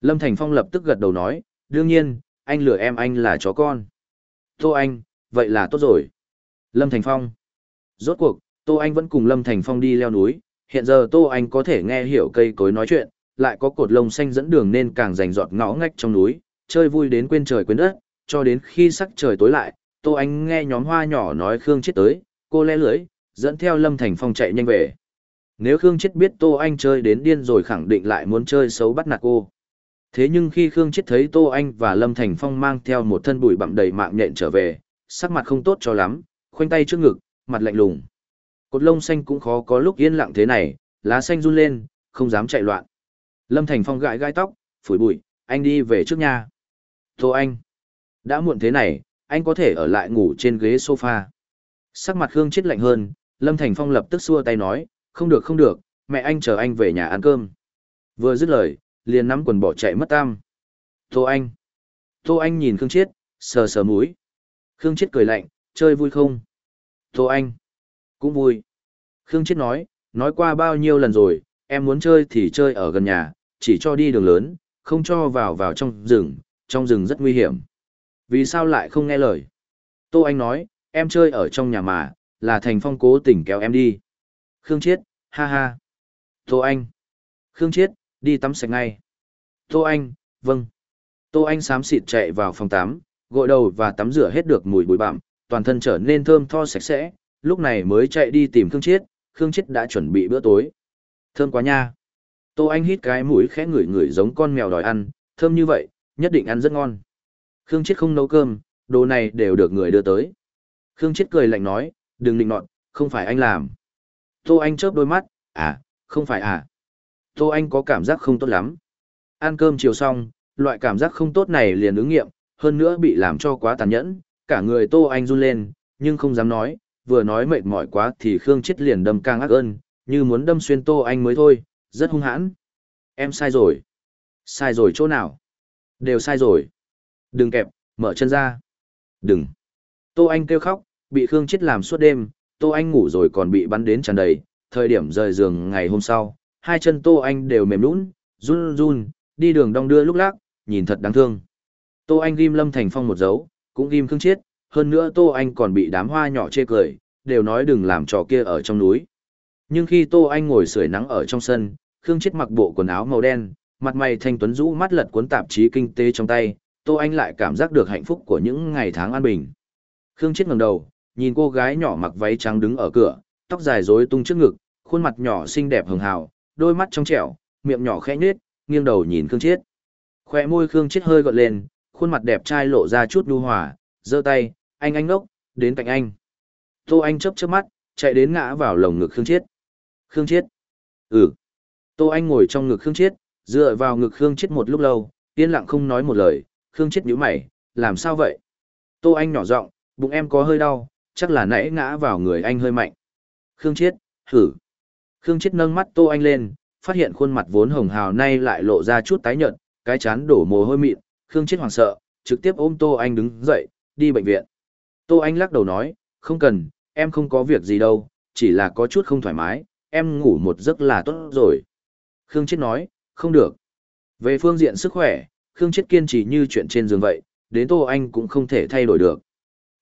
Lâm Thành Phong lập tức gật đầu nói, đương nhiên, anh lừa em anh là chó con. Tô Anh, vậy là tốt rồi. Lâm Thành Phong. Rốt cuộc, Tô Anh vẫn cùng Lâm Thành Phong đi leo núi, hiện giờ Tô Anh có thể nghe hiểu cây cối nói chuyện, lại có cột lông xanh dẫn đường nên càng rành rọt ngõ ngách trong núi, chơi vui đến quên trời quên đất, cho đến khi sắc trời tối lại, Tô Anh nghe nhóm hoa nhỏ nói Khương chết tới, cô lẽ lưỡi, dẫn theo Lâm Thành Phong chạy nhanh về. Nếu Khương chết biết Tô Anh chơi đến điên rồi khẳng định lại muốn chơi xấu bắt nạt cô. Thế nhưng khi Khương chết thấy Tô Anh và Lâm Thành Phong mang theo một thân bụi bặm đầy mạng nhện trở về, sắc mặt không tốt cho lắm, khoanh tay trước ngực, mặt lạnh lùng. Cột lông xanh cũng khó có lúc yên lặng thế này, lá xanh run lên, không dám chạy loạn. Lâm Thành Phong gãi gãi tóc, phủi bụi, anh đi về trước nhà. Tô anh, đã muộn thế này, anh có thể ở lại ngủ trên ghế sofa. Sắc mặt Khương chết lạnh hơn, Lâm Thành Phong lập tức xua tay nói, không được không được, mẹ anh chờ anh về nhà ăn cơm. Vừa dứt lời, liền nắm quần bỏ chạy mất tam. Tô anh, Tô anh nhìn Khương chết, sờ sờ mũi. Khương chết cười lạnh, chơi vui không? Tô anh, cũng vui. Khương chết nói, nói qua bao nhiêu lần rồi, em muốn chơi thì chơi ở gần nhà, chỉ cho đi đường lớn, không cho vào vào trong rừng, trong rừng rất nguy hiểm. Vì sao lại không nghe lời? Tô Anh nói, em chơi ở trong nhà mà, là Thành Phong cố tình kéo em đi. Khương Chiết, ha ha. Tô Anh. Khương Chiết, đi tắm sạch ngay. Tô Anh, vâng. Tô Anh xám xịt chạy vào phòng tắm, gội đầu và tắm rửa hết được mùi bụi bặm, toàn thân trở nên thơm tho sạch sẽ, lúc này mới chạy đi tìm Khương Chiết, Khương Chiết đã chuẩn bị bữa tối. Thơm quá nha. Tô Anh hít cái mũi khẽ ngửi ngửi giống con mèo đòi ăn, thơm như vậy, nhất định ăn rất ngon. Khương Chiết không nấu cơm, đồ này đều được người đưa tới. Khương Chiết cười lạnh nói, đừng định nọt, không phải anh làm. Tô Anh chớp đôi mắt, à, không phải à. Tô Anh có cảm giác không tốt lắm. Ăn cơm chiều xong, loại cảm giác không tốt này liền ứng nghiệm, hơn nữa bị làm cho quá tàn nhẫn, cả người Tô Anh run lên, nhưng không dám nói, vừa nói mệt mỏi quá thì Khương Chiết liền đâm càng ác ơn, như muốn đâm xuyên Tô Anh mới thôi, rất hung hãn. Em sai rồi. Sai rồi chỗ nào? Đều sai rồi. Đừng kẹp, mở chân ra. Đừng. Tô Anh kêu khóc, bị Khương Chết làm suốt đêm, Tô Anh ngủ rồi còn bị bắn đến tràn đầy, thời điểm rời giường ngày hôm sau, hai chân Tô Anh đều mềm lún, run run, đi đường đong đưa lúc lắc, nhìn thật đáng thương. Tô Anh ghim Lâm Thành Phong một dấu, cũng ghim Khương Chết, hơn nữa Tô Anh còn bị đám hoa nhỏ chê cười, đều nói đừng làm trò kia ở trong núi. Nhưng khi Tô Anh ngồi sưởi nắng ở trong sân, Khương Chết mặc bộ quần áo màu đen, mặt mày thanh tuấn rũ mắt lật cuốn tạp chí kinh tế trong tay, Tô Anh lại cảm giác được hạnh phúc của những ngày tháng an bình. Khương Chết ngẩng đầu, nhìn cô gái nhỏ mặc váy trắng đứng ở cửa, tóc dài rối tung trước ngực, khuôn mặt nhỏ xinh đẹp hường hào, đôi mắt trong trẻo, miệng nhỏ khẽ nhếch, nghiêng đầu nhìn Khương Chết. Khoe môi Khương Chết hơi gợn lên, khuôn mặt đẹp trai lộ ra chút nhu hòa, giơ tay, "Anh anh ngốc, đến cạnh anh." Tô Anh chớp chớp mắt, chạy đến ngã vào lồng ngực Khương Chết. "Khương Chết?" "Ừ." Tô Anh ngồi trong ngực Khương Chiết, dựa vào ngực Khương Chiết một lúc lâu, yên lặng không nói một lời, Khương Chiết nhíu mày, làm sao vậy? Tô Anh nhỏ giọng, bụng em có hơi đau, chắc là nãy ngã vào người anh hơi mạnh. Khương Chiết, hử. Khương Chiết nâng mắt Tô Anh lên, phát hiện khuôn mặt vốn hồng hào nay lại lộ ra chút tái nhợt, cái chán đổ mồ hôi mịn, Khương Chiết hoảng sợ, trực tiếp ôm Tô Anh đứng dậy, đi bệnh viện. Tô Anh lắc đầu nói, không cần, em không có việc gì đâu, chỉ là có chút không thoải mái, em ngủ một giấc là tốt rồi. Khương Chết nói, không được. Về phương diện sức khỏe, Khương Chết kiên trì như chuyện trên giường vậy, đến Tô Anh cũng không thể thay đổi được.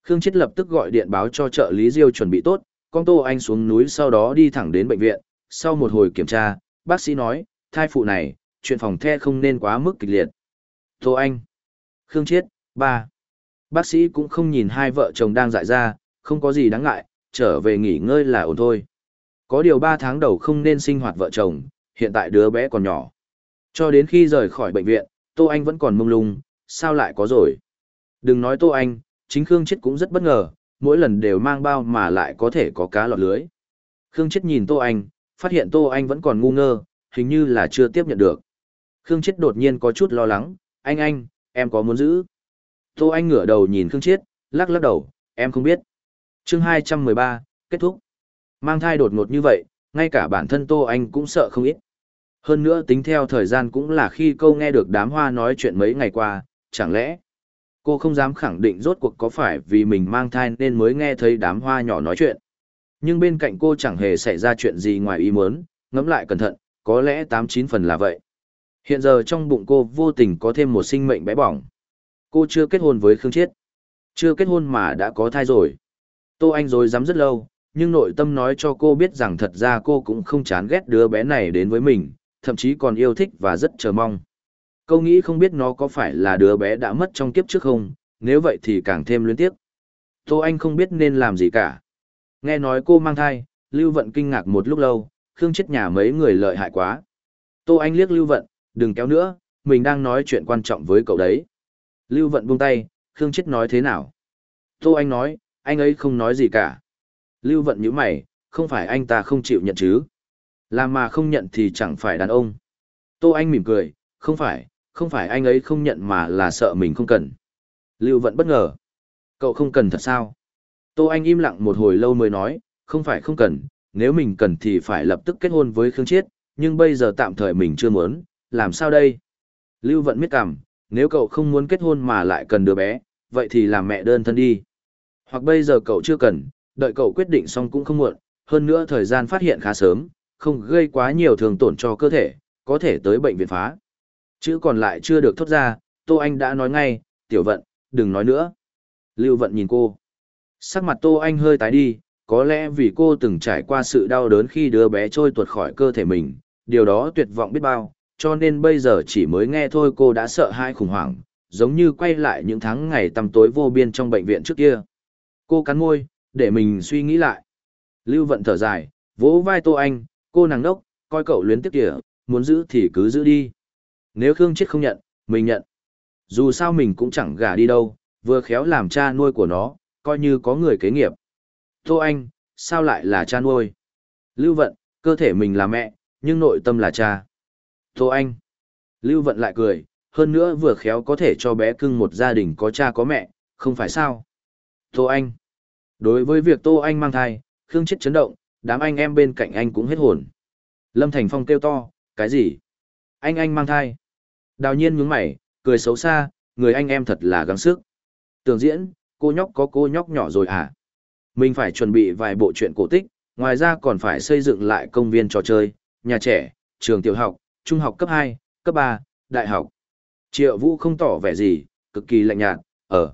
Khương Chết lập tức gọi điện báo cho trợ lý Diêu chuẩn bị tốt, con Tô Anh xuống núi sau đó đi thẳng đến bệnh viện. Sau một hồi kiểm tra, bác sĩ nói, thai phụ này, chuyện phòng the không nên quá mức kịch liệt. Tô Anh, Khương Chết, ba. Bác sĩ cũng không nhìn hai vợ chồng đang dại ra, không có gì đáng ngại, trở về nghỉ ngơi là ổn thôi. Có điều 3 tháng đầu không nên sinh hoạt vợ chồng, hiện tại đứa bé còn nhỏ. Cho đến khi rời khỏi bệnh viện, Tô Anh vẫn còn mông lung, sao lại có rồi. Đừng nói Tô Anh, chính Khương Chết cũng rất bất ngờ, mỗi lần đều mang bao mà lại có thể có cá lọt lưới. Khương Chết nhìn Tô Anh, phát hiện Tô Anh vẫn còn ngu ngơ, hình như là chưa tiếp nhận được. Khương Chết đột nhiên có chút lo lắng, anh anh, em có muốn giữ? Tô Anh ngửa đầu nhìn Khương Chết, lắc lắc đầu, em không biết. chương 213, kết thúc. Mang thai đột ngột như vậy, ngay cả bản thân Tô Anh cũng sợ không ít. Hơn nữa tính theo thời gian cũng là khi câu nghe được đám hoa nói chuyện mấy ngày qua, chẳng lẽ cô không dám khẳng định rốt cuộc có phải vì mình mang thai nên mới nghe thấy đám hoa nhỏ nói chuyện. Nhưng bên cạnh cô chẳng hề xảy ra chuyện gì ngoài ý muốn, ngẫm lại cẩn thận, có lẽ tám chín phần là vậy. Hiện giờ trong bụng cô vô tình có thêm một sinh mệnh bé bỏng. Cô chưa kết hôn với Khương Chiết. Chưa kết hôn mà đã có thai rồi. Tô Anh rồi dám rất lâu, nhưng nội tâm nói cho cô biết rằng thật ra cô cũng không chán ghét đứa bé này đến với mình, thậm chí còn yêu thích và rất chờ mong. Cô nghĩ không biết nó có phải là đứa bé đã mất trong kiếp trước không, nếu vậy thì càng thêm luyến tiếc. Tô Anh không biết nên làm gì cả. Nghe nói cô mang thai, Lưu Vận kinh ngạc một lúc lâu, Khương chết nhà mấy người lợi hại quá. Tô Anh liếc Lưu Vận, đừng kéo nữa, mình đang nói chuyện quan trọng với cậu đấy. Lưu Vận buông tay, Khương chết nói thế nào? Tô Anh nói, anh ấy không nói gì cả. Lưu vận như mày, không phải anh ta không chịu nhận chứ. Làm mà không nhận thì chẳng phải đàn ông. Tô Anh mỉm cười, không phải, không phải anh ấy không nhận mà là sợ mình không cần. Lưu vận bất ngờ. Cậu không cần thật sao? Tô Anh im lặng một hồi lâu mới nói, không phải không cần, nếu mình cần thì phải lập tức kết hôn với Khương Chiết, nhưng bây giờ tạm thời mình chưa muốn, làm sao đây? Lưu vận miết cảm, nếu cậu không muốn kết hôn mà lại cần đứa bé, vậy thì làm mẹ đơn thân đi. Hoặc bây giờ cậu chưa cần, đợi cậu quyết định xong cũng không muộn, hơn nữa thời gian phát hiện khá sớm, không gây quá nhiều thường tổn cho cơ thể, có thể tới bệnh viện phá. Chữ còn lại chưa được thốt ra, Tô Anh đã nói ngay, tiểu vận, đừng nói nữa. Lưu vận nhìn cô. Sắc mặt Tô Anh hơi tái đi, có lẽ vì cô từng trải qua sự đau đớn khi đứa bé trôi tuột khỏi cơ thể mình, điều đó tuyệt vọng biết bao, cho nên bây giờ chỉ mới nghe thôi cô đã sợ hãi khủng hoảng, giống như quay lại những tháng ngày tăm tối vô biên trong bệnh viện trước kia. Cô cắn môi, để mình suy nghĩ lại. Lưu Vận thở dài, vỗ vai Tô Anh, cô nàng đốc, coi cậu luyến tiếc kìa, muốn giữ thì cứ giữ đi. Nếu Khương Chết không nhận, mình nhận. Dù sao mình cũng chẳng gả đi đâu, vừa khéo làm cha nuôi của nó, coi như có người kế nghiệp. Tô Anh, sao lại là cha nuôi? Lưu Vận, cơ thể mình là mẹ, nhưng nội tâm là cha. Tô Anh. Lưu Vận lại cười, hơn nữa vừa khéo có thể cho bé cưng một gia đình có cha có mẹ, không phải sao? Tô Anh. Đối với việc Tô Anh mang thai, Khương Chết chấn động, đám anh em bên cạnh anh cũng hết hồn. Lâm Thành Phong kêu to, cái gì? Anh anh mang thai. Đào nhiên nhướng mày, cười xấu xa, người anh em thật là gắng sức. Tưởng diễn, cô nhóc có cô nhóc nhỏ rồi à? Mình phải chuẩn bị vài bộ truyện cổ tích, ngoài ra còn phải xây dựng lại công viên trò chơi, nhà trẻ, trường tiểu học, trung học cấp 2, cấp 3, đại học. Triệu Vũ không tỏ vẻ gì, cực kỳ lạnh nhạt, ở.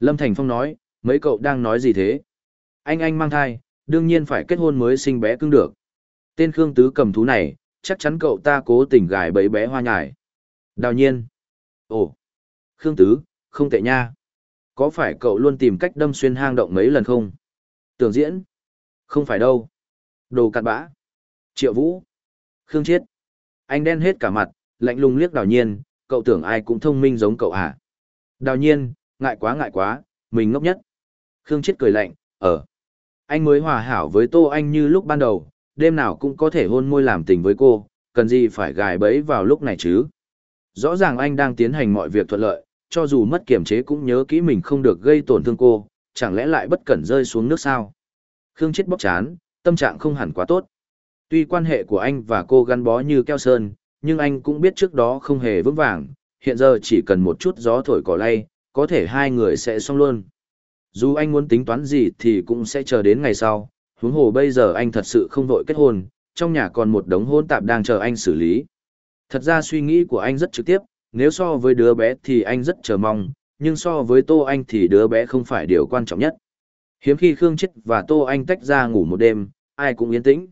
Lâm Thành Phong nói, mấy cậu đang nói gì thế? Anh anh mang thai, đương nhiên phải kết hôn mới sinh bé cưng được. Tên Khương Tứ cầm thú này, chắc chắn cậu ta cố tình gài bẫy bé hoa nhải. Đào nhiên. Ồ, Khương Tứ, không tệ nha. Có phải cậu luôn tìm cách đâm xuyên hang động mấy lần không? Tưởng diễn. Không phải đâu. Đồ cặn bã. Triệu Vũ. Khương Chiết. Anh đen hết cả mặt, lạnh lùng liếc đào nhiên, cậu tưởng ai cũng thông minh giống cậu à? Đào nhiên, ngại quá ngại quá, mình ngốc nhất. Khương Chết cười lạnh, ở. Anh mới hòa hảo với Tô Anh như lúc ban đầu, đêm nào cũng có thể hôn môi làm tình với cô, cần gì phải gài bẫy vào lúc này chứ. Rõ ràng anh đang tiến hành mọi việc thuận lợi, cho dù mất kiểm chế cũng nhớ kỹ mình không được gây tổn thương cô, chẳng lẽ lại bất cẩn rơi xuống nước sao. Khương Chết bóc chán, tâm trạng không hẳn quá tốt. Tuy quan hệ của anh và cô gắn bó như keo sơn, nhưng anh cũng biết trước đó không hề vững vàng, hiện giờ chỉ cần một chút gió thổi cỏ lay, có thể hai người sẽ xong luôn. Dù anh muốn tính toán gì thì cũng sẽ chờ đến ngày sau, huống hồ bây giờ anh thật sự không vội kết hôn, trong nhà còn một đống hôn tạp đang chờ anh xử lý. Thật ra suy nghĩ của anh rất trực tiếp, nếu so với đứa bé thì anh rất chờ mong, nhưng so với Tô Anh thì đứa bé không phải điều quan trọng nhất. Hiếm khi Khương Chết và Tô Anh tách ra ngủ một đêm, ai cũng yên tĩnh.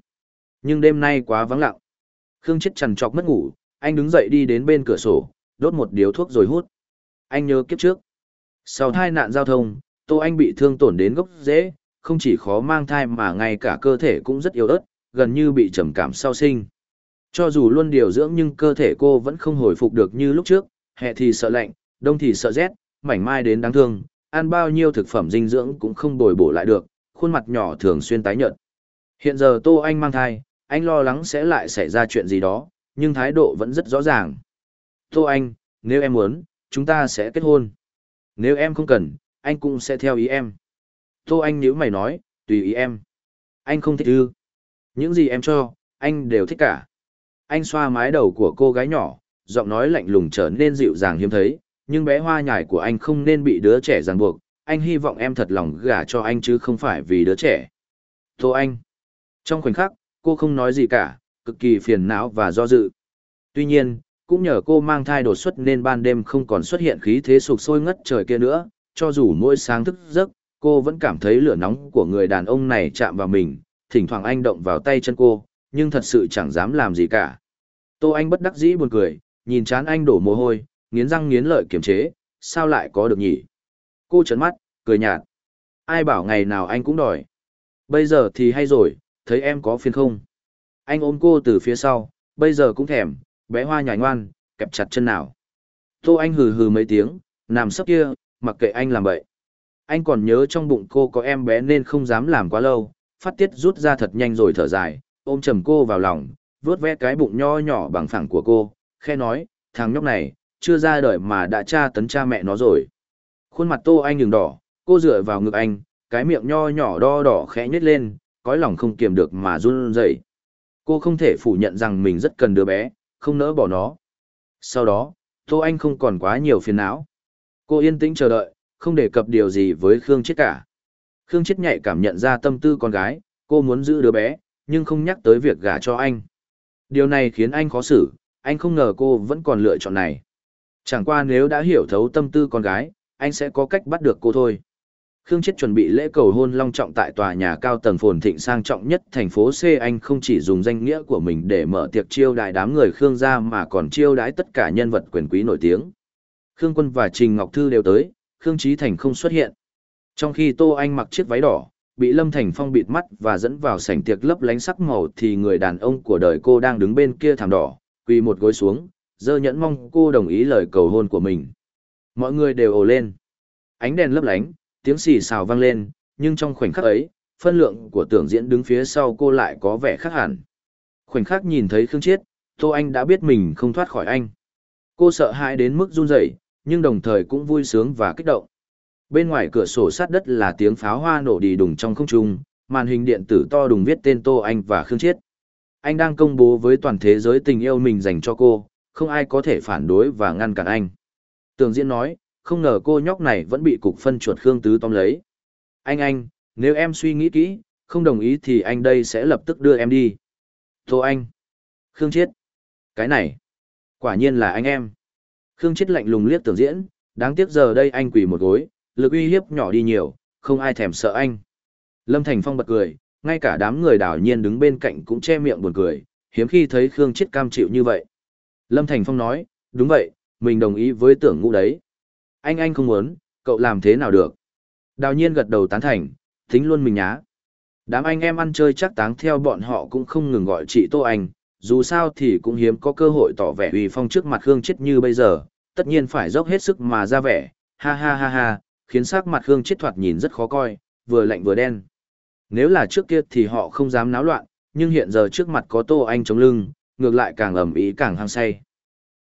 Nhưng đêm nay quá vắng lặng. Khương Chết chằn trọc mất ngủ, anh đứng dậy đi đến bên cửa sổ, đốt một điếu thuốc rồi hút. Anh nhớ kiếp trước. Sau tai nạn giao thông, Tô Anh bị thương tổn đến gốc rễ, không chỉ khó mang thai mà ngay cả cơ thể cũng rất yếu ớt, gần như bị trầm cảm sau sinh. Cho dù luôn điều dưỡng nhưng cơ thể cô vẫn không hồi phục được như lúc trước, hè thì sợ lạnh, đông thì sợ rét, mảnh mai đến đáng thương, ăn bao nhiêu thực phẩm dinh dưỡng cũng không bồi bổ lại được, khuôn mặt nhỏ thường xuyên tái nhợt. Hiện giờ Tô Anh mang thai, anh lo lắng sẽ lại xảy ra chuyện gì đó, nhưng thái độ vẫn rất rõ ràng. Tô Anh, nếu em muốn, chúng ta sẽ kết hôn. Nếu em không cần, anh cũng sẽ theo ý em. Tô Anh nếu mày nói, tùy ý em. Anh không thích ư. Những gì em cho, anh đều thích cả. Anh xoa mái đầu của cô gái nhỏ, giọng nói lạnh lùng trở nên dịu dàng hiếm thấy, nhưng bé hoa nhải của anh không nên bị đứa trẻ ràng buộc, anh hy vọng em thật lòng gả cho anh chứ không phải vì đứa trẻ. Tô Anh. Trong khoảnh khắc, cô không nói gì cả, cực kỳ phiền não và do dự. Tuy nhiên, cũng nhờ cô mang thai đột xuất nên ban đêm không còn xuất hiện khí thế sụp sôi ngất trời kia nữa, cho dù mỗi sáng thức giấc, cô vẫn cảm thấy lửa nóng của người đàn ông này chạm vào mình, thỉnh thoảng anh động vào tay chân cô, nhưng thật sự chẳng dám làm gì cả. Tô Anh bất đắc dĩ buồn cười, nhìn chán anh đổ mồ hôi, nghiến răng nghiến lợi kiềm chế, sao lại có được nhỉ? Cô trấn mắt, cười nhạt. Ai bảo ngày nào anh cũng đòi. Bây giờ thì hay rồi, thấy em có phiền không? Anh ôm cô từ phía sau, bây giờ cũng thèm, bé hoa nhảy ngoan, kẹp chặt chân nào. Tô Anh hừ hừ mấy tiếng, nằm sấp kia, mặc kệ anh làm vậy. Anh còn nhớ trong bụng cô có em bé nên không dám làm quá lâu, phát tiết rút ra thật nhanh rồi thở dài, ôm chầm cô vào lòng, vướt ve cái bụng nho nhỏ bằng phẳng của cô, khe nói, thằng nhóc này, chưa ra đời mà đã tra tấn cha mẹ nó rồi. Khuôn mặt tô anh đường đỏ, cô dựa vào ngực anh, cái miệng nho nhỏ đo đỏ khẽ nhếch lên, cõi lòng không kiềm được mà run rẩy. Cô không thể phủ nhận rằng mình rất cần đứa bé, không nỡ bỏ nó. Sau đó, Tô Anh không còn quá nhiều phiền não. Cô yên tĩnh chờ đợi, không đề cập điều gì với Khương Chết cả. Khương Chết nhạy cảm nhận ra tâm tư con gái, cô muốn giữ đứa bé, nhưng không nhắc tới việc gả cho anh. Điều này khiến anh khó xử, anh không ngờ cô vẫn còn lựa chọn này. Chẳng qua nếu đã hiểu thấu tâm tư con gái, anh sẽ có cách bắt được cô thôi. Khương Chết chuẩn bị lễ cầu hôn long trọng tại tòa nhà cao tầng phồn thịnh sang trọng nhất thành phố C. Anh không chỉ dùng danh nghĩa của mình để mở tiệc chiêu đãi đám người Khương gia mà còn chiêu đãi tất cả nhân vật quyền quý nổi tiếng. Khương Quân và Trình Ngọc Thư đều tới, Khương Chí Thành không xuất hiện. Trong khi Tô Anh mặc chiếc váy đỏ, bị Lâm Thành Phong bịt mắt và dẫn vào sảnh tiệc lấp lánh sắc màu thì người đàn ông của đời cô đang đứng bên kia thảm đỏ, quỳ một gối xuống, dơ nhẫn mong cô đồng ý lời cầu hôn của mình. Mọi người đều ồ lên. Ánh đèn lấp lánh, tiếng xì xào vang lên, nhưng trong khoảnh khắc ấy, phân lượng của tưởng diễn đứng phía sau cô lại có vẻ khác hẳn. Khoảnh khắc nhìn thấy Khương Chiết, Tô Anh đã biết mình không thoát khỏi anh. Cô sợ hãi đến mức run rẩy, nhưng đồng thời cũng vui sướng và kích động. Bên ngoài cửa sổ sát đất là tiếng pháo hoa nổ đi đùng trong không trung, màn hình điện tử to đùng viết tên Tô Anh và Khương Chiết. Anh đang công bố với toàn thế giới tình yêu mình dành cho cô, không ai có thể phản đối và ngăn cản anh. Tường Diễn nói, không ngờ cô nhóc này vẫn bị cục phân chuột Khương Tứ tóm lấy. Anh anh, nếu em suy nghĩ kỹ, không đồng ý thì anh đây sẽ lập tức đưa em đi. Tô Anh. Khương Chiết. Cái này. Quả nhiên là anh em. Khương Chết lạnh lùng liếc tưởng diễn, đáng tiếc giờ đây anh quỳ một gối, lực uy hiếp nhỏ đi nhiều, không ai thèm sợ anh. Lâm Thành Phong bật cười, ngay cả đám người đảo nhiên đứng bên cạnh cũng che miệng buồn cười, hiếm khi thấy Khương Chết cam chịu như vậy. Lâm Thành Phong nói, đúng vậy, mình đồng ý với tưởng ngũ đấy. Anh anh không muốn, cậu làm thế nào được? Đào nhiên gật đầu tán thành, tính luôn mình nhá. Đám anh em ăn chơi chắc táng theo bọn họ cũng không ngừng gọi chị Tô Anh, dù sao thì cũng hiếm có cơ hội tỏ vẻ uy phong trước mặt Khương Chết như bây giờ, tất nhiên phải dốc hết sức mà ra vẻ, ha ha ha ha, khiến sắc mặt Khương Chết thoạt nhìn rất khó coi, vừa lạnh vừa đen. Nếu là trước kia thì họ không dám náo loạn, nhưng hiện giờ trước mặt có Tô Anh chống lưng, ngược lại càng ẩm ý càng hăng say.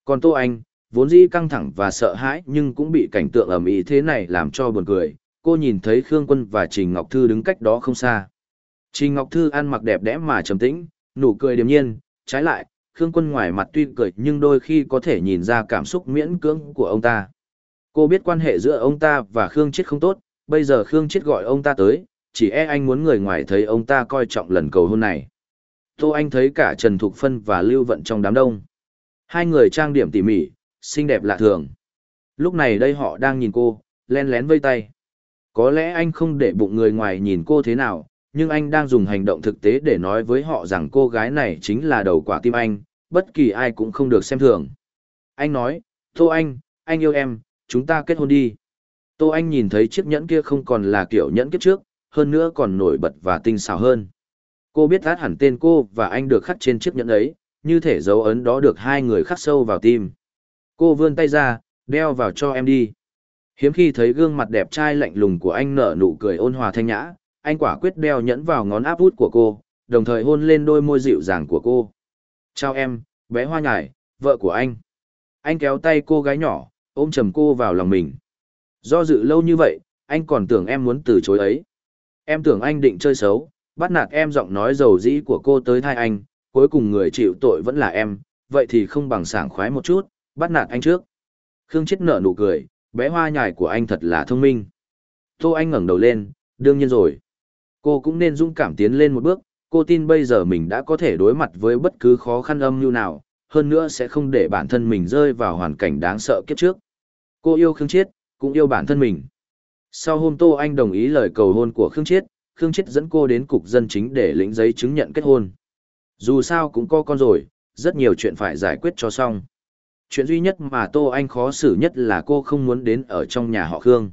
Còn Tô Anh, vốn dĩ căng thẳng và sợ hãi nhưng cũng bị cảnh tượng ẩm ý thế này làm cho buồn cười, cô nhìn thấy Khương Quân và Trình Ngọc Thư đứng cách đó không xa. Trình Ngọc Thư ăn mặc đẹp đẽ mà trầm tĩnh, nụ cười điềm nhiên, trái lại, Khương Quân ngoài mặt tuy cười nhưng đôi khi có thể nhìn ra cảm xúc miễn cưỡng của ông ta. Cô biết quan hệ giữa ông ta và Khương Chết không tốt, bây giờ Khương Chết gọi ông ta tới, chỉ e anh muốn người ngoài thấy ông ta coi trọng lần cầu hôn này. Tô Anh thấy cả Trần Thục Phân và Lưu Vận trong đám đông. Hai người trang điểm tỉ mỉ, xinh đẹp lạ thường. Lúc này đây họ đang nhìn cô, len lén vây tay. Có lẽ anh không để bụng người ngoài nhìn cô thế nào, nhưng anh đang dùng hành động thực tế để nói với họ rằng cô gái này chính là đầu quả tim anh, bất kỳ ai cũng không được xem thường. Anh nói, Tô Anh, anh yêu em, chúng ta kết hôn đi. Tô Anh nhìn thấy chiếc nhẫn kia không còn là kiểu nhẫn kiếp trước, hơn nữa còn nổi bật và tinh xảo hơn. Cô biết át hẳn tên cô và anh được khắc trên chiếc nhẫn ấy, như thể dấu ấn đó được hai người khắc sâu vào tim. Cô vươn tay ra, đeo vào cho em đi. Hiếm khi thấy gương mặt đẹp trai lạnh lùng của anh nở nụ cười ôn hòa thanh nhã, anh quả quyết đeo nhẫn vào ngón áp út của cô, đồng thời hôn lên đôi môi dịu dàng của cô. Chào em, bé hoa nhải, vợ của anh. Anh kéo tay cô gái nhỏ, ôm chầm cô vào lòng mình. Do dự lâu như vậy, anh còn tưởng em muốn từ chối ấy. Em tưởng anh định chơi xấu, bắt nạt em giọng nói giàu dĩ của cô tới thai anh, cuối cùng người chịu tội vẫn là em, vậy thì không bằng sảng khoái một chút, bắt nạt anh trước. Khương chết Nợ nụ cười, bé hoa nhài của anh thật là thông minh. Tô Anh ngẩng đầu lên, đương nhiên rồi. Cô cũng nên dũng cảm tiến lên một bước, cô tin bây giờ mình đã có thể đối mặt với bất cứ khó khăn âm mưu nào, hơn nữa sẽ không để bản thân mình rơi vào hoàn cảnh đáng sợ kiếp trước. Cô yêu Khương Chiết, cũng yêu bản thân mình. Sau hôm Tô Anh đồng ý lời cầu hôn của Khương Chiết, Khương Chiết dẫn cô đến cục dân chính để lĩnh giấy chứng nhận kết hôn. Dù sao cũng có con rồi, rất nhiều chuyện phải giải quyết cho xong. Chuyện duy nhất mà Tô Anh khó xử nhất là cô không muốn đến ở trong nhà họ Khương.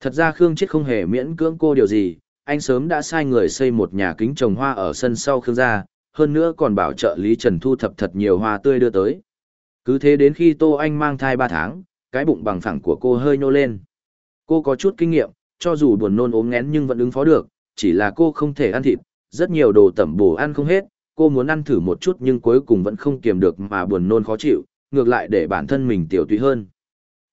Thật ra Khương Chiết không hề miễn cưỡng cô điều gì, anh sớm đã sai người xây một nhà kính trồng hoa ở sân sau Khương gia, hơn nữa còn bảo trợ lý Trần thu thập thật nhiều hoa tươi đưa tới. Cứ thế đến khi Tô Anh mang thai ba tháng, cái bụng bằng phẳng của cô hơi nô lên. Cô có chút kinh nghiệm, cho dù buồn nôn ốm ngén nhưng vẫn ứng phó được, chỉ là cô không thể ăn thịt, rất nhiều đồ tẩm bổ ăn không hết, cô muốn ăn thử một chút nhưng cuối cùng vẫn không kiềm được mà buồn nôn khó chịu, ngược lại để bản thân mình tiểu tụy hơn.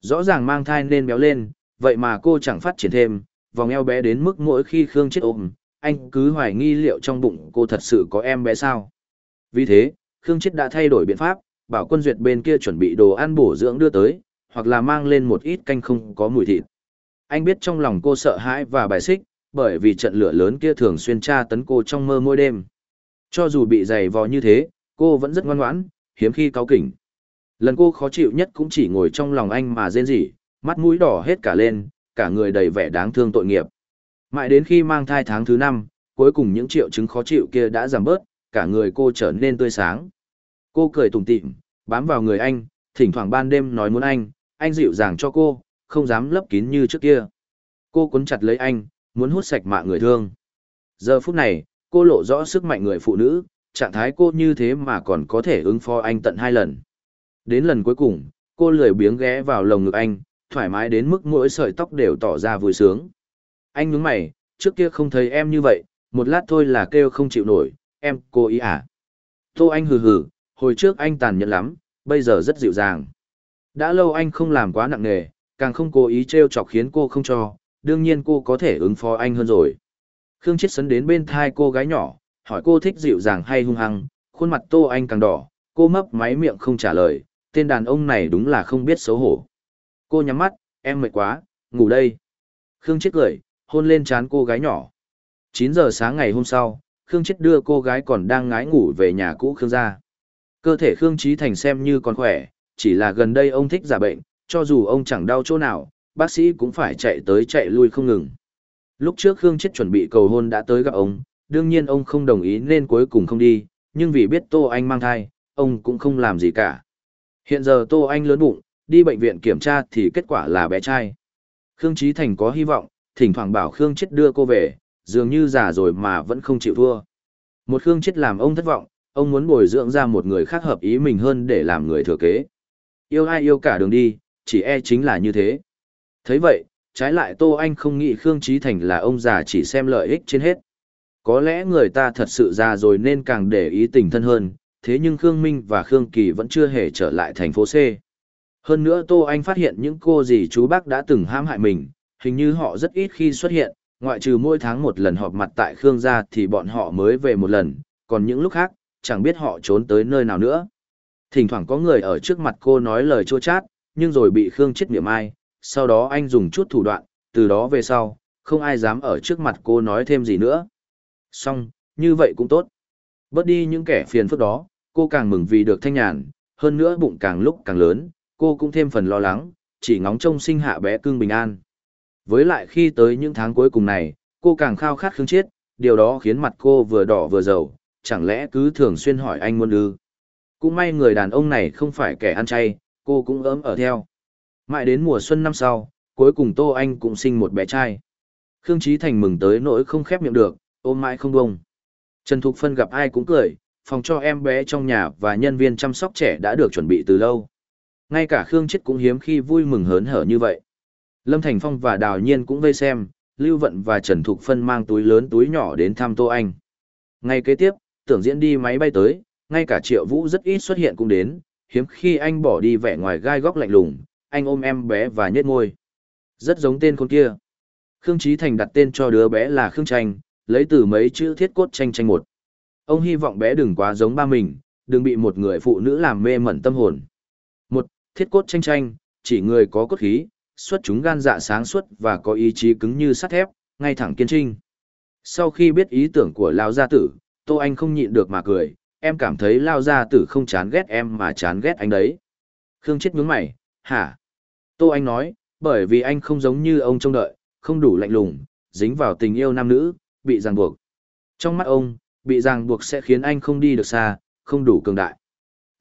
Rõ ràng mang thai nên béo lên, vậy mà cô chẳng phát triển thêm, vòng eo bé đến mức mỗi khi Khương Chết ôm, anh cứ hoài nghi liệu trong bụng cô thật sự có em bé sao. Vì thế, Khương Chết đã thay đổi biện pháp, bảo quân duyệt bên kia chuẩn bị đồ ăn bổ dưỡng đưa tới, hoặc là mang lên một ít canh không có mùi thịt. Anh biết trong lòng cô sợ hãi và bài xích, bởi vì trận lửa lớn kia thường xuyên tra tấn cô trong mơ mỗi đêm. Cho dù bị dày vò như thế, cô vẫn rất ngoan ngoãn, hiếm khi cáu kỉnh. Lần cô khó chịu nhất cũng chỉ ngồi trong lòng anh mà rên rỉ, mắt mũi đỏ hết cả lên, cả người đầy vẻ đáng thương tội nghiệp. Mãi đến khi mang thai tháng thứ năm, cuối cùng những triệu chứng khó chịu kia đã giảm bớt, cả người cô trở nên tươi sáng. Cô cười tủm tỉm, bám vào người anh, thỉnh thoảng ban đêm nói muốn anh, anh dịu dàng cho cô, không dám lấp kín như trước kia. Cô cuốn chặt lấy anh, muốn hút sạch mạng người thương. Giờ phút này, cô lộ rõ sức mạnh người phụ nữ, trạng thái cô như thế mà còn có thể ứng phó anh tận hai lần. Đến lần cuối cùng, cô lười biếng ghé vào lồng ngực anh, thoải mái đến mức mỗi sợi tóc đều tỏ ra vui sướng. Anh nhướng mày, trước kia không thấy em như vậy, một lát thôi là kêu không chịu nổi, em cố ý à? Tô anh hừ hừ, hồi trước anh tàn nhẫn lắm, bây giờ rất dịu dàng. Đã lâu anh không làm quá nặng nề, càng không cố ý trêu chọc khiến cô không cho, đương nhiên cô có thể ứng phó anh hơn rồi. Khương Chiết sấn đến bên thai cô gái nhỏ, hỏi cô thích dịu dàng hay hung hăng, khuôn mặt Tô Anh càng đỏ, cô mấp máy miệng không trả lời, tên đàn ông này đúng là không biết xấu hổ. Cô nhắm mắt, em mệt quá, ngủ đây. Khương chết cười, hôn lên trán cô gái nhỏ. Chín giờ sáng ngày hôm sau, Khương chết đưa cô gái còn đang ngái ngủ về nhà cũ Khương ra. Cơ thể Khương Trí Thành xem như còn khỏe, chỉ là gần đây ông thích giả bệnh, cho dù ông chẳng đau chỗ nào, bác sĩ cũng phải chạy tới chạy lui không ngừng. Lúc trước Khương chết chuẩn bị cầu hôn đã tới gặp ông, đương nhiên ông không đồng ý nên cuối cùng không đi, nhưng vì biết Tô Anh mang thai, ông cũng không làm gì cả. Hiện giờ Tô Anh lớn bụng, đi bệnh viện kiểm tra thì kết quả là bé trai. Khương Chí Thành có hy vọng, thỉnh thoảng bảo Khương Chết đưa cô về, dường như già rồi mà vẫn không chịu thua. Một Khương Chết làm ông thất vọng, ông muốn bồi dưỡng ra một người khác hợp ý mình hơn để làm người thừa kế. Yêu ai yêu cả đường đi, chỉ e chính là như thế. thấy vậy, trái lại Tô Anh không nghĩ Khương Chí Thành là ông già chỉ xem lợi ích trên hết. Có lẽ người ta thật sự già rồi nên càng để ý tình thân hơn, thế nhưng Khương Minh và Khương Kỳ vẫn chưa hề trở lại thành phố C. Hơn nữa Tô Anh phát hiện những cô gì chú bác đã từng ham hại mình, hình như họ rất ít khi xuất hiện, ngoại trừ mỗi tháng một lần họp mặt tại Khương gia thì bọn họ mới về một lần, còn những lúc khác, chẳng biết họ trốn tới nơi nào nữa. Thỉnh thoảng có người ở trước mặt cô nói lời chua chát, nhưng rồi bị Khương chết miệng ai, sau đó anh dùng chút thủ đoạn, từ đó về sau, không ai dám ở trước mặt cô nói thêm gì nữa. Xong, như vậy cũng tốt. Bớt đi những kẻ phiền phức đó, cô càng mừng vì được thanh nhàn, hơn nữa bụng càng lúc càng lớn, cô cũng thêm phần lo lắng, chỉ ngóng trông sinh hạ bé cưng bình an. Với lại khi tới những tháng cuối cùng này, cô càng khao khát Khương chết, điều đó khiến mặt cô vừa đỏ vừa dầu. chẳng lẽ cứ thường xuyên hỏi anh muốn ư. Cũng may người đàn ông này không phải kẻ ăn chay, cô cũng ấm ở theo. Mãi đến mùa xuân năm sau, cuối cùng Tô Anh cũng sinh một bé trai. Khương trí Thành mừng tới nỗi không khép miệng được, ôm mãi không bông. Trần Thục Phân gặp ai cũng cười, phòng cho em bé trong nhà và nhân viên chăm sóc trẻ đã được chuẩn bị từ lâu ngay cả khương chết cũng hiếm khi vui mừng hớn hở như vậy. Lâm thành phong và đào nhiên cũng vây xem, lưu vận và trần thục phân mang túi lớn túi nhỏ đến thăm tô anh. Ngay kế tiếp, tưởng diễn đi máy bay tới, ngay cả triệu vũ rất ít xuất hiện cũng đến, hiếm khi anh bỏ đi vẻ ngoài gai góc lạnh lùng, anh ôm em bé và nhét ngôi rất giống tên con kia. Khương trí thành đặt tên cho đứa bé là khương tranh, lấy từ mấy chữ thiết cốt tranh tranh một. Ông hy vọng bé đừng quá giống ba mình, đừng bị một người phụ nữ làm mê mẩn tâm hồn thiết cốt tranh tranh, chỉ người có cốt khí, xuất chúng gan dạ sáng suốt và có ý chí cứng như sắt thép, ngay thẳng kiên trinh. Sau khi biết ý tưởng của Lao Gia Tử, Tô Anh không nhịn được mà cười, em cảm thấy Lao Gia Tử không chán ghét em mà chán ghét anh đấy. Khương chết nhướng mày, hả? Tô Anh nói, bởi vì anh không giống như ông trông đợi, không đủ lạnh lùng, dính vào tình yêu nam nữ, bị ràng buộc. Trong mắt ông, bị ràng buộc sẽ khiến anh không đi được xa, không đủ cường đại.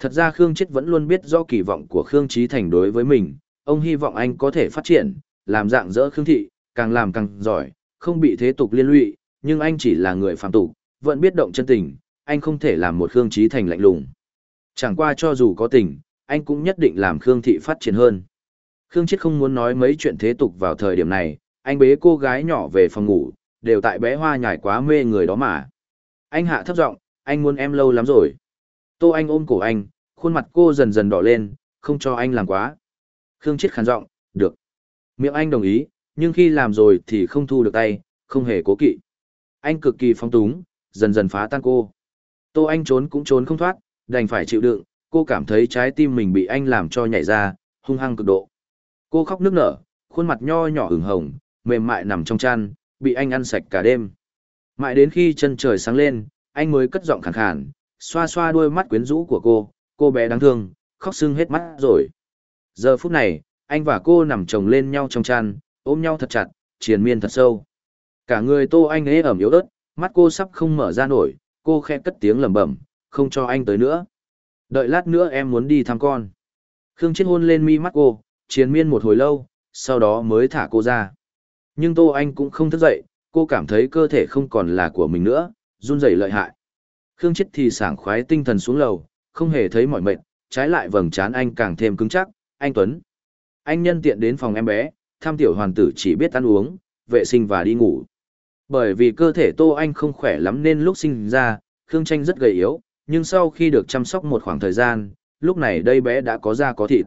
Thật ra Khương Chết vẫn luôn biết do kỳ vọng của Khương Chí Thành đối với mình, ông hy vọng anh có thể phát triển, làm dạng dỡ Khương Thị, càng làm càng giỏi, không bị thế tục liên lụy, nhưng anh chỉ là người phạm tục, vẫn biết động chân tình, anh không thể làm một Khương Chí Thành lạnh lùng. Chẳng qua cho dù có tình, anh cũng nhất định làm Khương Thị phát triển hơn. Khương Chết không muốn nói mấy chuyện thế tục vào thời điểm này, anh bế cô gái nhỏ về phòng ngủ, đều tại bé hoa nhải quá mê người đó mà. Anh hạ thấp giọng, anh muốn em lâu lắm rồi. Tô Anh ôm cổ anh, khuôn mặt cô dần dần đỏ lên, không cho anh làm quá. Khương Chiết khàn giọng, được. Miệng anh đồng ý, nhưng khi làm rồi thì không thu được tay, không hề cố kỵ. Anh cực kỳ phong túng, dần dần phá tan cô. Tô Anh trốn cũng trốn không thoát, đành phải chịu đựng, cô cảm thấy trái tim mình bị anh làm cho nhảy ra, hung hăng cực độ. Cô khóc nước nở, khuôn mặt nho nhỏ ửng hồng, mềm mại nằm trong chăn, bị anh ăn sạch cả đêm. Mãi đến khi chân trời sáng lên, anh mới cất giọng khàn khàn, xoa xoa đôi mắt quyến rũ của cô, cô bé đáng thương, khóc sưng hết mắt rồi. Giờ phút này, anh và cô nằm chồng lên nhau trong chăn, ôm nhau thật chặt, triền miên thật sâu. Cả người tô anh ế ẩm yếu ớt, mắt cô sắp không mở ra nổi, cô khe cất tiếng lẩm bẩm, không cho anh tới nữa. Đợi lát nữa em muốn đi thăm con. Khương Chết hôn lên mi mắt cô, triền miên một hồi lâu, sau đó mới thả cô ra. Nhưng Tô Anh cũng không thức dậy, cô cảm thấy cơ thể không còn là của mình nữa, run rẩy lợi hại. Khương Chết thì sảng khoái tinh thần xuống lầu, không hề thấy mỏi mệt, trái lại vầng trán anh càng thêm cứng chắc, anh Tuấn. Anh nhân tiện đến phòng em bé, tham tiểu hoàn tử chỉ biết ăn uống, vệ sinh và đi ngủ. Bởi vì cơ thể Tô Anh không khỏe lắm nên lúc sinh ra, Khương Tranh rất gầy yếu, nhưng sau khi được chăm sóc một khoảng thời gian, lúc này đây bé đã có da có thịt.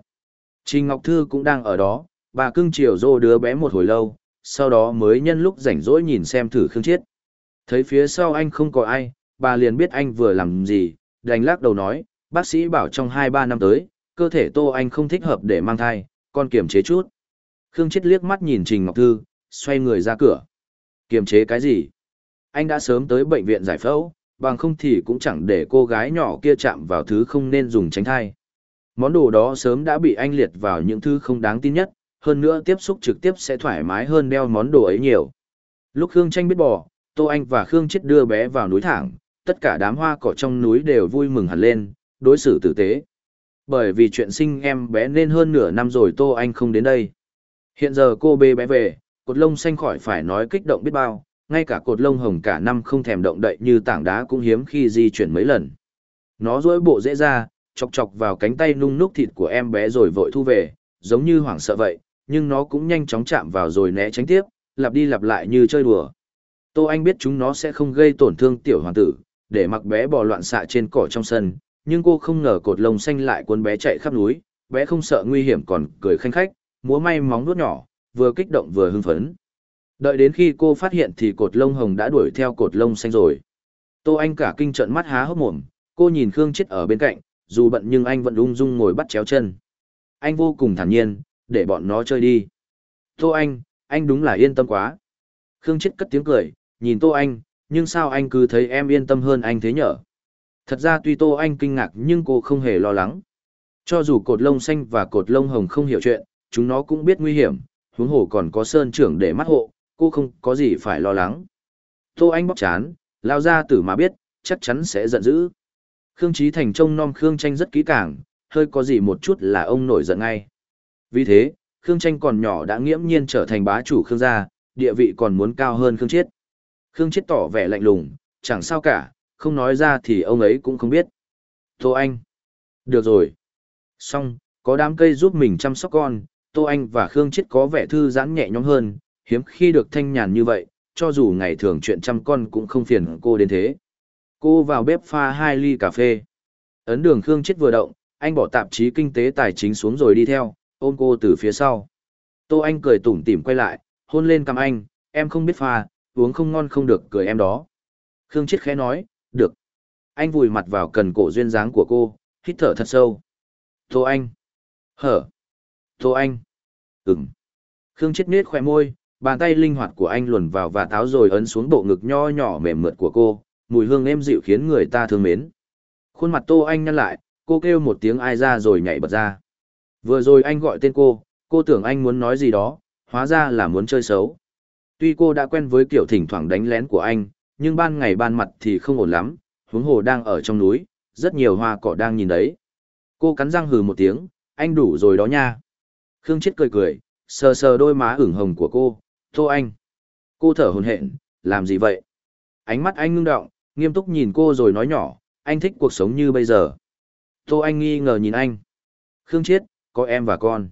Trình Ngọc Thư cũng đang ở đó, bà cưng chiều dô đứa bé một hồi lâu, sau đó mới nhân lúc rảnh rỗi nhìn xem thử Khương Chiết. Thấy phía sau anh không có ai, bà liền biết anh vừa làm gì, đành lắc đầu nói, bác sĩ bảo trong 2-3 năm tới, cơ thể Tô Anh không thích hợp để mang thai, con kiềm chế chút. Khương Chết liếc mắt nhìn Trình Ngọc Thư, xoay người ra cửa. Kiềm chế cái gì? Anh đã sớm tới bệnh viện giải phẫu, bằng không thì cũng chẳng để cô gái nhỏ kia chạm vào thứ không nên dùng tránh thai. Món đồ đó sớm đã bị anh liệt vào những thứ không đáng tin nhất, hơn nữa tiếp xúc trực tiếp sẽ thoải mái hơn đeo món đồ ấy nhiều. Lúc Khương Tranh biết bỏ, Tô Anh và Khương Chết đưa bé vào núi thẳng, tất cả đám hoa cỏ trong núi đều vui mừng hẳn lên, đối xử tử tế. Bởi vì chuyện sinh em bé nên hơn nửa năm rồi Tô Anh không đến đây. Hiện giờ cô bê bé về, cột lông xanh khỏi phải nói kích động biết bao, ngay cả cột lông hồng cả năm không thèm động đậy như tảng đá cũng hiếm khi di chuyển mấy lần. Nó duỗi bộ dễ ra, chọc chọc vào cánh tay nung núc thịt của em bé rồi vội thu về, giống như hoảng sợ vậy, nhưng nó cũng nhanh chóng chạm vào rồi né tránh tiếp, lặp đi lặp lại như chơi đùa. Tô Anh biết chúng nó sẽ không gây tổn thương tiểu hoàng tử, để mặc bé bò loạn xạ trên cỏ trong sân, nhưng cô không ngờ cột lông xanh lại cuốn bé chạy khắp núi, bé không sợ nguy hiểm còn cười khanh khách, múa may móng nuốt nhỏ, vừa kích động vừa hưng phấn. Đợi đến khi cô phát hiện thì cột lông hồng đã đuổi theo cột lông xanh rồi. Tô Anh cả kinh trận mắt há hốc mồm, cô nhìn Khương Chết ở bên cạnh, dù bận nhưng anh vẫn ung dung ngồi bắt chéo chân. Anh vô cùng thản nhiên, để bọn nó chơi đi. Tô Anh, anh đúng là yên tâm quá. Khương Chết cất tiếng cười, nhìn Tô Anh, nhưng sao anh cứ thấy em yên tâm hơn anh thế nhở? Thật ra tuy Tô Anh kinh ngạc nhưng cô không hề lo lắng. Cho dù cột lông xanh và cột lông hồng không hiểu chuyện, chúng nó cũng biết nguy hiểm, huống hồ còn có sơn trưởng để mắt hộ, cô không có gì phải lo lắng. Tô Anh bóc chán, lao ra tử mà biết, chắc chắn sẽ giận dữ. Khương Trí Thành trông nom Khương Tranh rất kỹ càng, hơi có gì một chút là ông nổi giận ngay. Vì thế, Khương Tranh còn nhỏ đã nghiễm nhiên trở thành bá chủ Khương gia, địa vị còn muốn cao hơn Khương Chiết. Khương Chết tỏ vẻ lạnh lùng, chẳng sao cả, không nói ra thì ông ấy cũng không biết. Tô Anh. Được rồi. Xong, có đám cây giúp mình chăm sóc con, Tô Anh và Khương Chết có vẻ thư giãn nhẹ nhõm hơn, hiếm khi được thanh nhàn như vậy, cho dù ngày thường chuyện chăm con cũng không phiền cô đến thế. Cô vào bếp pha hai ly cà phê. Ấn đường Khương Chết vừa động, anh bỏ tạp chí kinh tế tài chính xuống rồi đi theo, ôm cô từ phía sau. Tô Anh cười tủm tỉm quay lại, hôn lên cằm anh, em không biết pha, uống không ngon không được cười em đó. Khương Chiết khẽ nói, được. Anh vùi mặt vào cần cổ duyên dáng của cô, hít thở thật sâu. Tô Anh. Hở. Tô Anh. Ừm. Khương Chiết nết khỏe môi, bàn tay linh hoạt của anh luồn vào và táo rồi ấn xuống bộ ngực nho nhỏ mềm mượt của cô, mùi hương êm dịu khiến người ta thương mến. Khuôn mặt Tô Anh nhăn lại, cô kêu một tiếng ai ra rồi nhảy bật ra. Vừa rồi anh gọi tên cô, cô tưởng anh muốn nói gì đó, hóa ra là muốn chơi xấu. Tuy cô đã quen với kiểu thỉnh thoảng đánh lén của anh, nhưng ban ngày ban mặt thì không ổn lắm, huống hồ đang ở trong núi, rất nhiều hoa cỏ đang nhìn đấy. Cô cắn răng hừ một tiếng, anh đủ rồi đó nha. Khương Chết cười cười, sờ sờ đôi má ửng hồng của cô, "Tô anh." Cô thở hổn hển, "Làm gì vậy?" Ánh mắt anh ngưng đọng, nghiêm túc nhìn cô rồi nói nhỏ, "Anh thích cuộc sống như bây giờ." Tô anh nghi ngờ nhìn anh. "Khương Chết, có em và con."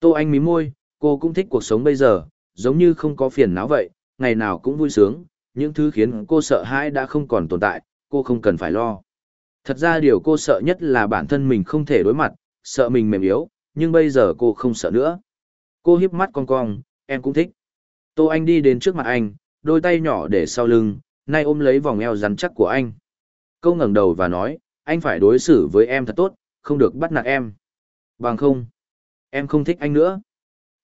Tô anh mí môi, cô cũng thích cuộc sống bây giờ, giống như không có phiền não vậy, ngày nào cũng vui sướng, những thứ khiến cô sợ hãi đã không còn tồn tại, cô không cần phải lo. Thật ra điều cô sợ nhất là bản thân mình không thể đối mặt, sợ mình mềm yếu, nhưng bây giờ cô không sợ nữa. Cô hiếp mắt cong cong, em cũng thích. Tô Anh đi đến trước mặt anh, đôi tay nhỏ để sau lưng, nay ôm lấy vòng eo rắn chắc của anh. Câu ngẩng đầu và nói, anh phải đối xử với em thật tốt, không được bắt nạt em. Bằng không, em không thích anh nữa.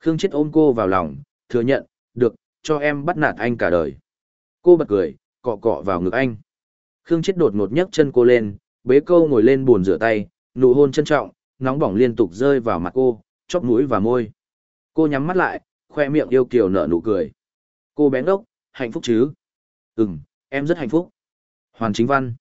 Khương Chết ôm cô vào lòng, thừa nhận, được, cho em bắt nạt anh cả đời. Cô bật cười, cọ cọ vào ngực anh. Khương chết đột ngột nhấc chân cô lên, bế câu ngồi lên buồn rửa tay, nụ hôn trân trọng, nóng bỏng liên tục rơi vào mặt cô, chóp mũi và môi. Cô nhắm mắt lại, khoe miệng yêu kiều nở nụ cười. Cô bé đốc, hạnh phúc chứ? Ừm, em rất hạnh phúc. Hoàn chính văn.